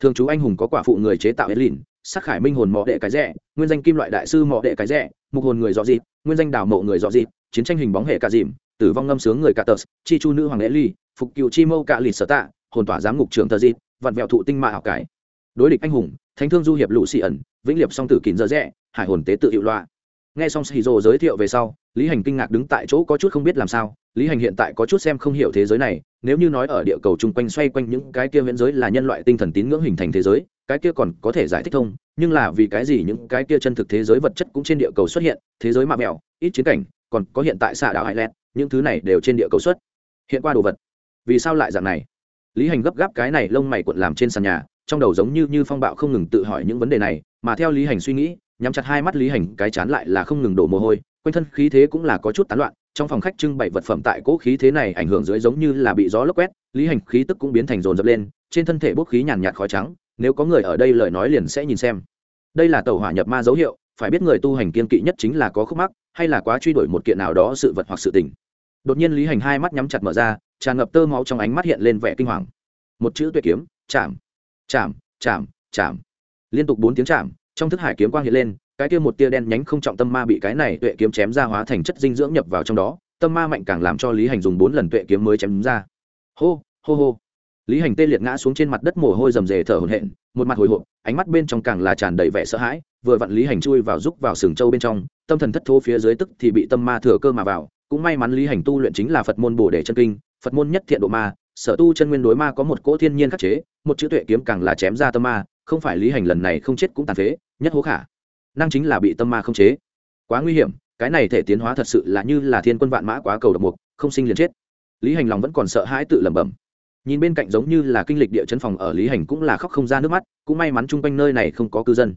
Thường chú anh hùng có quả phụ người chế tạo hết lìn sắc khải minh hồn mọ đệ cái rẻ, nguyên danh kim loại đại sư mọ đệ cái rẻ, mục hồn người dọ dịp, nguyên danh đào mộ người dọ dịp, chiến tranh hình bóng hệ cả dìm, tử vong ngâm sướng người cả tờ chi chu nữ hoàng lễ ly phục cựu chi mâu cả lịt sở tạ, hồn tỏa giám ngục trưởng tờ dịp, vặn vẹo thụ tinh mạ hảo cải. Đối địch anh hùng thánh thương du hiệp lũ xì ẩn, vĩnh liệp song tử kín dơ rẽ hải hồn tế tự hiệu loa. Nghe xong xì rồ giới thiệu về sau, lý hành kinh ngạc đứng tại chỗ có chút không biết làm sao. Lý hành hiện tại có chút xem không hiểu thế giới này, nếu như nói ở địa cầu chung quanh xoay quanh những cái kia viễn giới là nhân loại tinh thần tín ngưỡng hình thành thế giới, cái kia còn có thể giải thích thông nhưng là vì cái gì những cái kia chân thực thế giới vật chất cũng trên địa cầu xuất hiện, thế giới mạ mẹo, ít chiến cảnh, còn có hiện tại xạ đảo hải lẹt những thứ này đều trên địa cầu xuất. Hiện qua đồ vật. Vì sao lại dạng này? Lý hành gấp gáp cái này lông mày cuộn làm trên sàn nhà trong đầu giống như như phong bạo không ngừng tự hỏi những vấn đề này, mà theo lý hành suy nghĩ, nhắm chặt hai mắt lý hành cái chán lại là không ngừng đổ mồ hôi, quanh thân khí thế cũng là có chút tán loạn, trong phòng khách trưng bày vật phẩm tại cỗ khí thế này ảnh hưởng dưới giống như là bị gió lốc quét, lý hành khí tức cũng biến thành rồn rập lên, trên thân thể bốc khí nhàn nhạt khói trắng, nếu có người ở đây lời nói liền sẽ nhìn xem. Đây là tàu hỏa nhập ma dấu hiệu, phải biết người tu hành kiên kỵ nhất chính là có khúc mắc, hay là quá truy đuổi một kiện nào đó sự vật hoặc sự tình. Đột nhiên lý hành hai mắt nhắm chặt mở ra, tràn ngập tơ máu trong ánh mắt hiện lên vẻ kinh hoàng. Một chữ tuyệt kiếm, chạm chạm chạm chạm. Liên tục bốn tiếng chạm, trong thức hải kiếm quang hiện lên, cái kia một tia đen nhánh không trọng tâm ma bị cái này tuệ kiếm chém ra hóa thành chất dinh dưỡng nhập vào trong đó, tâm ma mạnh càng làm cho lý hành dùng bốn lần tuệ kiếm mới chém ra. Hô hô hô. Lý hành tê liệt ngã xuống trên mặt đất mồ hôi rầm rề thở hổn hển, một mặt hồi hộp, ánh mắt bên trong càng là tràn đầy vẻ sợ hãi, vừa vặn lý hành chui vào rúc vào sừng châu bên trong, tâm thần thất thố phía dưới tức thì bị tâm ma thừa cơ mà vào, cũng may mắn lý hành tu luyện chính là phật môn bồ đề chân kinh, phật môn nhất thiện độ ma sở tu chân nguyên đối ma có một cỗ thiên nhiên khắc chế, một chữ tuệ kiếm càng là chém ra tâm ma, không phải lý hành lần này không chết cũng tàn phế, nhất hố khả. Năng chính là bị tâm ma không chế. Quá nguy hiểm, cái này thể tiến hóa thật sự là như là thiên quân vạn mã quá cầu độc mục, không sinh liền chết. Lý hành lòng vẫn còn sợ hãi tự lẩm bẩm. Nhìn bên cạnh giống như là kinh lịch địa chấn phòng ở lý hành cũng là khóc không ra nước mắt, cũng may mắn chung quanh nơi này không có cư dân.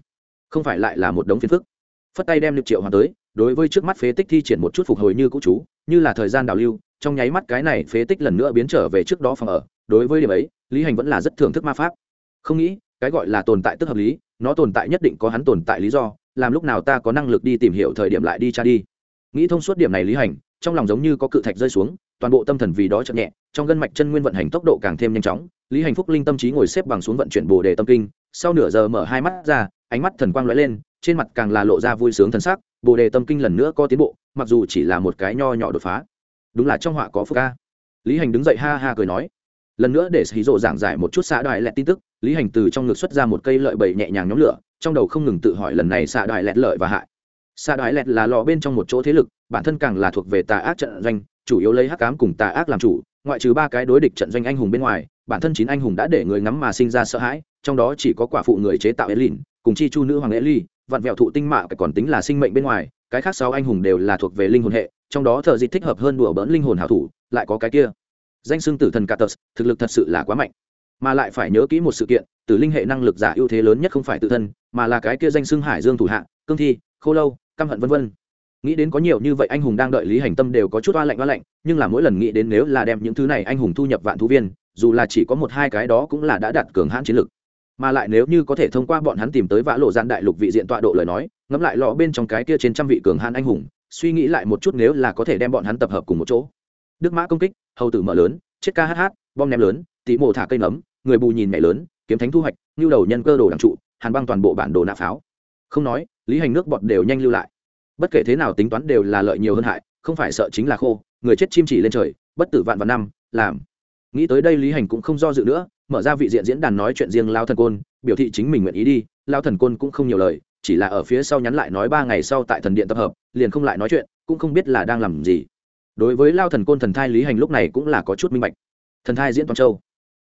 Không phải lại là một đống phiền phức. Phất tay đem được triệu hoàng tới, đối với trước mắt phế tích thi triển một chút phục hồi như cũ chú, như là thời gian đào lưu trong nháy mắt cái này phế tích lần nữa biến trở về trước đó phòng ở, đối với điểm ấy, lý hành vẫn là rất thưởng thức ma pháp. Không nghĩ, cái gọi là tồn tại tức hợp lý, nó tồn tại nhất định có hắn tồn tại lý do, làm lúc nào ta có năng lực đi tìm hiểu thời điểm lại đi tra đi. Nghĩ thông suốt điểm này lý hành, trong lòng giống như có cự thạch rơi xuống, toàn bộ tâm thần vì đó chậm nhẹ, trong gân mạch chân nguyên vận hành tốc độ càng thêm nhanh chóng, lý hành phúc linh tâm trí ngồi xếp bằng xuống vận chuyển bồ đề tâm kinh, sau nửa giờ mở hai mắt ra, ánh mắt thần quang lóe lên, trên mặt càng là lộ ra vui sướng thần sắc, bồ đề tâm kinh lần nữa có tiến bộ, mặc dù chỉ là một cái nho nhỏ đột phá đúng là trong họa có phúc ca. Lý hành đứng dậy ha ha cười nói. Lần nữa để xí rộ giảng giải một chút xạ đoại lẹt tin tức lý hành từ trong ngực xuất ra một cây lợi bầy nhẹ nhàng nhóm lửa trong đầu không ngừng tự hỏi lần này xạ đoại lẹt lợi và hại. Xạ đoại lẹt là lò bên trong một chỗ thế lực bản thân càng là thuộc về tà ác trận doanh chủ yếu lấy hắc cám cùng tà ác làm chủ ngoại trừ ba cái đối địch trận doanh anh hùng bên ngoài bản thân chín anh hùng đã để người ngắm mà sinh ra sợ hãi trong đó chỉ có quả phụ người chế tạo elin cùng chi chu nữ hoàng Ely, vạn vẹo thụ tinh mạ còn tính là sinh mệnh bên ngoài cái khác sáu anh hùng đều là thuộc về linh hồn hệ trong đó thợ dịch thích hợp hơn đùa bỡn linh hồn hảo thủ lại có cái kia. Danh xưng tử thần Catus, thực lực thật sự là quá mạnh. Mà lại phải nhớ kỹ một sự kiện tử linh hệ năng lực giả ưu thế lớn nhất không phải tự thân mà là cái kia danh xưng hải dương thủ hạ cương thi khô lâu căm hận vân vân. Nghĩ đến có nhiều như vậy anh hùng đang đợi lý hành tâm đều có chút oa lạnh oa lạnh nhưng là mỗi lần nghĩ đến nếu là đem những thứ này anh hùng thu nhập vạn thú viên dù là chỉ có một hai cái đó cũng là đã đạt cường hãn chiến lực. Mà lại nếu như có thể thông qua bọn hắn tìm tới vã lộ gian đại lục vị diện tọa độ lời nói ngẫm lại lọ bên trong cái kia trên trăm vị cường hãn anh hùng suy nghĩ lại một chút nếu là có thể đem bọn hắn tập hợp cùng một chỗ. Đức mã công kích, hầu tử mở lớn, chết ca hh bom ném lớn, tỉ mổ thả cây nấm, người bù nhìn mẹ lớn, kiếm thánh thu hoạch như đầu nhân cơ đồ đằng trụ, hàn băng toàn bộ bản đồ nạ pháo. Không nói, lý hành nước bọt đều nhanh lưu lại. Bất kể thế nào tính toán đều là lợi nhiều hơn hại, không phải sợ chính là khô, người chết chim chỉ lên trời, bất tử vạn vạn năm, làm. Nghĩ tới đây lý hành cũng không do dự nữa, mở ra vị diện diễn đàn nói chuyện riêng lao thần côn, biểu thị chính mình nguyện ý đi, lao thần côn cũng không nhiều lời chỉ là ở phía sau nhắn lại nói ba ngày sau tại thần điện tập hợp, liền không lại nói chuyện, cũng không biết là đang làm gì. Đối với lao thần côn thần thai lý hành lúc này cũng là có chút minh bạch. Thần thai diễn toàn châu.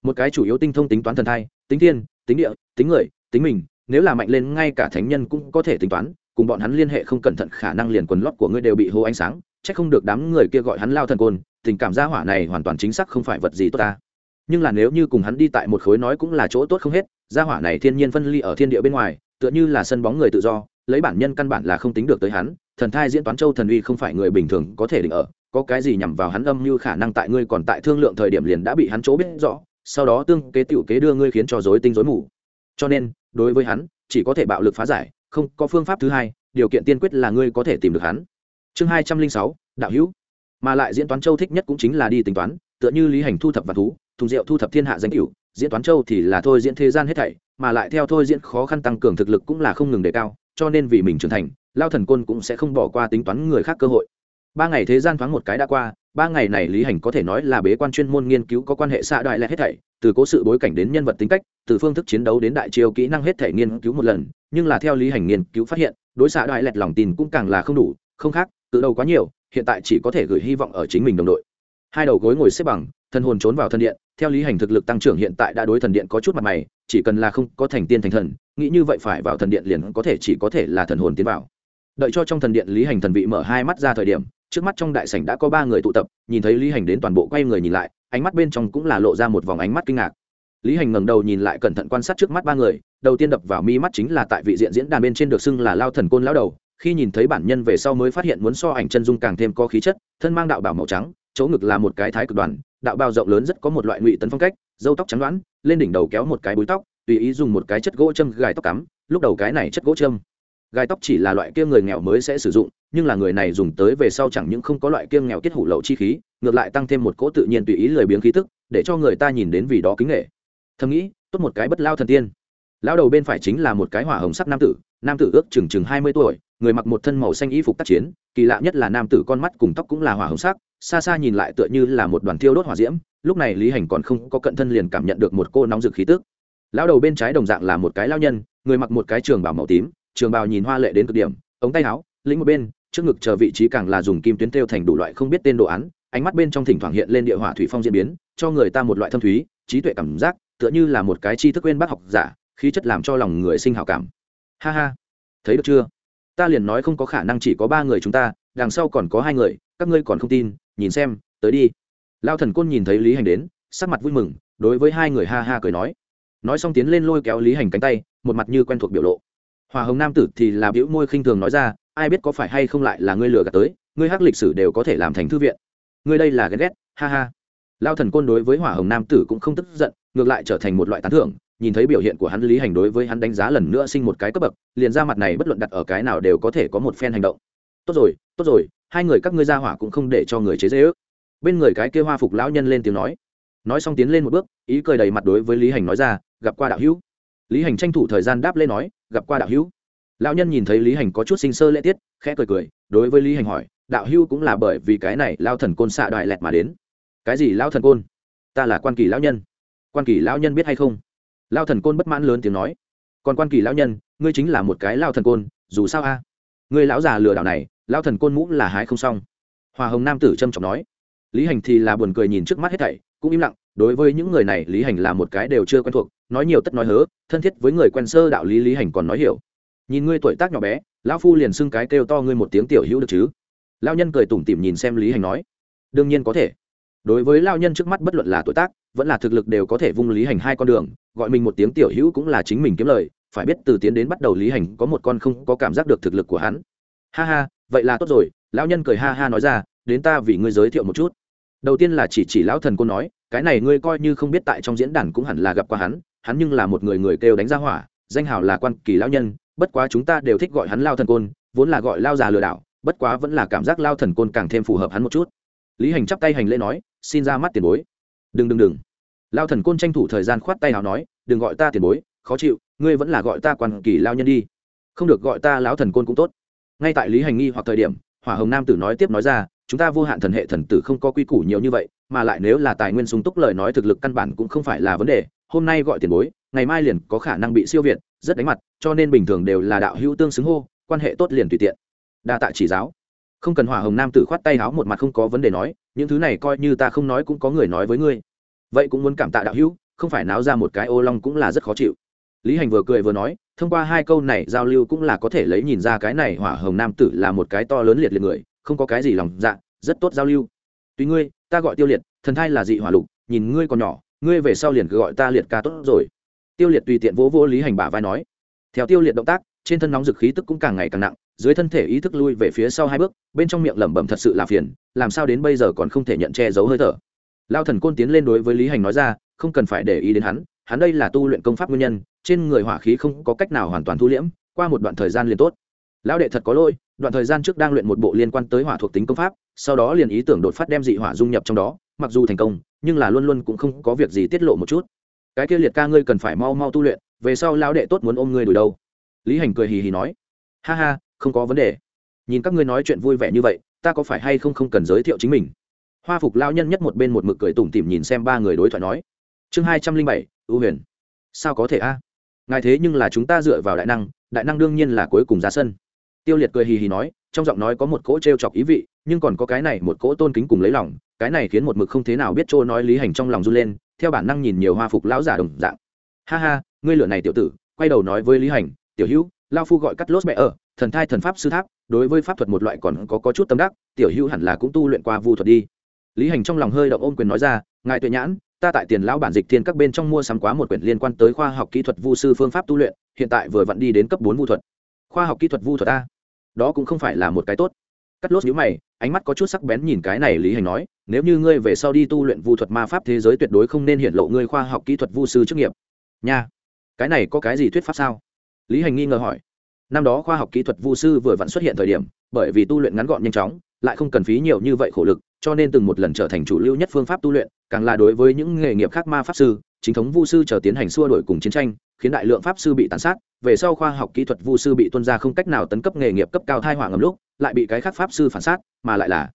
Một cái chủ yếu tinh thông tính toán thần thai, tính thiên, tính địa, tính người, tính mình, nếu là mạnh lên ngay cả thánh nhân cũng có thể tính toán, cùng bọn hắn liên hệ không cẩn thận khả năng liền quần lót của ngươi đều bị hô ánh sáng c h ắ c không được đám người kia gọi hắn lao thần côn, tình cảm gia hỏa này hoàn toàn chính xác không phải vật gì tốt ta. Nhưng là nếu như cùng hắn đi tại một khối nói cũng là chỗ tốt không hết, gia hỏa này thiên nhiên phân ly ở thiên địa bên ngoài tựa như là sân bóng người tự do, lấy bản nhân căn bản là không tính được tới hắn, thần thai diễn toán châu thần uy không phải người bình thường có thể định ở, có cái gì nhằm vào hắn âm như khả năng tại ngươi còn tại thương lượng thời điểm liền đã bị hắn chỗ biết rõ, sau đó tương kế tựu kế đưa ngươi khiến cho dối tinh dối mù. Cho nên, đối với hắn, chỉ có thể bạo lực phá giải, không có phương pháp thứ hai, điều kiện tiên quyết là ngươi có thể tìm được hắn. Chương hai trăm linh sáu, đạo hữu. Mà lại diễn toán châu thích nhất cũng chính là đi tính toán, tựa như lý hành thu thập và thú, thùng rượu thu thập thiên hạ danh cửu, diễn toán châu thì là thôi diễn thế gian hết thảy mà lại theo thôi diễn khó khăn tăng cường thực lực cũng là không ngừng đề cao, cho nên vì mình trưởng thành, lao thần côn cũng sẽ không bỏ qua tính toán người khác cơ hội. Ba ngày thế gian thoáng một cái đã qua, ba ngày này lý hành có thể nói là bế quan chuyên môn nghiên cứu có quan hệ xa đại lẹ hết thảy, từ cố sự bối cảnh đến nhân vật tính cách, từ phương thức chiến đấu đến đại chiêu kỹ năng hết thảy nghiên cứu một lần, nhưng là theo lý hành nghiên cứu phát hiện, đối xạ đại lẹt lòng tin cũng càng là không đủ, không khác tự đầu quá nhiều, hiện tại chỉ có thể gửi hy vọng ở chính mình đồng đội. Hai đầu gối ngồi xếp bằng thân hồn trốn vào thân điện theo lý hành thực lực tăng trưởng hiện tại đã đối thần điện có chút mặt mày, chỉ cần là không có thành tiên thành thần, nghĩ như vậy phải vào thần điện liền có thể chỉ có thể là thần hồn tiến vào. Đợi cho trong thần điện lý hành thần vị mở hai mắt ra thời điểm, trước mắt trong đại sảnh đã có ba người tụ tập, nhìn thấy lý hành đến toàn bộ quay người nhìn lại, ánh mắt bên trong cũng là lộ ra một vòng ánh mắt kinh ngạc. Lý hành ngẩng đầu nhìn lại cẩn thận quan sát trước mắt ba người, đầu tiên đập vào mi mắt chính là tại vị diện diễn đàn bên trên được xưng là lao thần côn lão đầu, khi nhìn thấy bản nhân về sau mới phát hiện muốn so ảnh chân dung càng thêm có khí chất, thân mang đạo bảo màu trắng, chỗ ngực là một cái thái cực đoàn đạo bao rộng lớn rất có một loại ngụy tấn phong cách dâu tóc trắng đoán lên đỉnh đầu kéo một cái búi tóc, tùy ý dùng một cái chất gỗ châm gài tóc cắm, lúc đầu cái này chất gỗ châm. Gai tóc chỉ là loại kia người nghèo mới sẽ sử dụng, nhưng là người này dùng tới về sau chẳng những không có loại kia nghèo kết hủ lậu chi khí, ngược lại tăng thêm một cỗ tự nhiên tùy ý lười biếng khí tức, để cho người ta nhìn đến vì đó kính nghệ thầm nghĩ, tốt một cái bất lao thần tiên. Lao đầu bên phải chính là một cái hỏa hồng sắc nam tử nam tử ước chừng chừng hai mươi tuổi, người mặc một thân màu xanh y phục tác chiến, kỳ lạ nhất là nam tử con mắt cùng tóc cũng là hỏa hồng sắc xa xa nhìn lại tựa như là một đoàn thiêu đốt hỏa diễm, lúc này lý hành còn không có cận thân liền cảm nhận được một cô nóng rực khí tức. Lão đầu bên trái đồng dạng là một cái lao nhân, người mặc một cái trường bào màu tím, trường bào nhìn hoa lệ đến cực điểm, ống tay áo, lĩnh một bên, trước ngực chờ vị trí càng là dùng kim tuyến thêu thành đủ loại không biết tên đồ án, ánh mắt bên trong thỉnh thoảng hiện lên địa hỏa thủy phong diễn biến, cho người ta một loại thâm thúy, trí tuệ cảm giác, tựa như là một cái tri thức quên bác học giả, khí chất làm cho lòng người sinh hảo cảm. Ha ha, thấy được chưa? Ta liền nói không có khả năng chỉ có ba người chúng ta, đằng sau còn có hai người, các ngươi còn không tin nhìn xem, tới đi. Lao thần côn nhìn thấy lý hành đến, sắc mặt vui mừng, đối với hai người ha ha cười nói. Nói xong tiến lên lôi kéo lý hành cánh tay, một mặt như quen thuộc biểu lộ. Hòa hồng nam tử thì là biểu môi khinh thường nói ra, ai biết có phải hay không lại là ngươi lừa gạt tới, ngươi hắc lịch sử đều có thể làm thành thư viện. Ngươi đây là ghen ghét, ha ha. Lao thần côn đối với hỏa hồng nam tử cũng không tức giận, ngược lại trở thành một loại tán thưởng, nhìn thấy biểu hiện của hắn, lý hành đối với hắn đánh giá lần nữa sinh một cái cấp bậc, liền ra mặt này bất luận đặt ở cái nào đều có thể có một phen hành động. Tốt rồi tốt rồi hai người các ngươi ra hỏa cũng không để cho người chế dễ ước. Bên người cái kia hoa phục lão nhân lên tiếng nói. Nói xong tiến lên một bước, ý cười đầy mặt đối với lý hành nói ra, gặp qua đạo hữu. Lý hành tranh thủ thời gian đáp lên nói, gặp qua đạo hữu. Lão nhân nhìn thấy lý hành có chút sinh sơ lễ tiết, khẽ cười cười, đối với lý hành hỏi, đạo hữu cũng là bởi vì cái này lao thần côn xạ đoại lẹt mà đến. Cái gì lao thần côn? Ta là quan kỳ lão nhân. Quan kỳ lão nhân biết hay không? Lao thần côn bất mãn lớn tiếng nói. Còn quan kỳ lão nhân, ngươi chính là một cái lao thần côn, dù sao a. Người lão già lừa đảo này lao thần côn mũ là hái không xong. Hòa hồng nam tử trâm trọng nói. Lý hành thì là buồn cười nhìn trước mắt hết thảy, cũng im lặng, đối với những người này, lý hành là một cái đều chưa quen thuộc, nói nhiều tất nói hớ, thân thiết với người quen sơ đạo lý lý hành còn nói hiểu. Nhìn ngươi tuổi tác nhỏ bé, lão phu liền xưng cái kêu to ngươi một tiếng tiểu hữu được chứ? Lao nhân cười tủm tỉm nhìn xem lý hành nói. Đương nhiên có thể. Đối với lao nhân trước mắt bất luận là tuổi tác, vẫn là thực lực đều có thể vung lý hành hai con đường, gọi mình một tiếng tiểu hữu cũng là chính mình kiếm lời phải biết từ tiến đến bắt đầu lý hành có một con không có cảm giác được thực lực của hắn. Ha ha, vậy là tốt rồi, lão nhân cười ha ha nói ra, đến ta vì ngươi giới thiệu một chút. Đầu tiên là chỉ chỉ lão thần cô nói, cái này ngươi coi như không biết tại trong diễn đàn cũng hẳn là gặp qua hắn hắn nhưng là một người người kêu đánh ra hỏa, danh hào là quan kỳ lão nhân, bất quá chúng ta đều thích gọi hắn lao thần côn, vốn là gọi lao già lừa đảo, bất quá vẫn là cảm giác lao thần côn càng thêm phù hợp hắn một chút. Lý hành chắp tay hành lễ nói, xin ra mắt tiền bối. Đừng đừng đừng. Lao thần côn tranh thủ thời gian khoát tay nào nói, đừng gọi ta tiền bối khó chịu, ngươi vẫn là gọi ta quan kỳ lao nhân đi. Không được gọi ta lão thần côn cũng tốt. Ngay tại lý hành nghi hoặc thời điểm, hỏa hồng nam tử nói tiếp nói ra, chúng ta vô hạn thần hệ thần tử không có quy củ nhiều như vậy, mà lại nếu là tài nguyên sung túc lời nói thực lực căn bản cũng không phải là vấn đề, hôm nay gọi tiền bối, ngày mai liền có khả năng bị siêu việt, rất đánh mặt, cho nên bình thường đều là đạo hữu tương xứng hô, quan hệ tốt liền tùy tiện. Đa tạ chỉ giáo. Không cần hỏa hồng nam tử khoát tay háo một mặt không có vấn đề nói, những thứ này coi như ta không nói cũng có người nói với ngươi. Vậy cũng muốn cảm tạ đạo hữu, không phải náo ra một cái ô long cũng là rất khó chịu lý hành vừa cười vừa nói, thông qua hai câu này giao lưu cũng là có thể lấy nhìn ra cái này hỏa hồng nam tử là một cái to lớn liệt liệt người, không có cái gì lòng dạ rất tốt giao lưu. Tuy ngươi, ta gọi tiêu liệt, thần thai là dị hỏa lục, nhìn ngươi còn nhỏ, ngươi về sau liền cứ gọi ta liệt ca tốt rồi. Tiêu liệt tùy tiện vỗ vỗ lý hành bả vai nói. Theo tiêu liệt động tác, trên thân nóng dực khí tức cũng càng ngày càng nặng, dưới thân thể ý thức lui về phía sau hai bước, bên trong miệng lẩm bẩm thật sự là phiền, làm sao đến bây giờ còn không thể nhận che giấu hơi thở. Lao thần côn tiến lên đối với lý hành nói ra, không cần phải để ý đến hắn hắn đây là tu luyện công pháp nguyên nhân, trên người hỏa khí không có cách nào hoàn toàn thu liễm, qua một đoạn thời gian liền tốt. Lão đệ thật có lỗi, đoạn thời gian trước đang luyện một bộ liên quan tới hỏa thuộc tính công pháp, sau đó liền ý tưởng đột phát đem dị hỏa dung nhập trong đó, mặc dù thành công, nhưng là luôn luôn cũng không có việc gì tiết lộ một chút. Cái kia liệt ca ngươi cần phải mau mau tu luyện, về sau lão đệ tốt muốn ôm ngươi đuổi đâu? Lý hành cười hì hì nói. Ha ha, không có vấn đề. Nhìn các ngươi nói chuyện vui vẻ như vậy, ta có phải hay không không cần giới thiệu chính mình? Hoa phục lao nhân nhất một bên một mực cười tủm tỉm nhìn xem ba người đối thoại nói. Chương hai trăm linh bảy ưu huyền. Sao có thể a? Ngài thế nhưng là chúng ta dựa vào đại năng đại năng đương nhiên là cuối cùng ra sân. Tiêu liệt cười hì hì nói trong giọng nói có một cỗ t r e o chọc ý vị nhưng còn có cái này một cỗ tôn kính cùng lấy lòng cái này khiến một mực không thế nào biết trôi nói lý hành trong lòng run lên theo bản năng nhìn nhiều hoa phục lão giả đồng dạng. Ha ha ngươi lửa này tiểu tử quay đầu nói với lý hành tiểu hữu lao phu gọi cắt lốt mẹ ở thần thai thần pháp sư tháp đối với pháp thuật một loại còn có, có chút tâm đắc tiểu hữu hẳn là cũng tu luyện qua vu thuật đi. Lý hành trong lòng hơi động ôm quyền nói ra ngài tuệ nhãn ta tại tiền lão bản dịch thiên các bên trong mua sắm quá một quyển liên quan tới khoa học kỹ thuật vu sư phương pháp tu luyện, hiện tại vừa vặn đi đến cấp bốn vu thuật. Khoa học kỹ thuật vu thuật a đó cũng không phải là một cái tốt. Cắt lốt nhíu mày, ánh mắt có chút sắc bén nhìn cái này lý hành nói, nếu như ngươi về sau đi tu luyện vu thuật ma pháp thế giới tuyệt đối không nên hiện lộ ngươi khoa học kỹ thuật vu sư chức nghiệp. Nha, cái này có cái gì thuyết pháp sao? Lý hành nghi ngờ hỏi. Năm đó khoa học kỹ thuật vu sư vừa vặn xuất hiện thời điểm, bởi vì tu luyện ngắn gọn nhanh chóng lại không cần phí nhiều như vậy khổ lực, cho nên từng một lần trở thành chủ lưu nhất phương pháp tu luyện, càng là đối với những nghề nghiệp khác ma pháp sư, chính thống vu sư chờ tiến hành xua đổi cùng chiến tranh, khiến đại lượng pháp sư bị tàn sát, về sau khoa học kỹ thuật vu sư bị tuân ra không cách nào tấn cấp nghề nghiệp cấp cao thai hỏa ngầm lúc, lại bị cái khác pháp sư phản sát, mà lại là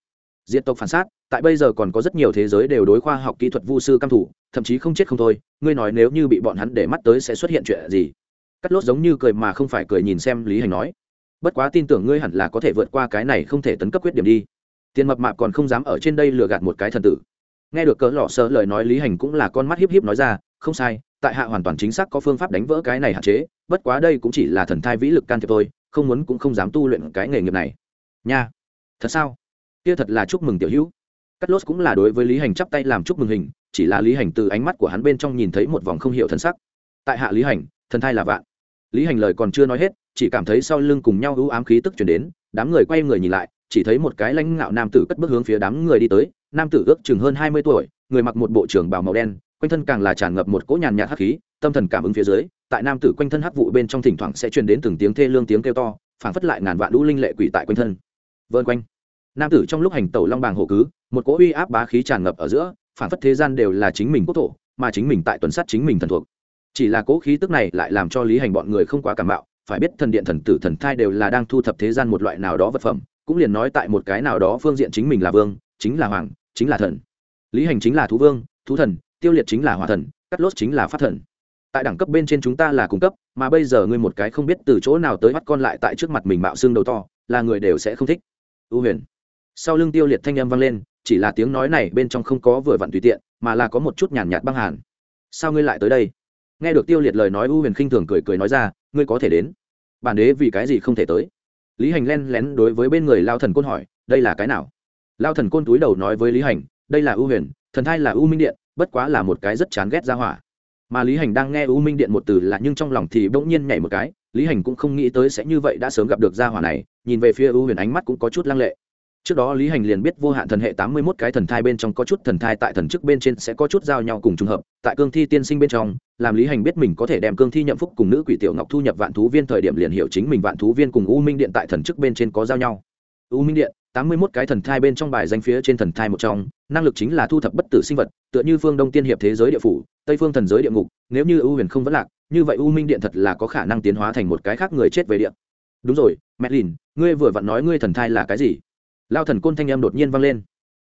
diện tộc phản sát. Tại bây giờ còn có rất nhiều thế giới đều đối khoa học kỹ thuật vu sư căm thủ thậm chí không chết không thôi, ngươi nói nếu như bị bọn hắn để mắt tới sẽ xuất hiện chuyện gì? Cắt lốt giống như cười mà không phải cười nhìn xem lý hành nói bất quá tin tưởng ngươi hẳn là có thể vượt qua cái này không thể tấn cấp quyết điểm đi. Tiền mập mạp còn không dám ở trên đây lừa gạt một cái thần tử. Nghe được cỡ lọ sợ lời nói lý hành cũng là con mắt hiếp hiếp nói ra, không sai, tại hạ hoàn toàn chính xác có phương pháp đánh vỡ cái này hạn chế, bất quá đây cũng chỉ là thần thai vĩ lực can thiệp thôi, không muốn cũng không dám tu luyện cái nghề nghiệp này. Nha, thật sao? Kia thật là chúc mừng tiểu hữu. Cắt lốt cũng là đối với lý hành chắp tay làm chúc mừng hình, chỉ là lý hành từ ánh mắt của hắn bên trong nhìn thấy một vòng không hiểu thần sắc. Tại hạ lý hành, thần thai là vạn. Lý hành lời còn chưa nói hết chỉ cảm thấy sau lưng cùng nhau ưu ám khí tức chuyển đến, đám người quay người nhìn lại, chỉ thấy một cái lãnh ngạo nam tử cất bước hướng phía đám người đi tới, nam tử ước chừng hơn hai mươi tuổi, người mặc một bộ trưởng bào màu đen, quanh thân càng là tràn ngập một cỗ nhàn nhạt hắc khí, tâm thần cảm ứng phía dưới, tại nam tử quanh thân hắc vụ bên trong thỉnh thoảng sẽ truyền đến từng tiếng thê lương tiếng kêu to, phảng phất lại ngàn vạn lũ linh lệ quỷ tại quanh thân. Vơn quanh. Nam tử trong lúc hành tẩu long bàng hộ cứ, một cỗ uy áp bá khí tràn ngập ở giữa, phảng phất thế gian đều là chính mình quốc thổ, mà chính mình tại tuần sát chính mình thần thuộc. Chỉ là cỗ khí tức này lại làm cho lý hành bọn người không quá cảm mạo phải biết thần điện thần tử thần thai đều là đang thu thập thế gian một loại nào đó vật phẩm, cũng liền nói tại một cái nào đó phương diện chính mình là vương, chính là hoàng, chính là thần. Lý hành chính là thú vương, thú thần, tiêu liệt chính là hòa thần, cắt lốt chính là pháp thần. Tại đẳng cấp bên trên chúng ta là cung cấp, mà bây giờ ngươi một cái không biết từ chỗ nào tới bắt con lại tại trước mặt mình mạo xương đầu to, là người đều sẽ không thích. Ưu huyền. Sau lưng tiêu liệt thanh âm vang lên, chỉ là tiếng nói này bên trong không có vừa vặn tùy tiện, mà là có một chút nhàn nhạt băng hàn. Sao ngươi lại tới đây? Nghe được tiêu liệt lời nói ưu huyền khinh thường cười cười nói ra, ngươi có thể đến. Bản đế vì cái gì không thể tới? Lý hành len lén đối với bên người lao thần côn hỏi, đây là cái nào? Lao thần côn túi đầu nói với lý hành, đây là ưu huyền, thần thai là ưu minh điện, bất quá là một cái rất chán ghét ra hỏa. Mà lý hành đang nghe ưu minh điện một từ là nhưng trong lòng thì bỗng nhiên nhảy một cái, lý hành cũng không nghĩ tới sẽ như vậy đã sớm gặp được gia hỏa này, nhìn về phía ưu huyền ánh mắt cũng có chút lăng lệ trước đó lý hành liền biết vô hạn thần hệ tám mươi mốt cái thần thai bên trong có chút thần thai tại thần chức bên trên sẽ có chút giao nhau cùng trùng hợp, tại cương thi tiên sinh bên trong, làm lý hành biết mình có thể đem cương thi nhậm phúc cùng nữ quỷ tiểu ngọc thu nhập vạn thú viên thời điểm liền hiểu chính mình vạn thú viên cùng u minh điện tại thần chức bên trên có giao nhau. U minh điện, tám mươi mốt cái thần thai bên trong bài danh phía trên thần thai một trong, năng lực chính là thu thập bất tử sinh vật, tựa như phương đông tiên hiệp thế giới địa phủ, tây phương thần giới địa ngục, nếu như u huyền không vẫn lạc, như vậy u minh điện thật là có khả năng tiến hóa thành một cái khác người chết về điện đúng rồi mẹ lìn ngươi vừa vặn nói ngươi thần thai là cái gì? Lao thần côn thanh em đột nhiên vang lên.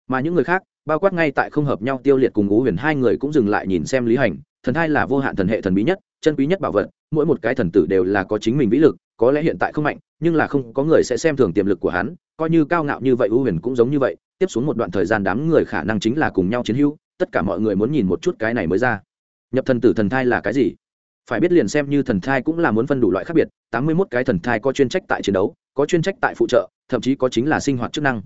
Mà những người khác, bao quát ngay tại không hợp nhau tiêu liệt cùng ngũ huyền, hai người cũng dừng lại nhìn xem lý hành, thần thai là vô hạn thần hệ thần bí nhất, chân quý nhất bảo vật, mỗi một cái thần tử đều là có chính mình vĩ lực, có lẽ hiện tại không mạnh, nhưng là không có người sẽ xem thường tiềm lực của hắn, coi như cao ngạo như vậy U huyền cũng giống như vậy, tiếp xuống một đoạn thời gian đám người khả năng chính là cùng nhau chiến hữu, tất cả mọi người muốn nhìn một chút cái này mới ra. Nhập thần tử thần thai là cái gì? Phải biết liền xem như thần thai cũng là muốn phân đủ loại khác biệt, tám mươi mốt cái thần thai có chuyên trách tại chiến đấu có chuyên trách tại phụ trợ, thậm chí có chính là sinh hoạt chức năng.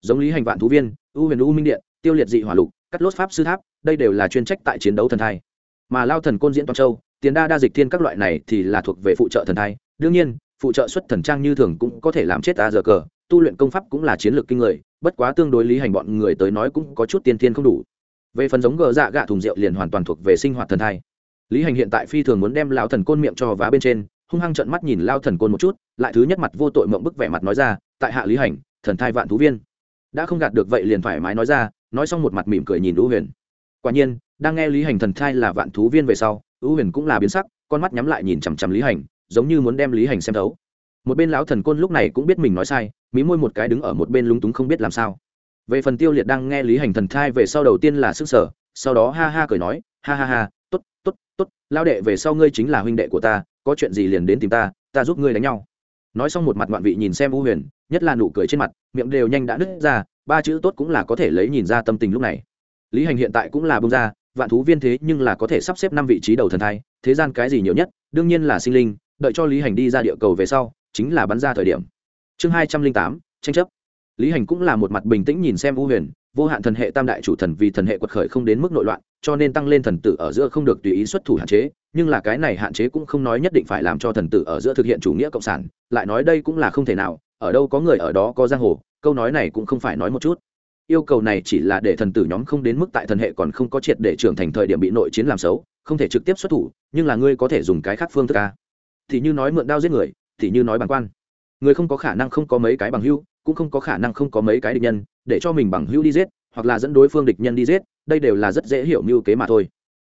Giống lý hành vạn thú viên, u huyền u minh điện, tiêu liệt dị hỏa lục, cắt lốt pháp sư tháp, đây đều là chuyên trách tại chiến đấu thần thai. Mà lao thần côn diễn toàn châu, tiền đa đa dịch thiên các loại này thì là thuộc về phụ trợ thần thai. Đương nhiên, phụ trợ xuất thần trang như thường cũng có thể làm chết ta giờ cờ, tu luyện công pháp cũng là chiến lược kinh người, bất quá tương đối lý hành bọn người tới nói cũng có chút tiên thiên không đủ. Về phần giống gờ dạ gạ thùng rượu liền hoàn toàn thuộc về sinh hoạt thần thai. Lý hành hiện tại phi thường muốn đem lão thần côn miệng cho vá bên trên hung hăng trợn mắt nhìn lao thần côn một chút, lại thứ nhất mặt vô tội mộng bức vẻ mặt nói ra, tại hạ lý hành, thần thai vạn thú viên. Đã không gạt được vậy liền thoải mái nói ra, nói xong một mặt mỉm cười nhìn ưu huyền. Quả nhiên, đang nghe lý hành thần thai là vạn thú viên về sau ưu huyền cũng là biến sắc, con mắt nhắm lại nhìn chằm chằm lý hành, giống như muốn đem lý hành xem thấu. Một bên lão thần côn lúc này cũng biết mình nói sai, mí môi một cái đứng ở một bên lúng túng không biết làm sao. Về phần tiêu liệt đang nghe lý hành thần thai về sau đầu tiên là sức sở, sau đó ha ha cười nói, ha ha ha t ố t t ố t t ố t lao đệ về sau ngươi chính là huynh đệ của ta có chuyện gì liền đến tìm ta ta giúp ngươi đánh nhau. Nói xong một mặt ngoạn vị nhìn xem u huyền, nhất là nụ cười trên mặt, miệng đều nhanh đã nứt ra, ba chữ tốt cũng là có thể lấy nhìn ra tâm tình lúc này. Lý hành hiện tại cũng là bông ra, vạn thú viên thế nhưng là có thể sắp xếp năm vị trí đầu thần thai, thế gian cái gì nhiều nhất, đương nhiên là sinh linh, đợi cho lý hành đi ra địa cầu về sau, chính là bắn ra thời điểm. Chương hai trăm linh tám, tranh chấp. Lý hành cũng là một mặt bình tĩnh nhìn xem u huyền vô hạn thần hệ tam đại chủ thần vì thần hệ quật khởi không đến mức nội loạn, cho nên tăng lên thần tử ở giữa không được tùy ý xuất thủ hạn chế, nhưng là cái này hạn chế cũng không nói nhất định phải làm cho thần tử ở giữa thực hiện chủ nghĩa cộng sản, lại nói đây cũng là không thể nào, ở đâu có người ở đó có giang hồ, câu nói này cũng không phải nói một chút. Yêu cầu này chỉ là để thần tử nhóm không đến mức tại thần hệ còn không có triệt để trưởng thành thời điểm bị nội chiến làm xấu, không thể trực tiếp xuất thủ, nhưng là ngươi có thể dùng cái khác phương thức ca thì như nói mượn đao giết người, thì như nói bằng quan. Người không có khả năng không có mấy cái bằng hưu, cũng không có khả năng không có mấy cái địch nhân để cho mình bằng hưu đi giết, hoặc là dẫn đối phương địch nhân đi giết, đây đều là rất dễ hiểu mưu kế mà thôi.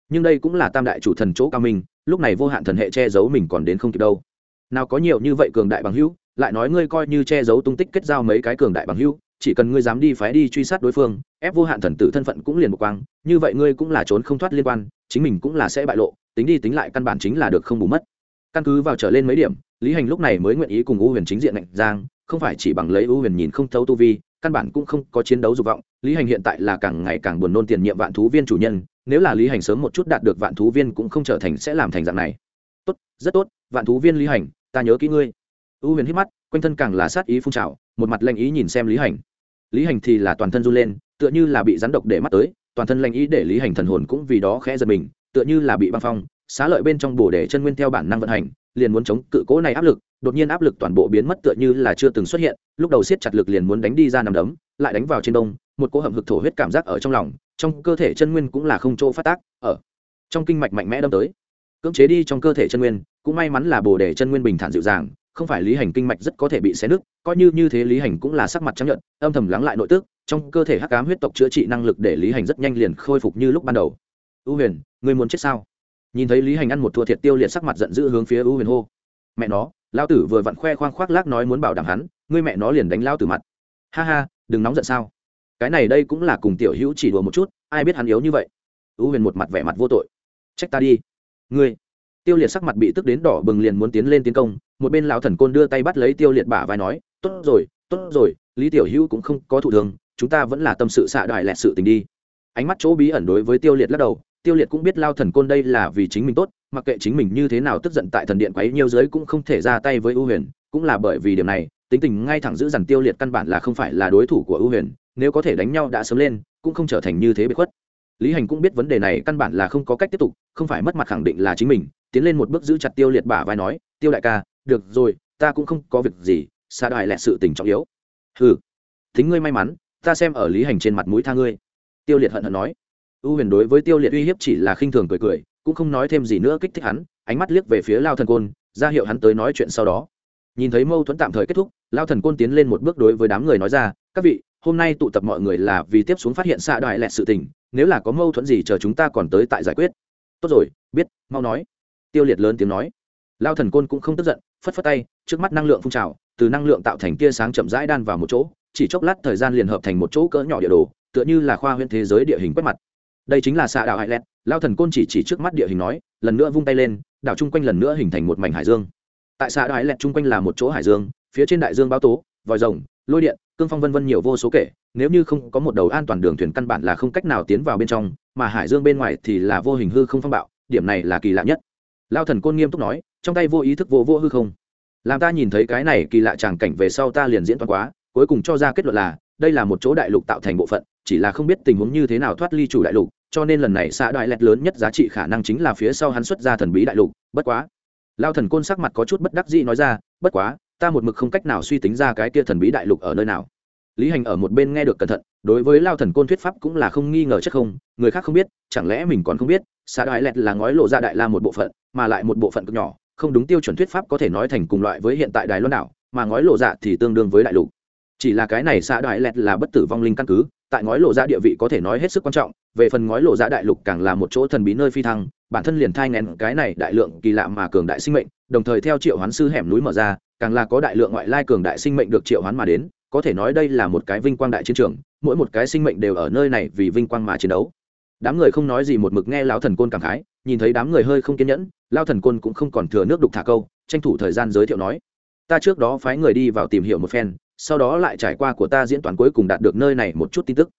Nhưng đây cũng là tam đại chủ thần chỗ cao minh, lúc này vô hạn thần hệ che giấu mình còn đến không kịp đâu. Nào có nhiều như vậy cường đại bằng hữu, lại nói ngươi coi như che giấu tung tích kết giao mấy cái cường đại bằng hữu, chỉ cần ngươi dám đi phái đi truy sát đối phương, ép vô hạn thần tử thân phận cũng liền một quang, như vậy ngươi cũng là trốn không thoát liên quan, chính mình cũng là sẽ bại lộ, tính đi tính lại căn bản chính là được không bù mất. Căn cứ vào trở lên mấy điểm, lý hành lúc này mới nguyện ý cùng u huyền chính diện mạnh giang, không phải chỉ bằng lấy u huyền nhìn không thấu tu vi căn bản cũng không có chiến đấu dục vọng, lý hành hiện tại là càng ngày càng buồn nôn tiền nhiệm vạn thú viên chủ nhân, nếu là lý hành sớm một chút đạt được vạn thú viên cũng không trở thành sẽ làm thành dạng này. Tốt, rất tốt, vạn thú viên lý hành, ta nhớ kỹ ngươi. U huyền hít mắt, quanh thân càng là sát ý phun trào, một mặt lanh ý nhìn xem lý hành. Lý hành thì là toàn thân run lên, tựa như là bị rắn độc để mắt tới, toàn thân lanh ý để lý hành thần hồn cũng vì đó khẽ giật mình, tựa như là bị băng phong, xá lợi bên trong bồ để chân nguyên theo bản năng vận hành, liền muốn chống cự cố này áp lực đột nhiên áp lực toàn bộ biến mất tựa như là chưa từng xuất hiện, lúc đầu siết chặt lực liền muốn đánh đi ra nằm đấm, lại đánh vào trên đông một cỗ hầm hực thổ huyết cảm giác ở trong lòng, trong cơ thể chân nguyên cũng là không chỗ phát tác, ở trong kinh mạch mạnh mẽ đâm tới. Cưỡng chế đi trong cơ thể chân nguyên, cũng may mắn là bồ đề chân nguyên bình thản dịu dàng, không phải lý hành kinh mạch rất có thể bị xé nứt, coi như như thế lý hành cũng là sắc mặt chấp nhận âm thầm lắng lại nội tức, trong cơ thể hắc ám huyết tộc chữa trị năng lực để lý hành rất nhanh liền khôi phục như lúc ban đầu. U huyền người muốn chết sao? Nhìn thấy lý hành ăn một thua thiệt tiêu liệt sắc mặt giận dữ hướng phía U huyền hô. Mẹ nó lao tử vừa vặn khoe khoang khoác lác nói muốn bảo đảm hắn, ngươi mẹ nó liền đánh lao tử mặt. Ha ha, đừng nóng giận sao? Cái này đây cũng là cùng tiểu hữu chỉ đùa một chút, ai biết hắn yếu như vậy? U huyền một mặt vẻ mặt vô tội. Trách ta đi. Ngươi. Tiêu liệt sắc mặt bị tức đến đỏ bừng liền muốn tiến lên tiến công, một bên lão thần côn đưa tay bắt lấy tiêu liệt bả vai nói, tốt rồi tốt rồi, lý tiểu hữu cũng không có thụ thường chúng ta vẫn là tâm sự xạ đại lẹt sự tình đi. Ánh mắt chỗ bí ẩn đối với tiêu liệt lắc đầu tiêu liệt cũng biết lao thần côn đây là vì chính mình tốt, mặc kệ chính mình như thế nào tức giận tại thần điện quấy nhiều giới cũng không thể ra tay với ưu huyền, cũng là bởi vì điểm này, tính tình ngay thẳng giữ dằn tiêu liệt căn bản là không phải là đối thủ của ưu huyền, nếu có thể đánh nhau đã sớm lên, cũng không trở thành như thế bị khuất. Lý hành cũng biết vấn đề này căn bản là không có cách tiếp tục, không phải mất mặt khẳng định là chính mình, tiến lên một bước giữ chặt tiêu liệt bả vai nói, tiêu đại ca, được rồi, ta cũng không có việc gì xa đại lẹ sự tình trọng yếu. Ừ thính ngươi may mắn, ta xem ở lý hành trên mặt mũi tha ngươi. Tiêu liệt hận hận nói u huyền đối với tiêu liệt uy hiếp chỉ là khinh thường cười cười, cũng không nói thêm gì nữa kích thích hắn, ánh mắt liếc về phía lao thần côn, ra hiệu hắn tới nói chuyện sau đó. Nhìn thấy mâu thuẫn tạm thời kết thúc, lao thần côn tiến lên một bước đối với đám người nói ra, các vị, hôm nay tụ tập mọi người là vì tiếp xuống phát hiện xạ đoại lẹt sự tình, nếu là có mâu thuẫn gì chờ chúng ta còn tới tại giải quyết. Tốt rồi, biết, mau nói. Tiêu liệt lớn tiếng nói. Lao thần côn cũng không tức giận, phất phất tay, trước mắt năng lượng phun trào, từ năng lượng tạo thành tia sáng chậm rãi đan vào một chỗ, chỉ chốc lát thời gian liền hợp thành một chỗ cỡ nhỏ địa đồ, tựa như là khoa huyện thế giới địa hình quét mặt đây chính là xạ đảo hải lẹt lao thần côn chỉ chỉ trước mắt địa hình nói, lần nữa vung tay lên, đảo chung quanh lần nữa hình thành một mảnh hải dương. Tại xạ đảo hải lẹt chung quanh là một chỗ hải dương, phía trên đại dương bao tố, vòi rồng, lôi điện, cương phong vân vân nhiều vô số kể, nếu như không có một đầu an toàn đường thuyền căn bản là không cách nào tiến vào bên trong, mà hải dương bên ngoài thì là vô hình hư không phong bạo, điểm này là kỳ lạ nhất. Lao thần côn nghiêm túc nói, trong tay vô ý thức vô vô hư không. Làm ta nhìn thấy cái này kỳ lạ tràng cảnh về sau ta liền diễn toán quá, cuối cùng cho ra kết luận là, đây là một chỗ đại lục tạo thành bộ phận, chỉ là không biết tình huống như thế nào thoát ly chủ đại lục cho nên lần này xã đại lẹt lớn nhất giá trị khả năng chính là phía sau hắn xuất ra thần bí đại lục, bất quá. Lao thần côn sắc mặt có chút bất đắc dĩ nói ra, bất quá, ta một mực không cách nào suy tính ra cái kia thần bí đại lục ở nơi nào. Lý hành ở một bên nghe được cẩn thận, đối với lao thần côn thuyết pháp cũng là không nghi ngờ chắc không, người khác không biết, chẳng lẽ mình còn không biết xã đại lẹt là ngói lộ ra đại la một bộ phận, mà lại một bộ phận cực nhỏ, không đúng tiêu chuẩn thuyết pháp có thể nói thành cùng loại với hiện tại đài loan đảo, mà ngói lộ dạ thì tương đương với đại lục. Chỉ là cái này xã đại lẹt là bất tử vong linh căn cứ tại ngói lộ ra địa vị có thể nói hết sức quan trọng, về phần ngói lộ ra đại lục càng là một chỗ thần bí nơi phi thăng, bản thân liền thai ngén cái này đại lượng kỳ lạ mà cường đại sinh mệnh, đồng thời theo triệu hoán sư hẻm núi mở ra, càng là có đại lượng ngoại lai cường đại sinh mệnh được triệu hoán mà đến, có thể nói đây là một cái vinh quang đại chiến trường, mỗi một cái sinh mệnh đều ở nơi này vì vinh quang mà chiến đấu. Đám người không nói gì một mực nghe lão thần côn cảm khái, nhìn thấy đám người hơi không kiên nhẫn lao thần côn cũng không còn thừa nước đục thả câu, tranh thủ thời gian giới thiệu nói, ta trước đó phái người đi vào tìm hiểu một phen sau đó lại trải qua của ta diễn toán cuối cùng đạt được nơi này một chút tin tức.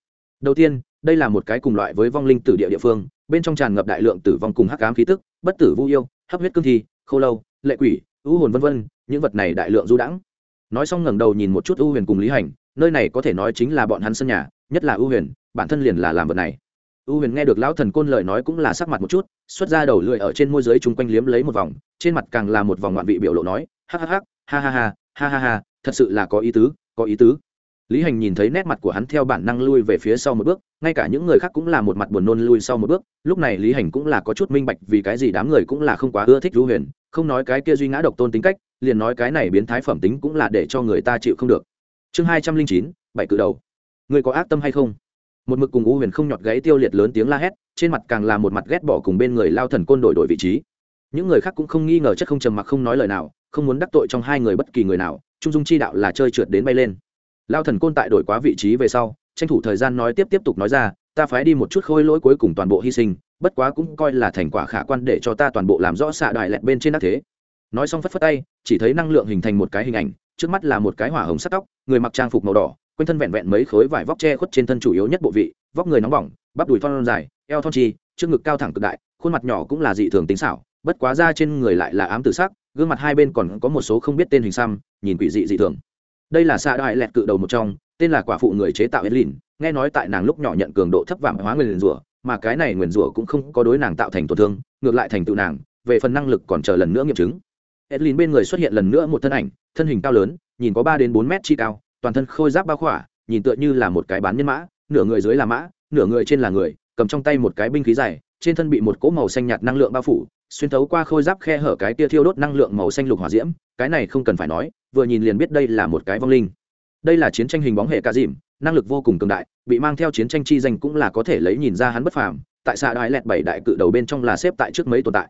Đầu tiên, đây là một cái cùng loại với vong linh tử địa địa phương, bên trong tràn ngập đại lượng tử vong cùng hắc ám khí tức, bất tử vu yêu, hấp huyết cương thi, khô lâu, lệ quỷ, ưu hồn vân vân, những vật này đại lượng du đãng. Nói xong ngẩng đầu nhìn một chút ưu huyền cùng lý hành, nơi này có thể nói chính là bọn hắn sân nhà, nhất là ưu huyền, bản thân liền là làm vật này. Ưu huyền nghe được lão thần côn lời nói cũng là sắc mặt một chút, xuất ra đầu lưỡi ở trên môi giới chung quanh liếm lấy một vòng, trên mặt càng là một vòng ngoạn vị biểu lộ nói, ha ha ha ha ha ha ha ha ha thật sự là có ý tứ, có ý tứ. Lý hành nhìn thấy nét mặt của hắn theo bản năng lui về phía sau một bước, ngay cả những người khác cũng là một mặt buồn nôn lui sau một bước. Lúc này lý hành cũng là có chút minh bạch vì cái gì đám người cũng là không quá ưa thích ưu huyền, không nói cái kia duy ngã độc tôn tính cách, liền nói cái này biến thái phẩm tính cũng là để cho người ta chịu không được. Chương hai trăm linh chín, bảy cự đầu. Người có ác tâm hay không? Một mực cùng u huyền không nhọt gáy tiêu liệt lớn tiếng la hét, trên mặt càng là một mặt ghét bỏ cùng bên người lao thần côn đổi đổi vị trí. Những người khác cũng không nghi ngờ, chất không trầm mặc, không nói lời nào, không muốn đắc tội trong hai người bất kỳ người nào trung dung chi đạo là chơi trượt đến bay lên. Lao thần côn tại đổi quá vị trí về sau, tranh thủ thời gian nói tiếp tiếp tục nói ra, ta phái đi một chút khôi lỗi cuối cùng toàn bộ hy sinh, bất quá cũng coi là thành quả khả quan để cho ta toàn bộ làm rõ xạ đại lẹt bên trên đắc thế. Nói xong phất phất tay, chỉ thấy năng lượng hình thành một cái hình ảnh, trước mắt là một cái hỏa hồng sắt tóc, người mặc trang phục màu đỏ, quanh thân vẹn vẹn mấy khối vải vóc che khuất trên thân chủ yếu nhất bộ vị, vóc người nóng bỏng, bắp đùi thon dài, eo thon chi, trước ngực cao thẳng cực đại, khuôn mặt nhỏ cũng là dị thường tính xảo, bất quá da trên người lại là ám tử sắc, gương mặt hai bên còn có một số không biết tên hình xăm nhìn quỷ dị dị thường. Đây là xạ đại lẹt cự đầu một trong, tên là quả phụ người chế tạo edlin, nghe nói tại nàng lúc nhỏ nhận cường độ thấp vàng hóa nguyền rủa, mà cái này nguyền rủa cũng không có đối nàng tạo thành tổn thương, ngược lại thành tựu nàng, về phần năng lực còn chờ lần nữa nghiệm chứng. Edlin bên người xuất hiện lần nữa một thân ảnh, thân hình cao lớn, nhìn có ba đến bốn mét chi cao, toàn thân khôi giáp bao khỏa, nhìn tựa như là một cái bán nhân mã, nửa người dưới là mã, nửa người trên là người, cầm trong tay một cái binh khí dài, trên thân bị một cỗ màu xanh nhạt năng lượng bao phủ xuyên thấu qua khôi giáp khe hở cái tia thiêu đốt năng lượng màu xanh lục hỏa diễm, cái này không cần phải nói, vừa nhìn liền biết đây là một cái vong linh. Đây là chiến tranh hình bóng hệ ca dìm, năng lực vô cùng cường đại, bị mang theo chiến tranh chi danh cũng là có thể lấy nhìn ra hắn bất phàm, tại xạ đại lẹt bảy đại cự đầu bên trong là xếp tại trước mấy tồn tại.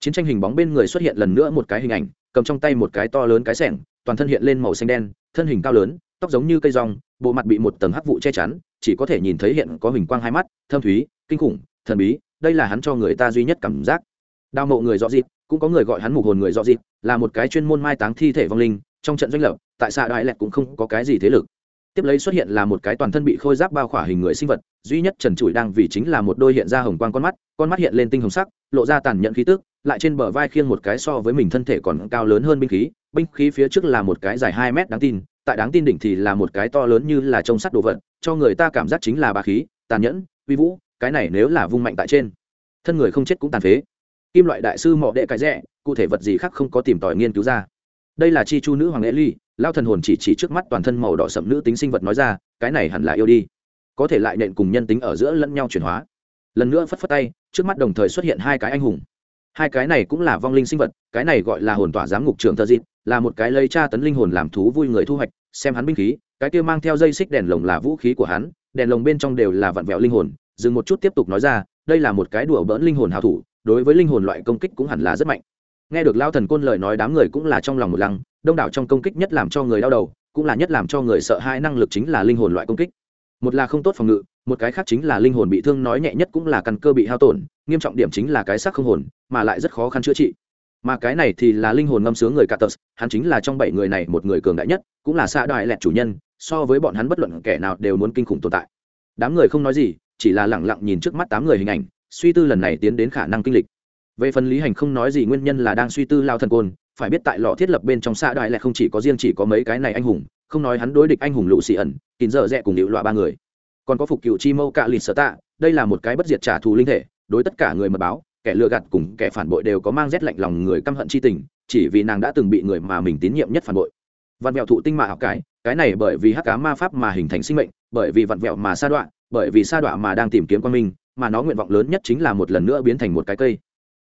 Chiến tranh hình bóng bên người xuất hiện lần nữa một cái hình ảnh, cầm trong tay một cái to lớn cái sẻng, toàn thân hiện lên màu xanh đen, thân hình cao lớn, tóc giống như cây rong, bộ mặt bị một tầng hắc vụ che chắn, chỉ có thể nhìn thấy hiện có hình quang hai mắt, thâm thúy, kinh khủng, thần bí, đây là hắn cho người ta duy nhất cảm giác đào mộ người rõ dịp cũng có người gọi hắn mục hồn người rõ dịp là một cái chuyên môn mai táng thi thể vong linh, trong trận doanh lập, tại xạ đại lẹt cũng không có cái gì thế lực. Tiếp lấy xuất hiện là một cái toàn thân bị khôi giáp bao khỏa hình người sinh vật, duy nhất trần trụi đang vì chính là một đôi hiện ra hồng quang con mắt con mắt hiện lên tinh hồng sắc, lộ ra tàn nhẫn khí tức, lại trên bờ vai khiêng một cái so với mình thân thể còn cao lớn hơn binh khí binh khí phía trước là một cái dài hai mét đáng tin, tại đáng tin đỉnh thì là một cái to lớn như là trông sắt đồ vật, cho người ta cảm giác chính là bà khí, tàn nhẫn, uy vũ, cái này nếu là vung mạnh tại trên, thân người không chết cũng tàn phế kim loại đại sư mọ đệ cái rẽ, cụ thể vật gì khác không có tìm tòi nghiên cứu ra. Đây là chi chu nữ hoàng lễ ly, lao thần hồn chỉ chỉ trước mắt toàn thân màu đỏ sậm nữ tính sinh vật nói ra, cái này hẳn là yêu đi. Có thể lại nện cùng nhân tính ở giữa lẫn nhau chuyển hóa. Lần nữa phất phất tay, trước mắt đồng thời xuất hiện hai cái anh hùng. Hai cái này cũng là vong linh sinh vật, cái này gọi là hồn tỏa giám ngục trưởng thơ dịp là một cái lấy tra tấn linh hồn làm thú vui người thu hoạch, xem hắn binh khí, cái kia mang theo dây xích đèn lồng là vũ khí của hắn, đèn lồng bên trong đều là vặn vẹo linh hồn, dừng một chút tiếp tục nói ra, đây là một cái đùa bỡn linh hồn hào thủ đối với linh hồn loại công kích cũng hẳn là rất mạnh. Nghe được lao thần côn lời nói đám người cũng là trong lòng một lăng đông đảo trong công kích nhất làm cho người đau đầu cũng là nhất làm cho người sợ hai năng lực chính là linh hồn loại công kích. Một là không tốt phòng ngự một cái khác chính là linh hồn bị thương nói nhẹ nhất cũng là căn cơ bị hao tổn nghiêm trọng điểm chính là cái xác không hồn mà lại rất khó khăn chữa trị. Mà cái này thì là linh hồn ngâm sướng người Catus, hắn chính là trong bảy người này một người cường đại nhất, cũng là xa đại lẹt chủ nhân, so với bọn hắn bất luận kẻ nào đều muốn kinh khủng tồn tại. Đám người không nói gì, chỉ là lẳng lặng nhìn trước mắt tám người hình ảnh, suy tư lần này tiến đến khả năng kinh lịch. Về phần lý hành không nói gì nguyên nhân là đang suy tư lao thần côn, phải biết tại lò thiết lập bên trong xã đại lại không chỉ có riêng chỉ có mấy cái này anh hùng, không nói hắn đối địch anh hùng lũ xì ẩn, kín dở dẹ cùng điệu loại ba người. Còn có phục cựu chi mâu cạ lịt sở tạ, đây là một cái bất diệt trả thù linh thể, đối tất cả người mật báo, kẻ lừa gạt cùng kẻ phản bội đều có mang rét lạnh lòng người căm hận chi tình chỉ vì nàng đã từng bị người mà mình tín nhiệm nhất phản bội vạn vẹo thụ tinh mạ học cái cái này bởi vì hắc cá ma pháp mà hình thành sinh mệnh bởi vì vạn vẹo mà sa đoạn bởi vì sa đoạn mà đang tìm kiếm quan minh mà nó nguyện vọng lớn nhất chính là một lần nữa biến thành một cái cây.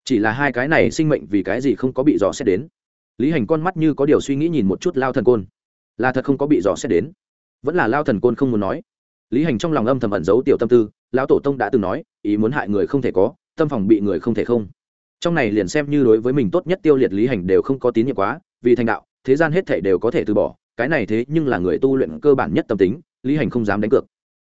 Chỉ là hai cái này sinh mệnh vì cái gì không có bị dò xét đến? Lý hành con mắt như có điều suy nghĩ nhìn một chút lao thần côn. Là thật không có bị dò xét đến? Vẫn là lao thần côn không muốn nói. Lý hành trong lòng âm thầm ẩn giấu tiểu tâm tư, lão tổ tông đã từng nói, ý muốn hại người không thể có, tâm phòng bị người không thể không. Trong này liền xem như đối với mình tốt nhất tiêu liệt lý hành đều không có tín nhiệm quá, vì thành đạo, thế gian hết thể đều có thể từ bỏ, cái này thế nhưng là người tu luyện cơ bản nhất tâm tính, lý hành không dám đánh cược.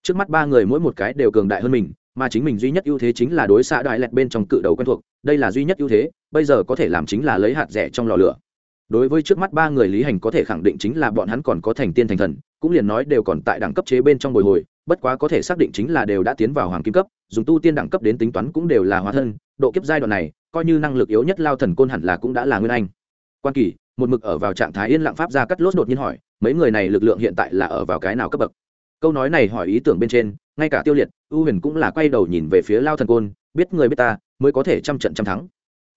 Trước mắt ba người mỗi một cái đều cường đại hơn mình mà chính mình duy nhất ưu thế chính là đối xạ đại lẹt bên trong cự đầu quen thuộc, đây là duy nhất ưu thế, bây giờ có thể làm chính là lấy hạt rẻ trong lò lửa. Đối với trước mắt ba người lý hành có thể khẳng định chính là bọn hắn còn có thành tiên thành thần, cũng liền nói đều còn tại đẳng cấp chế bên trong bồi hồi, bất quá có thể xác định chính là đều đã tiến vào hoàng kim cấp, dùng tu tiên đẳng cấp đến tính toán cũng đều là hóa thân, độ kiếp giai đoạn này, coi như năng lực yếu nhất lao thần côn hẳn là cũng đã là nguyên anh. Quan kỳ, một mực ở vào trạng thái yên lặng pháp ra cắt lốt đột nhiên hỏi, mấy người này lực lượng hiện tại là ở vào cái nào cấp bậc? Câu nói này hỏi ý tưởng bên trên ngay cả tiêu liệt, ưu huyền cũng là quay đầu nhìn về phía lao thần côn, biết người biết ta, mới có thể trăm trận trăm thắng.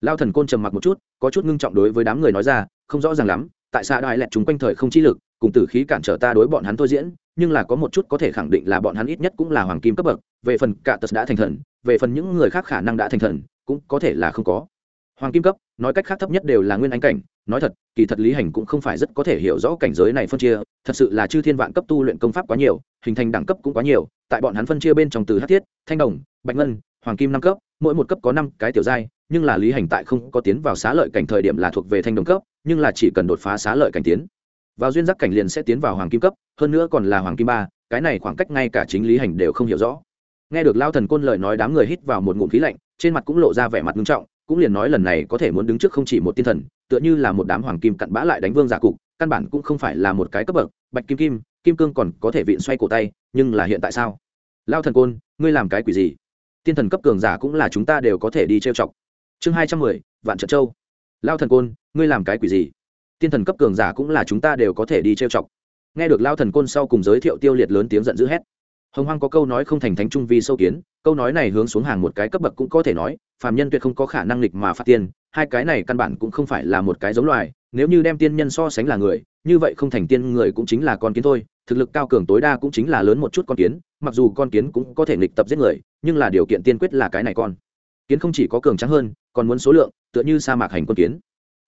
Lao thần côn trầm mặc một chút, có chút ngưng trọng đối với đám người nói ra, không rõ ràng lắm, tại sao đại lẹt chúng quanh thời không chi lực, cùng tử khí cản trở ta đối bọn hắn thôi diễn, nhưng là có một chút có thể khẳng định là bọn hắn ít nhất cũng là hoàng kim cấp bậc, về phần cả tật đã thành thần, về phần những người khác khả năng đã thành thần, cũng có thể là không có. Hoàng kim cấp, nói cách khác thấp nhất đều là nguyên anh cảnh nói thật, kỳ thật lý hành cũng không phải rất có thể hiểu rõ cảnh giới này phân chia, thật sự là chư thiên vạn cấp tu luyện công pháp quá nhiều, hình thành đẳng cấp cũng quá nhiều, tại bọn hắn phân chia bên trong từ hát thiết, thanh đồng, bạch ngân, hoàng kim năm cấp, mỗi một cấp có năm cái tiểu giai, nhưng là lý hành tại không có tiến vào xá lợi cảnh thời điểm là thuộc về thanh đồng cấp, nhưng là chỉ cần đột phá xá lợi cảnh tiến. Vào duyên giác cảnh liền sẽ tiến vào hoàng kim cấp, hơn nữa còn là hoàng kim ba, cái này khoảng cách ngay cả chính lý hành đều không hiểu rõ. Nghe được lao thần côn lời nói đám người hít vào một ngụm khí lạnh, trên mặt cũng lộ ra vẻ mặt nghiêm trọng cũng liền nói lần này có thể muốn đứng trước không chỉ một tiên thần, tựa như là một đám hoàng kim cặn bã lại đánh vương giả cục, căn bản cũng không phải là một cái cấp bậc, bạch kim kim kim cương còn có thể vịn xoay cổ tay, nhưng là hiện tại sao? Lao thần côn, ngươi làm cái quỷ gì? Tiên thần cấp cường giả cũng là chúng ta đều có thể đi trêu chọc. Chương hai trăm mười, vạn trận châu. Lao thần côn, ngươi làm cái quỷ gì? Tiên thần cấp cường giả cũng là chúng ta đều có thể đi trêu chọc. Nghe được lao thần côn sau cùng giới thiệu tiêu liệt lớn tiếng giận dữ hét hồng hoang có câu nói không thành thánh trung vi sâu kiến, câu nói này hướng xuống hàng một cái cấp bậc cũng có thể nói, phàm nhân tuyệt không có khả năng lịch mà phạt tiên, hai cái này căn bản cũng không phải là một cái giống loài, nếu như đem tiên nhân so sánh là người, như vậy không thành tiên người cũng chính là con kiến thôi, thực lực cao cường tối đa cũng chính là lớn một chút con kiến, mặc dù con kiến cũng có thể nghịch tập giết người, nhưng là điều kiện tiên quyết là cái này con. Kiến không chỉ có cường trắng hơn, còn muốn số lượng, tựa như sa mạc hành con kiến.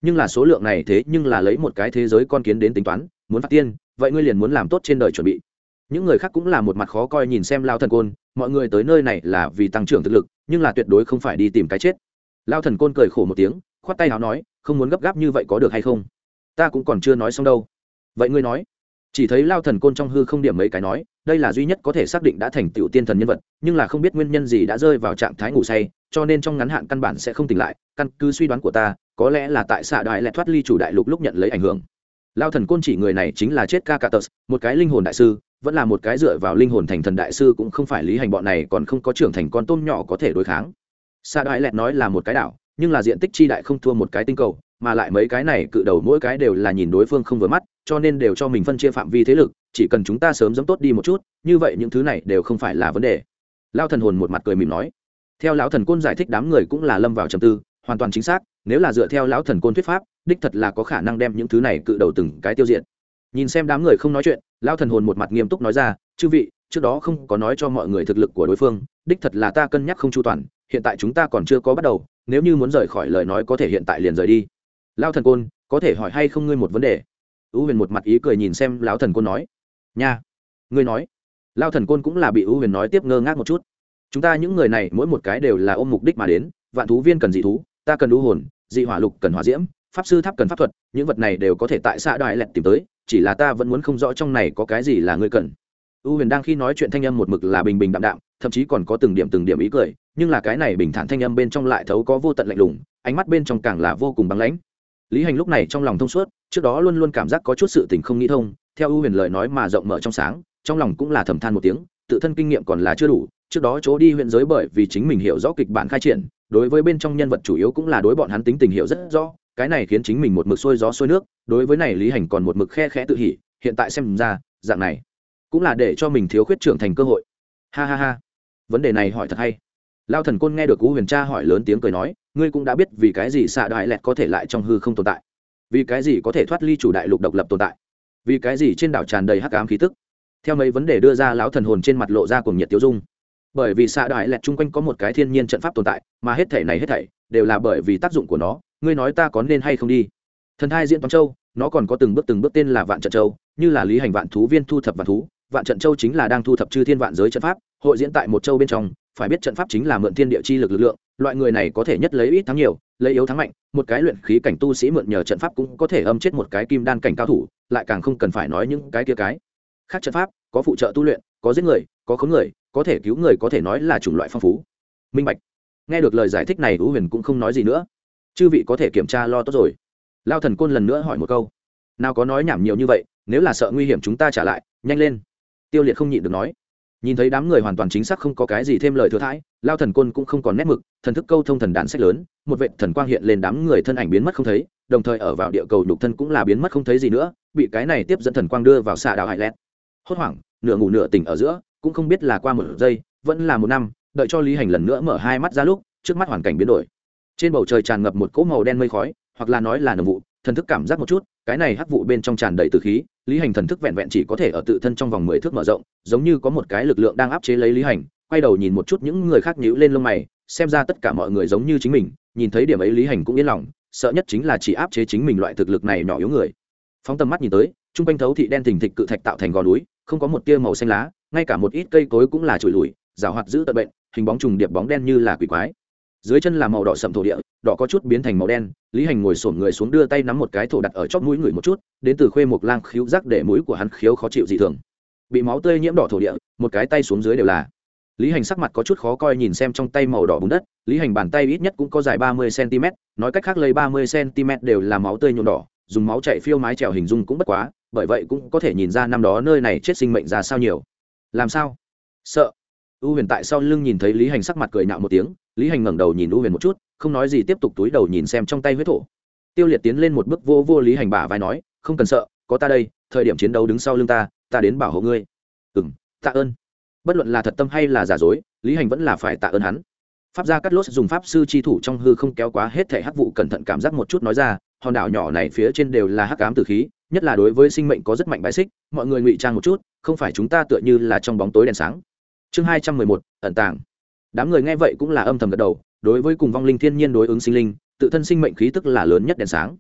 Nhưng là số lượng này thế nhưng là lấy một cái thế giới con kiến đến tính toán, muốn phạt tiên, vậy ngươi liền muốn làm tốt trên đời chuẩn bị những người khác cũng là một mặt khó coi nhìn xem lao thần côn, mọi người tới nơi này là vì tăng trưởng thực lực, nhưng là tuyệt đối không phải đi tìm cái chết. Lao thần côn cười khổ một tiếng, khoát tay nào nói, không muốn gấp gáp như vậy có được hay không? Ta cũng còn chưa nói xong đâu. Vậy ngươi nói. Chỉ thấy lao thần côn trong hư không điểm mấy cái nói, đây là duy nhất có thể xác định đã thành tựu tiên thần nhân vật, nhưng là không biết nguyên nhân gì đã rơi vào trạng thái ngủ say, cho nên trong ngắn hạn căn bản sẽ không tỉnh lại, căn cứ suy đoán của ta, có lẽ là tại xạ đại lại thoát ly chủ đại lục lúc nhận lấy ảnh hưởng. Lao thần côn chỉ người này chính là chết ca cà tật một cái linh hồn đại sư vẫn là một cái dựa vào linh hồn thành thần đại sư cũng không phải lý hành bọn này, còn không có trưởng thành con tôm nhỏ có thể đối kháng. Xa đại lẹt nói là một cái đảo, nhưng là diện tích chi đại không thua một cái tinh cầu, mà lại mấy cái này cự đầu mỗi cái đều là nhìn đối phương không vừa mắt, cho nên đều cho mình phân chia phạm vi thế lực, chỉ cần chúng ta sớm dẫm tốt đi một chút, như vậy những thứ này đều không phải là vấn đề. Lao thần hồn một mặt cười mỉm nói. Theo lão thần côn giải thích đám người cũng là lâm vào trầm tư, hoàn toàn chính xác, nếu là dựa theo lão thần côn thuyết pháp, đích thật là có khả năng đem những thứ này cự đầu từng cái tiêu diệt. Nhìn xem đám người không nói chuyện lão thần hồn một mặt nghiêm túc nói ra, chư vị, trước đó không có nói cho mọi người thực lực của đối phương, đích thật là ta cân nhắc không chu toàn, hiện tại chúng ta còn chưa có bắt đầu, nếu như muốn rời khỏi lời nói có thể hiện tại liền rời đi. Lao thần côn, có thể hỏi hay không ngươi một vấn đề? U huyền một mặt ý cười nhìn xem lão thần côn nói. Nha, ngươi nói. Lao thần côn cũng là bị u huyền nói tiếp ngơ ngác một chút. Chúng ta những người này, mỗi một cái đều là ôm mục đích mà đến, vạn thú viên cần dị thú, ta cần u hồn, dị hỏa lục cần hỏa diễm, pháp sư tháp cần pháp thuật, những vật này đều có thể tại xã đại lẹt tìm tới chỉ là ta vẫn muốn không rõ trong này có cái gì là ngươi cần. U huyền đang khi nói chuyện thanh âm một mực là bình bình đạm đạm, thậm chí còn có từng điểm từng điểm ý cười, nhưng là cái này bình thản thanh âm bên trong lại thấu có vô tận lạnh lùng, ánh mắt bên trong càng là vô cùng băng lãnh. Lý hành lúc này trong lòng thông suốt, trước đó luôn luôn cảm giác có chút sự tình không nghĩ thông, theo u huyền lời nói mà rộng mở trong sáng, trong lòng cũng là thầm than một tiếng, tự thân kinh nghiệm còn là chưa đủ, trước đó chỗ đi huyện giới bởi vì chính mình hiểu rõ kịch bản khai triển, đối với bên trong nhân vật chủ yếu cũng là đối bọn hắn tính tình hiểu rất rõ cái này khiến chính mình một mực sôi gió sôi nước, đối với này lý hành còn một mực khe khẽ tự hỉ, hiện tại xem ra, dạng này cũng là để cho mình thiếu khuyết trưởng thành cơ hội. Ha ha ha. Vấn đề này hỏi thật hay. Lao thần côn nghe được cú huyền cha hỏi lớn tiếng cười nói, ngươi cũng đã biết vì cái gì xạ đại lẹt có thể lại trong hư không tồn tại. Vì cái gì có thể thoát ly chủ đại lục độc lập tồn tại. Vì cái gì trên đảo tràn đầy hắc ám khí tức. Theo mấy vấn đề đưa ra, lão thần hồn trên mặt lộ ra cùng nhiệt tiêu dung. Bởi vì xạ đại lẹt chung quanh có một cái thiên nhiên trận pháp tồn tại, mà hết thể này hết thảy đều là bởi vì tác dụng của nó ngươi nói ta có nên hay không đi? Thần thai diễn toán châu, nó còn có từng bước từng bước tên là vạn trận châu, như là lý hành vạn thú, viên thu thập vạn thú. Vạn trận châu chính là đang thu thập chư thiên vạn giới trận pháp, hội diễn tại một châu bên trong, phải biết trận pháp chính là mượn thiên địa chi lực lực lượng, loại người này có thể nhất lấy ít thắng nhiều, lấy yếu thắng mạnh, một cái luyện khí cảnh tu sĩ mượn nhờ trận pháp cũng có thể âm chết một cái kim đan cảnh cao thủ, lại càng không cần phải nói những cái kia cái. Khác trận pháp, có phụ trợ tu luyện, có giết người, có khống người, có thể cứu người có thể nói là chủng loại phong phú. Minh bạch. Nghe được lời giải thích này ưu huyền cũng không nói gì nữa chư vị có thể kiểm tra lo tốt rồi. Lao thần côn lần nữa hỏi một câu. Nào có nói nhảm nhiều như vậy, nếu là sợ nguy hiểm chúng ta trả lại, nhanh lên. Tiêu liệt không nhịn được nói. Nhìn thấy đám người hoàn toàn chính xác không có cái gì thêm lời thừa thãi, lao thần côn cũng không còn nét mực, thần thức câu thông thần đạn sách lớn, một vệ thần quang hiện lên đám người thân ảnh biến mất không thấy, đồng thời ở vào địa cầu nhục thân cũng là biến mất không thấy gì nữa, bị cái này tiếp dẫn thần quang đưa vào xạ đảo hải lẹt. Hốt hoảng, nửa ngủ nửa tỉnh ở giữa, cũng không biết là qua một giây, vẫn là một năm, đợi cho lý hành lần nữa mở hai mắt ra lúc, trước mắt hoàn cảnh biến đổi trên bầu trời tràn ngập một cỗ màu đen mây khói, hoặc là nói là nồng vụ, thần thức cảm giác một chút, cái này hắc vụ bên trong tràn đầy từ khí, lý hành thần thức vẹn vẹn chỉ có thể ở tự thân trong vòng mười thước mở rộng, giống như có một cái lực lượng đang áp chế lấy lý hành, quay đầu nhìn một chút những người khác nhíu lên lông mày, xem ra tất cả mọi người giống như chính mình, nhìn thấy điểm ấy lý hành cũng yên lòng, sợ nhất chính là chỉ áp chế chính mình loại thực lực này nhỏ yếu người. Phóng tầm mắt nhìn tới, trung quanh thấu thị đen thình thịch cự thạch tạo thành gò núi, không có một tia màu xanh lá, ngay cả một ít cây cối cũng là trụi lùi, rào hoạt giữ tận bệnh, hình bóng trùng điệp bóng đen như là quỷ quái dưới chân là màu đỏ sậm thổ địa, đỏ có chút biến thành màu đen, lý hành ngồi sổm người xuống đưa tay nắm một cái thổ đặt ở chóp mũi người một chút, đến từ khuê một lang khiếu rác để mũi của hắn khiếu khó chịu dị thường. Bị máu tươi nhiễm đỏ thổ địa, một cái tay xuống dưới đều là. Lý hành sắc mặt có chút khó coi nhìn xem trong tay màu đỏ bùn đất, lý hành bàn tay ít nhất cũng có dài ba mươi cm nói cách khác lấy ba mươi cm đều là máu tươi nhuộm đỏ, dùng máu chạy phiêu mái trèo hình dung cũng bất quá, bởi vậy cũng có thể nhìn ra năm đó nơi này chết sinh mệnh ra sao nhiều. Làm sao? Sợ u huyền tại sau lưng nhìn thấy lý hành sắc mặt cười nạo một tiếng, lý hành ngẩng đầu nhìn u huyền một chút, không nói gì tiếp tục túi đầu nhìn xem trong tay huyết thổ. Tiêu liệt tiến lên một bước vô vô lý hành bả vai nói, không cần sợ, có ta đây, thời điểm chiến đấu đứng sau lưng ta ta đến bảo hộ ngươi. Ừ m tạ ơn. Bất luận là thật tâm hay là giả dối, lý hành vẫn là phải tạ ơn hắn. Pháp gia cắt lốt dùng pháp sư chi thủ trong hư không kéo quá hết thể hắc vụ cẩn thận cảm giác một chút nói ra, hòn đảo nhỏ này phía trên đều là hắc ám tử khí, nhất là đối với sinh mệnh có rất mạnh bài xích, mọi người ngụy trang một chút, không phải chúng ta tựa như là trong bóng tối đèn sáng chương hai trăm mười một, ẩn tàng. Đám người nghe vậy cũng là âm thầm gật đầu, đối với cùng vong linh thiên nhiên đối ứng sinh linh, tự thân sinh mệnh khí tức là lớn nhất đèn sáng.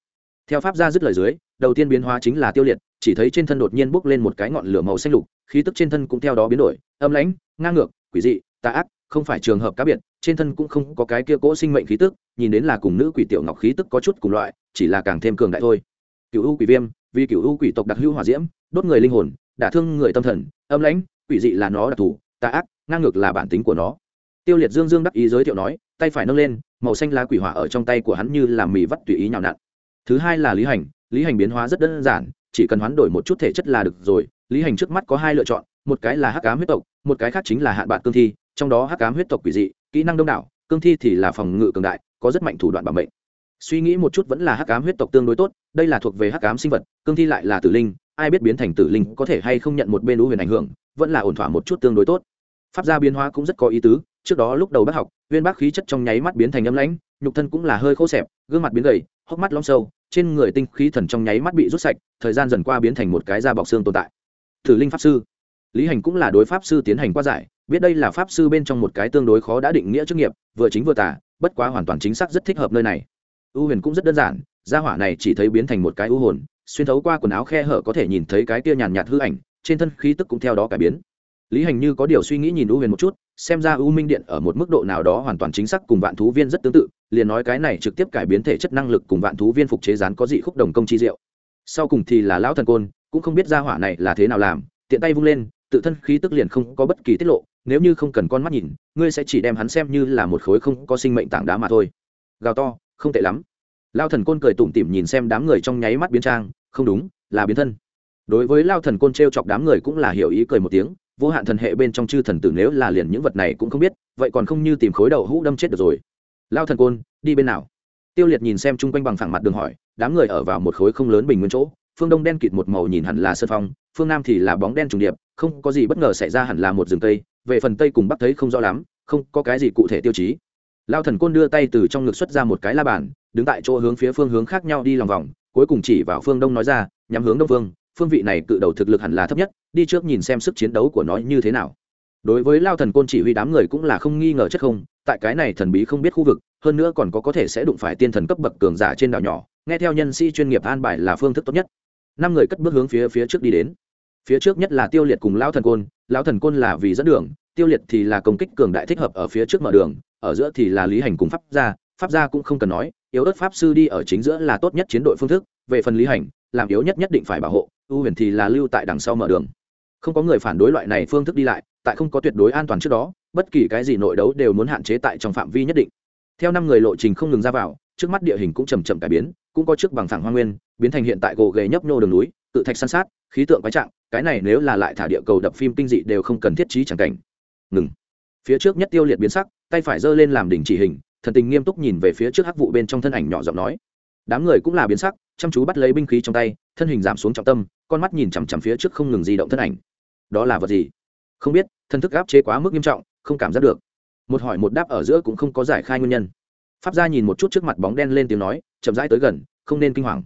Theo pháp gia dứt lời dưới, đầu tiên biến hóa chính là tiêu liệt, chỉ thấy trên thân đột nhiên bốc lên một cái ngọn lửa màu xanh lục, khí tức trên thân cũng theo đó biến đổi, âm lãnh, ngang ngược, quỷ dị, tà ác, không phải trường hợp cá biệt, trên thân cũng không có cái kia cỗ sinh mệnh khí tức, nhìn đến là cùng nữ quỷ tiểu ngọc khí tức có chút cùng loại, chỉ là càng thêm cường đại thôi. Cựu u quỷ viêm, vì cựu u quỷ tộc đặc hữu hỏa diễm, đốt người linh hồn, đả thương người tâm thần, âm lãnh, quỷ dị là nó đặc thù tà ác, ngang ngược là bản tính của nó. Tiêu liệt dương dương đắc ý giới thiệu nói, tay phải nâng lên, màu xanh lá quỷ hỏa ở trong tay của hắn như làm mì vắt tùy ý nhào nặn. Thứ hai là lý hành lý hành biến hóa rất đơn giản, chỉ cần hoán đổi một chút thể chất là được rồi. Lý hành trước mắt có hai lựa chọn, một cái là hắc ám huyết tộc, một cái khác chính là hạn bạn cương thi, trong đó hắc ám huyết tộc quỷ dị, kỹ năng đông đảo, cương thi thì là phòng ngự cường đại, có rất mạnh thủ đoạn bảo mệnh. Suy nghĩ một chút vẫn là hắc ám huyết tộc tương đối tốt, đây là thuộc về hắc ám sinh vật, cương thi lại là tử linh, ai biết biến thành tử linh có thể hay không nhận một bên ưu huyền ảnh hưởng, vẫn là ổn thỏa một chút tương đối tốt pháp gia biến hóa cũng rất có ý tứ, trước đó lúc đầu bác học, viên bác khí chất trong nháy mắt biến thành âm lãnh, nhục thân cũng là hơi khô xẹp gương mặt biến gầy, hốc mắt long sâu, trên người tinh khí thần trong nháy mắt bị rút sạch, thời gian dần qua biến thành một cái da bọc xương tồn tại. Thử linh pháp sư. Lý hành cũng là đối pháp sư tiến hành qua giải, biết đây là pháp sư bên trong một cái tương đối khó đã định nghĩa chức nghiệp, vừa chính vừa tả bất quá hoàn toàn chính xác rất thích hợp nơi này. Ưu huyền cũng rất đơn giản, gia hỏa này chỉ thấy biến thành một cái ưu hồn, xuyên thấu qua quần áo khe hở có thể nhìn thấy cái kia nhàn nhạt hư ảnh, trên thân khí tức cũng theo đó cải biến lý hành như có điều suy nghĩ nhìn U huyền một chút, xem ra U minh điện ở một mức độ nào đó hoàn toàn chính xác cùng vạn thú viên rất tương tự, liền nói cái này trực tiếp cải biến thể chất năng lực cùng vạn thú viên phục chế rán có dị khúc đồng công chi diệu. Sau cùng thì là lão thần côn, cũng không biết gia hỏa này là thế nào làm, tiện tay vung lên, tự thân khí tức liền không có bất kỳ tiết lộ, nếu như không cần con mắt nhìn, ngươi sẽ chỉ đem hắn xem như là một khối không có sinh mệnh tảng đá mà thôi. Gào to, không tệ lắm. Lao thần côn cười tủm tỉm nhìn xem đám người trong nháy mắt biến trang, không đúng, là biến thân. Đối với lao thần côn t r e o chọc đám người cũng là hiểu ý cười một tiếng vô hạn thần hệ bên trong chư thần tử nếu là liền những vật này cũng không biết, vậy còn không như tìm khối đầu hũ đâm chết được rồi. Lao thần côn, đi bên nào? Tiêu liệt nhìn xem chung quanh bằng phẳng mặt đường hỏi, đám người ở vào một khối không lớn bình nguyên chỗ, phương đông đen kịt một màu nhìn hẳn là sơn phong, phương nam thì là bóng đen trùng điệp, không có gì bất ngờ xảy ra hẳn là một rừng tây, về phần tây cùng bắc thấy không rõ lắm, không có cái gì cụ thể tiêu chí. Lao thần côn đưa tay từ trong ngực xuất ra một cái la bàn, đứng tại chỗ hướng phía phương hướng khác nhau đi lòng vòng, cuối cùng chỉ vào phương đông nói ra, nhắm hướng đông phương phương vị này cự đầu thực lực hẳn là thấp nhất, đi trước nhìn xem sức chiến đấu của nó như thế nào. Đối với lao thần côn chỉ huy đám người cũng là không nghi ngờ chất không, tại cái này thần bí không biết khu vực, hơn nữa còn có có thể sẽ đụng phải tiên thần cấp bậc cường giả trên đảo nhỏ, nghe theo nhân sĩ chuyên nghiệp an bài là phương thức tốt nhất. Năm người cất bước hướng phía phía trước đi đến. Phía trước nhất là tiêu liệt cùng lão thần côn lão thần côn là vì dẫn đường, tiêu liệt thì là công kích cường đại thích hợp ở phía trước mở đường, ở giữa thì là lý hành cùng pháp gia pháp gia cũng không cần nói, yếu ớt pháp sư đi ở chính giữa là tốt nhất chiến đội phương thức, về phần lý hành, làm yếu nhất nhất định phải bảo hộ u huyền thì là lưu tại đằng sau mở đường. Không có người phản đối loại này phương thức đi lại, tại không có tuyệt đối an toàn trước đó, bất kỳ cái gì nội đấu đều muốn hạn chế tại trong phạm vi nhất định. Theo năm người lộ trình không ngừng ra vào, trước mắt địa hình cũng chầm chậm cải biến, cũng có trước bằng phẳng hoa nguyên, biến thành hiện tại gồ ghề nhấp nhô đường núi tự thạch san sát, khí tượng quái trạng, cái này nếu là lại thả địa cầu đập phim kinh dị đều không cần thiết trí chẳng cảnh. Ngừng. Phía trước nhất tiêu liệt biến sắc, tay phải giơ lên làm đỉnh chỉ hình, thần tình nghiêm túc nhìn về phía trước hắc vụ bên trong thân ảnh nhỏ giọng nói đám người cũng là biến sắc, chăm chú bắt lấy binh khí trong tay, thân hình giảm xuống trọng tâm, con mắt nhìn chằm chằm phía trước không ngừng di động thân ảnh. Đó là vật gì? Không biết, thân thức áp chế quá mức nghiêm trọng, không cảm giác được. Một hỏi một đáp ở giữa cũng không có giải khai nguyên nhân. Pháp gia nhìn một chút trước mặt bóng đen lên tiếng nói, chậm rãi tới gần, không nên kinh hoàng.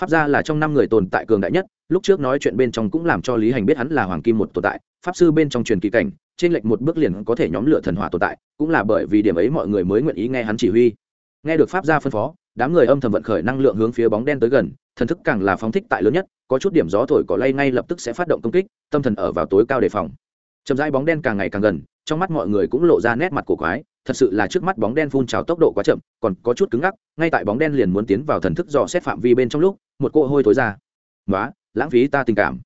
Pháp gia là trong năm người tồn tại cường đại nhất, lúc trước nói chuyện bên trong cũng làm cho lý hành biết hắn là hoàng kim một tồn tại, pháp sư bên trong truyền kỳ cảnh, trên lệch một bước liền có thể nhóm lửa thần hỏa tồn tại, cũng là bởi vì điểm ấy mọi người mới nguyện ý nghe hắn chỉ huy. Nghe được pháp gia phân phó đám người âm thầm vận khởi năng lượng hướng phía bóng đen tới gần, thần thức càng là phóng thích tại lớn nhất, có chút điểm gió thổi có lay ngay lập tức sẽ phát động công kích, tâm thần ở vào tối cao đề phòng. Chậm rãi bóng đen càng ngày càng gần, trong mắt mọi người cũng lộ ra nét mặt cổ quái, thật sự là trước mắt bóng đen phun trào tốc độ quá chậm, còn có chút cứng ngắc, ngay tại bóng đen liền muốn tiến vào thần thức dò xét phạm vi bên trong lúc, một cỗ hôi thối ra. Nói lãng phí ta tình cảm.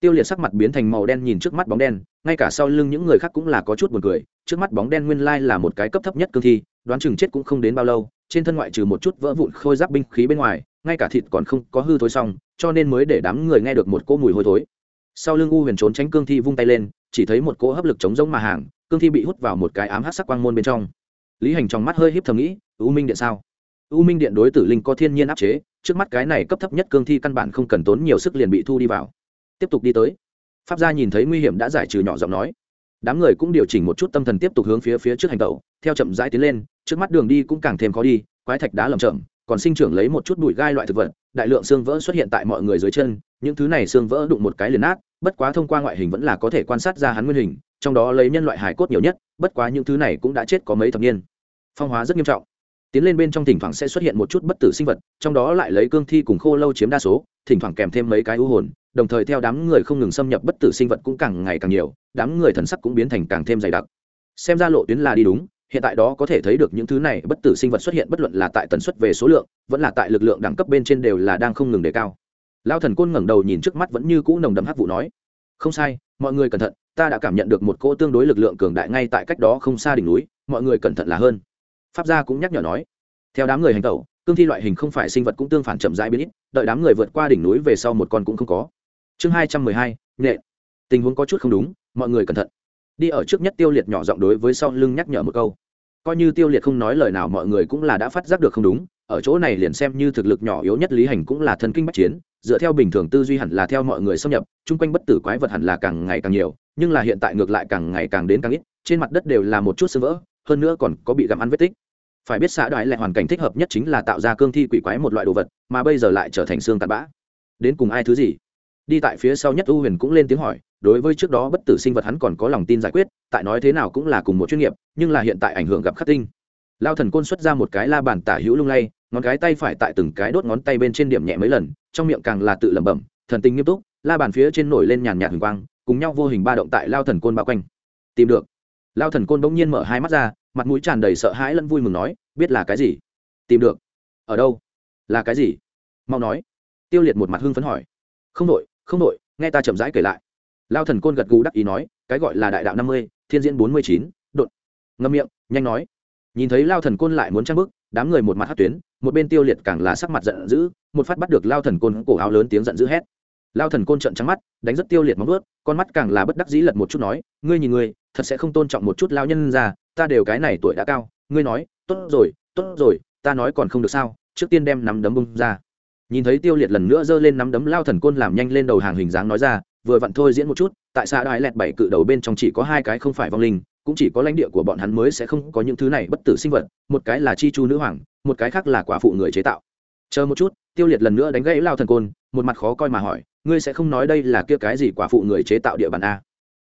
Tiêu liệt sắc mặt biến thành màu đen nhìn trước mắt bóng đen, ngay cả sau lưng những người khác cũng là có chút buồn cười, trước mắt bóng đen nguyên lai là một cái cấp thấp nhất cương thi, đoán chừng chết cũng không đến bao lâu trên thân ngoại trừ một chút vỡ vụn khôi giáp binh khí bên ngoài, ngay cả thịt còn không có hư thối xong, cho nên mới để đám người nghe được một cỗ mùi hôi thối. Sau lưng u huyền trốn tránh cương thi vung tay lên, chỉ thấy một cỗ hấp lực chống giống mà hàng, cương thi bị hút vào một cái ám hát sắc quang môn bên trong. Lý hành trong mắt hơi híp thầm nghĩ, u minh điện sao? U minh điện đối tử linh có thiên nhiên áp chế, trước mắt cái này cấp thấp nhất cương thi căn bản không cần tốn nhiều sức liền bị thu đi vào. Tiếp tục đi tới. Pháp gia nhìn thấy nguy hiểm đã giải trừ nhỏ giọng nói. Đám người cũng điều chỉnh một chút tâm thần tiếp tục hướng phía phía trước hành tẩu, theo chậm rãi tiến lên trước mắt đường đi cũng càng thêm khó đi, quái thạch đá lầm chậm còn sinh trưởng lấy một chút bụi gai loại thực vật, đại lượng xương vỡ xuất hiện tại mọi người dưới chân, những thứ này xương vỡ đụng một cái liền nát, bất quá thông qua ngoại hình vẫn là có thể quan sát ra hắn nguyên hình, trong đó lấy nhân loại hải cốt nhiều nhất, bất quá những thứ này cũng đã chết có mấy thập niên. Phong hóa rất nghiêm trọng. Tiến lên bên trong thỉnh thoảng sẽ xuất hiện một chút bất tử sinh vật, trong đó lại lấy cương thi cùng khô lâu chiếm đa số, thỉnh thoảng kèm thêm mấy cái u hồn, đồng thời theo đám người không ngừng xâm nhập bất tử sinh vật cũng càng ngày càng nhiều, đám người thần sắc cũng biến thành càng thêm dày đặc. Xem ra lộ tuyến là đi đúng hiện tại đó có thể thấy được những thứ này, bất tử sinh vật xuất hiện bất luận là tại tần suất về số lượng, vẫn là tại lực lượng đẳng cấp bên trên đều là đang không ngừng đề cao. Lao thần côn ngẩng đầu nhìn trước mắt vẫn như cũ nồng đậm hắc vụ nói, không sai, mọi người cẩn thận, ta đã cảm nhận được một cỗ tương đối lực lượng cường đại ngay tại cách đó không xa đỉnh núi, mọi người cẩn thận là hơn. Pháp gia cũng nhắc nhở nói, theo đám người hành tẩu, cương thi loại hình không phải sinh vật cũng tương phản chậm rãi biến ít, đợi đám người vượt qua đỉnh núi về sau một con cũng không có. Chương hai trăm mười hai nghệ tình huống có chút không đúng, mọi người cẩn thận. Đi ở trước nhất tiêu liệt nhỏ giọng đối với sau lưng nhắc nhở một câu coi như tiêu liệt không nói lời nào mọi người cũng là đã phát giác được không đúng, ở chỗ này liền xem như thực lực nhỏ yếu nhất lý hành cũng là thân kinh bắc chiến, dựa theo bình thường tư duy hẳn là theo mọi người xâm nhập, chung quanh bất tử quái vật hẳn là càng ngày càng nhiều, nhưng là hiện tại ngược lại càng ngày càng đến càng ít, trên mặt đất đều là một chút sơ vỡ, hơn nữa còn có bị gặm ăn vết tích. Phải biết xã đoái lại hoàn cảnh thích hợp nhất chính là tạo ra cương thi quỷ quái một loại đồ vật, mà bây giờ lại trở thành xương tạt bã. Đến cùng ai thứ gì? Đi tại phía sau nhất u huyền cũng lên tiếng hỏi, đối với trước đó bất tử sinh vật hắn còn có lòng tin giải quyết, tại nói thế nào cũng là cùng một chuyên nghiệp, nhưng là hiện tại ảnh hưởng gặp khắc tinh. Lao thần côn xuất ra một cái la bàn tả hữu lung lay, ngón cái tay phải tại từng cái đốt ngón tay bên trên điểm nhẹ mấy lần, trong miệng càng là tự lẩm bẩm, thần tình nghiêm túc, la bàn phía trên nổi lên nhàn nhạt huỳnh quang, cùng nhau vô hình ba động tại lao thần côn bao quanh. Tìm được. Lao thần côn bỗng nhiên mở hai mắt ra, mặt mũi tràn đầy sợ hãi lẫn vui mừng nói, biết là cái gì? Tìm được. Ở đâu? Là cái gì? Mau nói. Tiêu liệt một mặt hưng phấn hỏi. Không đội không đội nghe ta chậm rãi kể lại. Lao thần côn gật gù đắc ý nói, cái gọi là đại đạo năm mươi, thiên diễn bốn mươi chín, đột. Ngâm miệng, nhanh nói. Nhìn thấy lao thần côn lại muốn trang bức đám người một mặt hát tuyến, một bên tiêu liệt càng là sắc mặt giận dữ, một phát bắt được lao thần côn cổ áo lớn tiếng giận dữ hét. Lao thần côn trận trắng mắt, đánh rất tiêu liệt móng ướt con mắt càng là bất đắc dĩ lật một chút nói, ngươi nhìn ngươi, thật sẽ không tôn trọng một chút lao nhân ra, ta đều cái này tuổi đã cao, ngươi nói, tốt rồi tốt rồi, ta nói còn không được sao, trước tiên đem nắm đấm bung ra nhìn thấy tiêu liệt lần nữa giơ lên nắm đấm, lao thần côn làm nhanh lên đầu hàng hình dáng nói ra, vừa vặn thôi diễn một chút, tại xã đại lẹt bảy cự đầu bên trong chỉ có hai cái không phải vong linh, cũng chỉ có lãnh địa của bọn hắn mới sẽ không có những thứ này bất tử sinh vật, một cái là chi chu nữ hoàng, một cái khác là quả phụ người chế tạo. Chờ một chút, tiêu liệt lần nữa đánh gãy lao thần côn, một mặt khó coi mà hỏi, ngươi sẽ không nói đây là kia cái gì quả phụ người chế tạo địa bàn a?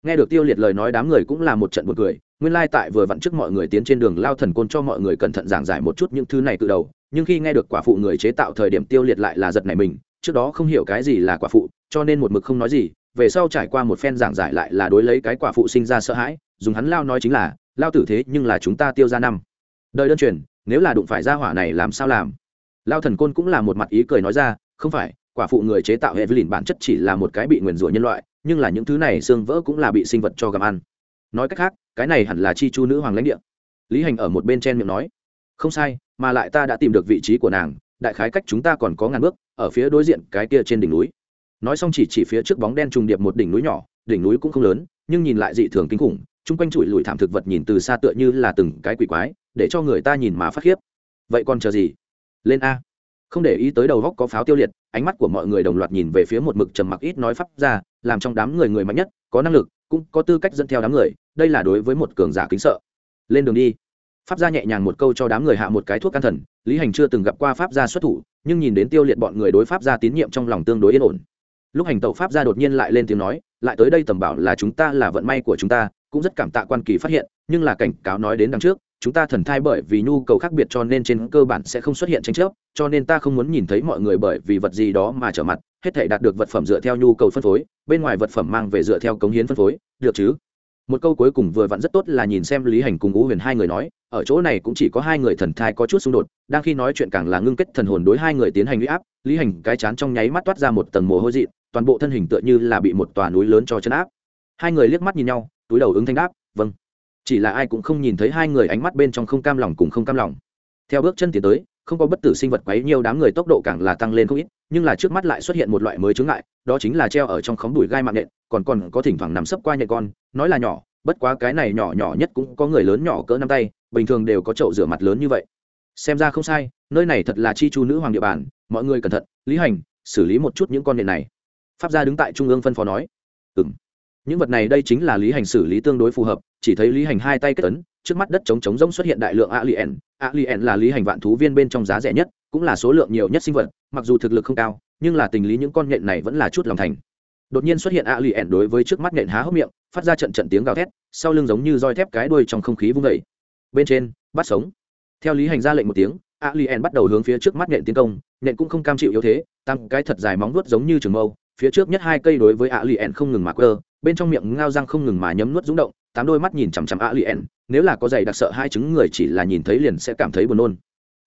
Nghe được tiêu liệt lời nói, đám người cũng là một trận buồn cười, nguyên lai tại vừa vặn trước mọi người tiến trên đường, lao thần côn cho mọi người cẩn thận giảng giải một chút những thứ này từ đầu nhưng khi nghe được quả phụ người chế tạo thời điểm tiêu liệt lại là giật này mình, trước đó không hiểu cái gì là quả phụ, cho nên một mực không nói gì, về sau trải qua một phen giảng giải lại là đối lấy cái quả phụ sinh ra sợ hãi, dùng hắn lao nói chính là, lao tử thế nhưng là chúng ta tiêu ra năm. Đời đơn truyền, nếu là đụng phải ra hỏa này làm sao làm? Lao thần côn cũng là một mặt ý cười nói ra, không phải, quả phụ người chế tạo hệ vi lìn bản chất chỉ là một cái bị nguyền rủa nhân loại, nhưng là những thứ này xương vỡ cũng là bị sinh vật cho gặm ăn. Nói cách khác, cái này hẳn là chi chu nữ hoàng lãnh địa. Lý hành ở một bên trên miệng nói không sai, mà lại ta đã tìm được vị trí của nàng, đại khái cách chúng ta còn có ngàn bước, ở phía đối diện cái kia trên đỉnh núi. Nói xong chỉ chỉ phía trước bóng đen trùng điệp một đỉnh núi nhỏ, đỉnh núi cũng không lớn, nhưng nhìn lại dị thường kinh khủng, chung quanh trụi lùi thảm thực vật nhìn từ xa tựa như là từng cái quỷ quái, để cho người ta nhìn mà phát khiếp. Vậy còn chờ gì? Lên a. Không để ý tới đầu góc có pháo tiêu liệt, ánh mắt của mọi người đồng loạt nhìn về phía một mực trầm mặc ít nói pháp ra, làm trong đám người người mạnh nhất, có năng lực, cũng có tư cách dẫn theo đám người, đây là đối với một cường giả kính sợ. Lên đường đi pháp gia nhẹ nhàng một câu cho đám người hạ một cái thuốc can thần, lý hành chưa từng gặp qua pháp gia xuất thủ, nhưng nhìn đến tiêu liệt bọn người đối pháp gia tín nhiệm trong lòng tương đối yên ổn. Lúc hành tẩu pháp gia đột nhiên lại lên tiếng nói, lại tới đây tầm bảo là chúng ta là vận may của chúng ta, cũng rất cảm tạ quan kỳ phát hiện, nhưng là cảnh cáo nói đến đằng trước, chúng ta thần thai bởi vì nhu cầu khác biệt cho nên trên cơ bản sẽ không xuất hiện tranh chấp, cho nên ta không muốn nhìn thấy mọi người bởi vì vật gì đó mà trở mặt, hết thể đạt được vật phẩm dựa theo nhu cầu phân phối, bên ngoài vật phẩm mang về dựa theo cống hiến phân phối, được chứ? Một câu cuối cùng vừa vặn rất tốt là nhìn xem lý hành cùng ú huyền hai người nói, ở chỗ này cũng chỉ có hai người thần thai có chút xung đột, đang khi nói chuyện càng là ngưng kết thần hồn đối hai người tiến hành huy áp, lý hành cái chán trong nháy mắt toát ra một tầng mồ hôi dị toàn bộ thân hình tựa như là bị một tòa núi lớn cho chân áp. Hai người liếc mắt nhìn nhau, túi đầu ứng thanh đáp vâng. Chỉ là ai cũng không nhìn thấy hai người ánh mắt bên trong không cam lòng cùng không cam lòng. Theo bước chân tiến tới không có bất tử sinh vật quấy nhiều đám người tốc độ càng là tăng lên không ít nhưng là trước mắt lại xuất hiện một loại mới chứng ngại đó chính là treo ở trong khóm đùi gai mạng nện còn còn có thỉnh thoảng nằm sấp qua nhện con nói là nhỏ bất quá cái này nhỏ nhỏ nhất cũng có người lớn nhỏ cỡ năm tay bình thường đều có chậu rửa mặt lớn như vậy. Xem ra không sai nơi này thật là chi chu nữ hoàng địa bàn mọi người cẩn thận lý hành xử lý một chút những con nện này. Pháp gia đứng tại trung ương phân phó nói. Ừm, những vật này đây chính là lý hành xử lý tương đối phù hợp chỉ thấy lý hành hai tay kết tấn trước mắt đất trống trống rỗng xuất hiện đại lượng alien alien là lý hành vạn thú viên bên trong giá rẻ nhất, cũng là số lượng nhiều nhất sinh vật, mặc dù thực lực không cao, nhưng là tình lý những con nhện này vẫn là chút lòng thành. Đột nhiên xuất hiện alien đối với trước mắt nhện há hốc miệng, phát ra trận trận tiếng gào thét, sau lưng giống như roi thép cái đuôi trong không khí vung vẩy bên trên, bắt sống. Theo lý hành ra lệnh một tiếng, alien bắt đầu hướng phía trước mắt nhện tiến công, nhện cũng không cam chịu yếu thế, tăng cái thật dài móng vuốt giống như trường mâu, phía trước nhất hai cây đối với alien không ngừng mà cơ bên trong miệng ngao răng không ngừng mà nhấm nuốt rúng động, tám đôi mắt nhìn chằm chằm alien nếu là có giày đặc sợ hai chứng người chỉ là nhìn thấy liền sẽ cảm thấy buồn nôn.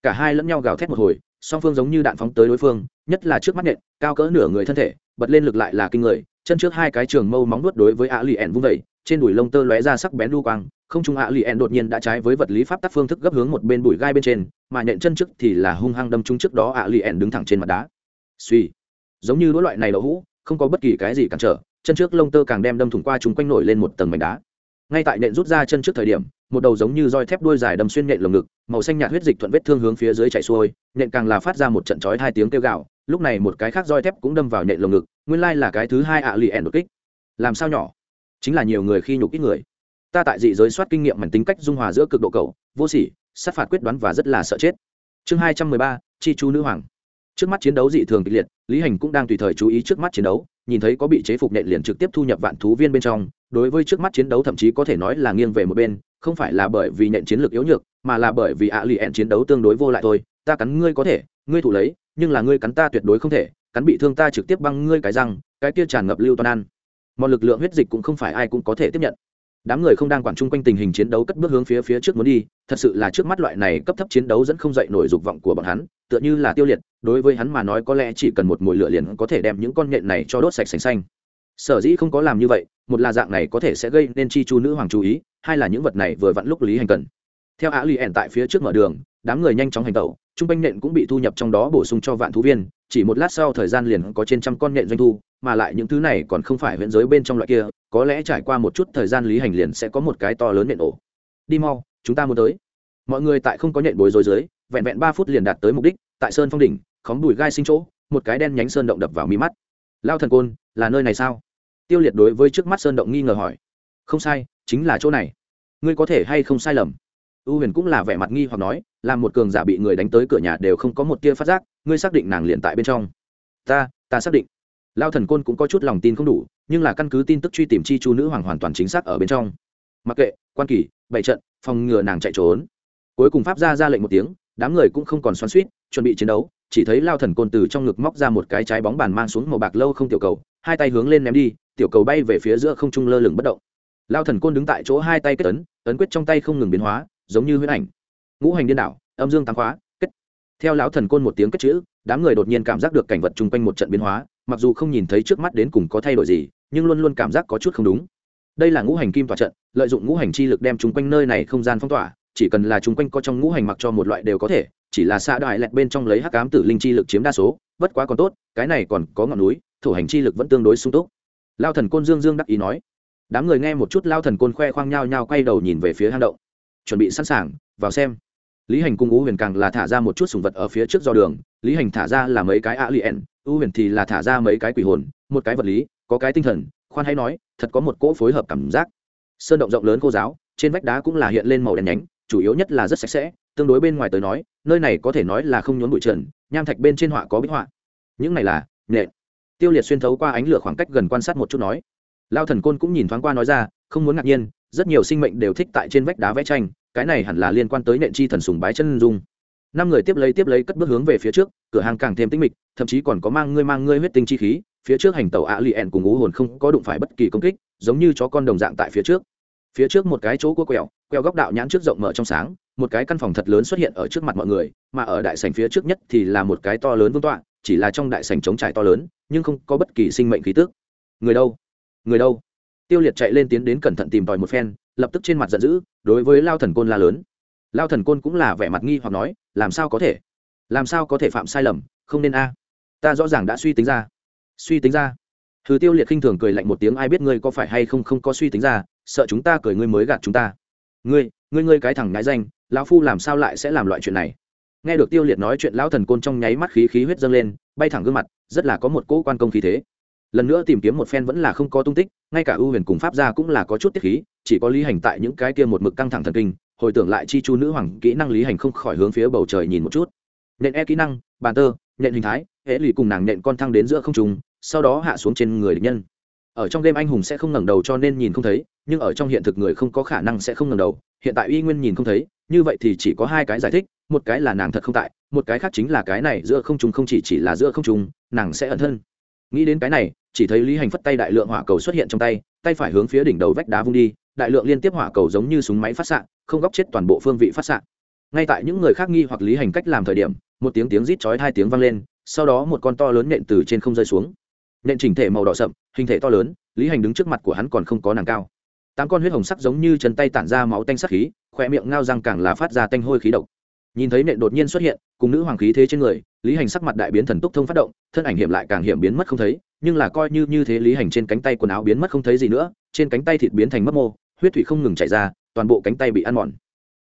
Cả hai lẫn nhau gào thét một hồi, song phương giống như đạn phóng tới đối phương, nhất là trước mắt nện, cao cỡ nửa người thân thể, bật lên lực lại là kinh người, chân trước hai cái trường mâu móng nuốt đối với alien vung vẩy trên đùi lông tơ lóe ra sắc bén đu quang, không trung alien đột nhiên đã trái với vật lý pháp tắc phương thức gấp hướng một bên bụi gai bên trên, mà nện chân trước thì là hung hăng đâm trúng trước đó alien đứng thẳng trên mặt đá. Suy giống như đối loại này đậu hũ, không có bất kỳ cái gì cản trở, chân trước lông tơ càng đem đâm thủng qua chúng quanh nổi lên một tầng mảnh đá ngay tại nện rút ra chân trước thời điểm, một đầu giống như roi thép đuôi dài đâm xuyên nện lồng ngực, màu xanh nhạt huyết dịch thuận vết thương hướng phía dưới chạy xuôi, nện càng là phát ra một trận chói hai tiếng kêu gạo lúc này một cái khác roi thép cũng đâm vào nện lồng ngực, nguyên lai là cái thứ hai ạ lì ẻn đột kích. Làm sao nhỏ? Chính là nhiều người khi nhục ít người. Ta tại dị giới soát kinh nghiệm mảnh tính cách dung hòa giữa cực độ cầu vô sỉ, sát phạt quyết đoán và rất là sợ chết. Chương hai trăm mười ba, chi chú nữ hoàng. Trước mắt chiến đấu dị thường kịch liệt, lý hành cũng đang tùy thời chú ý trước mắt chiến đấu, nhìn thấy có bị chế phục nện liền trực tiếp thu nhập vạn thú viên bên trong đối với trước mắt chiến đấu thậm chí có thể nói là nghiêng về một bên, không phải là bởi vì nhận chiến lược yếu nhược, mà là bởi vì ạ lì ẹn chiến đấu tương đối vô lại thôi. Ta cắn ngươi có thể, ngươi thủ lấy, nhưng là ngươi cắn ta tuyệt đối không thể, cắn bị thương ta trực tiếp băng ngươi cái răng, cái kia tràn ngập lưu toàn ăn. Mọi lực lượng huyết dịch cũng không phải ai cũng có thể tiếp nhận. Đám người không đang quản chung quanh tình hình chiến đấu cất bước hướng phía phía trước muốn đi, thật sự là trước mắt loại này cấp thấp chiến đấu dẫn không dậy nổi dục vọng của bọn hắn, tựa như là tiêu liệt, đối với hắn mà nói có lẽ chỉ cần một mùi lửa liền có thể đem những con nhện này cho đốt sạch sành xanh sở dĩ không có làm như vậy, một là dạng này có thể sẽ gây nên chi chu nữ hoàng chú ý, hai là những vật này vừa vặn lúc lý hành cần. Theo á lì ẻn tại phía trước mở đường, đám người nhanh chóng hành tẩu, trung quanh nện cũng bị thu nhập trong đó bổ sung cho vạn thú viên, chỉ một lát sau thời gian liền có trên trăm con nện doanh thu, mà lại những thứ này còn không phải huyện giới bên trong loại kia, có lẽ trải qua một chút thời gian lý hành liền sẽ có một cái to lớn nện ổ. Đi mau, chúng ta muốn tới. Mọi người tại không có nện bối rối dưới, vẹn vẹn ba phút liền đạt tới mục đích, tại sơn phong đỉnh, khóm đùi gai sinh chỗ, một cái đen nhánh sơn động đập vào mi mắt. Lao thần côn là nơi này sao? Tiêu liệt đối với trước mắt sơn động nghi ngờ hỏi. Không sai, chính là chỗ này. Ngươi có thể hay không sai lầm? U huyền cũng là vẻ mặt nghi hoặc nói là một cường giả bị người đánh tới cửa nhà đều không có một tia phát giác, ngươi xác định nàng liền tại bên trong. Ta ta xác định. Lao thần côn cũng có chút lòng tin không đủ, nhưng là căn cứ tin tức truy tìm chi chu nữ hoàng hoàn toàn chính xác ở bên trong. Mặc kệ, quan kỳ, bày trận, phòng ngừa nàng chạy trốn. Cuối cùng pháp ra ra lệnh một tiếng, đám người cũng không còn xoắn suýt chuẩn bị chiến đấu, chỉ thấy lao thần côn từ trong ngực móc ra một cái trái bóng bàn mang xuống màu bạc lâu không tiểu cầu hai tay hướng lên ném đi, tiểu cầu bay về phía giữa không trung lơ lửng bất động. Lao thần côn đứng tại chỗ hai tay kết ấn ấn quyết trong tay không ngừng biến hóa, giống như huyết ảnh. Ngũ hành điên đảo, âm dương tám khóa, kết. Theo lão thần côn một tiếng kết chữ, đám người đột nhiên cảm giác được cảnh vật chung quanh một trận biến hóa, mặc dù không nhìn thấy trước mắt đến cùng có thay đổi gì, nhưng luôn luôn cảm giác có chút không đúng. Đây là ngũ hành kim tỏa trận, lợi dụng ngũ hành chi lực đem chung quanh nơi này không gian phong tỏa, chỉ cần là chung quanh có trong ngũ hành mặc cho một loại đều có thể, chỉ là xa đại lẹt bên trong lấy hắc ám tử linh chi lực chiếm đa số, bất quá còn tốt, cái này còn có ngọn núi thủ hành chi lực vẫn tương đối sung túc. Lao thần côn dương dương đắc ý nói. Đám người nghe một chút, lao thần côn khoe khoang nhao nhao quay đầu nhìn về phía hang động. Chuẩn bị sẵn sàng, vào xem. Lý hành cung u huyền càng là thả ra một chút sùng vật ở phía trước do đường. Lý hành thả ra là mấy cái a lien u huyền thì là thả ra mấy cái quỷ hồn, một cái vật lý, có cái tinh thần, khoan hay nói, thật có một cỗ phối hợp cảm giác. Sơn động rộng lớn cô giáo, trên vách đá cũng là hiện lên màu đen nhánh, chủ yếu nhất là rất sạch sẽ, tương đối bên ngoài tới nói, nơi này có thể nói là không nhốn bụi trần, nham thạch bên trên họa có bích họa. Những này là nện tiêu liệt xuyên thấu qua ánh lửa khoảng cách gần quan sát một chút nói. Lao thần côn cũng nhìn thoáng qua nói ra, không muốn ngạc nhiên, rất nhiều sinh mệnh đều thích tại trên vách đá vẽ tranh, cái này hẳn là liên quan tới nện chi thần sùng bái chân dung. Năm người tiếp lấy tiếp lấy cất bước hướng về phía trước, cửa hàng càng thêm tinh mịch, thậm chí còn có mang ngươi mang ngươi huyết tinh chi khí, phía trước hành tàu ạ lì ẹn cùng ngũ hồn không có đụng phải bất kỳ công kích, giống như chó con đồng dạng tại phía trước phía trước một cái chỗ cua quẹo quẹo góc đạo nhãn trước rộng mở trong sáng, một cái căn phòng thật lớn xuất hiện ở trước mặt mọi người, mà ở đại sảnh phía trước nhất thì là một cái to lớn vương tọa, chỉ là trong đại sảnh trống trải to lớn, nhưng không có bất kỳ sinh mệnh khí tước người đâu? Người đâu? Tiêu liệt chạy lên tiến đến cẩn thận tìm tòi một phen, lập tức trên mặt giận dữ, đối với lao thần côn la lớn. Lao thần côn cũng là vẻ mặt nghi hoặc nói, làm sao có thể? Làm sao có thể phạm sai lầm, không nên a. Ta rõ ràng đã suy tính ra. Suy tính ra. Thứ tiêu liệt khinh thường cười lạnh một tiếng, ai biết ngươi có phải hay không không có suy tính ra sợ chúng ta cười ngươi mới gạt chúng ta. Ngươi ngươi ngươi cái thằng nhãi danh, lão phu làm sao lại sẽ làm loại chuyện này? Nghe được tiêu liệt nói chuyện, lão thần côn trong nháy mắt khí khí huyết dâng lên, bay thẳng gương mặt, rất là có một cỗ quan công khí thế. Lần nữa tìm kiếm một phen vẫn là không có tung tích, ngay cả ưu huyền cùng pháp gia cũng là có chút tiết khí, chỉ có lý hành tại những cái kia một mực căng thẳng thần kinh, hồi tưởng lại chi chu nữ hoàng kỹ năng lý hành không khỏi hướng phía bầu trời nhìn một chút. Nện e kỹ năng, bàn tơ, nện hình thái, hễ lì cùng nàng nện con thăng đến giữa không trùng sau đó hạ xuống trên người địch nhân ở trong game anh hùng sẽ không ngẩng đầu cho nên nhìn không thấy, nhưng ở trong hiện thực người không có khả năng sẽ không ngẩng đầu. Hiện tại uy nguyên nhìn không thấy, như vậy thì chỉ có hai cái giải thích, một cái là nàng thật không tại, một cái khác chính là cái này giữa không trùng không chỉ chỉ là giữa không trùng nàng sẽ ẩn thân. Nghĩ đến cái này, chỉ thấy lý hành phất tay đại lượng hỏa cầu xuất hiện trong tay tay phải hướng phía đỉnh đầu vách đá vung đi, đại lượng liên tiếp hỏa cầu giống như súng máy phát xạ, không góc chết toàn bộ phương vị phát xạ. Ngay tại những người khác nghi hoặc lý hành cách làm thời điểm, một tiếng tiếng rít chói hai tiếng vang lên, sau đó một con to lớn nện từ trên không rơi xuống nện chỉnh thể màu đỏ sậm, hình thể to lớn, lý hành đứng trước mặt của hắn còn không có nàng cao. Tám con huyết hồng sắc giống như chân tay tản ra máu tanh sắc khí khoe miệng ngao răng càng là phát ra tanh hôi khí độc. Nhìn thấy nện đột nhiên xuất hiện, cùng nữ hoàng khí thế trên người, lý hành sắc mặt đại biến thần túc thông phát động, thân ảnh hiểm lại càng hiểm biến mất không thấy, nhưng là coi như như thế lý hành trên cánh tay quần áo biến mất không thấy gì nữa, trên cánh tay thịt biến thành mất mô, huyết thủy không ngừng chảy ra, toàn bộ cánh tay bị ăn mòn.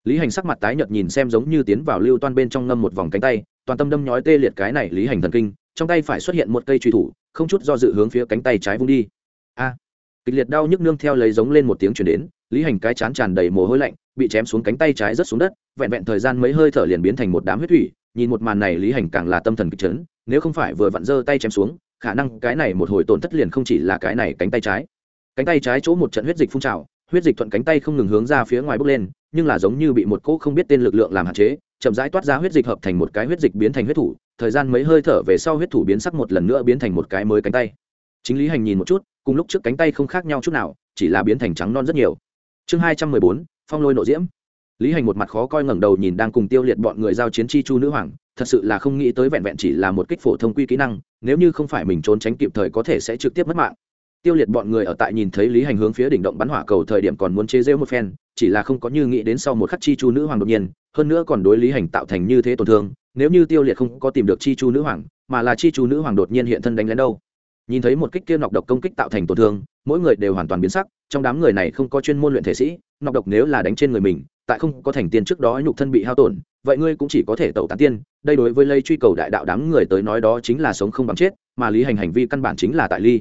Lý hành sắc mặt tái nhợt nhìn xem giống như tiến vào lưu toan bên trong ngâm một vòng cánh tay, toàn tâm đâm nhói tê liệt cái này lý hành thần kinh trong tay phải xuất hiện một cây truy thủ, không chút do dự hướng phía cánh tay trái vung đi. A! Kịch liệt đau nhức nương theo lấy giống lên một tiếng chuyển đến, lý hành cái chán tràn đầy mồ hôi lạnh, bị chém xuống cánh tay trái rớt xuống đất, vẹn vẹn thời gian mấy hơi thở liền biến thành một đám huyết thủy, nhìn một màn này lý hành càng là tâm thần kịch chấn, nếu không phải vừa vặn giơ tay chém xuống, khả năng cái này một hồi tổn thất liền không chỉ là cái này cánh tay trái. Cánh tay trái chỗ một trận huyết dịch phun trào, huyết dịch thuận cánh tay không ngừng hướng ra phía ngoài bốc lên, nhưng là giống như bị một cỗ không biết tên lực lượng làm hạn chế chậm rãi toát ra huyết dịch hợp thành một cái huyết dịch biến thành huyết thủ, thời gian mấy hơi thở về sau huyết thủ biến sắc một lần nữa biến thành một cái mới cánh tay. Chính lý hành nhìn một chút, cùng lúc trước cánh tay không khác nhau chút nào, chỉ là biến thành trắng non rất nhiều. Chương hai trăm mười bốn, phong lôi nộ diễm. Lý hành một mặt khó coi ngẩng đầu nhìn đang cùng tiêu liệt bọn người giao chiến chi chu nữ hoàng, thật sự là không nghĩ tới vẹn vẹn chỉ là một kích phổ thông quy kỹ năng, nếu như không phải mình trốn tránh kịp thời có thể sẽ trực tiếp mất mạng tiêu liệt bọn người ở tại nhìn thấy lý hành hướng phía đỉnh động bắn hỏa cầu thời điểm còn muốn chế rêu một phen, chỉ là không có như nghĩ đến sau một khắc chi chu nữ hoàng đột nhiên, hơn nữa còn đối lý hành tạo thành như thế tổn thương, nếu như tiêu liệt không có tìm được chi chu nữ hoàng, mà là chi chu nữ hoàng đột nhiên hiện thân đánh lén đâu. Nhìn thấy một kích kia nọc độc công kích tạo thành tổn thương, mỗi người đều hoàn toàn biến sắc, trong đám người này không có chuyên môn luyện thể sĩ, nọc độc nếu là đánh trên người mình, tại không có thành tiên trước đó nhục thân bị hao tổn, vậy ngươi cũng chỉ có thể tẩu tán tiên, đây đối với lây truy cầu đại đạo đám người tới nói đó chính là sống không bằng chết, mà lý hành hành vi căn bản chính là tại ly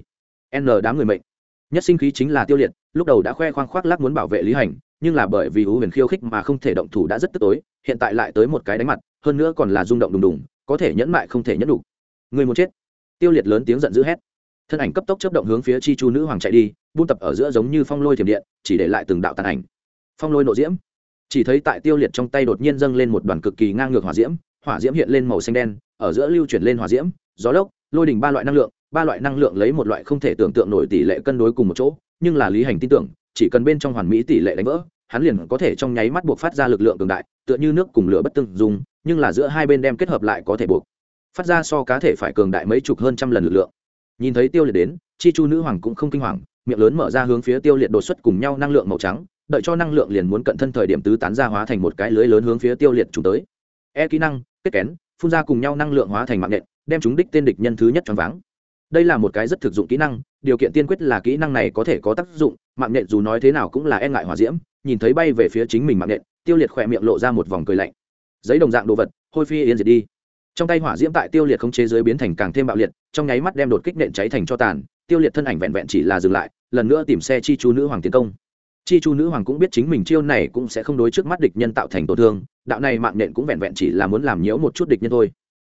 n đám người mệnh. Nhất sinh khí chính là tiêu liệt, lúc đầu đã khoe khoang khoác lác muốn bảo vệ lý hành, nhưng là bởi vì hữu huyền khiêu khích mà không thể động thủ đã rất tức tối, hiện tại lại tới một cái đánh mặt, hơn nữa còn là rung động đùng đùng, có thể nhẫn mại không thể nhẫn đủ. Người muốn chết. Tiêu liệt lớn tiếng giận dữ hét. Thân ảnh cấp tốc chấp động hướng phía chi chu nữ hoàng chạy đi, buôn tập ở giữa giống như phong lôi thiểm điện, chỉ để lại từng đạo tàn ảnh. Phong lôi nộ diễm. Chỉ thấy tại tiêu liệt trong tay đột nhiên dâng lên một đoàn cực kỳ ngang ngược hỏa diễm hỏa diễm hiện lên màu xanh đen, ở giữa lưu chuyển lên hỏa diễm, gió lốc, lôi đỉnh ba loại năng lượng ba loại năng lượng lấy một loại không thể tưởng tượng nổi tỷ lệ cân đối cùng một chỗ, nhưng là lý hành tin tưởng, chỉ cần bên trong hoàn mỹ tỷ lệ đánh vỡ, hắn liền có thể trong nháy mắt buộc phát ra lực lượng cường đại, tựa như nước cùng lửa bất tương dùng nhưng là giữa hai bên đem kết hợp lại có thể buộc. Phát ra so cá thể phải cường đại mấy chục hơn trăm lần lực lượng. Nhìn thấy tiêu liệt đến, chi chu nữ hoàng cũng không kinh hoàng, miệng lớn mở ra hướng phía tiêu liệt đột xuất cùng nhau năng lượng màu trắng, đợi cho năng lượng liền muốn cận thân thời điểm tứ tán ra hóa thành một cái lưới lớn hướng phía tiêu liệt chúng tới. E kỹ năng, kết kén, phun ra cùng nhau năng lượng hóa thành mạng nện, đem chúng đích tên địch nhân thứ nhất choáng váng đây là một cái rất thực dụng kỹ năng, điều kiện tiên quyết là kỹ năng này có thể có tác dụng, mạng nện dù nói thế nào cũng là e ngại hỏa diễm, nhìn thấy bay về phía chính mình mạng nện tiêu liệt khỏe miệng lộ ra một vòng cười lạnh. Giấy đồng dạng đồ vật, hôi phi yên diệt đi. Trong tay hỏa diễm tại tiêu liệt không chế giới biến thành càng thêm bạo liệt, trong nháy mắt đem đột kích nện cháy thành cho tàn, tiêu liệt thân ảnh vẹn vẹn chỉ là dừng lại, lần nữa tìm xe chi chu nữ hoàng tiến công. Chi chu nữ hoàng cũng biết chính mình chiêu này cũng sẽ không đối trước mắt địch nhân tạo thành tổn thương, đạo này mạng nện cũng vẹn vẹn chỉ là muốn làm nhiễu một chút địch nhân thôi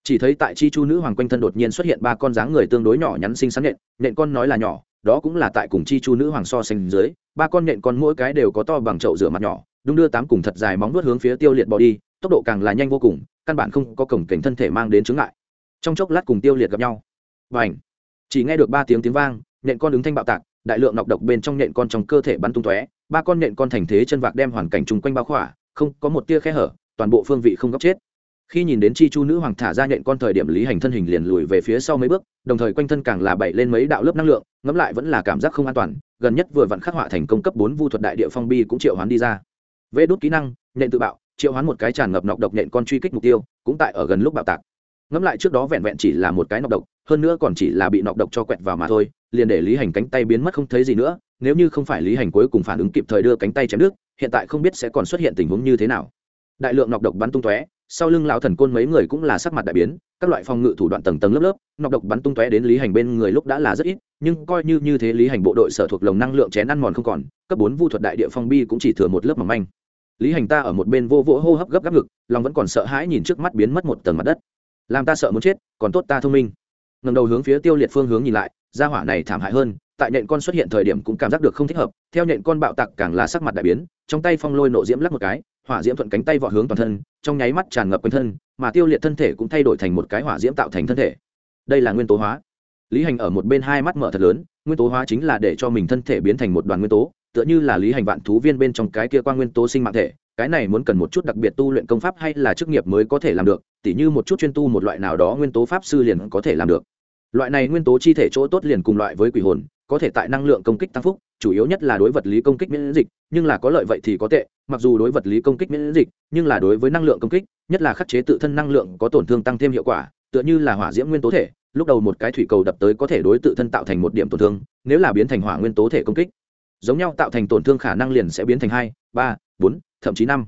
chỉ thấy tại chi chu nữ hoàng quanh thân đột nhiên xuất hiện ba con dáng người tương đối nhỏ nhắn xinh xắn nện nện con nói là nhỏ, đó cũng là tại cùng chi chu nữ hoàng so sánh dưới, ba con nện con mỗi cái đều có to bằng chậu rửa mặt nhỏ, đúng đưa tám cùng thật dài móng nuốt hướng phía tiêu liệt bỏ đi, tốc độ càng là nhanh vô cùng, căn bản không có cổng cảnh thân thể mang đến chướng ngại. Trong chốc lát cùng tiêu liệt gặp nhau. Và ảnh chỉ nghe được ba tiếng tiếng vang, nện con đứng thanh bạo tạc, đại lượng nọc độc bên trong nện con trong cơ thể bắn tung tóe, ba con nện con thành thế chân vạc đem hoàn cảnh chung quanh bao khỏa, không có một tia khe hở, toàn bộ phương vị không góc chết khi nhìn đến chi chu nữ hoàng thả ra nện con thời điểm lý hành thân hình liền lùi về phía sau mấy bước, đồng thời quanh thân càng là bậy lên mấy đạo lớp năng lượng, ngẫm lại vẫn là cảm giác không an toàn, gần nhất vừa vặn khắc họa thành công cấp bốn vu thuật đại địa phong bi cũng triệu hoán đi ra. Vê đốt kỹ năng nện tự bạo, triệu hoán một cái tràn ngập nọc độc nện con truy kích mục tiêu, cũng tại ở gần lúc bạo tạc. Ngẫm lại trước đó vẹn vẹn chỉ là một cái nọc độc, hơn nữa còn chỉ là bị nọc độc cho quẹt vào mà thôi, liền để lý hành cánh tay biến mất không thấy gì nữa, nếu như không phải lý hành cuối cùng phản ứng kịp thời đưa cánh tay chém nước hiện tại không biết sẽ còn xuất hiện tình huống như thế nào. Đại lượng nọc độc bắn tung tóe sau lưng lão thần côn mấy người cũng là sắc mặt đại biến, các loại phòng ngự thủ đoạn tầng tầng lớp lớp, nọc độc bắn tung tóe đến lý hành bên người lúc đã là rất ít, nhưng coi như như thế lý hành bộ đội sở thuộc lồng năng lượng chén ăn mòn không còn, cấp bốn vu thuật đại địa phong bi cũng chỉ thừa một lớp mỏng manh. Lý hành ta ở một bên vô vỗ hô hấp gấp gáp ngực, lòng vẫn còn sợ hãi nhìn trước mắt biến mất một tầng mặt đất. Làm ta sợ muốn chết, còn tốt ta thông minh. Ngầm đầu hướng phía tiêu liệt phương hướng nhìn lại, gia hỏa này thảm hại hơn, tại nện con xuất hiện thời điểm cũng cảm giác được không thích hợp, theo nện con bạo tặc càng là sắc mặt đại biến, trong tay phong lôi nộ diễm lắc một cái hỏa diễm thuận cánh tay vọt hướng toàn thân, trong nháy mắt tràn ngập quanh thân, mà tiêu liệt thân thể cũng thay đổi thành một cái hỏa diễm tạo thành thân thể. Đây là nguyên tố hóa. Lý hành ở một bên hai mắt mở thật lớn, nguyên tố hóa chính là để cho mình thân thể biến thành một đoàn nguyên tố, tựa như là lý hành vạn thú viên bên trong cái kia qua nguyên tố sinh mạng thể, cái này muốn cần một chút đặc biệt tu luyện công pháp hay là chức nghiệp mới có thể làm được, tỉ như một chút chuyên tu một loại nào đó nguyên tố pháp sư liền có thể làm được. Loại này nguyên tố chi thể chỗ tốt liền cùng loại với quỷ hồn, có thể tại năng lượng công kích tăng phúc, chủ yếu nhất là đối vật lý công kích miễn dịch, nhưng là có lợi vậy thì có tệ mặc dù đối vật lý công kích miễn dịch, nhưng là đối với năng lượng công kích, nhất là khắc chế tự thân năng lượng có tổn thương tăng thêm hiệu quả, tựa như là hỏa diễm nguyên tố thể, lúc đầu một cái thủy cầu đập tới có thể đối tự thân tạo thành một điểm tổn thương, nếu là biến thành hỏa nguyên tố thể công kích, giống nhau tạo thành tổn thương khả năng liền sẽ biến thành hai, ba, bốn, thậm chí năm.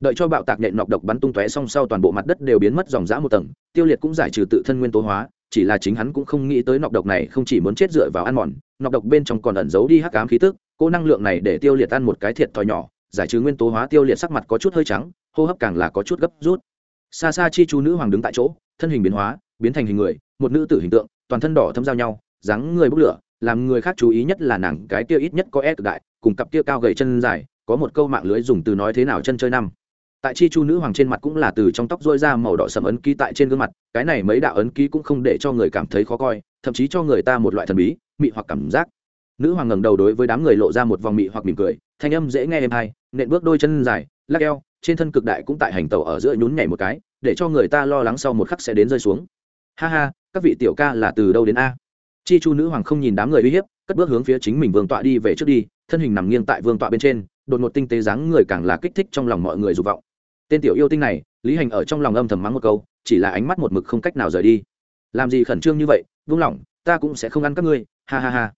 Đợi cho bạo tạc nhện nọc độc bắn tung tóe xong sau toàn bộ mặt đất đều biến mất dòng dã một tầng, tiêu liệt cũng giải trừ tự thân nguyên tố hóa, chỉ là chính hắn cũng không nghĩ tới nọc độc này không chỉ muốn chết dựa vào ăn mòn, nọc độc bên trong còn ẩn giấu đi hắc ám khí tức cô năng lượng này để tiêu liệt ăn một cái thiệt thòi nhỏ giải trừ nguyên tố hóa tiêu liệt sắc mặt có chút hơi trắng, hô hấp càng là có chút gấp rút. Xa xa chi chú nữ hoàng đứng tại chỗ, thân hình biến hóa, biến thành hình người, một nữ tử hình tượng, toàn thân đỏ thâm giao nhau, dáng người bốc lửa, làm người khác chú ý nhất là nàng cái kia ít nhất có e cực đại, cùng cặp kia cao gầy chân dài, có một câu mạng lưới dùng từ nói thế nào chân chơi năm. Tại chi chu nữ hoàng trên mặt cũng là từ trong tóc rôi ra màu đỏ sầm ấn ký tại trên gương mặt, cái này mấy đạo ấn ký cũng không để cho người cảm thấy khó coi, thậm chí cho người ta một loại thần bí, mị hoặc cảm giác. Nữ hoàng ngẩng đầu đối với đám người lộ ra một vòng mị hoặc mỉm cười thanh âm dễ nghe êm hay nện bước đôi chân dài, lắc eo, trên thân cực đại cũng tại hành tàu ở giữa nhún nhảy một cái, để cho người ta lo lắng sau một khắc sẽ đến rơi xuống. Ha ha, các vị tiểu ca là từ đâu đến a? Chi chu nữ hoàng không nhìn đám người uy hiếp, cất bước hướng phía chính mình vương tọa đi về trước đi, thân hình nằm nghiêng tại vương tọa bên trên, đột ngột tinh tế dáng người càng là kích thích trong lòng mọi người dục vọng. Tên tiểu yêu tinh này, lý hành ở trong lòng âm thầm mắng một câu, chỉ là ánh mắt một mực không cách nào rời đi. Làm gì khẩn trương như vậy, vung lòng ta cũng sẽ không ăn các ngươi, ha ha ha.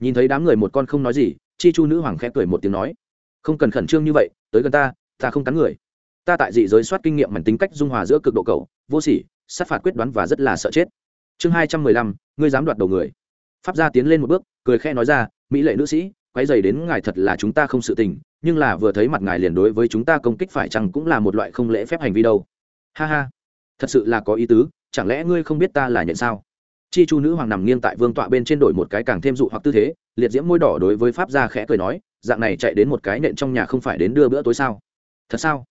Nhìn thấy đám người một con không nói gì chi chu nữ hoàng khẽ cười một tiếng nói, không cần khẩn trương như vậy, tới gần ta ta không cắn người. Ta tại dị giới soát kinh nghiệm mảnh tính cách dung hòa giữa cực độ cầu, vô sỉ, sát phạt quyết đoán và rất là sợ chết. Chương hai trăm mười lăm, ngươi dám đoạt đầu người. Pháp gia tiến lên một bước, cười khẽ nói ra, mỹ lệ nữ sĩ quay dày đến ngài thật là chúng ta không sự tình, nhưng là vừa thấy mặt ngài liền đối với chúng ta công kích phải chăng cũng là một loại không lễ phép hành vi đâu. Ha ha, thật sự là có ý tứ, chẳng lẽ ngươi không biết ta là nhận sao? Chi chu nữ hoàng nằm nghiêng tại vương tọa bên trên đổi một cái càng thêm dụ hoặc tư thế liệt diễm môi đỏ đối với pháp gia khẽ cười nói, dạng này chạy đến một cái nện trong nhà không phải đến đưa bữa tối sao? Thật sao?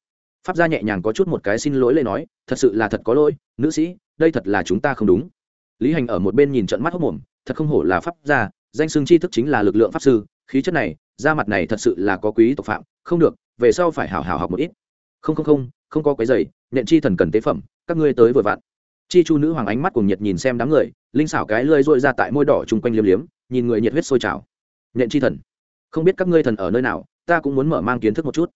Pháp gia nhẹ nhàng có chút một cái xin lỗi lê nói, thật sự là thật có lỗi, nữ sĩ, đây thật là chúng ta không đúng. Lý hành ở một bên nhìn trận mắt hốc mồm, thật không hổ là pháp gia, danh xưng tri thức chính là lực lượng pháp sư, khí chất này, da mặt này thật sự là có quý tộc phạm, không được, về sau phải hảo hảo học một ít. Không không không không có cái giày nện chi thần cần tế phẩm, các ngươi tới vừa vặn chi chu nữ hoàng ánh mắt cùng nhiệt nhìn xem đám người, linh xảo cái lơi dội ra tại môi đỏ chung quanh liếm liếm, nhìn người nhiệt huyết sôi trào. Nhện chi thần, không biết các ngươi thần ở nơi nào, ta cũng muốn mở mang kiến thức một chút.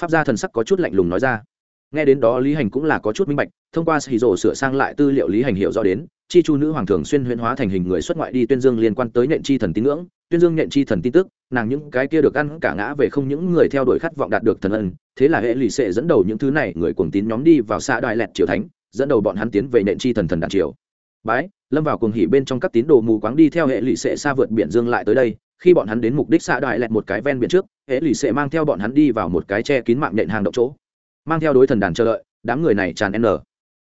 Pháp gia thần sắc có chút lạnh lùng nói ra. Nghe đến đó lý hành cũng là có chút minh bạch, thông qua xì rổ sửa sang lại tư liệu lý hành hiểu rõ đến, chi chu nữ hoàng thường xuyên huyễn hóa thành hình người xuất ngoại đi tuyên dương liên quan tới nhện chi thần tín ngưỡng, tuyên dương nhện chi thần tin tức, nàng những cái kia được ăn cả ngã về không những người theo đuổi khát vọng đạt được thần ân, thế là hệ lì xệ dẫn đầu những thứ này người cuồng tín nhóm đi vào xã đại lẹt triều thánh dẫn đầu bọn hắn tiến về nện chi thần thần đàn triều. Bái, lâm vào cuồng hỉ bên trong các tín đồ mù quáng đi theo hệ lụy sệ xa vượt biển dương lại tới đây. Khi bọn hắn đến mục đích xa đại lẹt một cái ven biển trước, hệ lụy sệ mang theo bọn hắn đi vào một cái che kín mạng nện hàng động chỗ. Mang theo đối thần đàn chờ đợi, đám người này tràn n.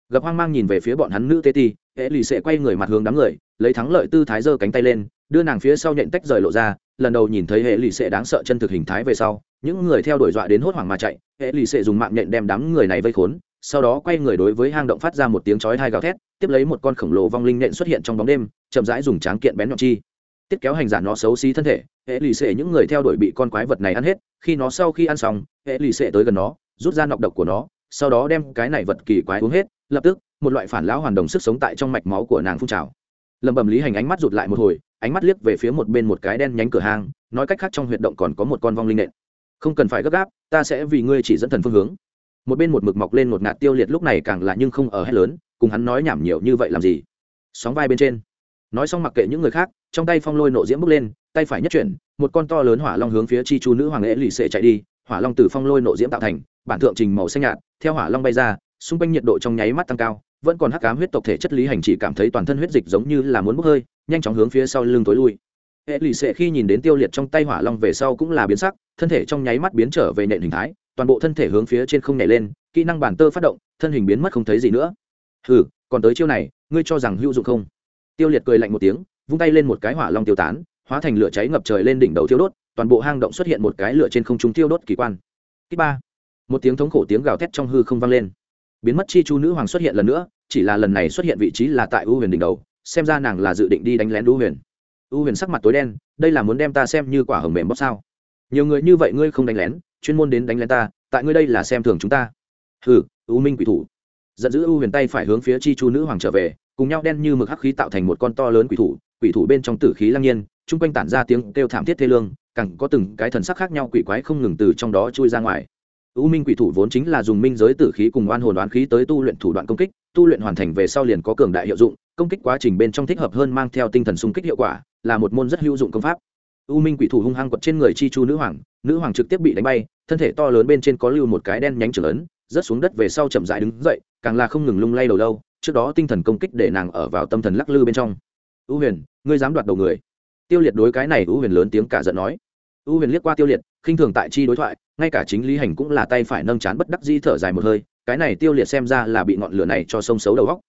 Gặp hoang mang nhìn về phía bọn hắn nữ tê ti, hệ lụy sệ quay người mặt hướng đám người, lấy thắng lợi tư thái giơ cánh tay lên, đưa nàng phía sau nhện tách rời lộ ra. Lần đầu nhìn thấy hệ lụy sệ đáng sợ chân thực hình thái về sau, những người theo đuổi dọa đến hốt hoảng mà chạy, hệ lụy sệ dùng mạng nhện đem đám người này vây khốn sau đó quay người đối với hang động phát ra một tiếng chói hai gào thét, tiếp lấy một con khổng lồ vong linh nện xuất hiện trong bóng đêm, chậm rãi dùng tráng kiện bén nhọn chi. Tiết kéo hành giả nó xấu xí thân thể, hệ lì xệ những người theo đuổi bị con quái vật này ăn hết, khi nó sau khi ăn xong, hệ lì xệ tới gần nó, rút ra nọc độc của nó, sau đó đem cái này vật kỳ quái uống hết, lập tức, một loại phản lão hoàn đồng sức sống tại trong mạch máu của nàng phun trào. Lầm bầm lý hành ánh mắt rụt lại một hồi, ánh mắt liếc về phía một bên một cái đen nhánh cửa hang, nói cách khác trong huyệt động còn có một con vong linh nện. Không cần phải gấp gáp, ta sẽ vì ngươi chỉ dẫn thần phương hướng một bên một mực mọc lên một ngạt tiêu liệt lúc này càng là nhưng không ở hết lớn, cùng hắn nói nhảm nhiều như vậy làm gì? Sóng vai bên trên. Nói xong mặc kệ những người khác, trong tay phong lôi nộ diễm bước lên, tay phải nhất chuyển, một con to lớn hỏa long hướng phía chi chu nữ hoàng lễ lì xệ chạy đi, hỏa long từ phong lôi nộ diễm tạo thành, bản thượng trình màu xanh nhạt, theo hỏa long bay ra, xung quanh nhiệt độ trong nháy mắt tăng cao, vẫn còn hắc cám huyết tộc thể chất lý hành chỉ cảm thấy toàn thân huyết dịch giống như là muốn bốc hơi, nhanh chóng hướng phía sau lưng tối lui. Hệ lì xệ khi nhìn đến tiêu liệt trong tay hỏa long về sau cũng là biến sắc, thân thể trong nháy mắt biến trở về nện hình thái toàn bộ thân thể hướng phía trên không nhảy lên, kỹ năng bản tơ phát động, thân hình biến mất không thấy gì nữa. Hừ, còn tới chiêu này, ngươi cho rằng hữu dụng không? Tiêu liệt cười lạnh một tiếng, vung tay lên một cái hỏa long tiêu tán, hóa thành lửa cháy ngập trời lên đỉnh đầu tiêu đốt, toàn bộ hang động xuất hiện một cái lửa trên không trung tiêu đốt kỳ quan. Kích ba. Một tiếng thống khổ tiếng gào thét trong hư không vang lên. Biến mất chi chu nữ hoàng xuất hiện lần nữa, chỉ là lần này xuất hiện vị trí là tại u huyền đỉnh đầu, xem ra nàng là dự định đi đánh lén u huyền. U huyền sắc mặt tối đen, đây là muốn đem ta xem như quả hồng mềm bóp sao? Nhiều người như vậy ngươi không đánh lén chuyên môn đến đánh lén ta, tại ngươi đây là xem thường chúng ta. Hừ, u minh quỷ thủ. Giận dữ u huyền tay phải hướng phía chi chu nữ hoàng trở về, cùng nhau đen như mực hắc khí tạo thành một con to lớn quỷ thủ quỷ thủ bên trong tử khí lăng nhiên, chung quanh tản ra tiếng kêu thảm thiết thê lương, càng có từng cái thần sắc khác nhau quỷ quái không ngừng từ trong đó chui ra ngoài. U minh quỷ thủ vốn chính là dùng minh giới tử khí cùng oan hồn đoán khí tới tu luyện thủ đoạn công kích, tu luyện hoàn thành về sau liền có cường đại hiệu dụng, công kích quá trình bên trong thích hợp hơn mang theo tinh thần xung kích hiệu quả, là một môn rất hữu dụng công pháp u minh quỷ thủ hung hăng quật trên người chi chu nữ hoàng nữ hoàng trực tiếp bị đánh bay, thân thể to lớn bên trên có lưu một cái đen nhánh trưởng lớn rớt xuống đất về sau chậm dại đứng dậy, càng là không ngừng lung lay đầu lâu, trước đó tinh thần công kích để nàng ở vào tâm thần lắc lư bên trong. U huyền, ngươi dám đoạt đầu người? Tiêu liệt đối cái này u huyền lớn tiếng cả giận nói. U huyền liếc qua tiêu liệt, khinh thường tại chi đối thoại, ngay cả chính lý hành cũng là tay phải nâng chán bất đắc di thở dài một hơi, cái này tiêu liệt xem ra là bị ngọn lửa này cho sông xấu đầu góc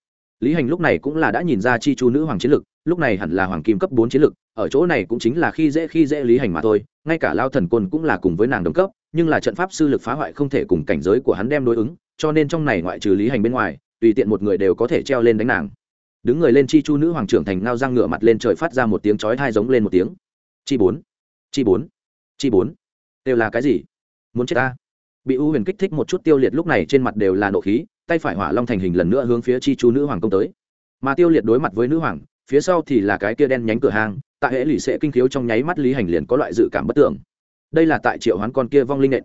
lý hành lúc này cũng là đã nhìn ra chi chu nữ hoàng chiến lực, lúc này hẳn là hoàng kim cấp bốn chiến lực, ở chỗ này cũng chính là khi dễ khi dễ lý hành mà thôi, ngay cả lao thần côn cũng là cùng với nàng đồng cấp, nhưng là trận pháp sư lực phá hoại không thể cùng cảnh giới của hắn đem đối ứng, cho nên trong này ngoại trừ lý hành bên ngoài, tùy tiện một người đều có thể treo lên đánh nàng. Đứng người lên chi chu nữ hoàng trưởng thành ngao răng ngửa mặt lên trời phát ra một tiếng chói thai giống lên một tiếng. Chi bốn chi bốn chi bốn. Đều là cái gì? Muốn chết ta? Bị u huyền kích thích một chút tiêu liệt lúc này trên mặt đều là nộ khí tay phải hỏa long thành hình lần nữa hướng phía chi chu nữ hoàng công tới. Mà tiêu liệt đối mặt với nữ hoàng, phía sau thì là cái kia đen nhánh cửa hàng tại hệ lụy sẽ kinh khiếu trong nháy mắt lý hành liền có loại dự cảm bất tưởng đây là tại triệu hoán con kia vong linh nện.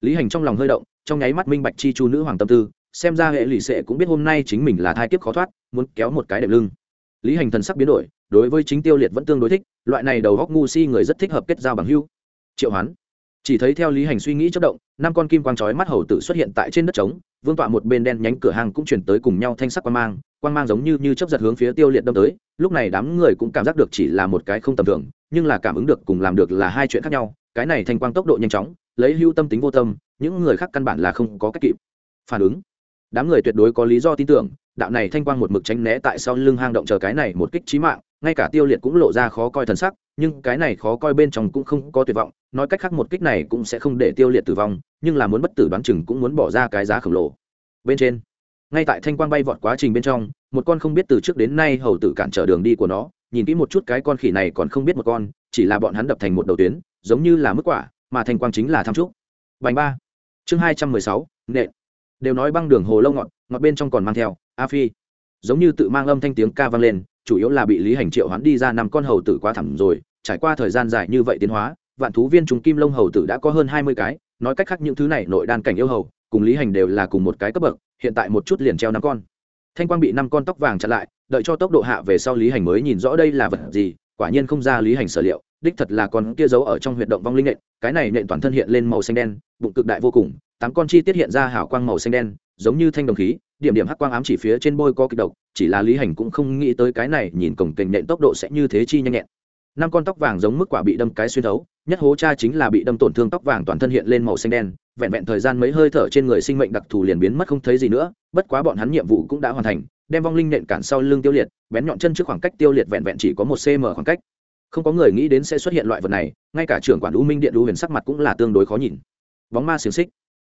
Lý hành trong lòng hơi động, trong nháy mắt minh bạch chi chu nữ hoàng tâm tư, xem ra hệ lụy sẽ cũng biết hôm nay chính mình là thai kiếp khó thoát, muốn kéo một cái đệm lưng. Lý hành thần sắc biến đổi, đối với chính tiêu liệt vẫn tương đối thích, loại này đầu góc ngu si người rất thích hợp kết giao bằng hưu. Triệu hoán chỉ thấy theo lý hành suy nghĩ chất động, năm con kim quang chói mắt hầu tử xuất hiện tại trên đất trống, vương tọa một bên đen nhánh cửa hàng cũng chuyển tới cùng nhau thanh sắc quan mang quan mang giống như như chấp giật hướng phía tiêu liệt đâm tới, lúc này đám người cũng cảm giác được chỉ là một cái không tầm thường, nhưng là cảm ứng được cùng làm được là hai chuyện khác nhau, cái này thanh quang tốc độ nhanh chóng, lấy hưu tâm tính vô tâm, những người khác căn bản là không có cách kịp phản ứng đám người tuyệt đối có lý do tin tưởng, đạo này thanh quang một mực tránh né tại sau lưng hang động chờ cái này một kích trí mạng, ngay cả tiêu liệt cũng lộ ra khó coi thần sắc, nhưng cái này khó coi bên trong cũng không có tuyệt vọng, nói cách khác một kích này cũng sẽ không để tiêu liệt tử vong, nhưng là muốn bất tử đoán chừng cũng muốn bỏ ra cái giá khổng lồ. Bên trên, ngay tại thanh quang bay vọt quá trình bên trong, một con không biết từ trước đến nay hầu tử cản trở đường đi của nó, nhìn kỹ một chút cái con khỉ này còn không biết một con, chỉ là bọn hắn đập thành một đầu tuyến, giống như là mức quả, mà thanh quang chính là tham trúc. Bành ba, chương hai trăm mười sáu, nện đều nói băng đường hồ lâu ngọt ngọt bên trong còn mang theo, a phi. Giống như tự mang âm thanh tiếng ca vang lên, chủ yếu là bị lý hành triệu hoán đi ra năm con hầu tử quá thẳm rồi, trải qua thời gian dài như vậy tiến hóa, vạn thú viên trùng kim lông hầu tử đã có hơn hai mươi cái, nói cách khác những thứ này nội đan cảnh yêu hầu, cùng lý hành đều là cùng một cái cấp bậc, hiện tại một chút liền treo năm con. Thanh quang bị năm con tóc vàng chặn lại, đợi cho tốc độ hạ về sau lý hành mới nhìn rõ đây là vật gì, quả nhiên không ra lý hành sở liệu, đích thật là con kia giấu ở trong huyệt động vong linh nện, cái này nện toàn thân hiện lên màu xanh đen, bụng cực đại vô cùng tám con chi tiết hiện ra hào quang màu xanh đen, giống như thanh đồng khí, điểm điểm hắc quang ám chỉ phía trên bôi có kịch độc, chỉ là lý hành cũng không nghĩ tới cái này, nhìn cổng kềnh nện tốc độ sẽ như thế chi nhanh nhẹn. Năm con tóc vàng giống mức quả bị đâm cái xuyên thấu, nhất hố cha chính là bị đâm tổn thương tóc vàng toàn thân hiện lên màu xanh đen, vẹn vẹn thời gian mấy hơi thở trên người sinh mệnh đặc thù liền biến mất không thấy gì nữa, bất quá bọn hắn nhiệm vụ cũng đã hoàn thành, đem vong linh nện cản sau lưng tiêu liệt, bén nhọn chân trước khoảng cách tiêu liệt vẹn vẹn chỉ có một cm khoảng cách. Không có người nghĩ đến sẽ xuất hiện loại vật này, ngay cả trưởng quản u minh điện u huyền sắc mặt cũng là tương đối khó nhìn. Bóng ma xiềng xích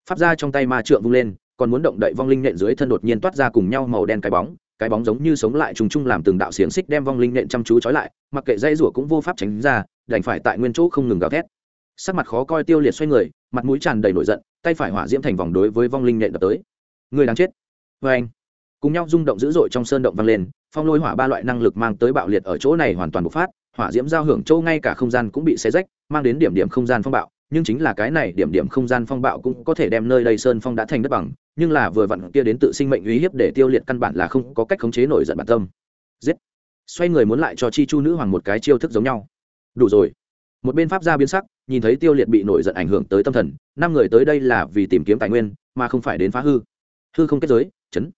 pháp ra trong tay ma trượng vung lên, còn muốn động đậy vong linh nện dưới thân đột nhiên toát ra cùng nhau màu đen cái bóng cái bóng giống như sống lại trùng chung làm từng đạo xiềng xích đem vong linh nện chăm chú trói lại, mặc kệ dây rủa cũng vô pháp tránh ra, đành phải tại nguyên chỗ không ngừng gào thét. Sắc mặt khó coi tiêu liệt xoay người, mặt mũi tràn đầy nổi giận, tay phải hỏa diễm thành vòng đối với vong linh nện đập tới. Người đang chết. Vê anh, cùng nhau rung động dữ dội trong sơn động vang lên, phong lôi hỏa ba loại năng lực mang tới bạo liệt ở chỗ này hoàn toàn bộc phát, hỏa diễm giao hưởng châu ngay cả không gian cũng bị xé rách, mang đến điểm điểm không gian phong bạo nhưng chính là cái này điểm điểm không gian phong bạo cũng có thể đem nơi đây sơn phong đã thành đất bằng, nhưng là vừa vặn kia đến tự sinh mệnh uy hiếp để tiêu liệt căn bản là không có cách khống chế nổi giận bản tâm. Giết! Xoay người muốn lại cho chi chu nữ hoàng một cái chiêu thức giống nhau. Đủ rồi. Một bên pháp gia biến sắc, nhìn thấy tiêu liệt bị nổi giận ảnh hưởng tới tâm thần, năm người tới đây là vì tìm kiếm tài nguyên, mà không phải đến phá hư. Hư không kết giới, chấn.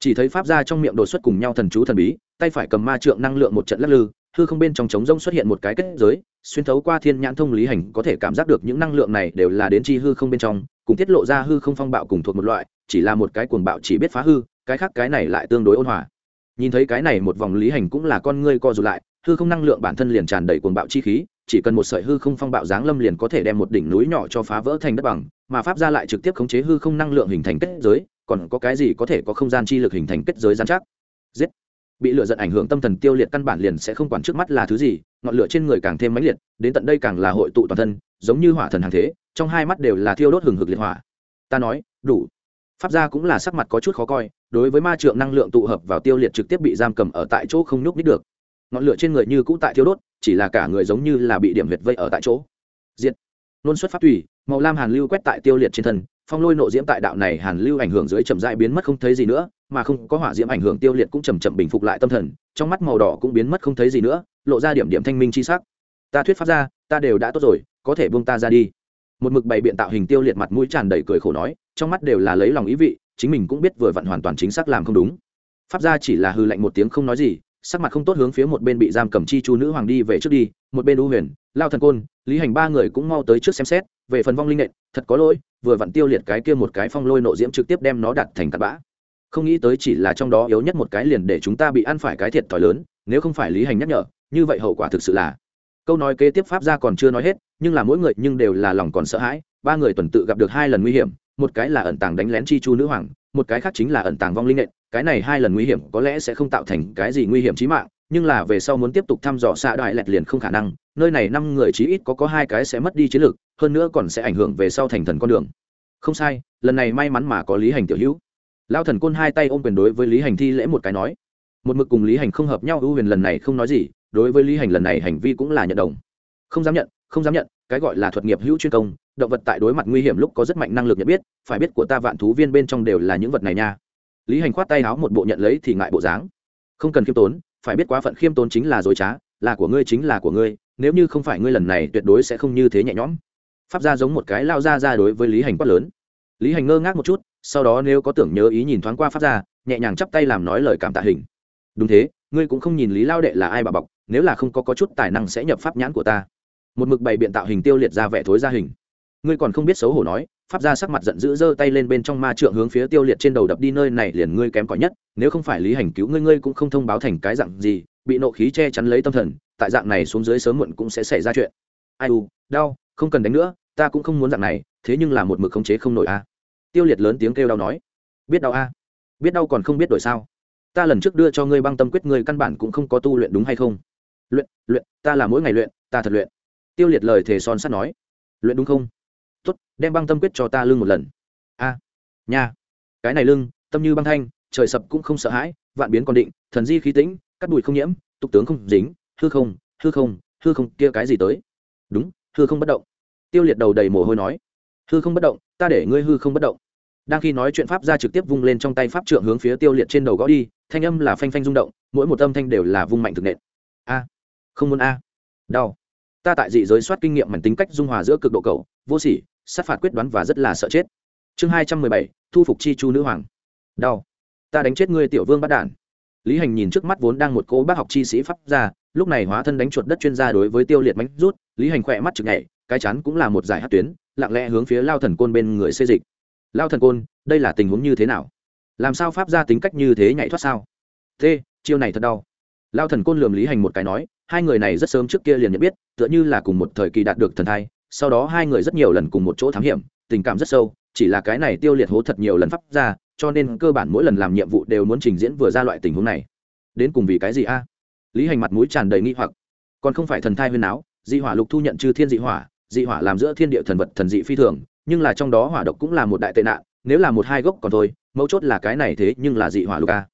Chỉ thấy pháp gia trong miệng đột xuất cùng nhau thần chú thần bí, tay phải cầm ma trượng năng lượng một trận lắc lư hư không bên trong trống rông xuất hiện một cái kết giới, xuyên thấu qua thiên nhãn thông lý hành có thể cảm giác được những năng lượng này đều là đến chi hư không bên trong, cùng tiết lộ ra hư không phong bạo cùng thuộc một loại, chỉ là một cái cuồng bạo chỉ biết phá hư, cái khác cái này lại tương đối ôn hòa. Nhìn thấy cái này một vòng lý hành cũng là con ngươi co rụt lại, hư không năng lượng bản thân liền tràn đầy cuồng bạo chi khí, chỉ cần một sợi hư không phong bạo giáng lâm liền có thể đem một đỉnh núi nhỏ cho phá vỡ thành đất bằng, mà pháp gia lại trực tiếp khống chế hư không năng lượng hình thành kết giới, còn có cái gì có thể có không gian chi lực hình thành kết giới giám chắc? Giết! Bị lửa giận ảnh hưởng tâm thần tiêu liệt căn bản liền sẽ không quản trước mắt là thứ gì, ngọn lửa trên người càng thêm mãnh liệt, đến tận đây càng là hội tụ toàn thân, giống như hỏa thần hàng thế, trong hai mắt đều là thiêu đốt hừng hực liệt hỏa. Ta nói, đủ. Pháp gia cũng là sắc mặt có chút khó coi, đối với ma trượng năng lượng tụ hợp vào tiêu liệt trực tiếp bị giam cầm ở tại chỗ không nhúc nít được. Ngọn lửa trên người như cũ tại thiêu đốt, chỉ là cả người giống như là bị điểm huyệt vây ở tại chỗ. Diệt. Nôn xuất pháp thủy màu lam hàn lưu quét tại tiêu liệt trên thân, phong lôi nộ diễm tại đạo này hàn lưu ảnh hưởng dưới chậm dại biến mất không thấy gì nữa mà không có hỏa diễm ảnh hưởng tiêu liệt cũng chầm chậm bình phục lại tâm thần, trong mắt màu đỏ cũng biến mất không thấy gì nữa, lộ ra điểm điểm thanh minh chi sắc. Ta thuyết pháp ra, ta đều đã tốt rồi, có thể buông ta ra đi. Một mực bày biện tạo hình tiêu liệt mặt mũi tràn đầy cười khổ nói, trong mắt đều là lấy lòng ý vị, chính mình cũng biết vừa vặn hoàn toàn chính xác làm không đúng. Pháp gia chỉ là hư lạnh một tiếng không nói gì, sắc mặt không tốt hướng phía một bên bị giam cầm chi chu nữ hoàng đi về trước đi, một bên u huyền, lao thần côn, lý hành ba người cũng mau tới trước xem xét, về phần vong linh nện, thật có lỗi, vừa vặn tiêu liệt cái kia một cái phong lôi nộ diễm trực tiếp đem nó đặt thành tạt bã không nghĩ tới chỉ là trong đó yếu nhất một cái liền để chúng ta bị ăn phải cái thiệt thòi lớn, nếu không phải lý hành nhắc nhở, như vậy hậu quả thực sự là. Câu nói kế tiếp pháp ra còn chưa nói hết, nhưng là mỗi người nhưng đều là lòng còn sợ hãi, ba người tuần tự gặp được hai lần nguy hiểm, một cái là ẩn tàng đánh lén chi chu nữ hoàng, một cái khác chính là ẩn tàng vong linh nện, cái này hai lần nguy hiểm có lẽ sẽ không tạo thành cái gì nguy hiểm chí mạng, nhưng là về sau muốn tiếp tục thăm dò xạ đại lẹt liền không khả năng, nơi này năm người chí ít có có hai cái sẽ mất đi chiến lược, hơn nữa còn sẽ ảnh hưởng về sau thành thần con đường. Không sai, lần này may mắn mà có lý hành tiểu hữu lao thần côn hai tay ôm quyền đối với lý hành thi lễ một cái nói. Một mực cùng lý hành không hợp nhau, ưu huyền lần này không nói gì, đối với lý hành lần này hành vi cũng là nhận đồng. Không dám nhận, không dám nhận, cái gọi là thuật nghiệp hữu chuyên công, động vật tại đối mặt nguy hiểm lúc có rất mạnh năng lực nhận biết, phải biết của ta vạn thú viên bên trong đều là những vật này nha. Lý hành khoát tay áo một bộ nhận lấy thì ngại bộ dáng. Không cần khiêm tốn, phải biết quá phận khiêm tốn chính là dối trá, là của ngươi chính là của ngươi, nếu như không phải ngươi lần này tuyệt đối sẽ không như thế nhẹ nhõm. Pháp ra giống một cái lao ra ra đối với lý hành quát lớn. Lý hành ngơ ngác một chút sau đó nếu có tưởng nhớ ý nhìn thoáng qua pháp ra nhẹ nhàng chắp tay làm nói lời cảm tạ hình. Đúng thế ngươi cũng không nhìn lý lao đệ là ai bà bọc nếu là không có, có chút tài năng sẽ nhập pháp nhãn của ta. Một mực bày biện tạo hình tiêu liệt ra vẻ thối ra hình. Ngươi còn không biết xấu hổ nói pháp ra sắc mặt giận dữ giơ tay lên bên trong ma trượng hướng phía tiêu liệt trên đầu đập đi nơi này liền ngươi kém cỏi nhất nếu không phải lý hành cứu ngươi ngươi cũng không thông báo thành cái dạng gì bị nộ khí che chắn lấy tâm thần tại dạng này xuống dưới sớm muộn cũng sẽ xảy ra chuyện. Ai u đau không cần đánh nữa ta cũng không muốn dạng này thế nhưng là một mực khống chế không nổi a tiêu liệt lớn tiếng kêu đau nói, biết đau a? Biết đau còn không biết đổi sao? Ta lần trước đưa cho ngươi băng tâm quyết, ngươi căn bản cũng không có tu luyện đúng hay không? Luyện luyện, ta là mỗi ngày luyện, ta thật luyện. Tiêu liệt lời thề son sắt nói, luyện đúng không? Tốt, đem băng tâm quyết cho ta lưng một lần. A, nha, cái này lưng, tâm như băng thanh, trời sập cũng không sợ hãi, vạn biến còn định, thần di khí tĩnh, cắt bụi không nhiễm, tục tướng không dính, hư không hư không hư không, kia cái gì tới? Đúng, hư không bất động. Tiêu liệt đầu đầy mồ hôi nói, hư không bất động ta để ngươi hư không bất động. Đang khi nói chuyện pháp ra trực tiếp vung lên trong tay pháp trượng hướng phía tiêu liệt trên đầu gõ đi, thanh âm là phanh phanh rung động, mỗi một âm thanh đều là vung mạnh thực nện. A, không muốn a. Đau. Ta tại dị giới soát kinh nghiệm mảnh tính cách dung hòa giữa cực độ cầu vô sỉ, sát phạt quyết đoán và rất là sợ chết. Chương hai trăm mười bảy, thu phục chi chu nữ hoàng. Đau. Ta đánh chết ngươi tiểu vương bắt đản. Lý hành nhìn trước mắt vốn đang một cố bác học chi sĩ pháp ra lúc này hóa thân đánh chuột đất chuyên gia đối với tiêu liệt mánh rút, lý hành khỏe mắt chực nhảy, cái chắn cũng là một giải hát tuyến lặng lẽ hướng phía lao thần côn bên người xây dịch. Lao thần côn, đây là tình huống như thế nào? Làm sao pháp ra tính cách như thế nhảy thoát sao? Thế chiêu này thật đau. Lao thần côn lườm lý hành một cái nói, hai người này rất sớm trước kia liền nhận biết, tựa như là cùng một thời kỳ đạt được thần thai, sau đó hai người rất nhiều lần cùng một chỗ thám hiểm, tình cảm rất sâu, chỉ là cái này tiêu liệt hố thật nhiều lần pháp ra cho nên cơ bản mỗi lần làm nhiệm vụ đều muốn trình diễn vừa ra loại tình huống này. Đến cùng vì cái gì a? Lý hành mặt mũi tràn đầy nghi hoặc. Còn không phải thần thai huyên áo dị hỏa lục thu nhận chư thiên dị hỏa dị hỏa làm giữa thiên địa thần vật thần dị phi thường, nhưng là trong đó hỏa độc cũng là một đại tệ nạn, nếu là một hai gốc còn thôi, mấu chốt là cái này thế nhưng là dị hỏa lục a.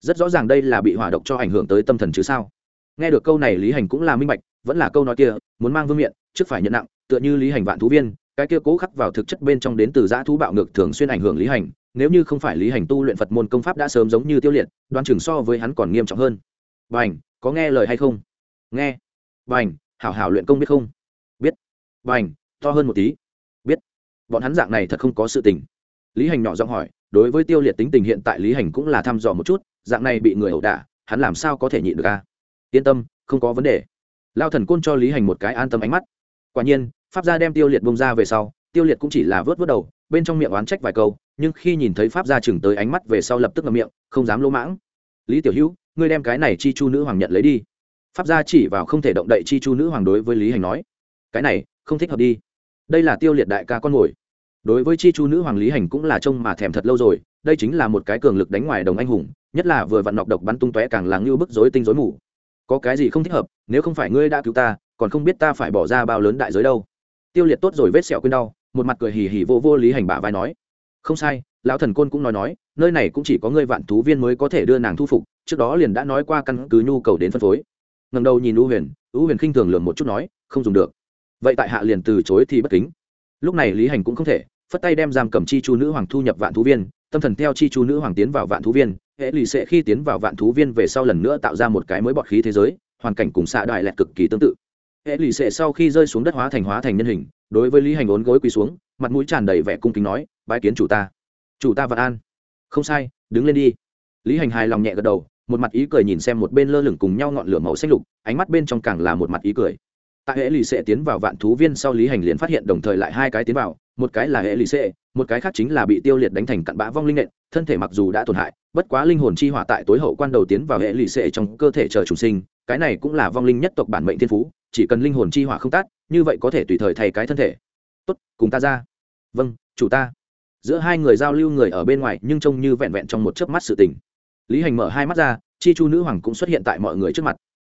Rất rõ ràng đây là bị hỏa độc cho ảnh hưởng tới tâm thần chứ sao? Nghe được câu này lý hành cũng là minh bạch, vẫn là câu nói kia, muốn mang vương miện, trước phải nhận nặng, tựa như lý hành vạn thú viên, cái kia cố khắc vào thực chất bên trong đến từ giã thú bạo ngược thường xuyên ảnh hưởng lý hành, nếu như không phải lý hành tu luyện phật môn công pháp đã sớm giống như tiêu liệt, đoan chừng so với hắn còn nghiêm trọng hơn. B à n h có nghe lời hay không? Nghe. B à n h hảo hảo luyện công biết không? B à n h to hơn một tí. Biết. Bọn hắn dạng này thật không có sự tình. Lý hành nhỏ giọng hỏi, đối với tiêu liệt tính tình hiện tại lý hành cũng là thăm dò một chút, dạng này bị người ẩu đả, hắn làm sao có thể nhịn được a? Yên tâm, không có vấn đề. Lao thần côn cho lý hành một cái an tâm ánh mắt. Quả nhiên, pháp gia đem tiêu liệt bông ra về sau, tiêu liệt cũng chỉ là vớt vớt đầu, bên trong miệng oán trách vài câu, nhưng khi nhìn thấy pháp gia chừng tới ánh mắt về sau lập tức ngậm miệng, không dám lỗ mãng. Lý tiểu hữu, ngươi đem cái này chi chu nữ hoàng nhận lấy đi. Pháp gia chỉ vào không thể động đậy chi chu nữ hoàng đối với lý hành nói, cái này không thích hợp đi. Đây là tiêu liệt đại ca con mồi đối với chi chu nữ hoàng lý hành cũng là trông mà thèm thật lâu rồi, đây chính là một cái cường lực đánh ngoài đồng anh hùng, nhất là vừa vặn nọc độc bắn tung tóe càng làng như bức rối tinh rối mù. Có cái gì không thích hợp, nếu không phải ngươi đã cứu ta, còn không biết ta phải bỏ ra bao lớn đại giới đâu. Tiêu liệt tốt rồi vết sẹo quên đau, một mặt cười hì hì vô vô lý hành bả vai nói. Không sai, lão thần côn cũng nói nói, nơi này cũng chỉ có ngươi vạn thú viên mới có thể đưa nàng thu phục, trước đó liền đã nói qua căn cứ nhu cầu đến phân phối. Ngầm đầu nhìn u huyền u huyền khinh thường lường một chút nói, không dùng được vậy tại hạ liền từ chối thì bất kính. Lúc này lý hành cũng không thể, phất tay đem giam cầm chi chu nữ hoàng thu nhập vạn thú viên, tâm thần theo chi chu nữ hoàng tiến vào vạn thú viên. Hệ lì sẽ khi tiến vào vạn thú viên về sau lần nữa tạo ra một cái mới bọt khí thế giới, hoàn cảnh cùng xạ đại lẹt cực kỳ tương tự. Hệ lì sẽ sau khi rơi xuống đất hóa thành hóa thành nhân hình, đối với lý hành ốn gối quỳ xuống, mặt mũi tràn đầy vẻ cung kính nói, bái kiến chủ ta. Chủ ta vạn an. Không sai, đứng lên đi. Lý hành hài lòng nhẹ gật đầu, một mặt ý cười nhìn xem một bên lơ lửng cùng nhau ngọn lửa màu xanh lục, ánh mắt bên trong càng là một mặt ý cười tại hệ lì xệ tiến vào vạn thú viên sau lý hành liền phát hiện đồng thời lại hai cái tiến vào, một cái là hệ lì xệ, một cái khác chính là bị tiêu liệt đánh thành cặn bã vong linh nện, thân thể mặc dù đã tổn hại, bất quá linh hồn chi hỏa tại tối hậu quan đầu tiến vào hệ lì xệ trong cơ thể chờ trùng sinh, cái này cũng là vong linh nhất tộc bản mệnh thiên phú, chỉ cần linh hồn chi hỏa không tát, như vậy có thể tùy thời thay cái thân thể. Tốt, cùng ta ra. Vâng chủ ta. Giữa hai người giao lưu người ở bên ngoài nhưng trông như vẹn vẹn trong một chớp mắt sự tình. Lý hành mở hai mắt ra, chi chu nữ hoàng cũng xuất hiện tại mọi người trước mặt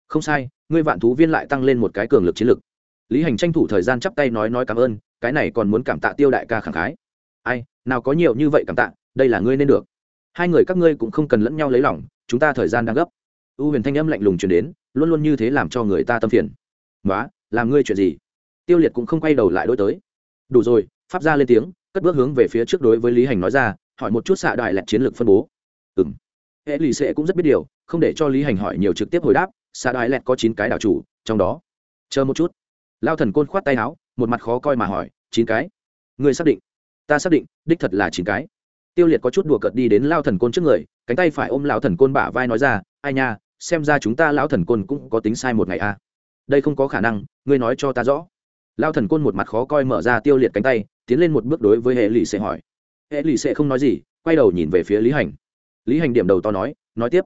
không sai, ngươi vạn thú viên lại tăng lên một cái cường lực chiến lực. Lý hành tranh thủ thời gian chắp tay nói nói cảm ơn, cái này còn muốn cảm tạ tiêu đại ca khẳng khái. Ai, nào có nhiều như vậy cảm tạ, đây là ngươi nên được. Hai người các ngươi cũng không cần lẫn nhau lấy lòng, chúng ta thời gian đang gấp. U huyền thanh âm lạnh lùng chuyển đến, luôn luôn như thế làm cho người ta tâm phiền. Nói làm ngươi chuyện gì? Tiêu liệt cũng không quay đầu lại đối tới. Đủ rồi, pháp ra lên tiếng, cất bước hướng về phía trước đối với lý hành nói ra, hỏi một chút xạ đại lẹt chiến lược phân bố. Ừ m hệ lì sệ cũng rất biết điều, không để cho lý hành hỏi nhiều trực tiếp hồi đáp xã đại lẹt có chín cái đảo chủ, trong đó. Chờ một chút. Lao thần côn khoát tay áo, một mặt khó coi mà hỏi, chín cái? Người xác định? Ta xác định, đích thật là chín cái. Tiêu liệt có chút đùa cợt đi đến lao thần côn trước người, cánh tay phải ôm lão thần côn bả vai nói ra, ai nha, xem ra chúng ta lão thần côn cũng có tính sai một ngày a à. đây không có khả năng, ngươi nói cho ta rõ. Lao thần côn một mặt khó coi mở ra tiêu liệt cánh tay, tiến lên một bước đối với hệ lì sẽ hỏi. Hệ lì sẽ không nói gì, quay đầu nhìn về phía lý hành. Lý hành điểm đầu to nói nói tiếp.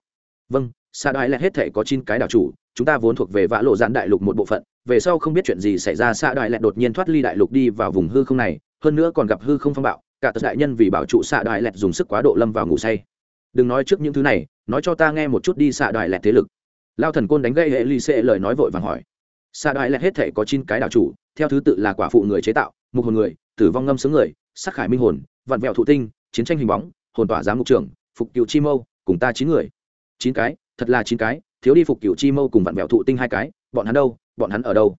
Vâng xa đại lẹt hết thể có chín cái đảo chủ, chúng ta vốn thuộc về vã lộ dạn đại lục một bộ phận, về sau không biết chuyện gì xảy ra xa đại lẹt đột nhiên thoát ly đại lục đi vào vùng hư không này, hơn nữa còn gặp hư không phong bạo, cả tật đại nhân vì bảo trụ xạ đại lẹt dùng sức quá độ lâm vào ngủ say. Đừng nói trước những thứ này, nói cho ta nghe một chút đi xạ đại lẹt thế lực. Lao thần côn đánh gây hệ ly xệ lời nói vội vàng hỏi. Xạ đại lẹt hết thể có chín cái đảo chủ, theo thứ tự là quả phụ người chế tạo, mục hồn người, tử vong ngâm xướng người, sắc khải minh hồn, vạn vẹo thụ tinh, chiến tranh hình bóng, hồn tỏa giám mục trưởng, phục cựu chi mâu, cùng ta chín người. Chín cái thật là chín cái, thiếu đi phục cựu chi mâu cùng vạn vẹo thụ tinh hai cái, bọn hắn đâu, bọn hắn ở đâu?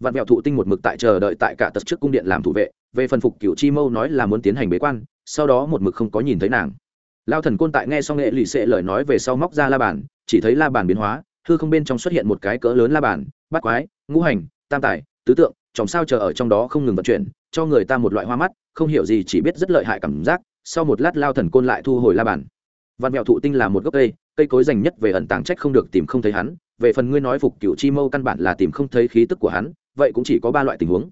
Vạn vẹo thụ tinh một mực tại chờ đợi tại cả tật trước cung điện làm thủ vệ, về phần phục cựu chi mâu nói là muốn tiến hành bế quan, sau đó một mực không có nhìn thấy nàng. Lao thần côn tại nghe xong nghệ lì xệ lời nói về sau móc ra la bàn, chỉ thấy la bàn biến hóa, hư không bên trong xuất hiện một cái cỡ lớn la bàn bắt quái, ngũ hành, tam tài, tứ tượng, chòm sao chờ ở trong đó không ngừng vận chuyển, cho người ta một loại hoa mắt, không hiểu gì chỉ biết rất lợi hại cảm giác, sau một lát lao thần côn lại thu hồi la bàn. Văn mẹo thụ tinh là một gốc cây cây cối dành nhất về ẩn tàng trách không được tìm không thấy hắn, về phần ngươi nói phục cựu chi mâu căn bản là tìm không thấy khí tức của hắn, vậy cũng chỉ có ba loại tình huống.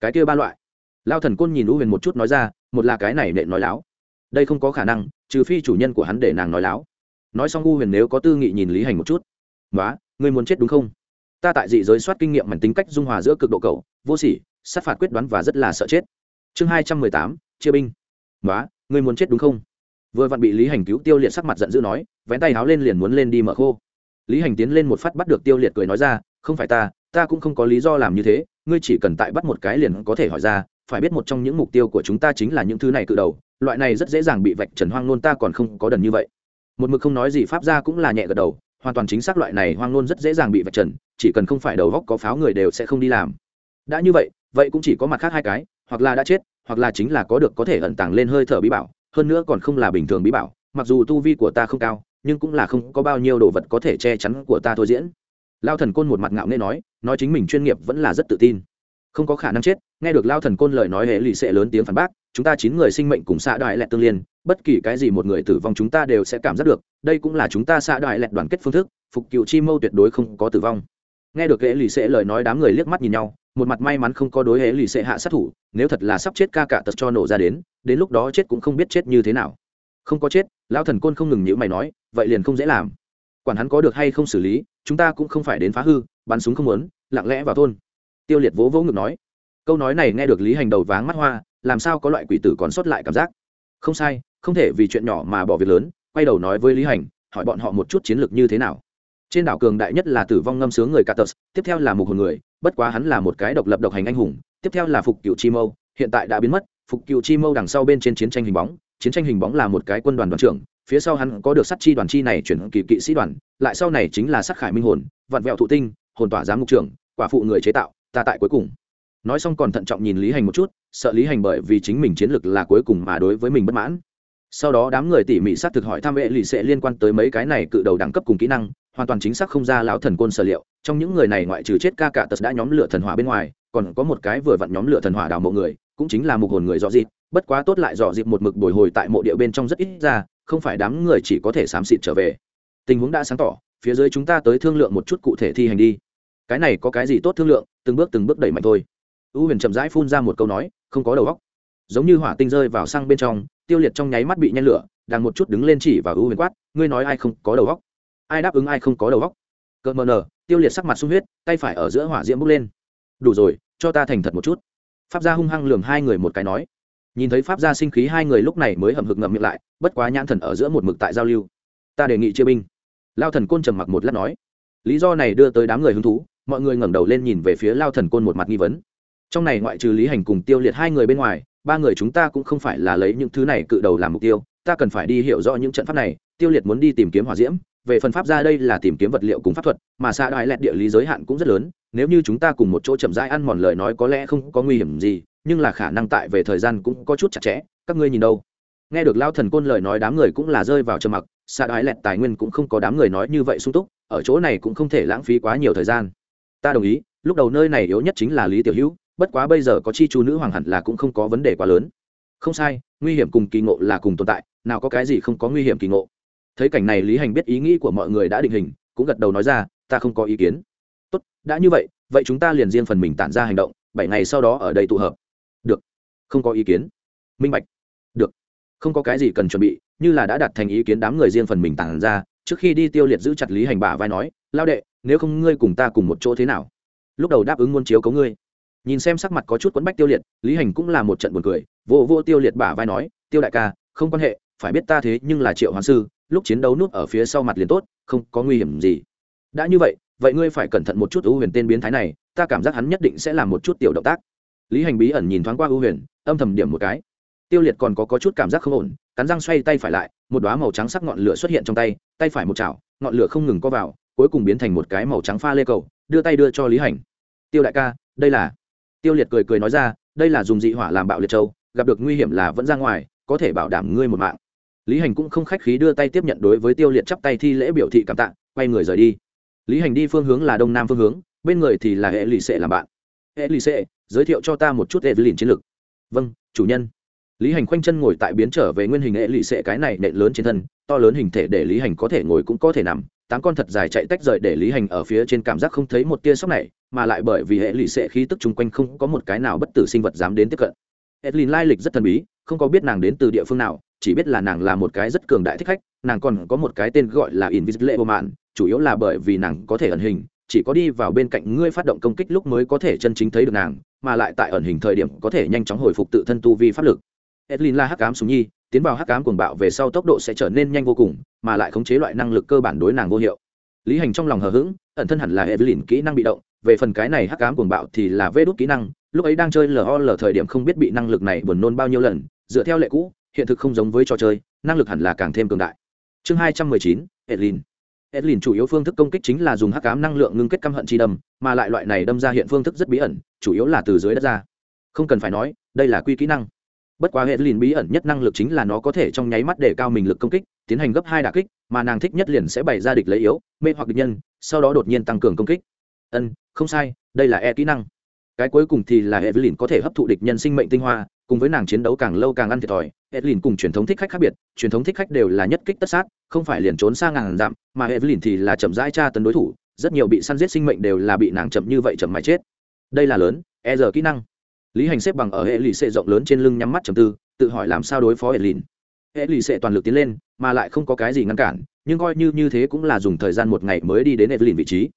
Cái kia ba loại. Lao thần côn nhìn u huyền một chút nói ra, một là cái này nện nói láo. Đây không có khả năng, trừ phi chủ nhân của hắn để nàng nói láo. Nói xong u huyền nếu có tư nghị nhìn lý hành một chút. Nói ngươi muốn chết đúng không? Ta tại dị giới soát kinh nghiệm mảnh tính cách dung hòa giữa cực độ cầu, vô sỉ, sát phạt quyết đoán và rất là sợ chết. Chương hai trăm mười tám, chia binh. Nói ngươi muốn chết đúng không? Vừa vặn bị lý hành cứu tiêu liệt sắc mặt giận dữ nói, vén tay háo lên liền muốn lên đi mở khô. Lý hành tiến lên một phát bắt được tiêu liệt cười nói ra, không phải ta ta cũng không có lý do làm như thế, ngươi chỉ cần tại bắt một cái liền có thể hỏi ra, phải biết một trong những mục tiêu của chúng ta chính là những thứ này cự đầu, loại này rất dễ dàng bị vạch trần hoang nôn ta còn không có đần như vậy. Một mực không nói gì pháp ra cũng là nhẹ gật đầu, hoàn toàn chính xác loại này hoang nôn rất dễ dàng bị vạch trần, chỉ cần không phải đầu góc có pháo người đều sẽ không đi làm. Đã như vậy vậy cũng chỉ có mặt khác hai cái, hoặc là đã chết, hoặc là chính là có được có thể ẩn tàng lên hơi thở bí bảo hơn nữa còn không là bình thường bí bảo, mặc dù tu vi của ta không cao, nhưng cũng là không có bao nhiêu đồ vật có thể che chắn của ta thôi diễn. Lao thần côn một mặt ngạo nghê nói nói chính mình chuyên nghiệp vẫn là rất tự tin. Không có khả năng chết. Nghe được lao thần côn lời nói, hệ lụy sẽ lớn tiếng phản bác, chúng ta chín người sinh mệnh cùng xã đại lẹt tương liên, bất kỳ cái gì một người tử vong chúng ta đều sẽ cảm giác được, đây cũng là chúng ta xã đại lẹt đoàn kết phương thức, phục cựu chi mâu tuyệt đối không có tử vong. Nghe được hệ lì xệ lời nói, đám người liếc mắt nhìn nhau một mặt may mắn không có đối hệ lì xệ hạ sát thủ nếu thật là sắp chết ca cả tật cho nổ ra đến đến lúc đó chết cũng không biết chết như thế nào. Không có chết lão thần côn không ngừng nhữ mày nói vậy liền không dễ làm. Quản hắn có được hay không xử lý chúng ta cũng không phải đến phá hư bắn súng không muốn lặng lẽ vào thôn. Tiêu liệt vỗ vỗ ngực nói câu nói này nghe được lý hành đầu váng mắt hoa làm sao có loại quỷ tử còn sót lại cảm giác? Không sai không thể vì chuyện nhỏ mà bỏ việc lớn quay đầu nói với lý hành hỏi bọn họ một chút chiến lược như thế nào. Trên đảo cường đại nhất là tử vong ngâm sướng người Catus, tiếp theo là mục hồn người bất quá hắn là một cái độc lập độc hành anh hùng, tiếp theo là phục cựu chi mâu, hiện tại đã biến mất, phục cựu chi mâu đằng sau bên trên chiến tranh hình bóng, chiến tranh hình bóng là một cái quân đoàn đoàn trưởng, phía sau hắn có được sát chi đoàn chi này chuyển kỳ kỵ sĩ đoàn, lại sau này chính là sát khải minh hồn vặn vẹo thụ tinh, hồn tỏa giám mục trưởng, quả phụ người chế tạo, ta tại cuối cùng. Nói xong còn thận trọng nhìn lý hành một chút, sợ lý hành bởi vì chính mình chiến lược là cuối cùng mà đối với mình bất mãn. Sau đó đám người tỉ mỉ sát thực hỏi tham vệ lì sẽ liên quan tới mấy cái này cự đầu đẳng cấp cùng kỹ năng hoàn toàn chính xác không ra lão thần côn sở liệu, trong những người này ngoại trừ chết ca cả tật đã nhóm lửa thần hỏa bên ngoài, còn có một cái vừa vặn nhóm lửa thần hỏa đào mộ người, cũng chính là mục hồn người dọ dịp bất quá tốt lại dọ dịp một mực bồi hồi tại mộ địa bên trong rất ít ra, không phải đám người chỉ có thể xám xịt trở về. Tình huống đã sáng tỏ, phía dưới chúng ta tới thương lượng một chút cụ thể thi hành đi. Cái này có cái gì tốt thương lượng, từng bước từng bước đẩy mạnh thôi. U huyền chậm rãi phun ra một câu nói, không có đầu óc. Giống như hỏa tinh rơi vào xăng bên trong, tiêu liệt trong nháy mắt bị nhen lửa, đang một chút đứng lên chỉ và u huyền quát, ngươi nói ai không có đầu óc? Ai đáp ứng ai không có đầu óc. Cỡ mờ nở, tiêu liệt sắc mặt sung huyết tay phải ở giữa hỏa diễm bốc lên. Đủ rồi cho ta thành thật một chút. Pháp gia hung hăng lườm hai người một cái nói. Nhìn thấy pháp gia sinh khí hai người lúc này mới hầm hực ngậm miệng lại bất quá nhãn thần ở giữa một mực tại giao lưu. Ta đề nghị chia binh. Lao thần côn trầm mặc một lát nói. Lý do này đưa tới đám người hứng thú mọi người ngẩng đầu lên nhìn về phía lao thần côn một mặt nghi vấn. Trong này ngoại trừ lý hành cùng tiêu liệt hai người bên ngoài ba người chúng ta cũng không phải là lấy những thứ này cự đầu làm mục tiêu ta cần phải đi hiểu rõ những trận pháp này. Tiêu liệt muốn đi tìm kiếm hỏa diễm về phần pháp ra đây là tìm kiếm vật liệu cùng pháp thuật, mà xa đại lẹt địa lý giới hạn cũng rất lớn, nếu như chúng ta cùng một chỗ chậm rãi ăn mòn lời nói có lẽ không có nguy hiểm gì, nhưng là khả năng tại về thời gian cũng có chút chặt chẽ, các ngươi nhìn đâu. Nghe được lao thần côn lời nói đám người cũng là rơi vào trầm mặc xa đại lẹt tài nguyên cũng không có đám người nói như vậy sung túc, ở chỗ này cũng không thể lãng phí quá nhiều thời gian. Ta đồng ý, lúc đầu nơi này yếu nhất chính là lý tiểu hữu, bất quá bây giờ có chi chu nữ hoàng hẳn là cũng không có vấn đề quá lớn. Không sai, nguy hiểm cùng kỳ ngộ là cùng tồn tại, nào có cái gì không có nguy hiểm kỳ ngộ thấy cảnh này lý hành biết ý nghĩ của mọi người đã định hình, cũng gật đầu nói ra, ta không có ý kiến. Tốt, đã như vậy vậy chúng ta liền riêng phần mình tản ra hành động, bảy ngày sau đó ở đây tụ hợp. Được. Không có ý kiến. Minh bạch. Được. Không có cái gì cần chuẩn bị, như là đã đặt thành ý kiến đám người riêng phần mình tản ra, trước khi đi tiêu liệt giữ chặt lý hành bả vai nói, lao đệ, nếu không ngươi cùng ta cùng một chỗ thế nào? Lúc đầu đáp ứng muôn chiếu cấu ngươi. Nhìn xem sắc mặt có chút quấn bách tiêu liệt, lý hành cũng là một trận buồn cười, vô vô tiêu liệt bả vai nói, tiêu đại ca, không quan hệ phải biết ta thế nhưng là triệu hoàng sư lúc chiến đấu núp ở phía sau mặt liền tốt không có nguy hiểm gì. Đã như vậy vậy ngươi phải cẩn thận một chút ưu huyền tên biến thái này ta cảm giác hắn nhất định sẽ làm một chút tiểu động tác. Lý hành bí ẩn nhìn thoáng qua ưu huyền âm thầm điểm một cái. Tiêu liệt còn có, có chút cảm giác không ổn cắn răng xoay tay phải lại một đoá màu trắng sắc ngọn lửa xuất hiện trong tay tay phải một chảo ngọn lửa không ngừng co vào cuối cùng biến thành một cái màu trắng pha lê cầu đưa tay đưa cho lý hành. Tiêu đại ca đây là tiêu liệt cười cười nói ra đây là dùng dị hỏa làm bạo liệt châu gặp được nguy hiểm là vẫn ra ngoài có thể bảo đảm ngươi một mạng lý hành cũng không khách khí đưa tay tiếp nhận đối với tiêu liệt chắp tay thi lễ biểu thị cảm tạ, quay người rời đi. Lý hành đi phương hướng là đông nam phương hướng, bên người thì là hệ lì xệ làm bạn. Hệ lì xệ giới thiệu cho ta một chút hệ với chiến lược. Vâng chủ nhân. Lý hành khoanh chân ngồi tại biến trở về nguyên hình hệ lì xệ cái này nện lớn trên thân, to lớn hình thể để lý hành có thể ngồi cũng có thể nằm. Tám con thật dài chạy tách rời để lý hành ở phía trên cảm giác không thấy một tia sốc này, mà lại bởi vì hệ lì xệ khí tức chung quanh không có một cái nào bất tử sinh vật dám đến tiếp cận. Edlin lai lịch rất thần bí, không có biết nàng đến từ địa phương nào chỉ biết là nàng là một cái rất cường đại thích khách, nàng còn có một cái tên gọi là invisible woman, chủ yếu là bởi vì nàng có thể ẩn hình, chỉ có đi vào bên cạnh ngươi phát động công kích lúc mới có thể chân chính thấy được nàng, mà lại tại ẩn hình thời điểm có thể nhanh chóng hồi phục tự thân tu vi pháp lực. Edlin là hắc ám súng nhi, tiến vào hắc ám cuồng bạo về sau tốc độ sẽ trở nên nhanh vô cùng, mà lại khống chế loại năng lực cơ bản đối nàng vô hiệu. Lý hành trong lòng hờ hững, ẩn thân hẳn là edlin kỹ năng bị động. Về phần cái này hắc ám cuồng bạo thì là vê đốt kỹ năng, lúc ấy đang chơi lol thời điểm không biết bị năng lực này buồn nôn bao nhiêu lần, dựa theo lệ cũ hiện thực không giống với trò chơi, năng lực hẳn là càng thêm cường đại. Chương hai trăm mười chín, edlin. Edlin chủ yếu phương thức công kích chính là dùng hắc ám năng lượng ngưng kết căm hận chi đâm, mà lại loại này đâm ra hiện phương thức rất bí ẩn, chủ yếu là từ dưới đất ra. Không cần phải nói, đây là quy kỹ năng. Bất quá hệ lìn bí ẩn nhất năng lực chính là nó có thể trong nháy mắt để cao mình lực công kích, tiến hành gấp hai đà kích, mà nàng thích nhất liền sẽ bày ra địch lấy yếu, mê hoặc địch nhân, sau đó đột nhiên tăng cường công kích. Ân, không sai, đây là e kỹ năng. Cái cuối cùng thì là hệ lìn có thể hấp thụ địch nhân sinh mệnh tinh hoa cùng với nàng chiến đấu càng lâu càng ăn thiệt thòi edlin cùng truyền thống thích khách khác biệt, truyền thống thích khách đều là nhất kích tất sát, không phải liền trốn xa ngàn dặm, mà edlin thì là chậm rãi tra tấn đối thủ, rất nhiều bị săn giết sinh mệnh đều là bị nàng chậm như vậy chậm mãi chết. Đây là lớn e giờ kỹ năng. Lý hành xếp bằng ở hệ lì xệ rộng lớn trên lưng nhắm mắt chầm tư, tự hỏi làm sao đối phó edlin hệ lì xệ toàn lực tiến lên, mà lại không có cái gì ngăn cản, nhưng coi như như thế cũng là dùng thời gian một ngày mới đi đến edlin vị trí.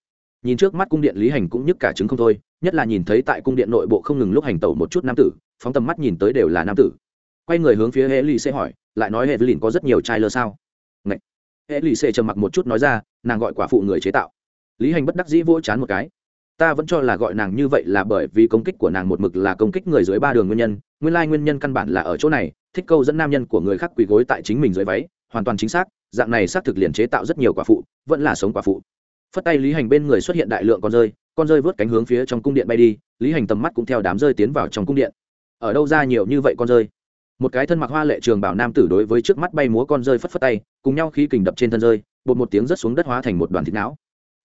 Nhìn trước mắt cung điện lý hành cũng nhức cả chứng không thôi, nhất là nhìn thấy tại cung điện nội bộ không ngừng lúc hành tẩu một chút nam tử phóng tầm mắt nhìn tới đều là nam tử. Quay người hướng phía hệ lì xê hỏi, lại nói hệ lìn có rất nhiều trai lơ sao? Ngậy. hệ lì xê trầm mặc một chút nói ra, nàng gọi quả phụ người chế tạo. Lý hành bất đắc dĩ vỗ chán một cái. Ta vẫn cho là gọi nàng như vậy là bởi vì công kích của nàng một mực là công kích người dưới ba đường nguyên nhân, nguyên lai nguyên nhân căn bản là ở chỗ này, thích câu dẫn nam nhân của người khác quỳ gối tại chính mình dưới váy, hoàn toàn chính xác, dạng này xác thực liền chế tạo rất nhiều quả phụ, vẫn là sống quả phụ. Phất tay lý hành bên người xuất hiện đại lượng con rơi con rơi vớt cánh hướng phía trong cung điện bay đi, lý hành tầm mắt cũng theo đám rơi tiến vào trong cung điện ở đâu ra nhiều như vậy con rơi? Một cái thân mặc hoa lệ trường bảo nam tử đối với trước mắt bay múa con rơi phất phất tay, cùng nhau khí kình đập trên thân rơi, bột một tiếng rớt xuống đất hóa thành một đoàn thịt não.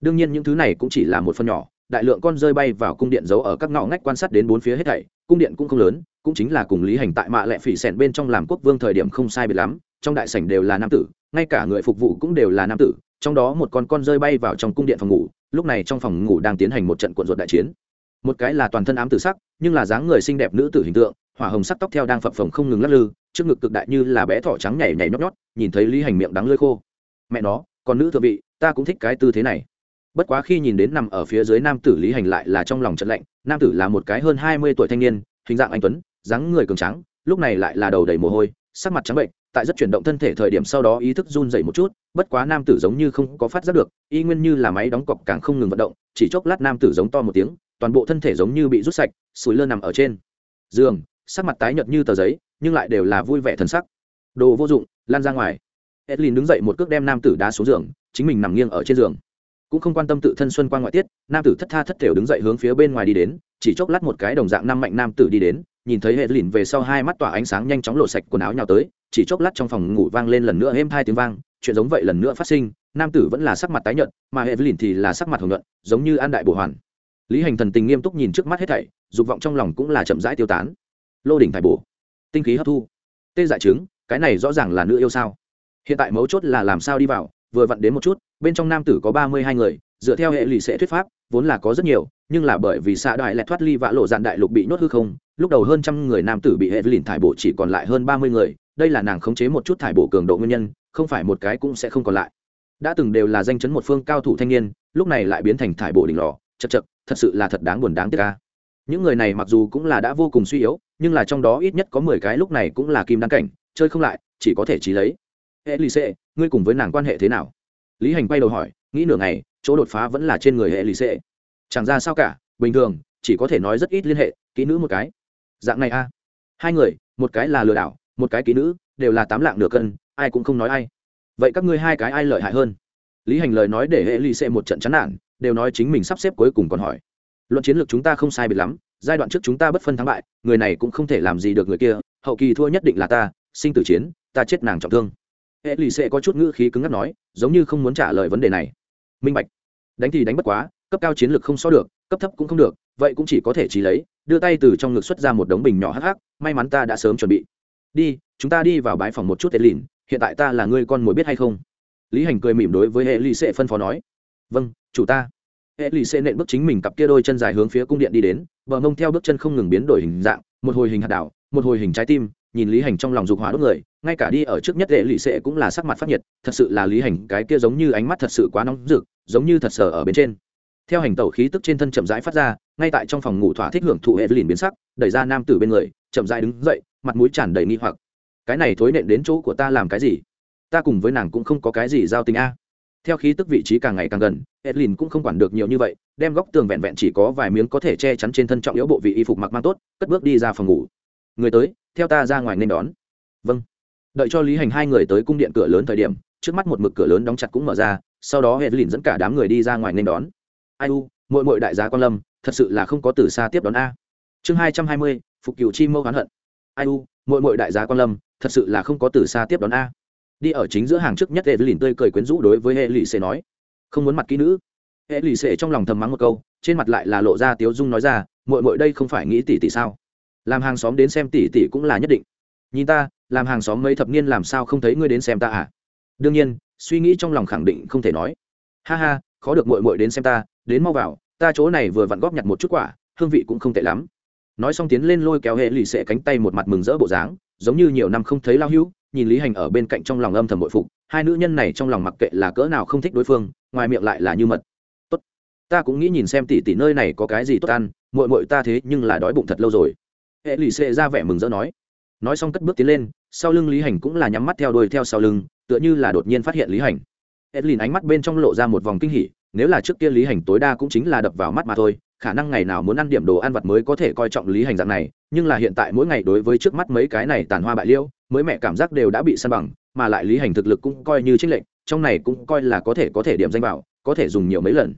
Đương nhiên những thứ này cũng chỉ là một phần nhỏ, đại lượng con rơi bay vào cung điện giấu ở các ngõ ngách quan sát đến bốn phía hết thảy, cung điện cũng không lớn, cũng chính là cùng lý hành tại mạ lệ phỉ sẻn bên trong làm quốc vương thời điểm không sai biệt lắm, trong đại sảnh đều là nam tử, ngay cả người phục vụ cũng đều là nam tử, trong đó một con con rơi bay vào trong cung điện phòng ngủ, lúc này trong phòng ngủ đang tiến hành một trận cuộn ruột đại chiến một cái là toàn thân ám tử sắc, nhưng là dáng người xinh đẹp nữ tử hình tượng, hỏa hồng sắc tóc theo đang phập phồng không ngừng lắc lư, trước ngực cực đại như là bé thỏ trắng nhảy nhảy nhót nhót, nhìn thấy lý hành miệng đắng lơi khô. Mẹ nó còn nữ thượng vị, ta cũng thích cái tư thế này. Bất quá khi nhìn đến nằm ở phía dưới nam tử lý hành lại là trong lòng trận lạnh, nam tử là một cái hơn hai mươi tuổi thanh niên, hình dạng anh tuấn, dáng người cường trắng lúc này lại là đầu đầy mồ hôi, sắc mặt trắng bệnh, tại rất chuyển động thân thể thời điểm sau đó ý thức run dậy một chút, bất quá nam tử giống như không có phát giác được, y nguyên như là máy đóng cọc càng không ngừng vận động, chỉ chốc lát nam tử giống to một tiếng toàn bộ thân thể giống như bị rút sạch, sủi lơ nằm ở trên. Giường, sắc mặt tái nhợt như tờ giấy, nhưng lại đều là vui vẻ thần sắc. Đồ vô dụng, lan ra ngoài. Edlin đứng dậy một cước đem nam tử đá xuống giường, chính mình nằm nghiêng ở trên giường. Cũng không quan tâm tự thân xuân quan ngoại tiết, nam tử thất tha thất thểu đứng dậy hướng phía bên ngoài đi đến, chỉ chốc lát một cái đồng dạng năm mạnh nam tử đi đến, nhìn thấy hệ lìn về sau hai mắt tỏa ánh sáng nhanh chóng lộ sạch quần áo nhào tới, chỉ chốc lát trong phòng ngủ vang lên lần nữa êm hai tiếng vang, chuyện giống vậy lần nữa phát sinh, nam tử vẫn là sắc mặt tái nhợt, mà hệ lìn thì là sắc mặt hồng nhuận, giống như an đại bổ hoàn lý hành thần tình nghiêm túc nhìn trước mắt hết thảy, dục vọng trong lòng cũng là chậm rãi tiêu tán. Lô đỉnh thải bổ, tinh khí hấp thu. Tê dại trứng, cái này rõ ràng là nữ yêu sao? Hiện tại mấu chốt là làm sao đi vào, vừa vặn đến một chút, bên trong nam tử có ba mươi hai người, dựa theo hệ lụy sẽ thuyết pháp, vốn là có rất nhiều, nhưng là bởi vì xạ đại lại thoát ly vã lộ dạn đại lục bị nhốt hư không, lúc đầu hơn trăm người nam tử bị hệ lụy thải bổ chỉ còn lại hơn ba mươi người, đây là nàng khống chế một chút thải bổ cường độ nguyên nhân, không phải một cái cũng sẽ không còn lại. Đã từng đều là danh chấn một phương cao thủ thanh niên, lúc này lại biến thành thải bổ đỉnh lò, chật chật thật sự là thật đáng buồn đáng tiếc ca. Những người này mặc dù cũng là đã vô cùng suy yếu, nhưng là trong đó ít nhất có mười cái lúc này cũng là kim đăng cảnh, chơi không lại, chỉ có thể trí lấy. Hệ lì xệ ngươi cùng với nàng quan hệ thế nào? Lý hành quay đầu hỏi, nghĩ nửa ngày, chỗ đột phá vẫn là trên người hệ lì xệ chẳng ra sao cả, bình thường, chỉ có thể nói rất ít liên hệ, kỹ nữ một cái. Dạng này a. Hai người, một cái là lừa đảo, một cái kỹ nữ, đều là tám lạng nửa cân, ai cũng không nói ai. Vậy các ngươi hai cái ai lợi hại hơn? Lý hành lời nói để hệ lì xệ một trận chán nản đều nói chính mình sắp xếp cuối cùng còn hỏi. Luận chiến lược chúng ta không sai biệt lắm, giai đoạn trước chúng ta bất phân thắng bại, người này cũng không thể làm gì được người kia, hậu kỳ thua nhất định là ta, sinh tử chiến, ta chết nàng trọng thương. Hệ lì xệ có chút ngữ khí cứng ngắc nói, giống như không muốn trả lời vấn đề này. Minh bạch. Đánh thì đánh bất quá, cấp cao chiến lược không so được, cấp thấp cũng không được, vậy cũng chỉ có thể chỉ lấy, đưa tay từ trong ngực xuất ra một đống bình nhỏ hắc hắc, may mắn ta đã sớm chuẩn bị. Đi, chúng ta đi vào bãi phòng một chút tên lìn hiện tại ta là người con mồi biết hay không? Lý hành cười mỉm đối với hệ lì xệ phân phó nói vâng chủ ta. Hệ lì xê nện bước chính mình cặp kia đôi chân dài hướng phía cung điện đi đến, bờ mông theo bước chân không ngừng biến đổi hình dạng, một hồi hình hạt đảo, một hồi hình trái tim, nhìn lý hành trong lòng dục hỏa đốt người, ngay cả đi ở trước nhất hệ lì xê cũng là sắc mặt phát nhiệt, thật sự là lý hành, cái kia giống như ánh mắt thật sự quá nóng rực, giống như thật sở ở bên trên. Theo hành tẩu khí tức trên thân chậm rãi phát ra, ngay tại trong phòng ngủ thỏa thích hưởng thụ hệ lìn biến sắc, đẩy ra nam tử bên người, chậm rãi đứng dậy, mặt mũi tràn đầy nghi hoặc. Cái này thối nện đến chỗ của ta làm cái gì? Ta cùng với nàng cũng không có cái gì giao tình a theo khí tức vị trí càng ngày càng gần, edlin cũng không quản được nhiều như vậy, đem góc tường vẹn vẹn chỉ có vài miếng có thể che chắn trên thân trọng yếu bộ vị y phục mặc mang tốt, cất bước đi ra phòng ngủ. Người tới, theo ta ra ngoài nên đón. Vâng. Đợi cho lý hành hai người tới cung điện cửa lớn thời điểm, trước mắt một mực cửa lớn đóng chặt cũng mở ra, sau đó edlin dẫn cả đám người đi ra ngoài nên đón. Ai u mỗi mỗi đại gia quan lâm, thật sự là không có từ xa tiếp đón a. Chương hai trăm hai mươi, phục cựu chi mâu hoán hận. Ai u mỗi mỗi đại gia quan lâm, thật sự là không có từ xa tiếp đón a đi ở chính giữa hàng trước nhất hệ lìn tươi cười quyến rũ đối với hệ lì xệ nói. Không muốn mặt kỹ nữ. Hệ lì xệ trong lòng thầm mắng một câu, trên mặt lại là lộ ra tiếu dung nói ra mội mội đây không phải nghĩ tỷ tỷ sao? Làm hàng xóm đến xem tỷ tỷ cũng là nhất định. Nhìn ta, làm hàng xóm mấy thập niên làm sao không thấy ngươi đến xem ta à? Đương nhiên, suy nghĩ trong lòng khẳng định không thể nói. Ha ha, khó được mội mội đến xem ta, đến mau vào, ta chỗ này vừa vặn góp nhặt một chút quả, hương vị cũng không tệ lắm. Nói xong tiến lên lôi kéo hệ lì xệ cánh tay một mặt mừng rỡ bộ dáng, giống như nhiều năm không thấy lao hưu nhìn lý hành ở bên cạnh trong lòng âm thầm bội phục, hai nữ nhân này trong lòng mặc kệ là cỡ nào không thích đối phương, ngoài miệng lại là như mật. Tốt, ta cũng nghĩ nhìn xem tỷ tỷ nơi này có cái gì tốt ăn mội mội ta thế nhưng là đói bụng thật lâu rồi. Hệ lì xệ ra vẻ mừng rỡ nói. Nói xong cất bước tiến lên, sau lưng lý hành cũng là nhắm mắt theo đuôi theo sau lưng, tựa như là đột nhiên phát hiện lý hành. Edlin ánh mắt bên trong lộ ra một vòng kinh hỉ, nếu là trước kia lý hành tối đa cũng chính là đập vào mắt mà thôi, khả năng ngày nào muốn ăn điểm đồ ăn vặt mới có thể coi trọng lý hành dạng này, nhưng là hiện tại mỗi ngày đối với trước mắt mấy cái này tàn hoa bại liêu mới mẹ cảm giác đều đã bị săn bằng, mà lại lý hành thực lực cũng coi như trích lệnh trong này cũng coi là có thể có thể điểm danh vào, có thể dùng nhiều mấy lần.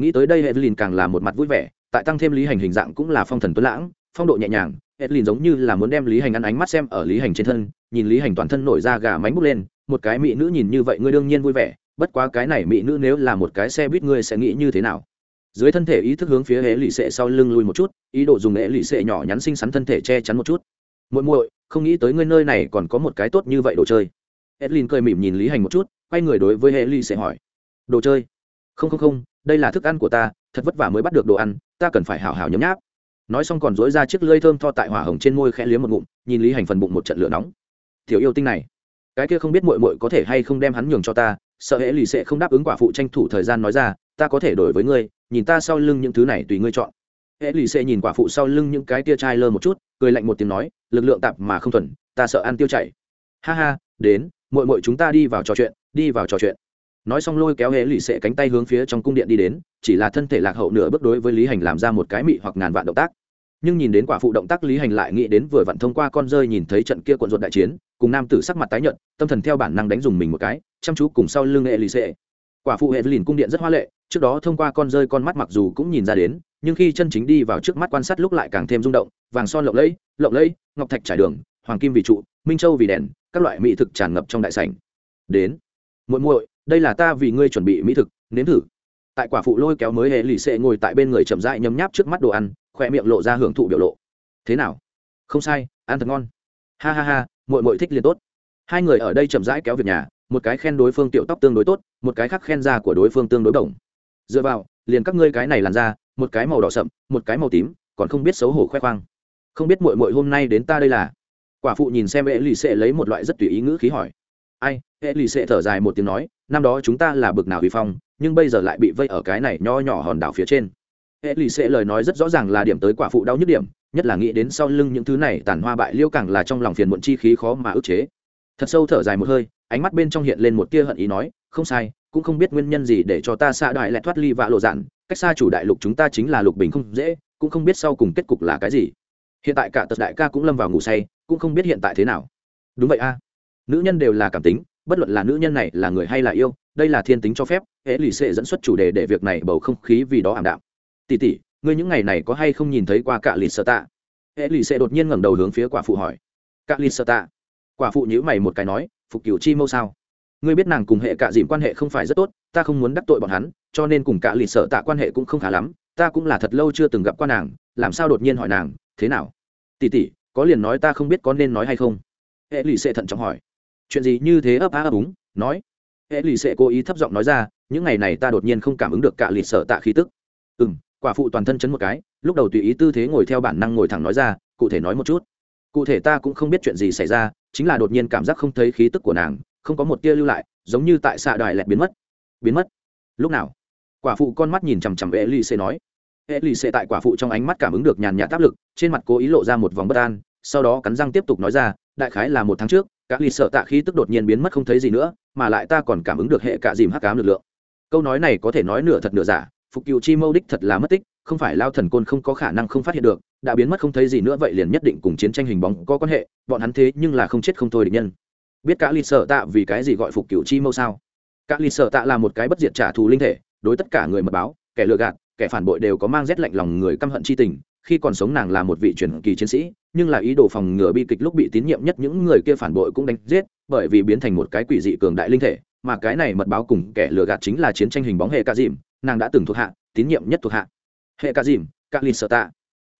Nghĩ tới đây edlin càng là một mặt vui vẻ, tại tăng thêm lý hành hình dạng cũng là phong thần tuấn lãng, phong độ nhẹ nhàng edlin giống như là muốn đem lý hành ăn ánh mắt xem ở lý hành trên thân, nhìn lý hành toàn thân nổi ra gà mánh bút lên, một cái mỹ nữ nhìn như vậy ngươi đương nhiên vui vẻ, bất quá cái này mỹ nữ nếu là một cái xe buýt ngươi sẽ nghĩ như thế nào? Dưới thân thể ý thức hướng phía hệ lụy sệ sau lưng lui một chút, ý đồ dùng hệ lụy sệ nhỏ nhắn xinh xắn thân thể che chắn một chút muội muội, không nghĩ tới ngươi nơi này còn có một cái tốt như vậy đồ chơi. Edlin cười mỉm nhìn lý hành một chút, quay người đối với hệ ly sẽ hỏi. Đồ chơi? Không không không, đây là thức ăn của ta, thật vất vả mới bắt được đồ ăn, ta cần phải hào hào nhấm nháp. Nói xong còn dối ra chiếc lưỡi thơm tho tại hỏa hồng trên môi khẽ liếm một ngụm, nhìn lý hành phần bụng một trận lửa nóng. Thiếu yêu tinh này, cái kia không biết muội muội có thể hay không đem hắn nhường cho ta, sợ hễ lì sẽ không đáp ứng quả phụ tranh thủ thời gian nói ra, ta có thể đổi với ngươi, nhìn ta sau lưng những thứ này tùy ngươi chọn hệ lì xê nhìn quả phụ sau lưng những cái tia chai lơ một chút, cười lạnh một tiếng nói, lực lượng tạp mà không thuần, ta sợ ăn tiêu chảy. Ha ha, đến, muội muội chúng ta đi vào trò chuyện, đi vào trò chuyện. Nói xong lôi kéo hệ lì sẽ cánh tay hướng phía trong cung điện đi đến, chỉ là thân thể lạc hậu nửa bước đối với lý hành làm ra một cái mị hoặc ngàn vạn động tác. Nhưng nhìn đến quả phụ động tác, lý hành lại nghĩ đến vừa vặn thông qua con rơi nhìn thấy trận kia cuộn ruột đại chiến, cùng nam tử sắc mặt tái nhợt, tâm thần theo bản năng đánh dùng mình một cái, chăm chú cùng sau lưng hệ lì xệ quả phụ hệ lìn cung điện rất hoa lệ, trước đó thông qua con rơi con mắt mặc dù cũng nhìn ra đến nhưng khi chân chính đi vào trước mắt quan sát lúc lại càng thêm rung động, vàng son lộng lẫy lộng lẫy, ngọc thạch trải đường, hoàng kim vì trụ, minh châu vì đèn, các loại mỹ thực tràn ngập trong đại sảnh. Đến, muội muội, đây là ta vì ngươi chuẩn bị mỹ thực, nếm thử. Tại quả phụ lôi kéo mới hệ lì xệ ngồi tại bên người chậm rãi nhấm nháp trước mắt đồ ăn, khoe miệng lộ ra hưởng thụ biểu lộ. Thế nào? Không sai, ăn thật ngon. Ha ha ha, muội muội thích liền tốt. Hai người ở đây chậm rãi kéo việc nhà, một cái khen đối phương tiểu tóc tương đối tốt, một cái khác khen da của đối phương tương đối đồng. Dựa vào, liền các ngươi cái này làn da một cái màu đỏ sậm, một cái màu tím, còn không biết xấu hổ khoe khoang. Không biết mội mội hôm nay đến ta đây là? Quả phụ nhìn xem hệ lì xệ lấy một loại rất tùy ý ngữ khí hỏi. Ai hệ lì xệ thở dài một tiếng nói, năm đó chúng ta là bực nào vi phong, nhưng bây giờ lại bị vây ở cái này nho nhỏ hòn đảo phía trên. Hệ lì xệ lời nói rất rõ ràng là điểm tới quả phụ đau nhức điểm, nhất là nghĩ đến sau lưng những thứ này tàn hoa bại liêu càng là trong lòng phiền muộn chi khí khó mà ức chế. Thật sâu thở dài một hơi, ánh mắt bên trong hiện lên một tia hận ý nói, không sai, cũng không biết nguyên nhân gì để cho ta xa đại lại thoát ly vạ lộ dạn cách xa chủ đại lục chúng ta chính là lục bình không dễ, cũng không biết sau cùng kết cục là cái gì. Hiện tại cả tật đại ca cũng lâm vào ngủ say, cũng không biết hiện tại thế nào. Đúng vậy a. Nữ nhân đều là cảm tính, bất luận là nữ nhân này là người hay là yêu, đây là thiên tính cho phép hễ lì xệ dẫn xuất chủ đề để việc này bầu không khí vì đó ảm đạm. Tỉ tỉ ngươi những ngày này có hay không nhìn thấy qua cả lì sơ tạ? Hệ lì xệ đột nhiên ngẩng đầu hướng phía quả phụ hỏi. Cả lì sơ tạ. Quả phụ nhữ mày một cái nói, phục cửu chi mâu sao? Ngươi biết nàng cùng hệ cả dìm quan hệ không phải rất tốt, ta không muốn đắc tội bọn hắn cho nên cùng cả lì sợ tạ quan hệ cũng không khá lắm, ta cũng là thật lâu chưa từng gặp qua nàng, làm sao đột nhiên hỏi nàng, thế nào? Tỉ tỉ, có liền nói ta không biết có nên nói hay không. Hệ lì xệ thận trọng hỏi. Chuyện gì như thế ấp á ấp úng? Nói. Hệ lì xệ cố ý thấp giọng nói ra, những ngày này ta đột nhiên không cảm ứng được cả lì sợ tạ khí tức. Ừ m quả phụ toàn thân chấn một cái, lúc đầu tùy ý tư thế ngồi theo bản năng ngồi thẳng nói ra, cụ thể nói một chút. Cụ thể ta cũng không biết chuyện gì xảy ra, chính là đột nhiên cảm giác không thấy khí tức của nàng, không có một tia lưu lại, giống như tại xạ đài lẹt biến mất. Biến mất? Lúc nào? Quả phụ con mắt nhìn chằm chằm vệ ly xê nói. Hệ lì xê tại quả phụ trong ánh mắt cảm ứng được nhàn nhạt áp lực, trên mặt cố ý lộ ra một vòng bất an, sau đó cắn răng tiếp tục nói ra, đại khái là một tháng trước các lì sợ tạ khí tức đột nhiên biến mất không thấy gì nữa, mà lại ta còn cảm ứng được hệ cả dìm hắc cám lực lượng. Câu nói này có thể nói nửa thật nửa giả, phục cựu chi mâu đích thật là mất tích, không phải lao thần côn không có khả năng không phát hiện được, đã biến mất không thấy gì nữa vậy liền nhất định cùng chiến tranh hình bóng có quan hệ, bọn hắn thế nhưng là không chết không thôi địch nhân. Biết cả lì sợ tạ vì cái gì gọi phục cựu chi mâu sao? Cả lì sợ tạ là một cái bất diệt trả thù linh thể đối tất cả người mật báo, kẻ lừa gạt, kẻ phản bội đều có mang rét lạnh lòng người căm hận chi tình, khi còn sống nàng là một vị truyền kỳ chiến sĩ, nhưng là ý đồ phòng ngừa bi kịch lúc bị tín nhiệm nhất những người kia phản bội cũng đánh giết, bởi vì biến thành một cái quỷ dị cường đại linh thể, mà cái này mật báo cùng kẻ lừa gạt chính là chiến tranh hình bóng hệ ca dìm, nàng đã từng thuộc hạ, tín nhiệm nhất thuộc hạ. Hệ ca dìm, các linh sợ tạ.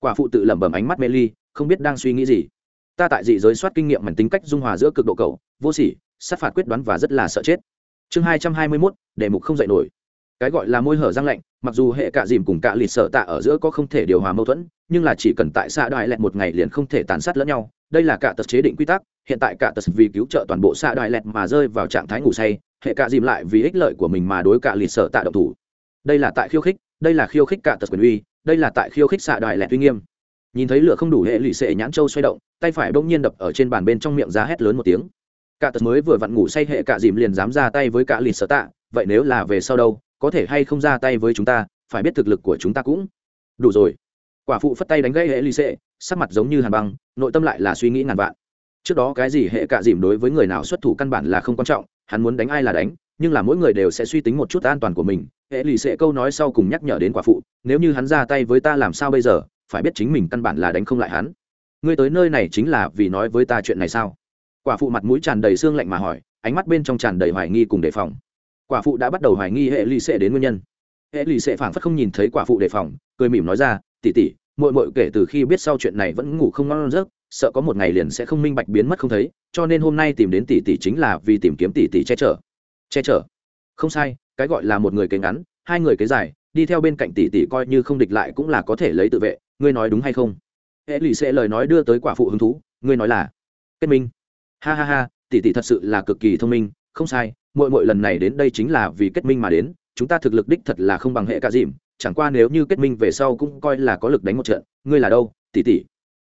Quả phụ tự lẩm bẩm ánh mắt mê ly, không biết đang suy nghĩ gì. Ta tại dị giới soát kinh nghiệm mảnh tính cách dung hòa giữa cực độ cầu vô sỉ, sát phạt quyết đoán và rất là sợ chết. Chương hai trăm hai mươi mốt, đề mục không dạy nổi cái gọi là môi hở răng lạnh, mặc dù hệ cạ dìm cùng cạ lịt sợ tạ ở giữa có không thể điều hòa mâu thuẫn, nhưng là chỉ cần tại xạ đại lẹt một ngày liền không thể tàn sát lẫn nhau. Đây là cả tật chế định quy tắc, hiện tại cả tật vì cứu trợ toàn bộ xạ đại lẹt mà rơi vào trạng thái ngủ say, hệ cạ dìm lại vì ích lợi của mình mà đối cạ lịt sợ tạ động thủ. Đây là tại khiêu khích, đây là khiêu khích cả tật quyền uy, đây là tại khiêu khích xạ đại lẹt uy nghiêm. Nhìn thấy lửa không đủ hệ lụy sệ nhãn châu xoay động, tay phải bỗng nhiên đập ở trên bàn bên trong miệng ra hét lớn một tiếng. Cả tật mới vừa vặn ngủ say, hệ cạ dìm liền dám ra tay với cạ lịt sợ tạ, vậy nếu là về sau đâu có thể hay không ra tay với chúng ta, phải biết thực lực của chúng ta cũng đủ rồi. Quả phụ phất tay đánh gãy hệ ly xệ, sắc mặt giống như hàn băng, nội tâm lại là suy nghĩ ngàn vạn. Trước đó cái gì hệ cạ dìm đối với người nào xuất thủ căn bản là không quan trọng, hắn muốn đánh ai là đánh, nhưng là mỗi người đều sẽ suy tính một chút an toàn của mình. Hệ lì xệ câu nói sau cùng nhắc nhở đến quả phụ, nếu như hắn ra tay với ta làm sao bây giờ, phải biết chính mình căn bản là đánh không lại hắn. Ngươi tới nơi này chính là vì nói với ta chuyện này sao? Quả phụ mặt mũi tràn đầy xương lạnh mà hỏi, ánh mắt bên trong tràn đầy hoài nghi cùng đề phòng quả phụ đã bắt đầu hoài nghi hệ lì xệ đến nguyên nhân. Hệ lì xệ phảng phất không nhìn thấy quả phụ đề phòng, cười mỉm nói ra tỉ tỉ mội mội kể từ khi biết sau chuyện này vẫn ngủ không ngon giấc, sợ có một ngày liền sẽ không minh bạch biến mất không thấy, cho nên hôm nay tìm đến tỷ tỷ chính là vì tìm kiếm tỷ tỷ che chở. Che chở? Không sai, cái gọi là một người kế ngắn, hai người kế dài, đi theo bên cạnh tỷ tỷ coi như không địch lại cũng là có thể lấy tự vệ, ngươi nói đúng hay không? Hệ lì xệ lời nói đưa tới quả phụ hứng thú, ngươi nói là, kết minh. Ha ha ha, tỷ tỷ thật sự là cực kỳ thông minh không sai mỗi mỗi lần này đến đây chính là vì kết minh mà đến, chúng ta thực lực đích thật là không bằng hệ cả dìm, chẳng qua nếu như kết minh về sau cũng coi là có lực đánh một trận, ngươi là đâu, tỷ tỷ.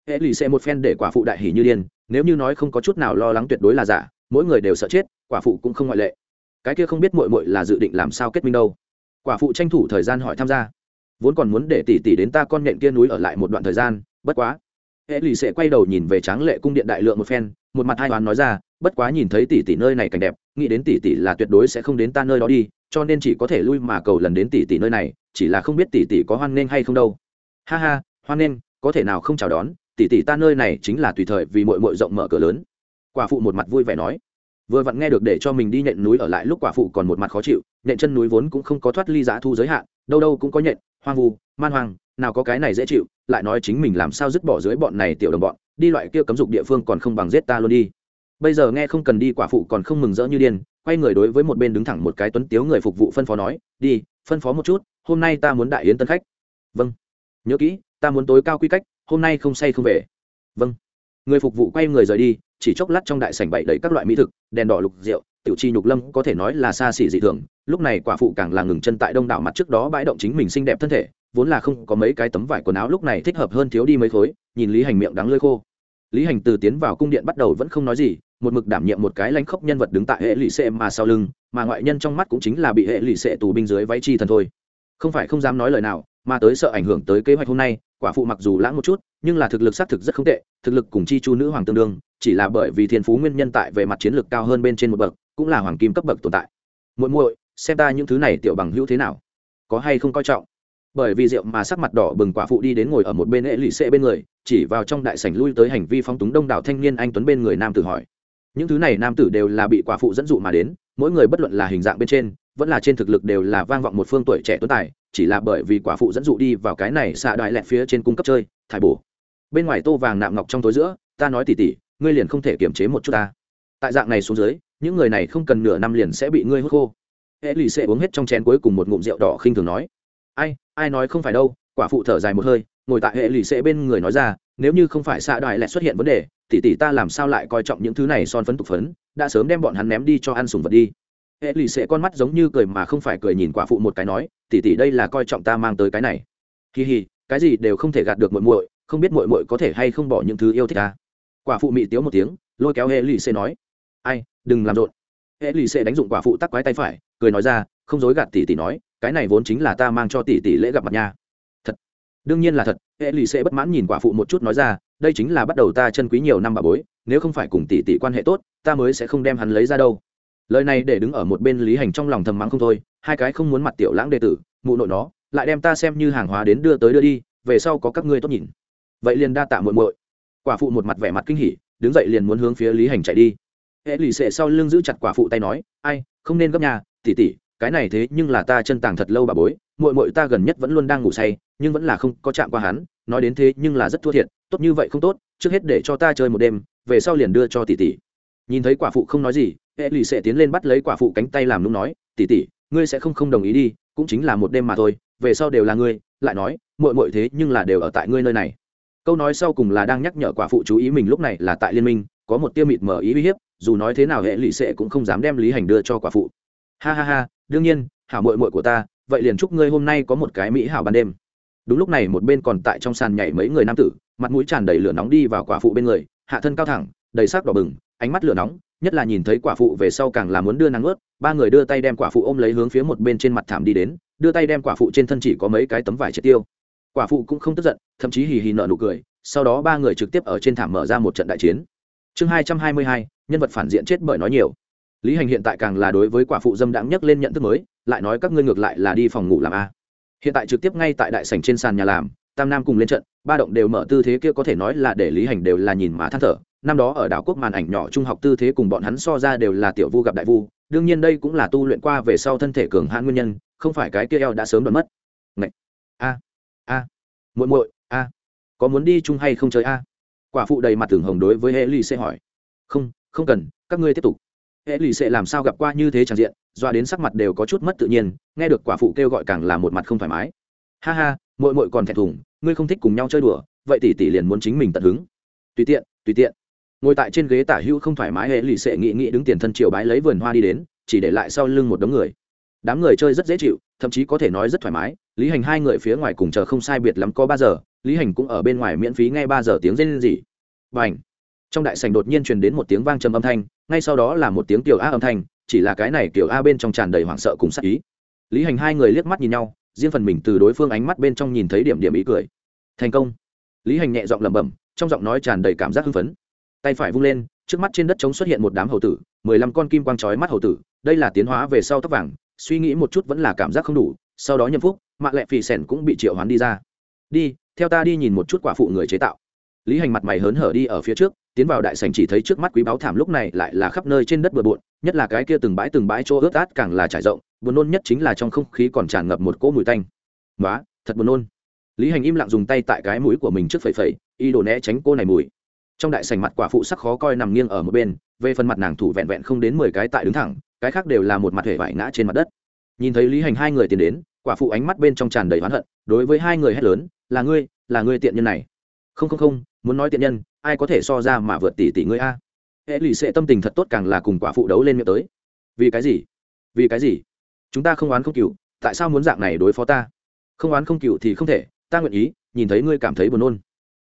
Hệ lì sẽ một phen để quả phụ đại hỉ như điên, nếu như nói không có chút nào lo lắng tuyệt đối là giả, mỗi người đều sợ chết, quả phụ cũng không ngoại lệ. Cái kia không biết muội muội là dự định làm sao kết minh đâu. Quả phụ tranh thủ thời gian hỏi tham gia. Vốn còn muốn để tỷ tỷ đến ta con nhện kia núi ở lại một đoạn thời gian, bất quá hệ lì sẽ quay đầu nhìn về tráng lệ cung điện đại lượng một phen, một mặt hai toán nói ra, bất quá nhìn thấy tỷ tỷ nơi này cảnh đẹp, nghĩ đến tỷ tỷ là tuyệt đối sẽ không đến ta nơi đó đi, cho nên chỉ có thể lui mà cầu lần đến tỷ tỷ nơi này, chỉ là không biết tỷ tỷ có hoan nghênh hay không đâu. Ha ha, hoan nghênh, có thể nào không chào đón, tỷ tỷ ta nơi này chính là tùy thời vì mội mội rộng mở cửa lớn. Quả phụ một mặt vui vẻ nói. Vừa vặn nghe được để cho mình đi nhện núi ở lại lúc quả phụ còn một mặt khó chịu, nhện chân núi vốn cũng không có thoát ly giá thu giới hạn, đâu đâu cũng có nhện, hoang vu, man hoang nào có cái này dễ chịu, lại nói chính mình làm sao dứt bỏ dưới bọn này tiểu đồng bọn, đi loại kia cấm dục địa phương còn không bằng giết ta luôn đi. Bây giờ nghe không cần đi quả phụ còn không mừng rỡ như điên, quay người đối với một bên đứng thẳng một cái tuấn tiếu người phục vụ phân phó nói, đi, phân phó một chút, hôm nay ta muốn đại yến tân khách. Vâng. Nhớ kỹ, ta muốn tối cao quy cách, hôm nay không say không về. Vâng. Người phục vụ quay người rời đi, chỉ chốc lát trong đại sảnh bậy đầy các loại mỹ thực, đèn đỏ lục rượu, tiểu chi nhục lâm có thể nói là xa xỉ dị thường, lúc này quả phụ càng là ngừng chân tại đông đảo mặt trước đó bãi động chính mình xinh đẹp thân thể vốn là không có mấy cái tấm vải quần áo lúc này thích hợp hơn thiếu đi mấy khối, nhìn lý hành miệng đắng lơi khô. Lý hành từ tiến vào cung điện bắt đầu vẫn không nói gì, một mực đảm nhiệm một cái lãnh khốc nhân vật đứng tại hệ lụy xệ mà sau lưng, mà ngoại nhân trong mắt cũng chính là bị hệ lụy xệ tù binh dưới váy chi thần thôi. Không phải không dám nói lời nào, mà tới sợ ảnh hưởng tới kế hoạch hôm nay, quả phụ mặc dù lãng một chút, nhưng là thực lực xác thực rất không tệ, thực lực cùng chi chu nữ hoàng tương đương, chỉ là bởi vì thiên phú nguyên nhân tại về mặt chiến lược cao hơn bên trên một bậc, cũng là hoàng kim cấp bậc tồn tại. Muội muội, xem ta những thứ này tiểu bằng hữu thế nào? Có hay không coi trọng? Bởi vì rượu mà sắc mặt đỏ bừng quả phụ đi đến ngồi ở một bên hệ lụy xệ bên người, chỉ vào trong đại sảnh lui tới hành vi phong túng đông đảo thanh niên anh tuấn bên người nam tử hỏi. Những thứ này nam tử đều là bị quả phụ dẫn dụ mà đến, mỗi người bất luận là hình dạng bên trên, vẫn là trên thực lực đều là vang vọng một phương tuổi trẻ tuấn tài, chỉ là bởi vì quả phụ dẫn dụ đi vào cái này xạ đại lẹt phía trên cung cấp chơi, thải bổ. Bên ngoài tô vàng nạm ngọc trong tối giữa, ta nói tỉ tỉ, ngươi liền không thể kiềm chế một chút ta. Tại dạng này xuống dưới, những người này không cần nửa năm liền sẽ bị ngươi hút khô. Hệ lì sẽ uống hết trong chén cuối cùng một ngụm rượu đỏ khinh thường nói ai ai nói không phải đâu, quả phụ thở dài một hơi, ngồi tại hệ lì sẽ bên người nói ra, nếu như không phải xạ đại lại xuất hiện vấn đề, tỷ tỷ ta làm sao lại coi trọng những thứ này son phấn tục phấn, đã sớm đem bọn hắn ném đi cho ăn sùng vật đi. Hệ lì xệ con mắt giống như cười mà không phải cười nhìn quả phụ một cái nói, tỷ tỷ đây là coi trọng ta mang tới cái này. Kỳ hì cái gì đều không thể gạt được muội muội, không biết muội muội có thể hay không bỏ những thứ yêu thích ta. Quả phụ mị tiếu một tiếng, lôi kéo hệ lì xệ nói, ai, đừng làm rộn. Hệ lì xệ đánh dụng quả phụ tắc quái tay phải, cười nói ra, không dối gạt tỷ tỷ nói cái này vốn chính là ta mang cho tỷ tỷ lễ gặp mặt nha. Thật. Đương nhiên là thật, hệ lì sẽ bất mãn nhìn quả phụ một chút nói ra, đây chính là bắt đầu ta chân quý nhiều năm bà bối, nếu không phải cùng tỷ tỷ quan hệ tốt, ta mới sẽ không đem hắn lấy ra đâu. Lời này để đứng ở một bên lý hành trong lòng thầm mắng không thôi, hai cái không muốn mặt tiểu lãng đệ tử, mụ nội nó, lại đem ta xem như hàng hóa đến đưa tới đưa đi, về sau có các ngươi tốt nhìn. Vậy liền đa tạ muội muội. Quả phụ một mặt vẻ mặt kinh hỉ, đứng dậy liền muốn hướng phía lý hành chạy đi. Hệ lì xệ sau lưng giữ chặt quả phụ tay nói, ai, không nên gấp nhà, tỷ tỷ cái này thế nhưng là ta chân tàng thật lâu bà bối mội mội ta gần nhất vẫn luôn đang ngủ say, nhưng vẫn là không có chạm qua hắn, nói đến thế nhưng là rất thua thiệt, tốt như vậy không tốt, trước hết để cho ta chơi một đêm, về sau liền đưa cho tỷ tỷ. Nhìn thấy quả phụ không nói gì hệ lì sẽ tiến lên bắt lấy quả phụ cánh tay làm nung nói, tỷ tỷ, ngươi sẽ không không đồng ý đi, cũng chính là một đêm mà thôi, về sau đều là ngươi. Lại nói mội mội thế nhưng là đều ở tại ngươi nơi này. Câu nói sau cùng là đang nhắc nhở quả phụ chú ý mình lúc này là tại liên minh, có một tiêu mịt mở ý uy hiếp, dù nói thế nào hệ lụy sệ cũng không dám đem lý hành đưa cho quả phụ ha ha ha, đương nhiên, hảo muội muội của ta, vậy liền chúc ngươi hôm nay có một cái mỹ hảo ban đêm. Đúng lúc này một bên còn tại trong sàn nhảy mấy người nam tử, mặt mũi tràn đầy lửa nóng đi vào quả phụ bên người, hạ thân cao thẳng, đầy sắc đỏ bừng, ánh mắt lửa nóng, nhất là nhìn thấy quả phụ về sau càng là muốn đưa nàng ướt, ba người đưa tay đem quả phụ ôm lấy hướng phía một bên trên mặt thảm đi đến, đưa tay đem quả phụ trên thân chỉ có mấy cái tấm vải triệt tiêu. Quả phụ cũng không tức giận, thậm chí hì hì nợ nụ cười, sau đó ba người trực tiếp ở trên thảm mở ra một trận đại chiến. Chương hai trăm hai mươi hai, nhân vật phản diện chết bởi nói nhiều lý hành hiện tại càng là đối với quả phụ dâm đãng nhất lên nhận thức mới, lại nói các ngươi ngược lại là đi phòng ngủ làm a. Hiện tại trực tiếp ngay tại đại sảnh trên sàn nhà làm, tam nam cùng lên trận, ba động đều mở tư thế kia có thể nói là để lý hành đều là nhìn mà than thở. Năm đó ở đảo quốc màn ảnh nhỏ trung học tư thế cùng bọn hắn so ra đều là tiểu vu gặp đại vu, đương nhiên đây cũng là tu luyện qua về sau thân thể cường hãn nguyên nhân, không phải cái kia eo đã sớm đoạn mất. Ngậy! a. A. Muội muội, a. Có muốn đi chung hay không chơi a? Quả phụ đầy mặt tưởng hồng đối với hệ Ly sẽ hỏi. Không không cần, các ngươi tiếp tục hệ lì sẽ làm sao gặp qua như thế tràn diện, doa đến sắc mặt đều có chút mất tự nhiên, nghe được quả phụ kêu gọi càng là một mặt không thoải mái. Ha ha mội mội còn thẹn thùng, ngươi không thích cùng nhau chơi đùa, vậy tỷ tỷ liền muốn chính mình tận hứng. Tùy tiện tùy tiện. Ngồi tại trên ghế tả hữu không thoải mái, hệ lì xệ nghĩ nghĩ đứng tiền thân triều bái lấy vườn hoa đi đến, chỉ để lại sau lưng một đống người. Đám người chơi rất dễ chịu, thậm chí có thể nói rất thoải mái, lý hành hai người phía ngoài cùng chờ không sai biệt lắm có ba giờ, lý hành cũng ở bên ngoài miễn phí nghe ba giờ tiếng rên rỉ. Và trong đại sảnh đột nhiên truyền đến một tiếng vang trầm âm thanh, ngay sau đó là một tiếng tiểu a âm thanh, chỉ là cái này tiểu a bên trong tràn đầy hoảng sợ cùng sắc ý. Lý hành hai người liếc mắt nhìn nhau, riêng phần mình từ đối phương ánh mắt bên trong nhìn thấy điểm điểm ý cười. Thành công. Lý hành nhẹ giọng lẩm bẩm, trong giọng nói tràn đầy cảm giác hưng phấn. Tay phải vung lên, trước mắt trên đất trống xuất hiện một đám hầu tử, mười lăm con kim quang trói mắt hầu tử, đây là tiến hóa về sau tóc vàng, suy nghĩ một chút vẫn là cảm giác không đủ, sau đó nhậm phúc, mạ lẹ phì sẻn cũng bị triệu hoán đi ra. Đi, theo ta đi nhìn một chút quả phụ người chế tạo. Lý hành mặt mày hớn hở đi ở phía trước tiến vào đại sảnh chỉ thấy trước mắt quý báo thảm lúc này lại là khắp nơi trên đất bừa bộn, nhất là cái kia từng bãi từng bãi chỗ ướt át càng là trải rộng, buồn nôn nhất chính là trong không khí còn tràn ngập một cỗ mùi tanh. Nói thật buồn nôn. Lý hành im lặng dùng tay tại cái mũi của mình trước phẩy phẩy y đồ né tránh cô này mùi. Trong đại sảnh mặt quả phụ sắc khó coi nằm nghiêng ở một bên, về phần mặt nàng thủ vẹn vẹn không đến mười cái tại đứng thẳng, cái khác đều là một mặt hể vải ngã trên mặt đất. Nhìn thấy lý hành hai người tiến đến, quả phụ ánh mắt bên trong tràn đầy oán hận, đối với hai người hét lớn, là ngươi là ngươi tiện nhân này không không không, muốn nói tiện nhân, ai có thể so ra mà vượt tỷ tỷ ngươi a? Hệ lụy sẽ tâm tình thật tốt càng là cùng quả phụ đấu lên miệng tới. Vì cái gì? Vì cái gì? Chúng ta không oán không cựu tại sao muốn dạng này đối phó ta? Không oán không cựu thì không thể, ta nguyện ý, nhìn thấy ngươi cảm thấy buồn nôn.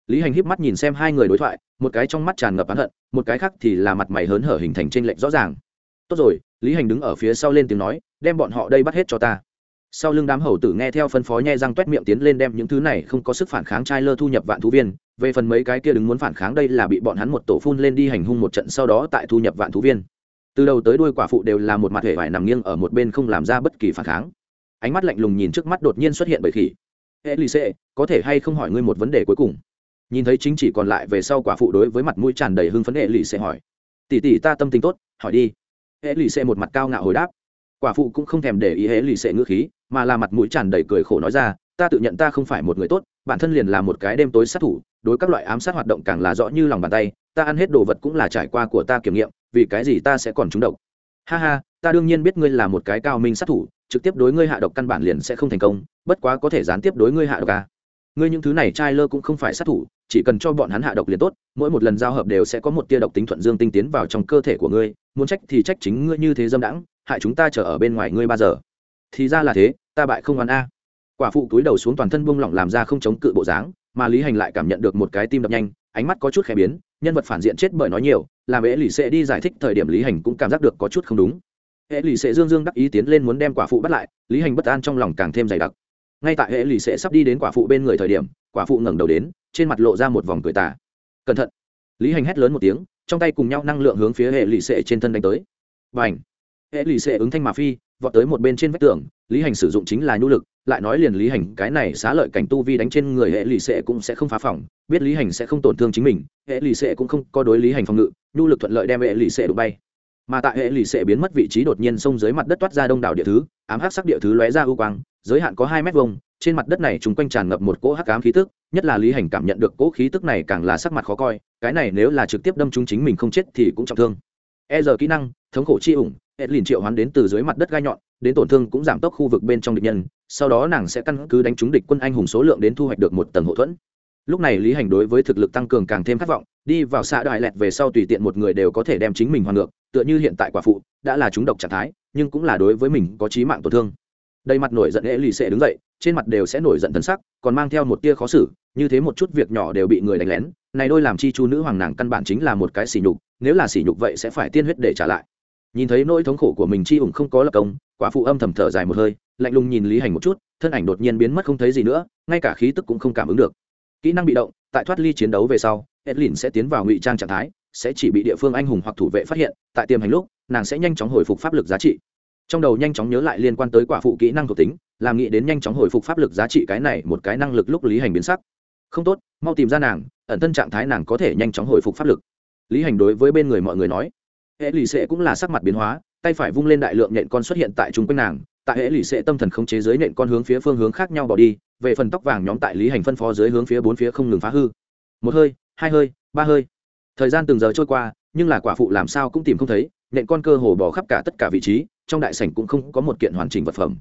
Lý hành híp mắt nhìn xem hai người đối thoại, một cái trong mắt tràn ngập oán hận, một cái khác thì là mặt mày hớn hở hình thành t r ê n lệch rõ ràng. Tốt rồi, lý hành đứng ở phía sau lên tiếng nói, đem bọn họ đây bắt hết cho ta sau lưng đám hầu tử nghe theo phân phó nhe răng tuét miệng tiến lên đem những thứ này không có sức phản kháng trai lơ thu nhập vạn thú viên, về phần mấy cái kia đứng muốn phản kháng đây là bị bọn hắn một tổ phun lên đi hành hung một trận sau đó tại thu nhập vạn thú viên. Từ đầu tới đuôi quả phụ đều là một mặt hệ vải nằm nghiêng ở một bên không làm ra bất kỳ phản kháng. Ánh mắt lạnh lùng nhìn trước mắt đột nhiên xuất hiện bởi khỉ. Hệ lì xê, có thể hay không hỏi ngươi một vấn đề cuối cùng? Nhìn thấy chính chỉ còn lại về sau quả phụ đối với mặt mũi tràn đầy hưng phấn hệ lì xê hỏi. Tỷ tỷ, ta tâm tình tốt, hỏi đi. Hệ lì xê một mặt cao ngạo hồi đáp. Quả phụ cũng không thèm để ý hệ lì xệ ngữ khí mà là mặt mũi tràn đầy cười khổ nói ra, ta tự nhận ta không phải một người tốt, bản thân liền là một cái đêm tối sát thủ, đối các loại ám sát hoạt động càng là rõ như lòng bàn tay, ta ăn hết đồ vật cũng là trải qua của ta kiểm nghiệm, vì cái gì ta sẽ còn trúng độc ha ha, ta đương nhiên biết ngươi là một cái cao minh sát thủ, trực tiếp đối ngươi hạ độc căn bản liền sẽ không thành công, bất quá có thể gián tiếp đối ngươi hạ độc à. ngươi những thứ này trai lơ cũng không phải sát thủ, chỉ cần cho bọn hắn hạ độc liền tốt, mỗi một lần giao hợp đều sẽ có một tia độc tính thuận dương tinh tiến vào trong cơ thể của ngươi, muốn trách thì trách chính ngươi như thế dâm đãng, hại chúng ta chờ ở bên ngoài ngươi ba giờ thì ra là thế, ta bại không oán a. Quả phụ túi đầu xuống toàn thân buông lỏng làm ra không chống cự bộ dáng, mà lý hành lại cảm nhận được một cái tim đập nhanh, ánh mắt có chút khẽ biến, nhân vật phản diện chết bởi nói nhiều, làm ế lì xệ đi giải thích thời điểm lý hành cũng cảm giác được có chút không đúng. Ế lì xệ dương dương đắc ý tiến lên muốn đem quả phụ bắt lại, lý hành bất an trong lòng càng thêm dày đặc. Ngay tại ế lì xệ sắp đi đến quả phụ bên người thời điểm, quả phụ ngẩng đầu đến, trên mặt lộ ra một vòng cười tà. Cẩn thận. Lý hành hét lớn một tiếng, trong tay cùng nhau năng lượng hướng phía hệ lì xệ trên thân đánh tới. Và ảnh hệ lì xệ ứng thanh mà phi vọt tới một bên trên vách tường, lý hành sử dụng chính là nhu lực, lại nói liền lý hành cái này xá lợi cảnh tu vi đánh trên người hệ lì xệ cũng sẽ không phá phòng, biết lý hành sẽ không tổn thương chính mình, hệ lì xệ cũng không có đối lý hành phòng ngự, nhu lực thuận lợi đem hệ lì xệ đụng bay. Mà tại hệ lì xệ biến mất vị trí đột nhiên sông dưới mặt đất toát ra đông đảo địa thứ, ám hắc sắc địa thứ lóe ra ưu quang, giới hạn có hai mét vuông, trên mặt đất này chúng quanh tràn ngập một cỗ hắc ám khí tức, nhất là lý hành cảm nhận được cỗ khí tức này càng là sắc mặt khó coi, cái này nếu là trực tiếp đâm chúng chính mình không chết thì cũng trọng thương e giờ kỹ năng, thống khổ chi ủng e hết liền triệu hoán đến từ dưới mặt đất gai nhọn, đến tổn thương cũng giảm tốc khu vực bên trong địch nhân, sau đó nàng sẽ căn cứ đánh trúng địch quân anh hùng số lượng đến thu hoạch được một tầng hậu thuẫn. Lúc này lý hành đối với thực lực tăng cường càng thêm khát vọng, đi vào xã đại lẹt về sau tùy tiện một người đều có thể đem chính mình hoàn ngược, tựa như hiện tại quả phụ, đã là chúng độc trạng thái, nhưng cũng là đối với mình có trí mạng tổn thương. Đầy mặt nổi giận ế lì sẽ đứng dậy, trên mặt đều sẽ nổi giận thân sắc, còn mang theo một tia khó xử, như thế một chút việc nhỏ đều bị người đánh lén. Này đôi làm chi chu nữ hoàng nàng căn bản chính là một cái xỉ nhục nếu là sỉ nhục vậy sẽ phải tiên huyết để trả lại. Nhìn thấy nỗi thống khổ của mình chi ủng không có lập công, quả phụ âm thầm thở dài một hơi, lạnh lùng nhìn lý hành một chút, thân ảnh đột nhiên biến mất không thấy gì nữa, ngay cả khí tức cũng không cảm ứng được. Kỹ năng bị động, tại thoát ly chiến đấu về sau, edlin sẽ tiến vào ngụy trang trạng thái, sẽ chỉ bị địa phương anh hùng hoặc thủ vệ phát hiện, tại tiềm hành lúc, nàng sẽ nhanh chóng hồi phục pháp lực giá trị. Trong đầu nhanh chóng nhớ lại liên quan tới quả phụ kỹ năng thuộc tính, làm nghĩ đến nhanh chóng hồi phục pháp lực giá trị cái này một cái năng lực lúc lý hành biến sắc. Không tốt, mau tìm ra nàng, ẩn thân trạng thái nàng có thể nhanh chóng hồi phục pháp lực lý hành đối với bên người mọi người nói, hệ lì xệ cũng là sắc mặt biến hóa, tay phải vung lên đại lượng nhện con xuất hiện tại chung quanh nàng, tại hệ lì xệ tâm thần không chế giới nhện con hướng phía phương hướng khác nhau bỏ đi, về phần tóc vàng nhóm tại lý hành phân phó dưới hướng phía bốn phía không ngừng phá hư. Một hơi, hai hơi, ba hơi. Thời gian từng giờ trôi qua, nhưng là quả phụ làm sao cũng tìm không thấy, nhện con cơ hồ bỏ khắp cả tất cả vị trí, trong đại sảnh cũng không có một kiện hoàn chỉnh vật phẩm.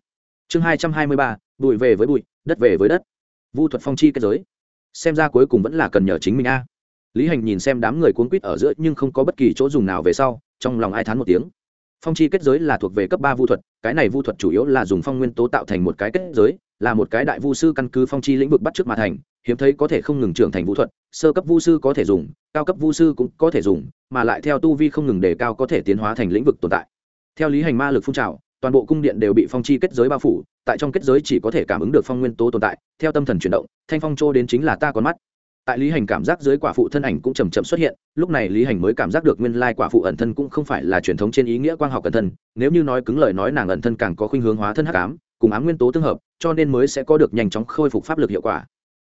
Chương hai trăm hai mươi ba, bụi về với bụi, đất về với đất. Vu thuật phong chi kết giới. Xem ra cuối cùng vẫn là cần nhờ chính mình a lý hành nhìn xem đám người cuốn quýt ở giữa nhưng không có bất kỳ chỗ dùng nào về sau, trong lòng ai thán một tiếng. Phong chi kết giới là thuộc về cấp ba vu thuật, cái này vu thuật chủ yếu là dùng phong nguyên tố tạo thành một cái kết giới, là một cái đại vu sư căn cứ phong chi lĩnh vực bắt trước mà thành, hiếm thấy có thể không ngừng trưởng thành vũ thuật, sơ cấp vu sư có thể dùng, cao cấp vu sư cũng có thể dùng, mà lại theo tu vi không ngừng đề cao có thể tiến hóa thành lĩnh vực tồn tại. Theo lý hành ma lực phun trào, toàn bộ cung điện đều bị phong chi kết giới bao phủ, tại trong kết giới chỉ có thể cảm ứng được phong nguyên tố tồn tại, theo tâm thần chuyển động, thanh phong trô đến chính là ta con mắt tại lý hành cảm giác dưới quả phụ thân ảnh cũng chầm chậm xuất hiện, lúc này lý hành mới cảm giác được nguyên lai quả phụ ẩn thân cũng không phải là truyền thống trên ý nghĩa quang học ẩn thân, nếu như nói cứng lời nói nàng ẩn thân càng có khuynh hướng hóa thân hắc ám, cùng ám nguyên tố tương hợp, cho nên mới sẽ có được nhanh chóng khôi phục pháp lực hiệu quả.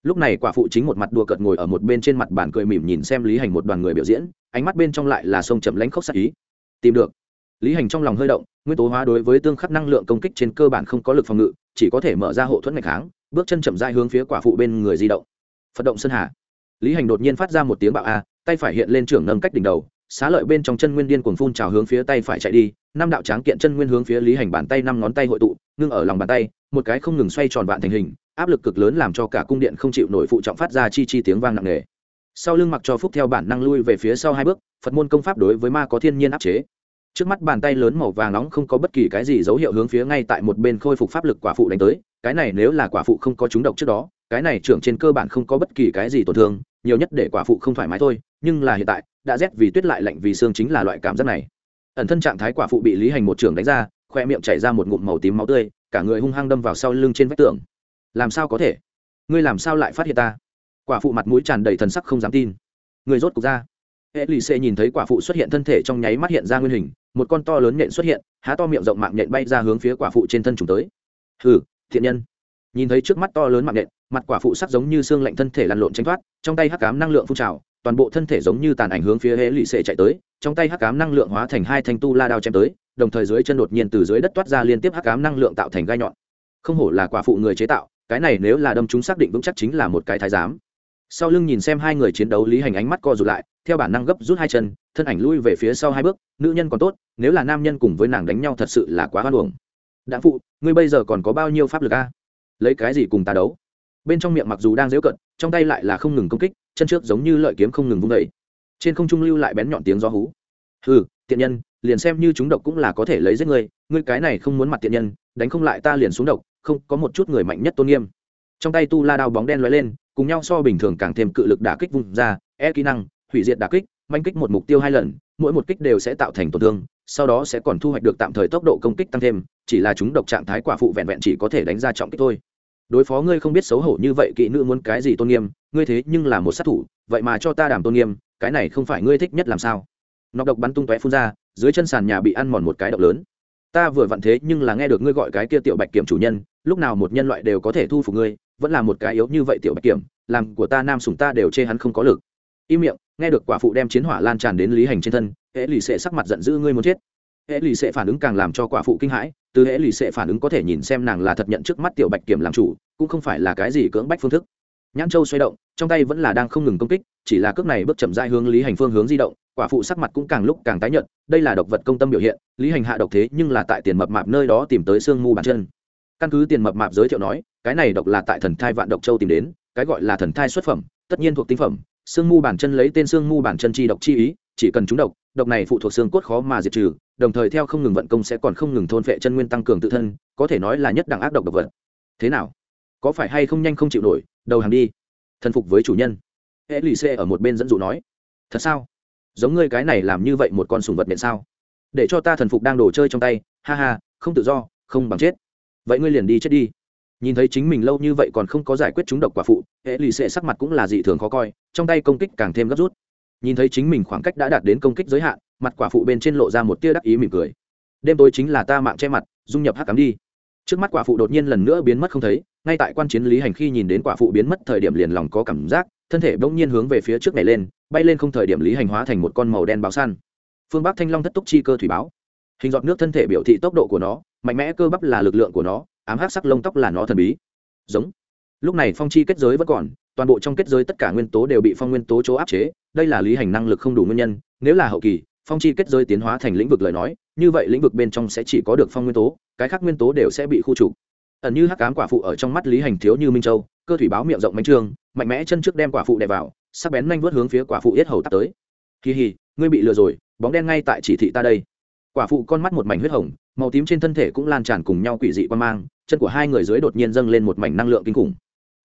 Lúc này quả phụ chính một mặt đùa cợt ngồi ở một bên trên mặt bàn cười mỉm nhìn xem lý hành một đoàn người biểu diễn, ánh mắt bên trong lại là sông chậm lánh khóc sắc ý. Tìm được. Lý hành trong lòng hơi động, nguyên tố hóa đối với tương khắc năng lượng công kích trên cơ bản không có lực phòng ngự, chỉ có thể mở ra hộ thuẫn ngày kháng, bước chân chậm dai hướng phía quả phụ bên người di động. Phật động sơn hà lý hành đột nhiên phát ra một tiếng bạo a, tay phải hiện lên trưởng nâng cách đỉnh đầu, xá lợi bên trong chân nguyên điên cuồng phun trào hướng phía tay phải chạy đi, năm đạo tráng kiện chân nguyên hướng phía lý hành bàn tay năm ngón tay hội tụ, ngưng ở lòng bàn tay, một cái không ngừng xoay tròn vạn thành hình, áp lực cực lớn làm cho cả cung điện không chịu nổi phụ trọng phát ra chi chi tiếng vang nặng nề. Sau lưng mặc cho phúc theo bản năng lui về phía sau hai bước, phật môn công pháp đối với ma có thiên nhiên áp chế. Trước mắt bàn tay lớn màu vàng nóng không có bất kỳ cái gì dấu hiệu hướng phía ngay tại một bên khôi phục pháp lực quả phụ đánh tới, cái này nếu là quả phụ không có chúng độc trước đó, cái này trưởng trên cơ bản không có bất kỳ cái gì tổn thương nhiều nhất để quả phụ không thoải mái thôi, nhưng là hiện tại, đã rét vì tuyết lại lạnh vì xương chính là loại cảm giác này. Ẩn thân trạng thái quả phụ bị lý hành một trưởng đánh ra, khoe miệng chảy ra một ngụm màu tím máu tươi, cả người hung hăng đâm vào sau lưng trên vách tường. Làm sao có thể? Ngươi làm sao lại phát hiện ta? Quả phụ mặt mũi tràn đầy thần sắc không dám tin. Người rốt cục ra. Hệ lì xê nhìn thấy quả phụ xuất hiện thân thể trong nháy mắt hiện ra nguyên hình, một con to lớn nhện xuất hiện, há to miệng rộng mạng nhện bay ra hướng phía quả phụ trên thân chúng tới. Hừ, thiện nhân. Nhìn thấy trước mắt to lớn mạng nhện mặt quả phụ sắc giống như xương lạnh thân thể lăn lộn tranh thoát, trong tay hắc cám năng lượng phun trào, toàn bộ thân thể giống như tàn ảnh hướng phía hệ lụy xệ chạy tới, trong tay hắc cám năng lượng hóa thành hai thanh tu la đao chém tới, đồng thời dưới chân đột nhiên từ dưới đất toát ra liên tiếp hắc cám năng lượng tạo thành gai nhọn. Không hổ là quả phụ người chế tạo, cái này nếu là đâm chúng xác định vững chắc chính là một cái thái giám. Sau lưng nhìn xem hai người chiến đấu lý hành ánh mắt co rụt lại, theo bản năng gấp rút hai chân, thân ảnh lui về phía sau hai bước, nữ nhân còn tốt, nếu là nam nhân cùng với nàng đánh nhau thật sự là quá hoan hồng đặng phụ, ngươi bây giờ còn có bao nhiêu pháp lực a? Lấy cái gì cùng ta đấu? Bên trong miệng mặc dù đang dễu cận trong tay lại là không ngừng công kích, chân trước giống như lợi kiếm không ngừng vung đầy trên không trung lưu lại bén nhọn tiếng gió hú. Hừ, tiện nhân, liền xem như chúng độc cũng là có thể lấy giết ngươi ngươi cái này không muốn mặt tiện nhân, đánh không lại ta liền xuống độc, không, có một chút người mạnh nhất tôn nghiêm. Trong tay tu la đao bóng đen lóe lên, cùng nhau so bình thường càng thêm cự lực đả kích vùng ra e kỹ năng, hủy diệt đả kích, manh kích một mục tiêu hai lần, mỗi một kích đều sẽ tạo thành tổn thương, sau đó sẽ còn thu hoạch được tạm thời tốc độ công kích tăng thêm, chỉ là chúng độc trạng thái quả phụ vẹn vẹn chỉ có thể đánh ra trọng kích thôi đối phó ngươi không biết xấu hổ như vậy kỵ nữ muốn cái gì tôn nghiêm, ngươi thế nhưng là một sát thủ, vậy mà cho ta đảm tôn nghiêm, cái này không phải ngươi thích nhất làm sao? Nọc độc bắn tung tóe phun ra, dưới chân sàn nhà bị ăn mòn một cái độc lớn. Ta vừa vặn thế nhưng là nghe được ngươi gọi cái kia tiểu bạch kiểm chủ nhân, lúc nào một nhân loại đều có thể thu phục ngươi, vẫn là một cái yếu như vậy tiểu bạch kiểm, làm của ta nam sùng ta đều chê hắn không có lực. Im miệng, nghe được quả phụ đem chiến hỏa lan tràn đến lý hành trên thân, hễ lì xệ sắc mặt giận dữ, ngươi muốn chết hễ lì xệ phản ứng càng làm cho quả phụ kinh hãi, từ hễ lì xệ phản ứng có thể nhìn xem nàng là thật nhận trước mắt tiểu bạch kiểm làm chủ, cũng không phải là cái gì cưỡng bách phương thức. Nhãn châu xoay động, trong tay vẫn là đang không ngừng công kích, chỉ là cước này bước chậm dại hướng lý hành phương hướng di động, quả phụ sắc mặt cũng càng lúc càng tái nhợt, đây là độc vật công tâm biểu hiện, lý hành hạ độc thế nhưng là tại tiền mập mạp nơi đó tìm tới xương mù bàn chân. Căn cứ tiền mập mạp giới thiệu nói, cái này độc là tại thần thai vạn độc châu tìm đến, cái gọi là thần thai xuất phẩm, tất nhiên thuộc tinh phẩm xương mù bản chân lấy tên xương mù bản chân chi độc chi ý, chỉ cần chúng độc độc này phụ thuộc xương cốt khó mà diệt trừ đồng thời theo không ngừng vận công sẽ còn không ngừng thôn phệ chân nguyên tăng cường tự thân, có thể nói là nhất đẳng ác độc độc vật. Thế nào? Có phải hay không nhanh không chịu nổi, đầu hàng đi. Thần phục với chủ nhân. Hệ lì xê ở một bên dẫn dụ nói. Thật sao? Giống ngươi cái này làm như vậy một con sùng vật miệng sao? Để cho ta thần phục đang đổ chơi trong tay, ha ha, không tự do, không bằng chết. Vậy ngươi liền đi chết đi. Nhìn thấy chính mình lâu như vậy còn không có giải quyết chúng độc quả phụ, hệ lì xệ sắc mặt cũng là dị thường khó coi, trong tay công kích càng thêm gấp rút. Nhìn thấy chính mình khoảng cách đã đạt đến công kích giới hạn mặt quả phụ bên trên lộ ra một tia đắc ý mỉm cười. Đêm tối chính là ta mạng che mặt, dung nhập hắc cắm đi. Trước mắt quả phụ đột nhiên lần nữa biến mất không thấy, ngay tại quan chiến lý hành khi nhìn đến quả phụ biến mất thời điểm liền lòng có cảm giác, thân thể bỗng nhiên hướng về phía trước này lên, bay lên không thời điểm lý hành hóa thành một con màu đen báo săn. Phương bắc thanh long thất túc chi cơ thủy báo. Hình dọn nước thân thể biểu thị tốc độ của nó, mạnh mẽ cơ bắp là lực lượng của nó, ám hắc sắc lông tóc là nó thần bí. Giống. Lúc này phong chi kết giới vẫn còn, toàn bộ trong kết giới tất cả nguyên tố đều bị phong nguyên tố chỗ áp chế, đây là lý hành năng lực không đủ nguyên nhân, nếu là hậu kỳ phong chi kết giới tiến hóa thành lĩnh vực lời nói, như vậy lĩnh vực bên trong sẽ chỉ có được phong nguyên tố, cái khác nguyên tố đều sẽ bị khu trục. Ẩn như hắc cám quả phụ ở trong mắt lý hành thiếu như minh châu, cơ thủy báo miệng rộng bánh trương mạnh mẽ chân trước đem quả phụ đè vào, sắc bén nhanh vớt hướng phía quả phụ yết hầu tắt tới. Kỳ hì ngươi bị lừa rồi, bóng đen ngay tại chỉ thị ta đây. Quả phụ con mắt một mảnh huyết hồng, màu tím trên thân thể cũng lan tràn cùng nhau quỷ dị quan mang, chân của hai người dưới đột nhiên dâng lên một mảnh năng lượng kinh khủng.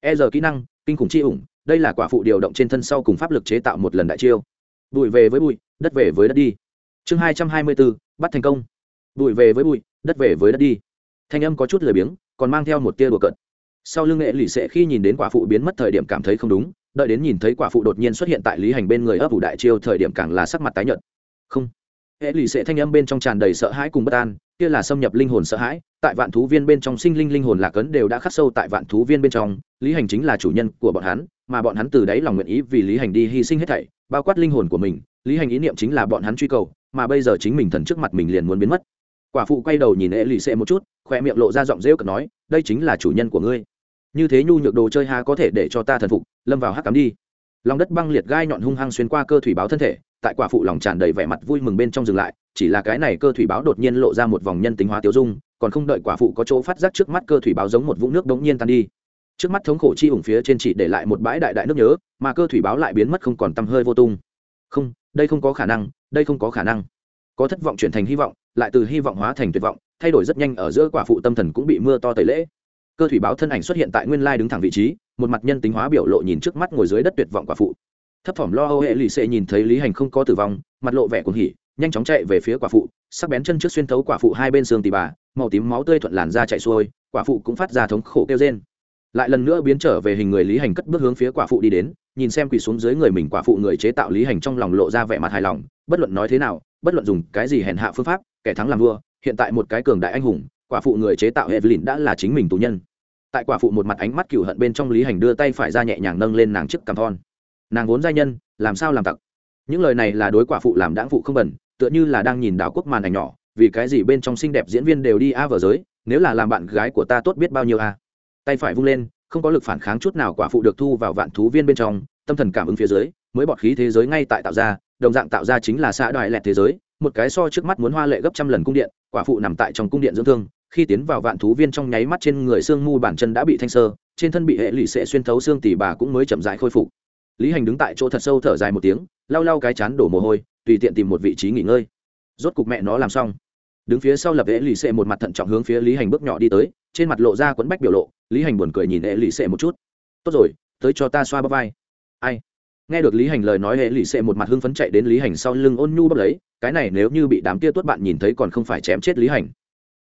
E giờ kỹ năng, kinh khủng chi ủng, đây là quả phụ điều động trên thân sau cùng pháp lực chế tạo một lần đại chiêu. Bụi về với bụi đất về với đất đi. Chương hai trăm hai mươi bốn bắt thành công. Bụi về với bụi, đất về với đất đi. Thanh âm có chút lười biếng, còn mang theo một tia đùa cợt. Sau lưng nghệ lì xệ khi nhìn đến quả phụ biến mất thời điểm cảm thấy không đúng, đợi đến nhìn thấy quả phụ đột nhiên xuất hiện tại lý hành bên người ấp ủ đại chiêu thời điểm càng là sắc mặt tái nhợt. Không. Hệ lì xệ thanh âm bên trong tràn đầy sợ hãi cùng bất an, kia là xâm nhập linh hồn sợ hãi, tại vạn thú viên bên trong sinh linh linh hồn lạc ấn đều đã khắc sâu tại vạn thú viên bên trong, lý hành chính là chủ nhân của bọn hắn mà bọn hắn từ đáy lòng nguyện ý vì lý hành đi hy sinh hết thảy, bao quát linh hồn của mình, lý hành ý niệm chính là bọn hắn truy cầu, mà bây giờ chính mình thần trước mặt mình liền muốn biến mất. Quả phụ quay đầu nhìn ệ lì xệ một chút khoe miệng lộ ra giọng rêu cực nói, đây chính là chủ nhân của ngươi. Như thế nhu nhược đồ chơi ha có thể để cho ta thần phục, lâm vào hắc cắm đi. Lòng đất băng liệt gai nhọn hung hăng xuyên qua cơ thủy báo thân thể, tại quả phụ lòng tràn đầy vẻ mặt vui mừng bên trong dừng lại, chỉ là cái này cơ thủy báo đột nhiên lộ ra một vòng nhân tính hóa tiêu dung, còn không đợi quả phụ có chỗ phát giác trước mắt cơ thủy báo giống một vũng nước đống nhiên tan đi trước mắt thống khổ chi ủng phía trên chỉ để lại một bãi đại đại nước nhớ, mà cơ thủy báo lại biến mất không còn tăm hơi vô tung. Không, đây không có khả năng, đây không có khả năng. Có thất vọng chuyển thành hy vọng, lại từ hy vọng hóa thành tuyệt vọng, thay đổi rất nhanh ở giữa quả phụ tâm thần cũng bị mưa to tẩy lễ. Cơ thủy báo thân ảnh xuất hiện tại nguyên lai đứng thẳng vị trí, một mặt nhân tính hóa biểu lộ nhìn trước mắt ngồi dưới đất tuyệt vọng quả phụ. Thấp thỏm lo âu hệ lì xệ nhìn thấy lý hành không có tử vong, mặt lộ vẻ cuồng hỉ, nhanh chóng chạy về phía quả phụ, sắc bén chân trước xuyên thấu quả phụ hai bên xương tì bà, màu tím máu tươi thuận làn ra chạy xuôi, quả phụ cũng phát ra thống khổ kêu trên lại lần nữa biến trở về hình người lý hành cất bước hướng phía quả phụ đi đến, nhìn xem quỳ xuống dưới người mình quả phụ người chế tạo lý hành trong lòng lộ ra vẻ mặt hài lòng, bất luận nói thế nào, bất luận dùng cái gì hèn hạ phương pháp, kẻ thắng làm vua, hiện tại một cái cường đại anh hùng, quả phụ người chế tạo evelyn đã là chính mình tù nhân. Tại quả phụ một mặt ánh mắt cựu hận bên trong lý hành đưa tay phải ra nhẹ nhàng nâng lên nàng trước cằm thon. Nàng vốn giai nhân, làm sao làm tặc? Những lời này là đối quả phụ làm đãng phụ không bẩn, tựa như là đang nhìn đảo quốc màn ảnh nhỏ, vì cái gì bên trong xinh đẹp diễn viên đều đi a vở giới, nếu là làm bạn gái của ta tốt biết bao nhiêu a? Tay phải vung lên, không có lực phản kháng chút nào quả phụ được thu vào vạn thú viên bên trong, tâm thần cảm ứng phía dưới, mới bọt khí thế giới ngay tại tạo ra, đồng dạng tạo ra chính là xã đoại lẹt thế giới, một cái so trước mắt muốn hoa lệ gấp trăm lần cung điện, quả phụ nằm tại trong cung điện dưỡng thương, khi tiến vào vạn thú viên trong nháy mắt trên người xương mu bản chân đã bị thanh sơ, trên thân bị hệ lụy sệ xuyên thấu xương tỉ bà cũng mới chậm dại khôi phục. Lý hành đứng tại chỗ thật sâu thở dài một tiếng, lau lau cái chán đổ mồ hôi, tùy tiện tìm một vị trí nghỉ ngơi. Rốt cục mẹ nó làm xong đứng phía sau lập hệ lì xệ một mặt thận trọng hướng phía lý hành bước nhỏ đi tới, trên mặt lộ ra quấn bách biểu lộ, lý hành buồn cười nhìn hệ lì xệ một chút. Tốt rồi, tới cho ta xoa bắp vai. Ai? Nghe được lý hành lời nói hệ lì xệ một mặt hưng phấn chạy đến lý hành sau lưng ôn nhu bắp lấy, cái này nếu như bị đám kia tuốt bạn nhìn thấy còn không phải chém chết lý hành.